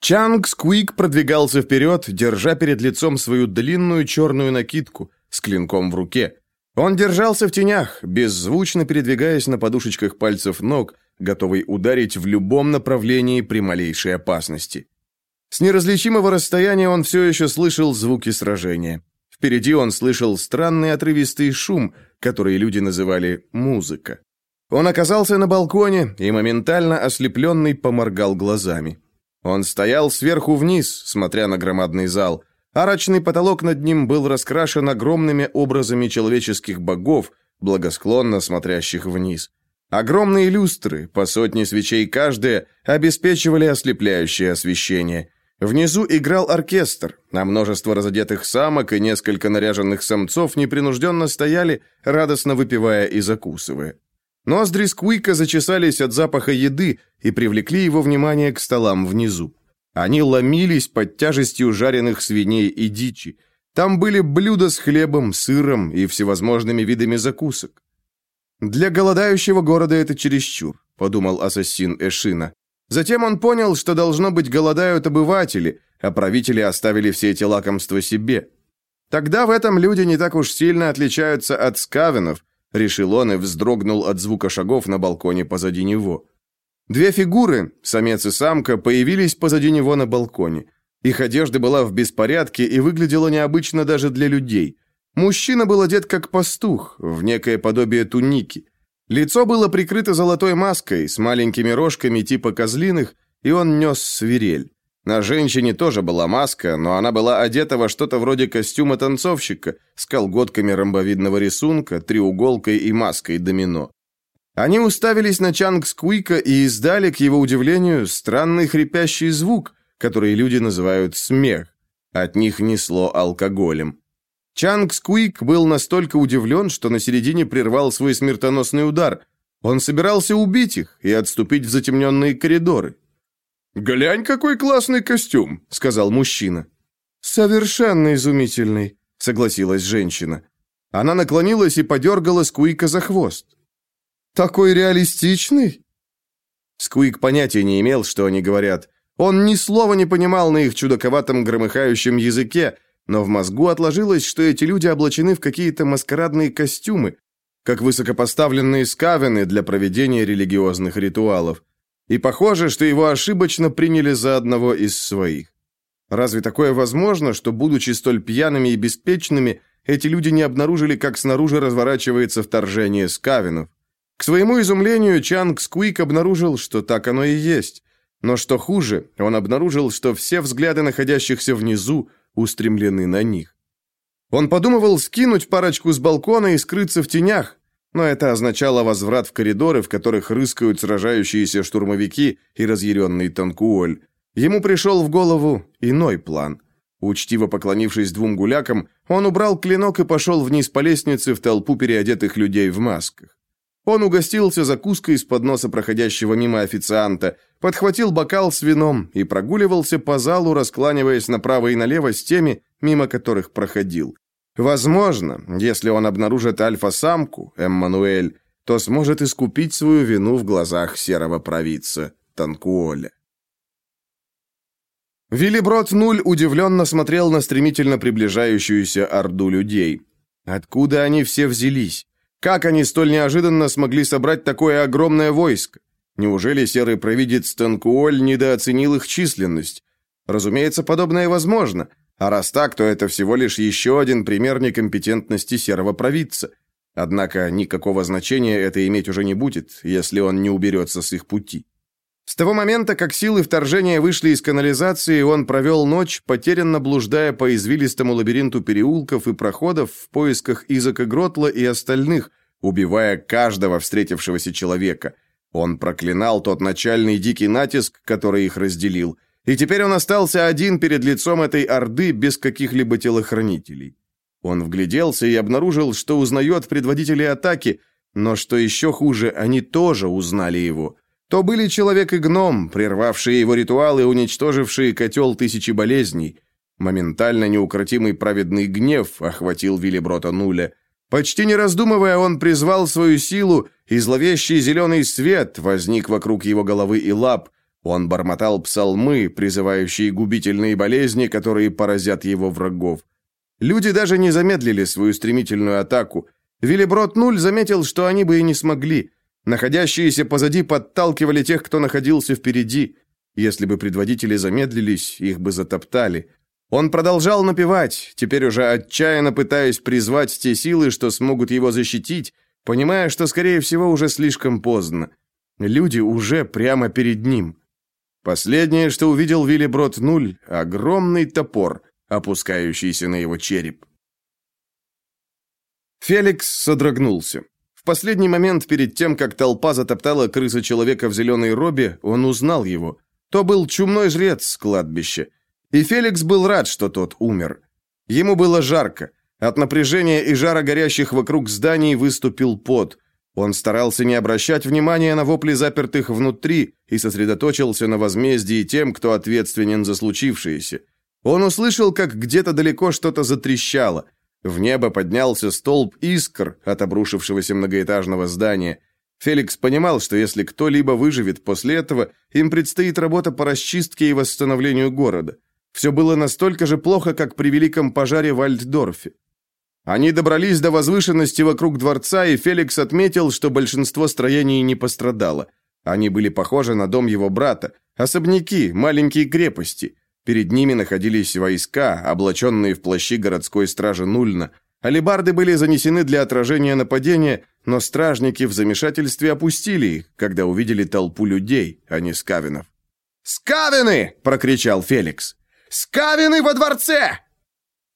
Speaker 1: Чанг Сквик продвигался вперед, держа перед лицом свою длинную черную накидку с клинком в руке. Он держался в тенях, беззвучно передвигаясь на подушечках пальцев ног, готовый ударить в любом направлении при малейшей опасности. С неразличимого расстояния он все еще слышал звуки сражения. Впереди он слышал странный отрывистый шум, который люди называли «музыка». Он оказался на балконе и моментально ослепленный поморгал глазами. Он стоял сверху вниз, смотря на громадный зал. Арочный потолок над ним был раскрашен огромными образами человеческих богов, благосклонно смотрящих вниз. Огромные люстры, по сотне свечей каждая, обеспечивали ослепляющее освещение – Внизу играл оркестр, а множество разодетых самок и несколько наряженных самцов непринужденно стояли, радостно выпивая и закусывая. Ноздри Сквика зачесались от запаха еды и привлекли его внимание к столам внизу. Они ломились под тяжестью жареных свиней и дичи. Там были блюда с хлебом, сыром и всевозможными видами закусок. «Для голодающего города это чересчур», — подумал ассасин Эшина. Затем он понял, что должно быть голодают обыватели, а правители оставили все эти лакомства себе. Тогда в этом люди не так уж сильно отличаются от скавенов, решил он и вздрогнул от звука шагов на балконе позади него. Две фигуры, самец и самка, появились позади него на балконе. Их одежда была в беспорядке и выглядела необычно даже для людей. Мужчина был одет как пастух, в некое подобие туники. Лицо было прикрыто золотой маской с маленькими рожками типа козлиных, и он нес свирель. На женщине тоже была маска, но она была одета во что-то вроде костюма танцовщика с колготками ромбовидного рисунка, треуголкой и маской домино. Они уставились на Чанг Скуика и издали, к его удивлению, странный хрипящий звук, который люди называют смех. От них несло алкоголем. Чанг Скуик был настолько удивлен, что на середине прервал свой смертоносный удар. Он собирался убить их и отступить в затемненные коридоры.
Speaker 2: «Глянь, какой классный костюм», — сказал мужчина.
Speaker 1: «Совершенно изумительный», — согласилась женщина. Она наклонилась и подергала Скуика за хвост. «Такой реалистичный?» Скуик понятия не имел, что они говорят. Он ни слова не понимал на их чудаковатом громыхающем языке, но в мозгу отложилось, что эти люди облачены в какие-то маскарадные костюмы, как высокопоставленные скавены для проведения религиозных ритуалов. И похоже, что его ошибочно приняли за одного из своих. Разве такое возможно, что, будучи столь пьяными и беспечными, эти люди не обнаружили, как снаружи разворачивается вторжение скавинов? К своему изумлению, Чанг Сквик обнаружил, что так оно и есть. Но что хуже, он обнаружил, что все взгляды находящихся внизу устремлены на них. Он подумывал скинуть парочку с балкона и скрыться в тенях, но это означало возврат в коридоры, в которых рыскают сражающиеся штурмовики и разъяренный Танкуоль. Ему пришел в голову иной план. Учтиво поклонившись двум гулякам, он убрал клинок и пошел вниз по лестнице в толпу переодетых людей в масках. Он угостился закуской из подноса проходящего мимо официанта, подхватил бокал с вином и прогуливался по залу, раскланиваясь направо и налево с теми, мимо которых проходил. Возможно, если он обнаружит альфа-самку, Эммануэль, то сможет искупить свою вину в глазах серого провидца Танкуоля. Виллиброд Нуль удивленно смотрел на стремительно приближающуюся орду людей. Откуда они все взялись? Как они столь неожиданно смогли собрать такое огромное войско? Неужели серый провидец Танкуоль недооценил их численность? Разумеется, подобное возможно. А раз так, то это всего лишь еще один пример некомпетентности серого провидца. Однако никакого значения это иметь уже не будет, если он не уберется с их пути. С того момента, как силы вторжения вышли из канализации, он провел ночь, потерянно блуждая по извилистому лабиринту переулков и проходов в поисках Изака Гротла и остальных, убивая каждого встретившегося человека. Он проклинал тот начальный дикий натиск, который их разделил, и теперь он остался один перед лицом этой орды без каких-либо телохранителей. Он вгляделся и обнаружил, что узнает предводителей атаки, но что еще хуже, они тоже узнали его – то были человек и гном, прервавшие его ритуал и уничтожившие котел тысячи болезней. Моментально неукротимый праведный гнев охватил Виллиброта Нуля. Почти не раздумывая, он призвал свою силу, и зловещий зеленый свет возник вокруг его головы и лап. Он бормотал псалмы, призывающие губительные болезни, которые поразят его врагов. Люди даже не замедлили свою стремительную атаку. Виллиброд Нуль заметил, что они бы и не смогли – Находящиеся позади подталкивали тех, кто находился впереди. Если бы предводители замедлились, их бы затоптали. Он продолжал напевать, теперь уже отчаянно пытаясь призвать те силы, что смогут его защитить, понимая, что, скорее всего, уже слишком поздно. Люди уже прямо перед ним. Последнее, что увидел Вилли Брод Нуль, огромный топор, опускающийся на его череп. Феликс содрогнулся. В последний момент, перед тем, как толпа затоптала крыса человека в зеленой робе, он узнал его. То был чумной жрец с кладбища. И Феликс был рад, что тот умер. Ему было жарко. От напряжения и жара горящих вокруг зданий выступил пот. Он старался не обращать внимания на вопли запертых внутри и сосредоточился на возмездии тем, кто ответственен за случившееся. Он услышал, как где-то далеко что-то затрещало – в небо поднялся столб искр от обрушившегося многоэтажного здания. Феликс понимал, что если кто-либо выживет после этого, им предстоит работа по расчистке и восстановлению города. Все было настолько же плохо, как при великом пожаре в Альтдорфе. Они добрались до возвышенности вокруг дворца, и Феликс отметил, что большинство строений не пострадало. Они были похожи на дом его брата, особняки, маленькие крепости. Перед ними находились войска, облаченные в плащи городской стражи Нульна. Алибарды были занесены для отражения нападения, но стражники в замешательстве опустили их, когда увидели толпу людей, а не скавинов. «Скавины!» – прокричал Феликс. «Скавины во дворце!»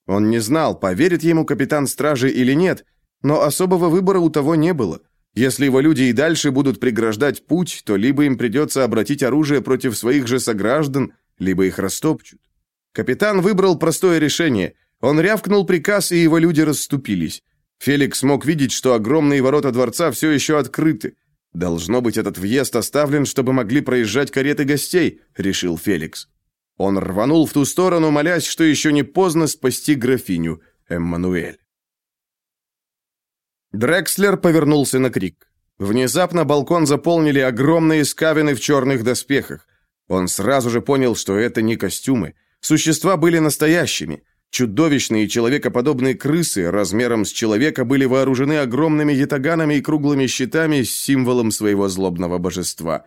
Speaker 1: Он не знал, поверит ему капитан стражи или нет, но особого выбора у того не было. Если его люди и дальше будут преграждать путь, то либо им придется обратить оружие против своих же сограждан, либо их растопчут. Капитан выбрал простое решение. Он рявкнул приказ, и его люди расступились. Феликс мог видеть, что огромные ворота дворца все еще открыты. Должно быть, этот въезд оставлен, чтобы могли проезжать кареты гостей, решил Феликс. Он рванул в ту сторону, молясь, что еще не поздно спасти графиню Эммануэль. Дрекслер повернулся на крик. Внезапно балкон заполнили огромные скавины в черных доспехах. Он сразу же понял, что это не костюмы. Существа были настоящими. Чудовищные человекоподобные крысы размером с человека были вооружены огромными ятаганами и круглыми щитами с символом своего злобного божества.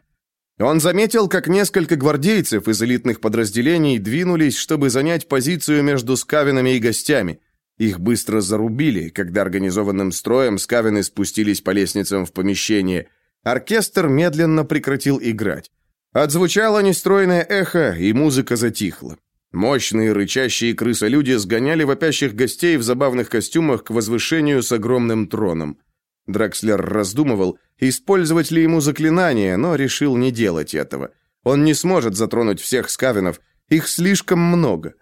Speaker 1: Он заметил, как несколько гвардейцев из элитных подразделений двинулись, чтобы занять позицию между скавинами и гостями. Их быстро зарубили, когда организованным строем скавины спустились по лестницам в помещение. Оркестр медленно прекратил играть. Отзвучало нестройное эхо, и музыка затихла. Мощные рычащие крысолюди сгоняли вопящих гостей в забавных костюмах к возвышению с огромным троном. Дракслер раздумывал, использовать ли ему заклинание, но решил не делать этого. Он не сможет затронуть всех скавинов, их слишком много.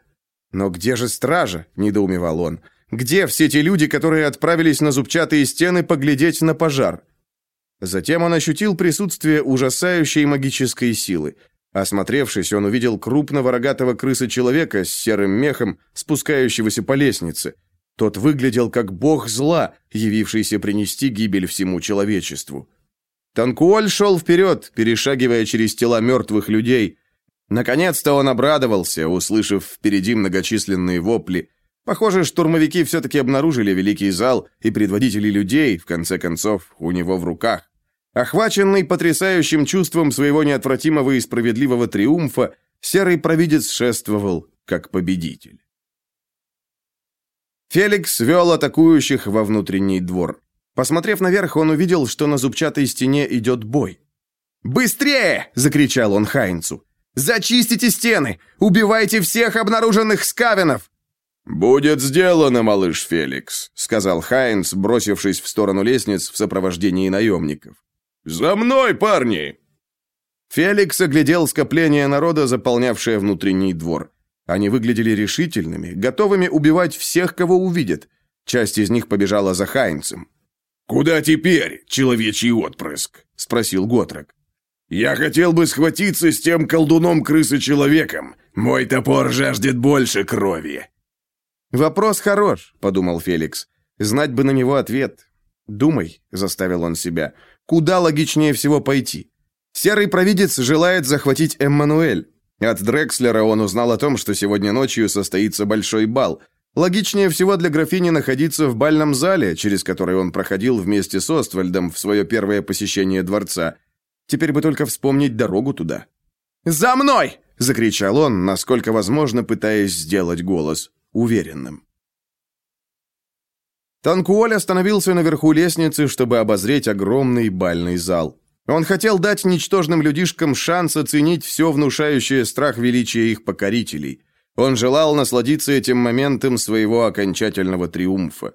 Speaker 1: «Но где же стража?» – недоумевал он. «Где все те люди, которые отправились на зубчатые стены поглядеть на пожар?» Затем он ощутил присутствие ужасающей магической силы. Осмотревшись, он увидел крупного рогатого крыса-человека с серым мехом, спускающегося по лестнице – тот выглядел как бог зла, явившийся принести гибель всему человечеству. Танкуоль шел вперед, перешагивая через тела мертвых людей. Наконец-то он обрадовался, услышав впереди многочисленные вопли. Похоже, штурмовики все-таки обнаружили великий зал и предводителей людей, в конце концов, у него в руках. Охваченный потрясающим чувством своего неотвратимого и справедливого триумфа, серый провидец шествовал как победитель. Феликс вел атакующих во внутренний двор. Посмотрев наверх, он увидел, что на зубчатой стене идет бой. «Быстрее!» – закричал он Хайнцу. «Зачистите стены! Убивайте всех обнаруженных скавинов!»
Speaker 2: «Будет сделано, малыш Феликс», — сказал Хайнц, бросившись в сторону лестниц в сопровождении наемников. «За мной, парни!»
Speaker 1: Феликс оглядел скопление народа, заполнявшее внутренний двор. Они выглядели решительными, готовыми убивать всех, кого увидят. Часть из них побежала за Хайнцем.
Speaker 2: «Куда теперь, человечий отпрыск?» — спросил Готрек. «Я хотел бы схватиться с тем колдуном-крысы-человеком. Мой топор жаждет больше крови».
Speaker 1: «Вопрос хорош», — подумал Феликс. «Знать бы на него ответ». «Думай», — заставил он себя, — «куда логичнее всего пойти?» Серый провидец желает захватить Эммануэль. От Дрекслера он узнал о том, что сегодня ночью состоится большой бал. Логичнее всего для графини находиться в бальном зале, через который он проходил вместе с Оствальдом в свое первое посещение дворца. Теперь бы только вспомнить дорогу туда. «За мной!» — закричал он, насколько возможно, пытаясь сделать голос уверенным. Танкуоль остановился наверху лестницы, чтобы обозреть огромный бальный зал. Он хотел дать ничтожным людишкам шанс оценить все внушающее страх величия их покорителей. Он желал насладиться этим моментом своего окончательного триумфа.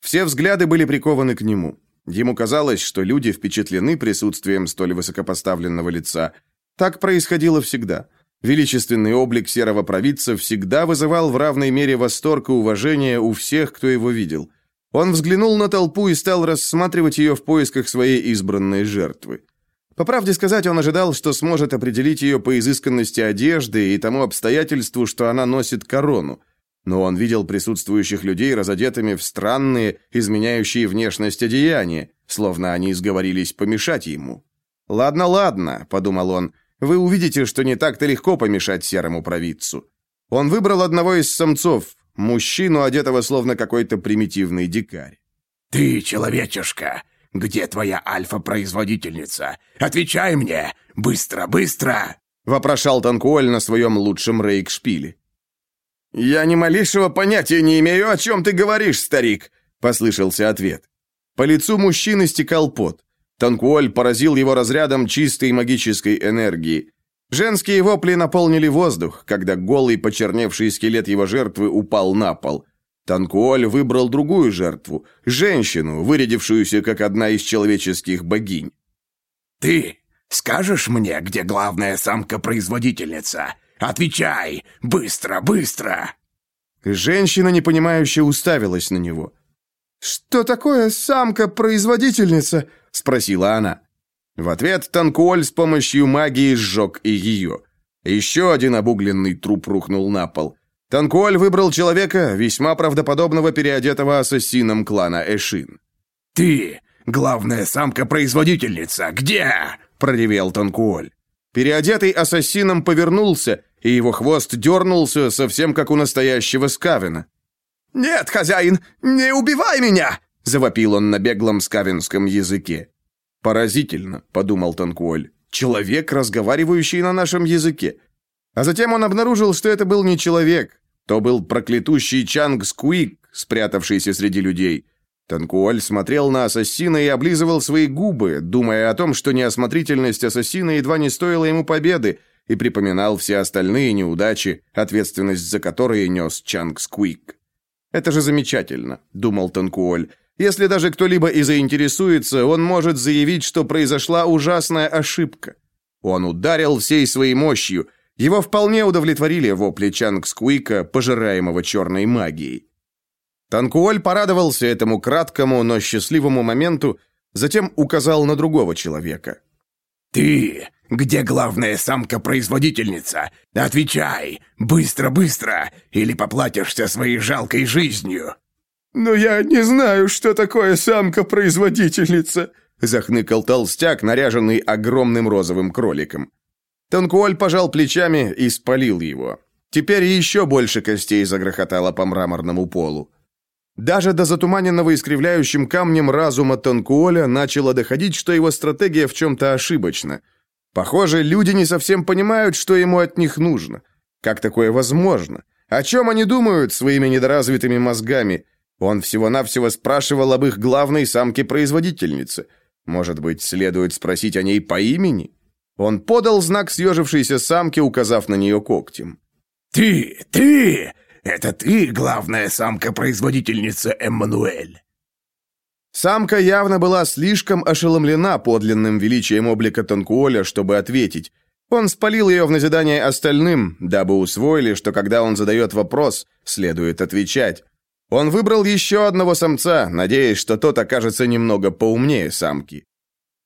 Speaker 1: Все взгляды были прикованы к нему. Ему казалось, что люди впечатлены присутствием столь высокопоставленного лица. Так происходило всегда. Величественный облик серого провидца всегда вызывал в равной мере восторг и уважение у всех, кто его видел. Он взглянул на толпу и стал рассматривать ее в поисках своей избранной жертвы. По правде сказать, он ожидал, что сможет определить ее по изысканности одежды и тому обстоятельству, что она носит корону. Но он видел присутствующих людей разодетыми в странные, изменяющие внешность одеяния, словно они сговорились помешать ему. «Ладно, ладно», — подумал он, — «вы увидите, что не так-то легко помешать серому провидцу». Он выбрал одного из самцов, мужчину, одетого словно какой-то примитивный дикарь.
Speaker 6: «Ты, человечишка, где твоя альфа-производительница? Отвечай мне! Быстро, быстро!»
Speaker 1: — вопрошал Танкуоль на своем лучшем рейкшпиле. «Я ни малейшего понятия не имею, о чем ты говоришь, старик!» — послышался ответ. По лицу мужчины стекал пот. Танкуоль поразил его разрядом чистой магической энергии. Женские вопли наполнили воздух, когда голый почерневший скелет его жертвы упал на пол. Танкуоль выбрал другую жертву, женщину, вырядившуюся как одна из человеческих богинь.
Speaker 6: «Ты скажешь мне, где главная самка-производительница? Отвечай! Быстро, быстро!»
Speaker 1: Женщина, непонимающе, уставилась на него. «Что такое самка-производительница?» — спросила она. В ответ Танкуоль с помощью магии сжег и ее. Еще один обугленный труп рухнул на пол. Танкуоль выбрал человека, весьма правдоподобного переодетого ассасином клана Эшин.
Speaker 6: «Ты, главная самка-производительница, где?» — проревел Танкуоль.
Speaker 1: Переодетый ассасином повернулся, и его хвост дернулся, совсем как у настоящего Скавина.
Speaker 3: «Нет, хозяин, не убивай меня!»
Speaker 1: — завопил он на беглом скавинском языке. «Поразительно», — подумал Танкуоль. «Человек, разговаривающий на нашем языке». А затем он обнаружил, что это был не человек. То был проклятущий Чанг Скуик, спрятавшийся среди людей. Танкуоль смотрел на ассасина и облизывал свои губы, думая о том, что неосмотрительность ассасина едва не стоила ему победы, и припоминал все остальные неудачи, ответственность за которые нес Чанг Скуик. «Это же замечательно», — думал Танкуоль. Если даже кто-либо и заинтересуется, он может заявить, что произошла ужасная ошибка. Он ударил всей своей мощью. Его вполне удовлетворили вопли Чангскуика, пожираемого черной магией. Танкуоль порадовался этому краткому, но счастливому моменту, затем указал на другого человека.
Speaker 6: «Ты! Где главная самка-производительница? Отвечай! Быстро, быстро! Или поплатишься своей жалкой жизнью!»
Speaker 3: «Но я не знаю, что такое самка-производительница», — захныкал толстяк, наряженный огромным розовым кроликом. Танкуоль пожал плечами и спалил его. Теперь еще больше костей загрохотало по мраморному полу. Даже до затуманенного искривляющим камнем разума Танкуоля начало доходить, что его стратегия в чем-то ошибочна. Похоже, люди не совсем понимают, что ему от них нужно. Как такое возможно? О чем они думают своими недоразвитыми мозгами? Он всего-навсего спрашивал об их главной самке-производительнице. Может быть, следует спросить о ней по имени? Он подал знак съежившейся самке, указав на нее когтем.
Speaker 6: «Ты! Ты! Это ты, главная самка-производительница Эммануэль!»
Speaker 1: Самка явно была слишком ошеломлена подлинным величием облика Танкуоля, чтобы ответить. Он спалил ее в назидание остальным, дабы усвоили, что когда он задает вопрос, следует отвечать. Он выбрал еще одного самца, надеясь, что тот окажется немного поумнее самки.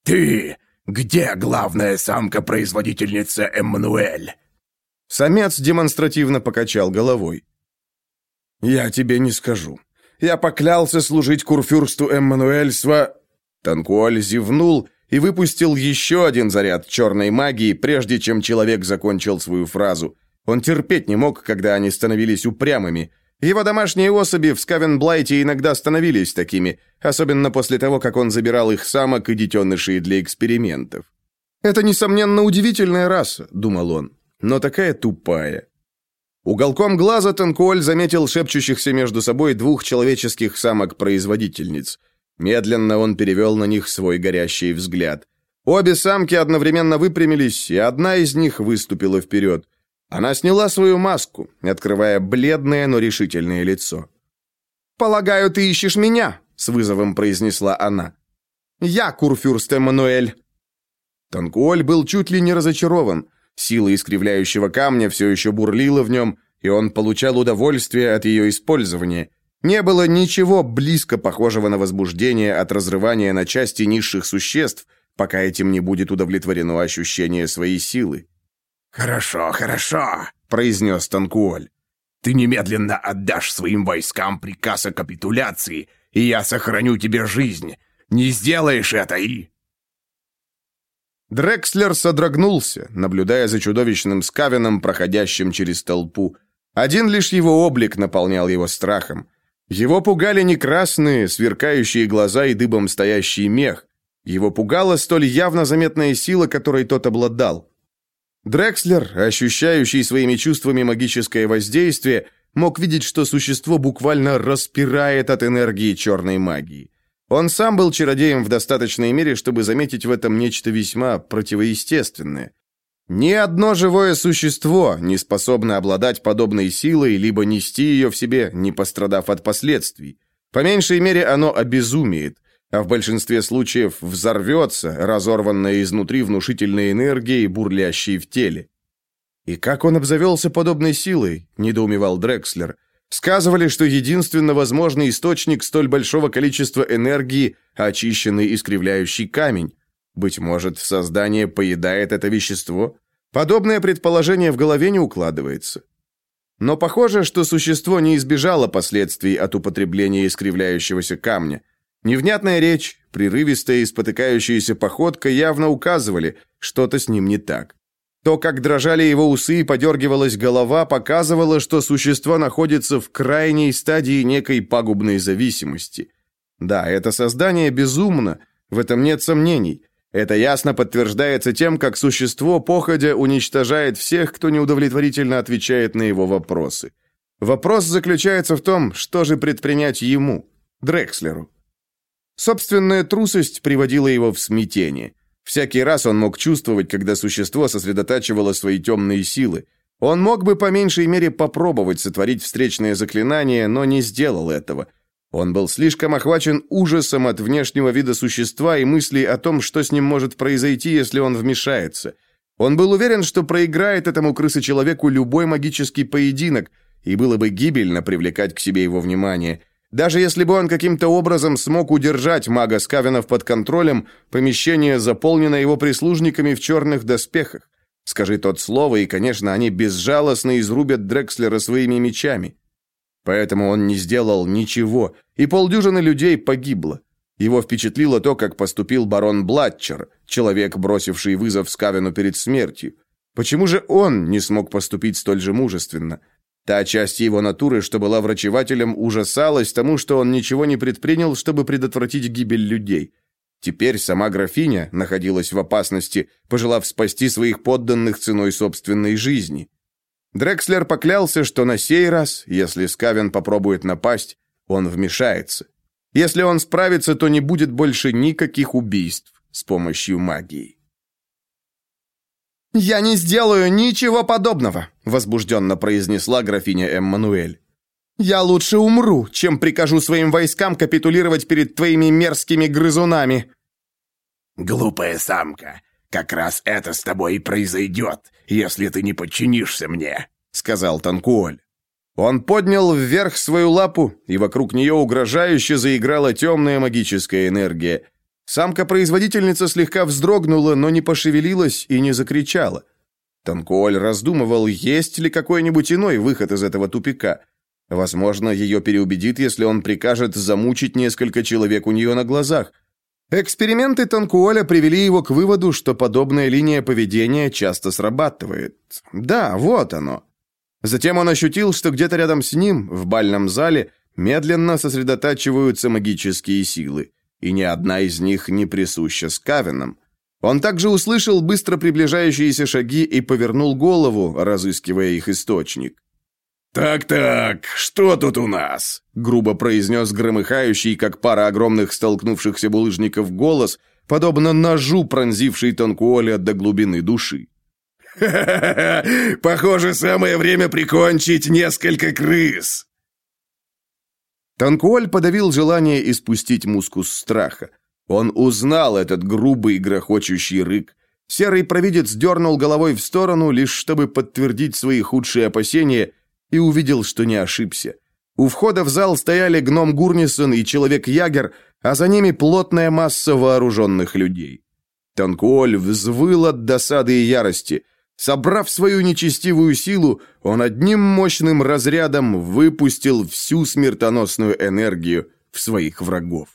Speaker 6: «Ты! Где главная самка-производительница Эммануэль?»
Speaker 1: Самец демонстративно покачал головой. «Я тебе не скажу. Я поклялся служить курфюрсту Эммануэль сва...» Танкуоль зевнул и выпустил еще один заряд черной магии, прежде чем человек закончил свою фразу. Он терпеть не мог, когда они становились упрямыми – его домашние особи в Скавенблайте иногда становились такими, особенно после того, как он забирал их самок и детенышей для экспериментов. «Это, несомненно, удивительная раса», — думал он, — «но такая тупая». Уголком глаза Танкуоль заметил шепчущихся между собой двух человеческих самок-производительниц. Медленно он перевел на них свой горящий взгляд. Обе самки одновременно выпрямились, и одна из них выступила вперед. Она сняла свою маску, открывая бледное, но решительное лицо. «Полагаю, ты ищешь меня?» — с вызовом произнесла она. «Я Курфюрст Эммануэль». Танкуоль был чуть ли не разочарован. Сила искривляющего камня все еще бурлила в нем, и он получал удовольствие от ее использования. Не было ничего близко похожего на возбуждение от разрывания на части низших существ, пока этим не будет удовлетворено ощущение своей силы.
Speaker 6: «Хорошо, хорошо», — произнес Танкуоль. «Ты немедленно отдашь своим войскам приказ о капитуляции, и я сохраню тебе жизнь. Не сделаешь это и...»
Speaker 1: Дрекслер содрогнулся, наблюдая за чудовищным скавином, проходящим через толпу. Один лишь его облик наполнял его страхом. Его пугали не красные, сверкающие глаза и дыбом стоящий мех. Его пугала столь явно заметная сила, которой тот обладал. Дрекслер, ощущающий своими чувствами магическое воздействие, мог видеть, что существо буквально распирает от энергии черной магии. Он сам был чародеем в достаточной мере, чтобы заметить в этом нечто весьма противоестественное. Ни одно живое существо не способно обладать подобной силой, либо нести ее в себе, не пострадав от последствий. По меньшей мере, оно обезумеет, а в большинстве случаев взорвется, разорванное изнутри внушительной энергией, бурлящей в теле. «И как он обзавелся подобной силой?» – недоумевал Дрекслер. «Сказывали, что единственно возможный источник столь большого количества энергии – очищенный искривляющий камень. Быть может, создание поедает это вещество? Подобное предположение в голове не укладывается. Но похоже, что существо не избежало последствий от употребления искривляющегося камня. Невнятная речь, прерывистая и спотыкающаяся походка явно указывали, что-то с ним не так. То, как дрожали его усы и подергивалась голова, показывало, что существо находится в крайней стадии некой пагубной зависимости. Да, это создание безумно, в этом нет сомнений. Это ясно подтверждается тем, как существо походя уничтожает всех, кто неудовлетворительно отвечает на его вопросы. Вопрос заключается в том, что же предпринять ему, Дрекслеру. Собственная трусость приводила его в смятение. Всякий раз он мог чувствовать, когда существо сосредотачивало свои темные силы. Он мог бы по меньшей мере попробовать сотворить встречное заклинание, но не сделал этого – он был слишком охвачен ужасом от внешнего вида существа и мыслей о том, что с ним может произойти, если он вмешается. Он был уверен, что проиграет этому крысочеловеку любой магический поединок, и было бы гибельно привлекать к себе его внимание. Даже если бы он каким-то образом смог удержать мага Скавенов под контролем, помещение заполнено его прислужниками в черных доспехах. Скажи тот слово, и, конечно, они безжалостно изрубят Дрекслера своими мечами. Поэтому он не сделал ничего, и полдюжины людей погибло. Его впечатлило то, как поступил барон Блатчер, человек, бросивший вызов Скавину перед смертью. Почему же он не смог поступить столь же мужественно? Та часть его натуры, что была врачевателем, ужасалась тому, что он ничего не предпринял, чтобы предотвратить гибель людей. Теперь сама графиня находилась в опасности, пожелав спасти своих подданных ценой собственной жизни. Дрекслер поклялся, что на сей раз, если Скавен попробует напасть, он вмешается. Если он справится, то не будет больше никаких убийств с помощью магии. «Я не сделаю ничего подобного», — возбужденно произнесла графиня Эммануэль. «Я лучше умру, чем прикажу своим войскам капитулировать перед твоими мерзкими грызунами».
Speaker 6: «Глупая самка, как раз это с тобой и произойдет, если ты не подчинишься мне», — сказал Танкуоль.
Speaker 1: Он поднял вверх свою лапу, и вокруг нее угрожающе заиграла темная магическая энергия. Самка-производительница слегка вздрогнула, но не пошевелилась и не закричала. Танкуоль раздумывал, есть ли какой-нибудь иной выход из этого тупика. Возможно, ее переубедит, если он прикажет замучить несколько человек у нее на глазах. Эксперименты Танкуоля привели его к выводу, что подобная линия поведения часто срабатывает. Да, вот оно. Затем он ощутил, что где-то рядом с ним, в бальном зале, медленно сосредотачиваются магические силы, и ни одна из них не присуща Скавенам. Он также услышал быстро приближающиеся шаги и повернул голову, разыскивая их источник.
Speaker 6: «Так-так, что тут у нас?» — грубо произнес громыхающий, как пара огромных столкнувшихся булыжников, голос, подобно ножу, пронзивший Танкуоля до глубины души. «Ха-ха-ха! Похоже, самое время прикончить несколько крыс!»
Speaker 1: Танкуоль подавил желание испустить мускус страха. Он узнал этот грубый грохочущий рык. Серый провидец дернул головой в сторону, лишь чтобы подтвердить свои худшие опасения — и увидел, что не ошибся. У входа в зал стояли гном Гурнисон и человек-ягер, а за ними плотная масса вооруженных людей. Танкуоль взвыл от досады и ярости. Собрав свою нечестивую силу, он одним мощным разрядом выпустил всю смертоносную энергию в своих врагов.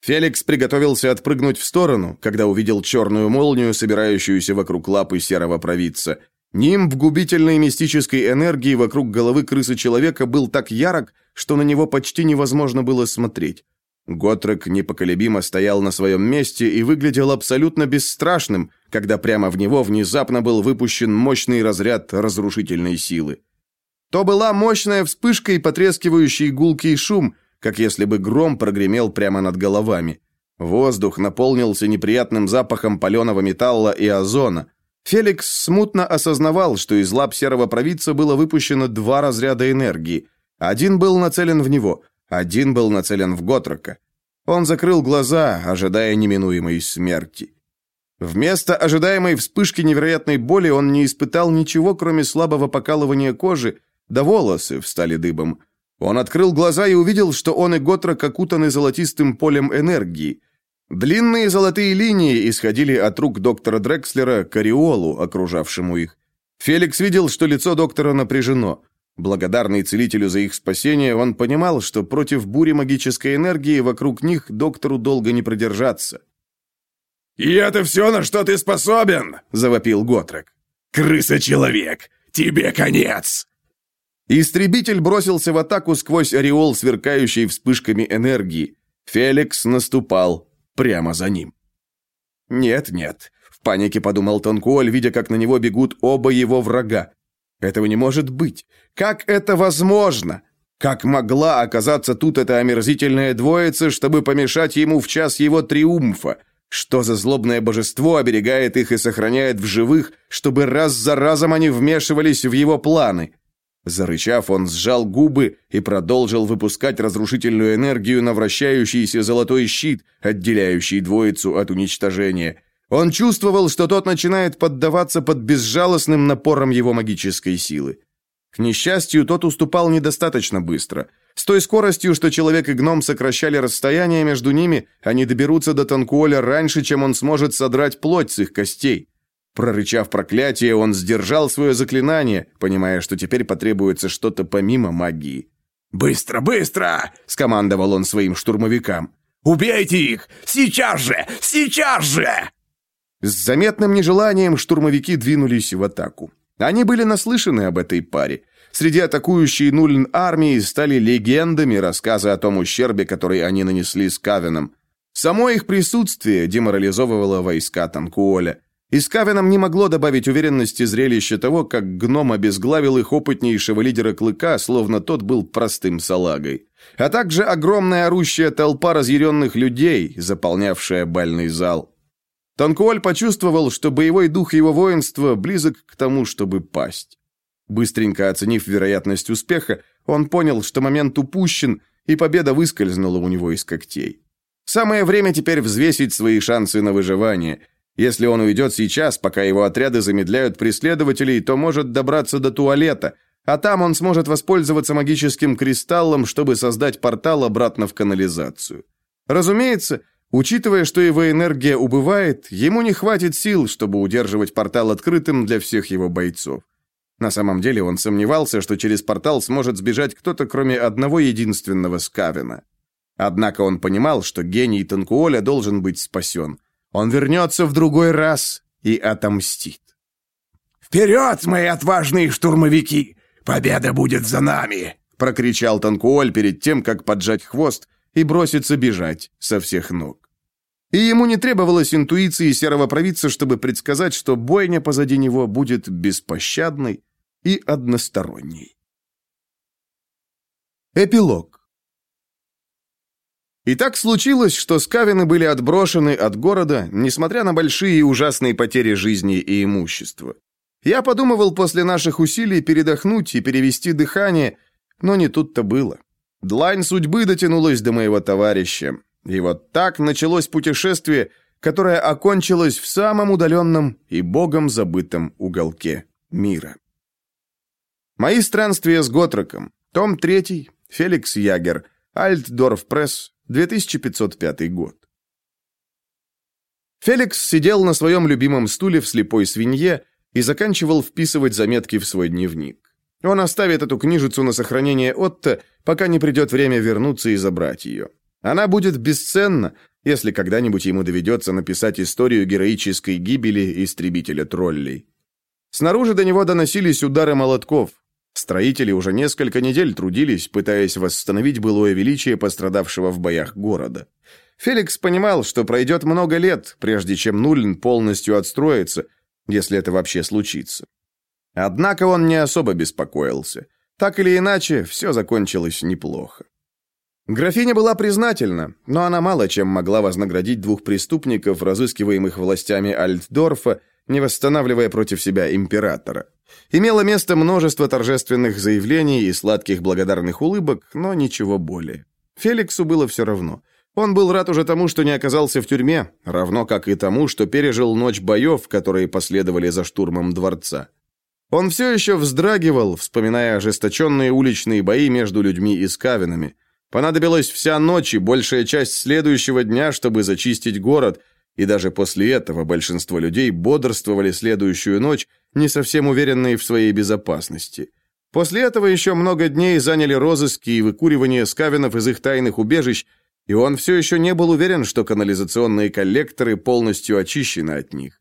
Speaker 1: Феликс приготовился отпрыгнуть в сторону, когда увидел черную молнию, собирающуюся вокруг лапы серого провидца – Нимб губительной мистической энергии вокруг головы крысы-человека был так ярок, что на него почти невозможно было смотреть. Готрек непоколебимо стоял на своем месте и выглядел абсолютно бесстрашным, когда прямо в него внезапно был выпущен мощный разряд разрушительной силы. То была мощная вспышка и потрескивающий гулкий шум, как если бы гром прогремел прямо над головами. Воздух наполнился неприятным запахом паленого металла и озона. Феликс смутно осознавал, что из лап серого провидца было выпущено два разряда энергии. Один был нацелен в него, один был нацелен в Готрока. Он закрыл глаза, ожидая неминуемой смерти. Вместо ожидаемой вспышки невероятной боли он не испытал ничего, кроме слабого покалывания кожи, да волосы встали дыбом. Он открыл глаза и увидел, что он и Готрок окутаны золотистым полем энергии. Длинные золотые линии исходили от рук доктора Дрекслера к ореолу, окружавшему их. Феликс видел, что лицо доктора напряжено. Благодарный целителю за их спасение, он понимал, что против бури магической энергии вокруг них доктору долго не продержаться.
Speaker 6: «И это все, на что ты способен?» – завопил Готрек. «Крыса-человек, тебе конец!»
Speaker 1: Истребитель бросился в атаку сквозь ореол, сверкающий вспышками энергии. Феликс наступал прямо за ним. «Нет, нет», — в панике подумал Тонкуоль, видя, как на него бегут оба его врага. «Этого не может быть! Как это возможно? Как могла оказаться тут эта омерзительная двоица, чтобы помешать ему в час его триумфа? Что за злобное божество оберегает их и сохраняет в живых, чтобы раз за разом они вмешивались в его планы?» Зарычав, он сжал губы и продолжил выпускать разрушительную энергию на вращающийся золотой щит, отделяющий двоицу от уничтожения. Он чувствовал, что тот начинает поддаваться под безжалостным напором его магической силы. К несчастью, тот уступал недостаточно быстро. С той скоростью, что человек и гном сокращали расстояние между ними, они доберутся до Танкуоля раньше, чем он сможет содрать плоть с их костей. Прорычав проклятие, он сдержал свое заклинание, понимая, что теперь потребуется что-то помимо магии.
Speaker 6: «Быстро, быстро!» — скомандовал он своим штурмовикам. «Убейте их! Сейчас же! Сейчас же!»
Speaker 1: С заметным нежеланием штурмовики двинулись в атаку. Они были наслышаны об этой паре. Среди атакующей Нульн армии стали легендами рассказы о том ущербе, который они нанесли с Кавеном. Само их присутствие деморализовывало войска Танкуоля. И Скавином не могло добавить уверенности зрелище того, как гном обезглавил их опытнейшего лидера Клыка, словно тот был простым салагой. А также огромная орущая толпа разъяренных людей, заполнявшая бальный зал. Танкуоль почувствовал, что боевой дух его воинства близок к тому, чтобы пасть. Быстренько оценив вероятность успеха, он понял, что момент упущен, и победа выскользнула у него из когтей. Самое время теперь взвесить свои шансы на выживание – если он уйдет сейчас, пока его отряды замедляют преследователей, то может добраться до туалета, а там он сможет воспользоваться магическим кристаллом, чтобы создать портал обратно в канализацию. Разумеется, учитывая, что его энергия убывает, ему не хватит сил, чтобы удерживать портал открытым для всех его бойцов. На самом деле он сомневался, что через портал сможет сбежать кто-то, кроме одного единственного Скавина. Однако он понимал, что гений Танкуоля должен быть спасен – он вернется в другой раз и отомстит.
Speaker 6: «Вперед, мои отважные штурмовики! Победа будет за нами!»
Speaker 1: прокричал Танкуоль перед тем, как поджать хвост и броситься бежать со всех ног. И ему не требовалось интуиции серого провидца, чтобы предсказать, что бойня позади него будет беспощадной и односторонней. Эпилог и так случилось, что скавины были отброшены от города, несмотря на большие и ужасные потери жизни и имущества. Я подумывал после наших усилий передохнуть и перевести дыхание, но не тут-то было. Длань судьбы дотянулась до моего товарища. И вот так началось путешествие, которое окончилось в самом удаленном и богом забытом уголке мира. Мои странствия с Готроком. Том 3. Феликс Ягер. Альтдорф Пресс. 2505 год. Феликс сидел на своем любимом стуле в слепой свинье и заканчивал вписывать заметки в свой дневник. Он оставит эту книжицу на сохранение Отто, пока не придет время вернуться и забрать ее. Она будет бесценна, если когда-нибудь ему доведется написать историю героической гибели истребителя троллей. Снаружи до него доносились удары молотков. Строители уже несколько недель трудились, пытаясь восстановить былое величие пострадавшего в боях города. Феликс понимал, что пройдет много лет, прежде чем Нулин полностью отстроится, если это вообще случится. Однако он не особо беспокоился. Так или иначе, все закончилось неплохо. Графиня была признательна, но она мало чем могла вознаградить двух преступников, разыскиваемых властями Альтдорфа, не восстанавливая против себя императора. Имело место множество торжественных заявлений и сладких благодарных улыбок, но ничего более. Феликсу было все равно. Он был рад уже тому, что не оказался в тюрьме, равно как и тому, что пережил ночь боев, которые последовали за штурмом дворца. Он все еще вздрагивал, вспоминая ожесточенные уличные бои между людьми и скавинами – Понадобилась вся ночь и большая часть следующего дня, чтобы зачистить город, и даже после этого большинство людей бодрствовали следующую ночь, не совсем уверенные в своей безопасности. После этого еще много дней заняли розыски и выкуривание скавинов из их тайных убежищ, и он все еще не был уверен, что канализационные коллекторы полностью очищены от них.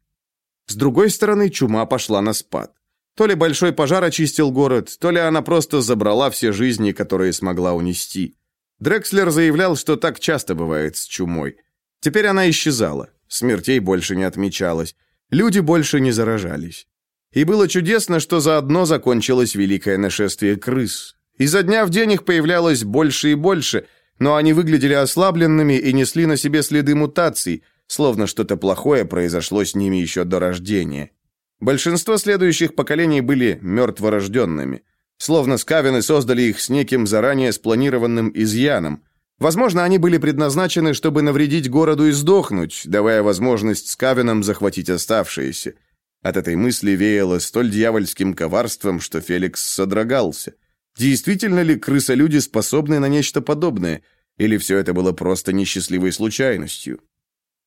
Speaker 1: С другой стороны, чума пошла на спад. То ли большой пожар очистил город, то ли она просто забрала все жизни, которые смогла унести. Дрекслер заявлял, что так часто бывает с чумой. Теперь она исчезала, смертей больше не отмечалось, люди больше не заражались. И было чудесно, что заодно закончилось великое нашествие крыс. Изо дня в день их появлялось больше и больше, но они выглядели ослабленными и несли на себе следы мутаций, словно что-то плохое произошло с ними еще до рождения. Большинство следующих поколений были мертворожденными – Словно скавины создали их с неким заранее спланированным изъяном. Возможно, они были предназначены, чтобы навредить городу и сдохнуть, давая возможность скавинам захватить оставшиеся. От этой мысли веяло столь дьявольским коварством, что Феликс содрогался. Действительно ли крысолюди способны на нечто подобное, или все это было просто несчастливой случайностью?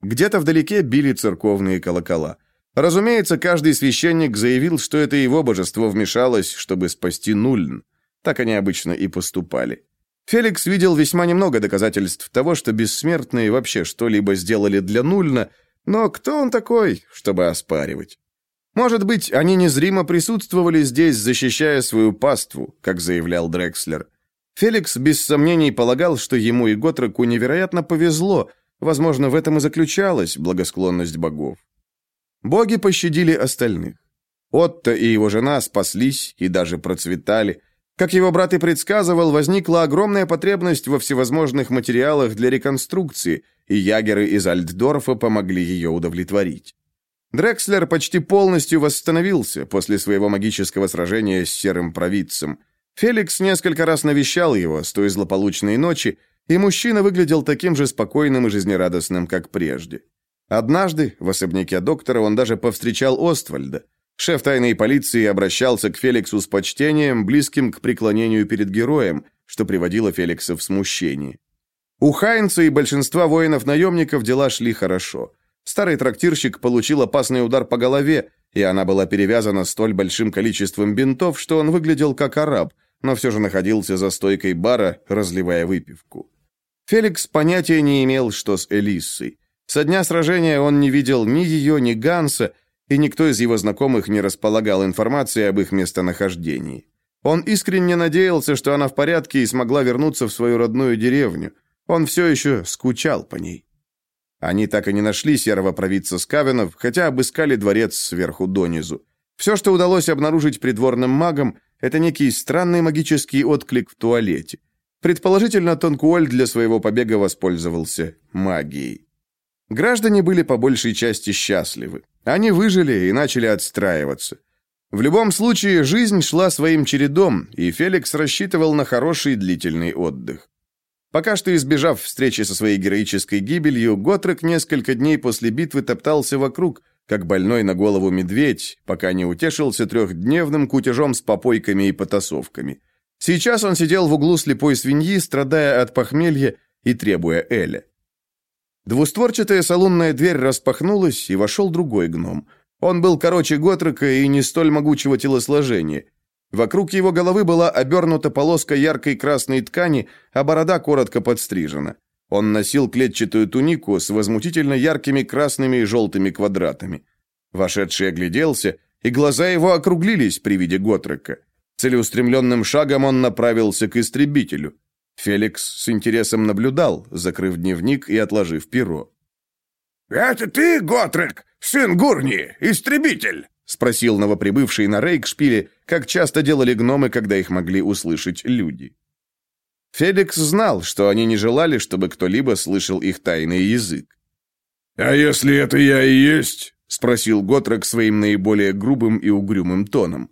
Speaker 1: Где-то вдалеке били церковные колокола – Разумеется, каждый священник заявил, что это его божество вмешалось, чтобы спасти Нульн. Так они обычно и поступали. Феликс видел весьма немного доказательств того, что бессмертные вообще что-либо сделали для Нульна, но кто он такой, чтобы оспаривать? Может быть, они незримо присутствовали здесь, защищая свою паству, как заявлял Дрекслер. Феликс без сомнений полагал, что ему и Готреку невероятно повезло, возможно, в этом и заключалась благосклонность богов. Боги пощадили остальных. Отто и его жена спаслись и даже процветали. Как его брат и предсказывал, возникла огромная потребность во всевозможных материалах для реконструкции, и ягеры из Альтдорфа помогли ее удовлетворить. Дрекслер почти полностью восстановился после своего магического сражения с серым провидцем. Феликс несколько раз навещал его с той злополучной ночи, и мужчина выглядел таким же спокойным и жизнерадостным, как прежде. Однажды, в особняке доктора, он даже повстречал Оствальда. Шеф тайной полиции обращался к Феликсу с почтением, близким к преклонению перед героем, что приводило Феликса в смущение. У Хайнца и большинства воинов-наемников дела шли хорошо. Старый трактирщик получил опасный удар по голове, и она была перевязана столь большим количеством бинтов, что он выглядел как араб, но все же находился за стойкой бара, разливая выпивку. Феликс понятия не имел, что с Элиссой. Со дня сражения он не видел ни ее, ни Ганса, и никто из его знакомых не располагал информацией об их местонахождении. Он искренне надеялся, что она в порядке и смогла вернуться в свою родную деревню. Он все еще скучал по ней. Они так и не нашли серого провидца Скавенов, хотя обыскали дворец сверху донизу. Все, что удалось обнаружить придворным магам, это некий странный магический отклик в туалете. Предположительно, Тонкуоль для своего побега воспользовался магией. Граждане были по большей части счастливы. Они выжили и начали отстраиваться. В любом случае, жизнь шла своим чередом, и Феликс рассчитывал на хороший длительный отдых. Пока что избежав встречи со своей героической гибелью, Готрек несколько дней после битвы топтался вокруг, как больной на голову медведь, пока не утешился трехдневным кутежом с попойками и потасовками. Сейчас он сидел в углу слепой свиньи, страдая от похмелья и требуя Эля. Двустворчатая салонная дверь распахнулась, и вошел другой гном. Он был короче Готрека и не столь могучего телосложения. Вокруг его головы была обернута полоска яркой красной ткани, а борода коротко подстрижена. Он носил клетчатую тунику с возмутительно яркими красными и желтыми квадратами. Вошедший огляделся, и глаза его округлились при виде Готрека. Целеустремленным шагом он направился к истребителю. Феликс с интересом наблюдал, закрыв дневник и отложив перо.
Speaker 3: «Это ты, Готрек, сын Гурни, истребитель?»
Speaker 1: — спросил новоприбывший на Рейкшпиле, как часто делали гномы, когда их могли услышать люди. Феликс знал, что они не желали, чтобы кто-либо слышал их тайный язык.
Speaker 2: «А если это я и есть?»
Speaker 1: — спросил Готрек своим наиболее грубым и угрюмым тоном.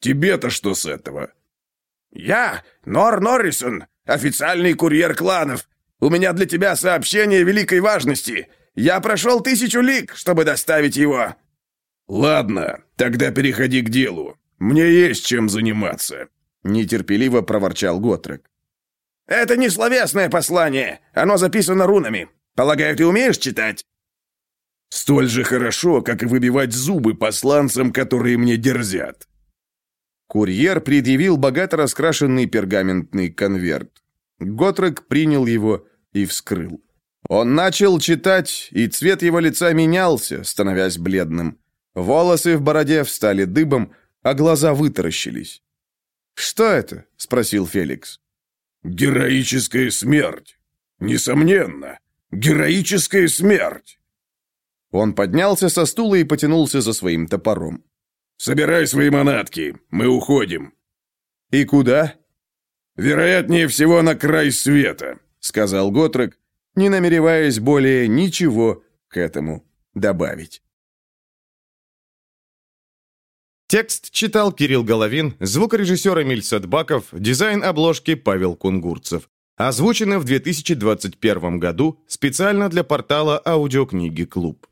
Speaker 2: «Тебе-то что с этого?»
Speaker 3: «Я Нор Норрисон, официальный курьер кланов. У меня для тебя сообщение великой важности. Я прошел тысячу лиг, чтобы доставить его».
Speaker 2: «Ладно, тогда переходи к делу. Мне есть чем заниматься», —
Speaker 1: нетерпеливо проворчал Готрек.
Speaker 3: «Это не словесное послание. Оно записано рунами. Полагаю, ты умеешь читать?»
Speaker 2: «Столь же хорошо, как и выбивать зубы посланцам, которые мне дерзят».
Speaker 1: Курьер предъявил богато раскрашенный пергаментный конверт. Готрек принял его и вскрыл. Он начал читать, и цвет его лица менялся, становясь бледным. Волосы в бороде встали дыбом, а глаза вытаращились. «Что это?» — спросил Феликс.
Speaker 2: «Героическая смерть! Несомненно! Героическая смерть!»
Speaker 1: Он поднялся со стула и потянулся за своим топором.
Speaker 2: «Собирай свои манатки, мы уходим».
Speaker 1: «И куда?»
Speaker 2: «Вероятнее всего, на край света», — сказал Готрек, не намереваясь более ничего к этому добавить.
Speaker 1: Текст читал Кирилл Головин, звукорежиссер Эмиль Садбаков, дизайн обложки Павел Кунгурцев. Озвучено в 2021 году специально для портала аудиокниги «Клуб».